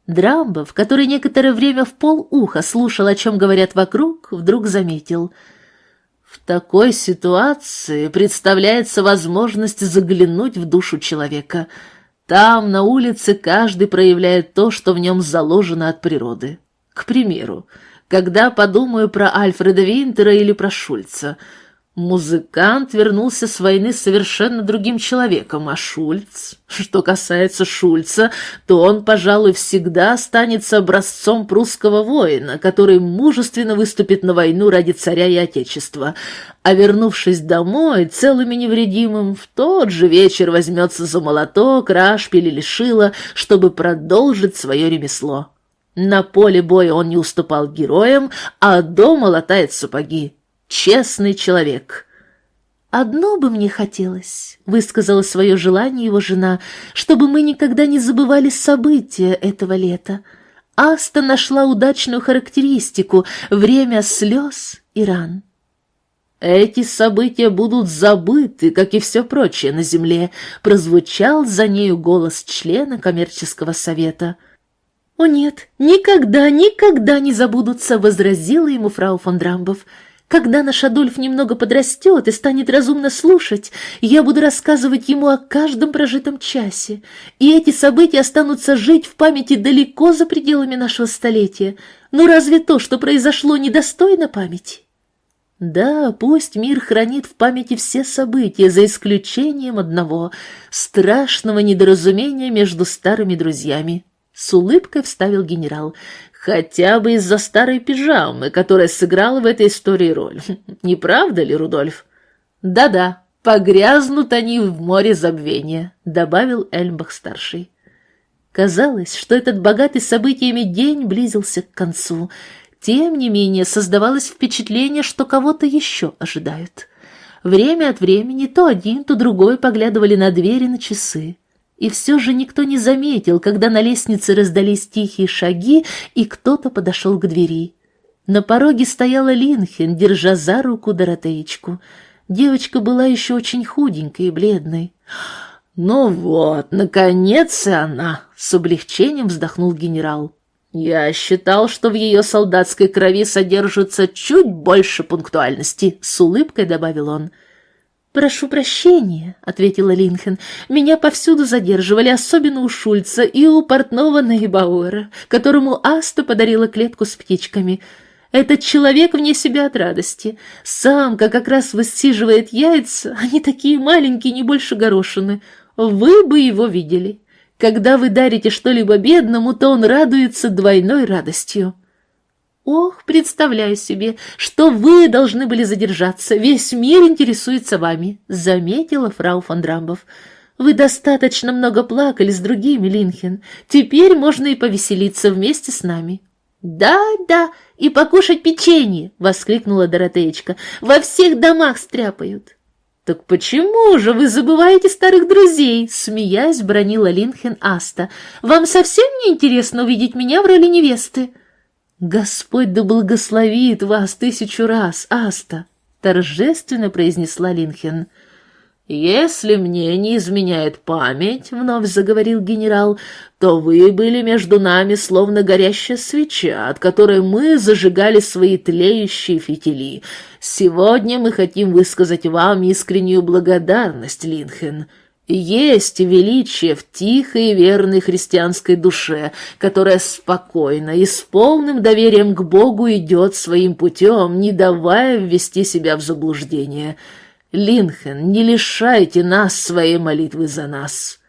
Драмбов, который некоторое время в полуха слушал, о чем говорят вокруг, вдруг заметил. В такой ситуации представляется возможность заглянуть в душу человека. Там, на улице, каждый проявляет то, что в нем заложено от природы. К примеру, когда подумаю про Альфреда Винтера или про Шульца — Музыкант вернулся с войны совершенно другим человеком, а Шульц... Что касается Шульца, то он, пожалуй, всегда останется образцом прусского воина, который мужественно выступит на войну ради царя и отечества, а вернувшись домой, целым и невредимым, в тот же вечер возьмется за молоток, рашпиль или шило, чтобы продолжить свое ремесло. На поле боя он не уступал героям, а дома латает сапоги честный человек. «Одно бы мне хотелось», — высказала свое желание его жена, «чтобы мы никогда не забывали события этого лета. Аста нашла удачную характеристику — время слез и ран». «Эти события будут забыты, как и все прочее на земле», — прозвучал за нею голос члена коммерческого совета. «О нет, никогда, никогда не забудутся», — возразила ему фрау фон Драмбов. Когда наш Адольф немного подрастет и станет разумно слушать, я буду рассказывать ему о каждом прожитом часе, и эти события останутся жить в памяти далеко за пределами нашего столетия. Но разве то, что произошло, недостойно памяти? Да, пусть мир хранит в памяти все события, за исключением одного — страшного недоразумения между старыми друзьями. С улыбкой вставил генерал. Хотя бы из-за старой пижамы, которая сыграла в этой истории роль. Не правда ли, Рудольф? Да-да, погрязнут они в море забвения, добавил Эльмбах-старший. Казалось, что этот богатый событиями день близился к концу. Тем не менее, создавалось впечатление, что кого-то еще ожидают. Время от времени то один, то другой поглядывали на двери, на часы. И все же никто не заметил, когда на лестнице раздались тихие шаги, и кто-то подошел к двери. На пороге стояла Линхен, держа за руку Доротеечку. Девочка была еще очень худенькой и бледной. «Ну вот, наконец и она!» — с облегчением вздохнул генерал. «Я считал, что в ее солдатской крови содержится чуть больше пунктуальности», — с улыбкой добавил он. «Прошу прощения», — ответила Линхен. «Меня повсюду задерживали, особенно у Шульца и у портного Нейбауэра, которому Аста подарила клетку с птичками. Этот человек вне себя от радости. Самка как раз высиживает яйца, они такие маленькие, не больше горошины. вы бы его видели. Когда вы дарите что-либо бедному, то он радуется двойной радостью. Ох, представляю себе, что вы должны были задержаться, весь мир интересуется вами, заметила фрау фон Драмбов. Вы достаточно много плакали с другими, Линхен. Теперь можно и повеселиться вместе с нами. Да, да, и покушать печенье, воскликнула Доротеечка. Во всех домах стряпают. «Так почему же вы забываете старых друзей?» Смеясь, бронила Линхен Аста. «Вам совсем не интересно увидеть меня в роли невесты?» «Господь да благословит вас тысячу раз, Аста!» Торжественно произнесла Линхен. «Если мне не изменяет память, — вновь заговорил генерал, — то вы были между нами словно горящая свеча, от которой мы зажигали свои тлеющие фитили. Сегодня мы хотим высказать вам искреннюю благодарность, Линхен. Есть величие в тихой и верной христианской душе, которая спокойно и с полным доверием к Богу идет своим путем, не давая ввести себя в заблуждение. Линхен, не лишайте нас своей молитвы за нас.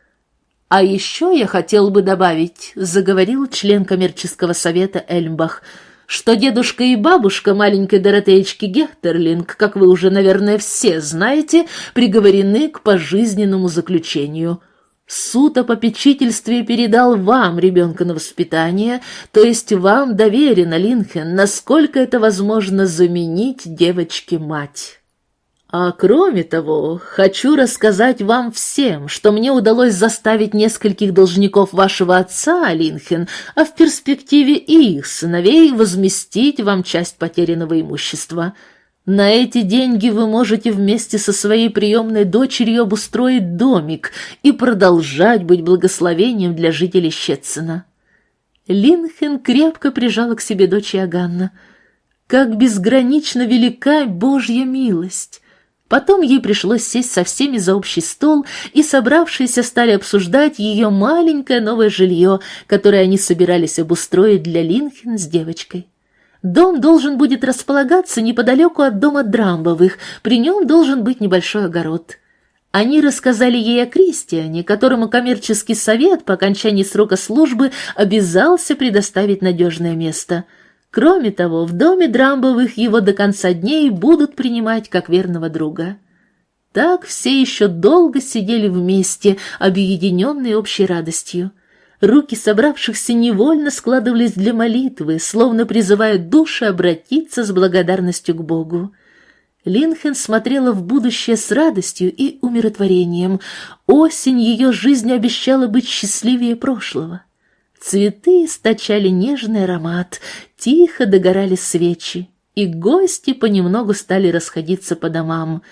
А еще я хотел бы добавить, заговорил член коммерческого совета Эльмбах, — что дедушка и бабушка маленькой Доротеечки Гехтерлинг, как вы уже, наверное, все знаете, приговорены к пожизненному заключению. Суд о попечительстве передал вам ребенка на воспитание, то есть вам доверено, Линхен, насколько это возможно заменить девочке мать. А кроме того, хочу рассказать вам всем, что мне удалось заставить нескольких должников вашего отца, Линхен, а в перспективе и их сыновей возместить вам часть потерянного имущества. На эти деньги вы можете вместе со своей приемной дочерью обустроить домик и продолжать быть благословением для жителей Щетцена. Линхен крепко прижала к себе дочь Иоганна. Как безгранично велика Божья милость! Потом ей пришлось сесть со всеми за общий стол, и собравшиеся стали обсуждать ее маленькое новое жилье, которое они собирались обустроить для Линхен с девочкой. Дом должен будет располагаться неподалеку от дома Драмбовых, при нем должен быть небольшой огород. Они рассказали ей о Кристиане, которому коммерческий совет по окончании срока службы обязался предоставить надежное место – Кроме того, в доме Драмбовых его до конца дней будут принимать как верного друга. Так все еще долго сидели вместе, объединенные общей радостью. Руки собравшихся невольно складывались для молитвы, словно призывая души обратиться с благодарностью к Богу. Линхен смотрела в будущее с радостью и умиротворением. Осень ее жизни обещала быть счастливее прошлого. Цветы источали нежный аромат, тихо догорали свечи, и гости понемногу стали расходиться по домам.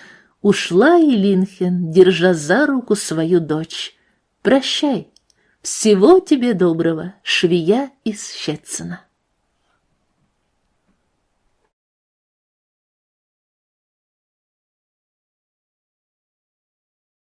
Ушла Елинхен, держа за руку свою дочь. «Прощай! Всего тебе доброго, швея из Щецина!»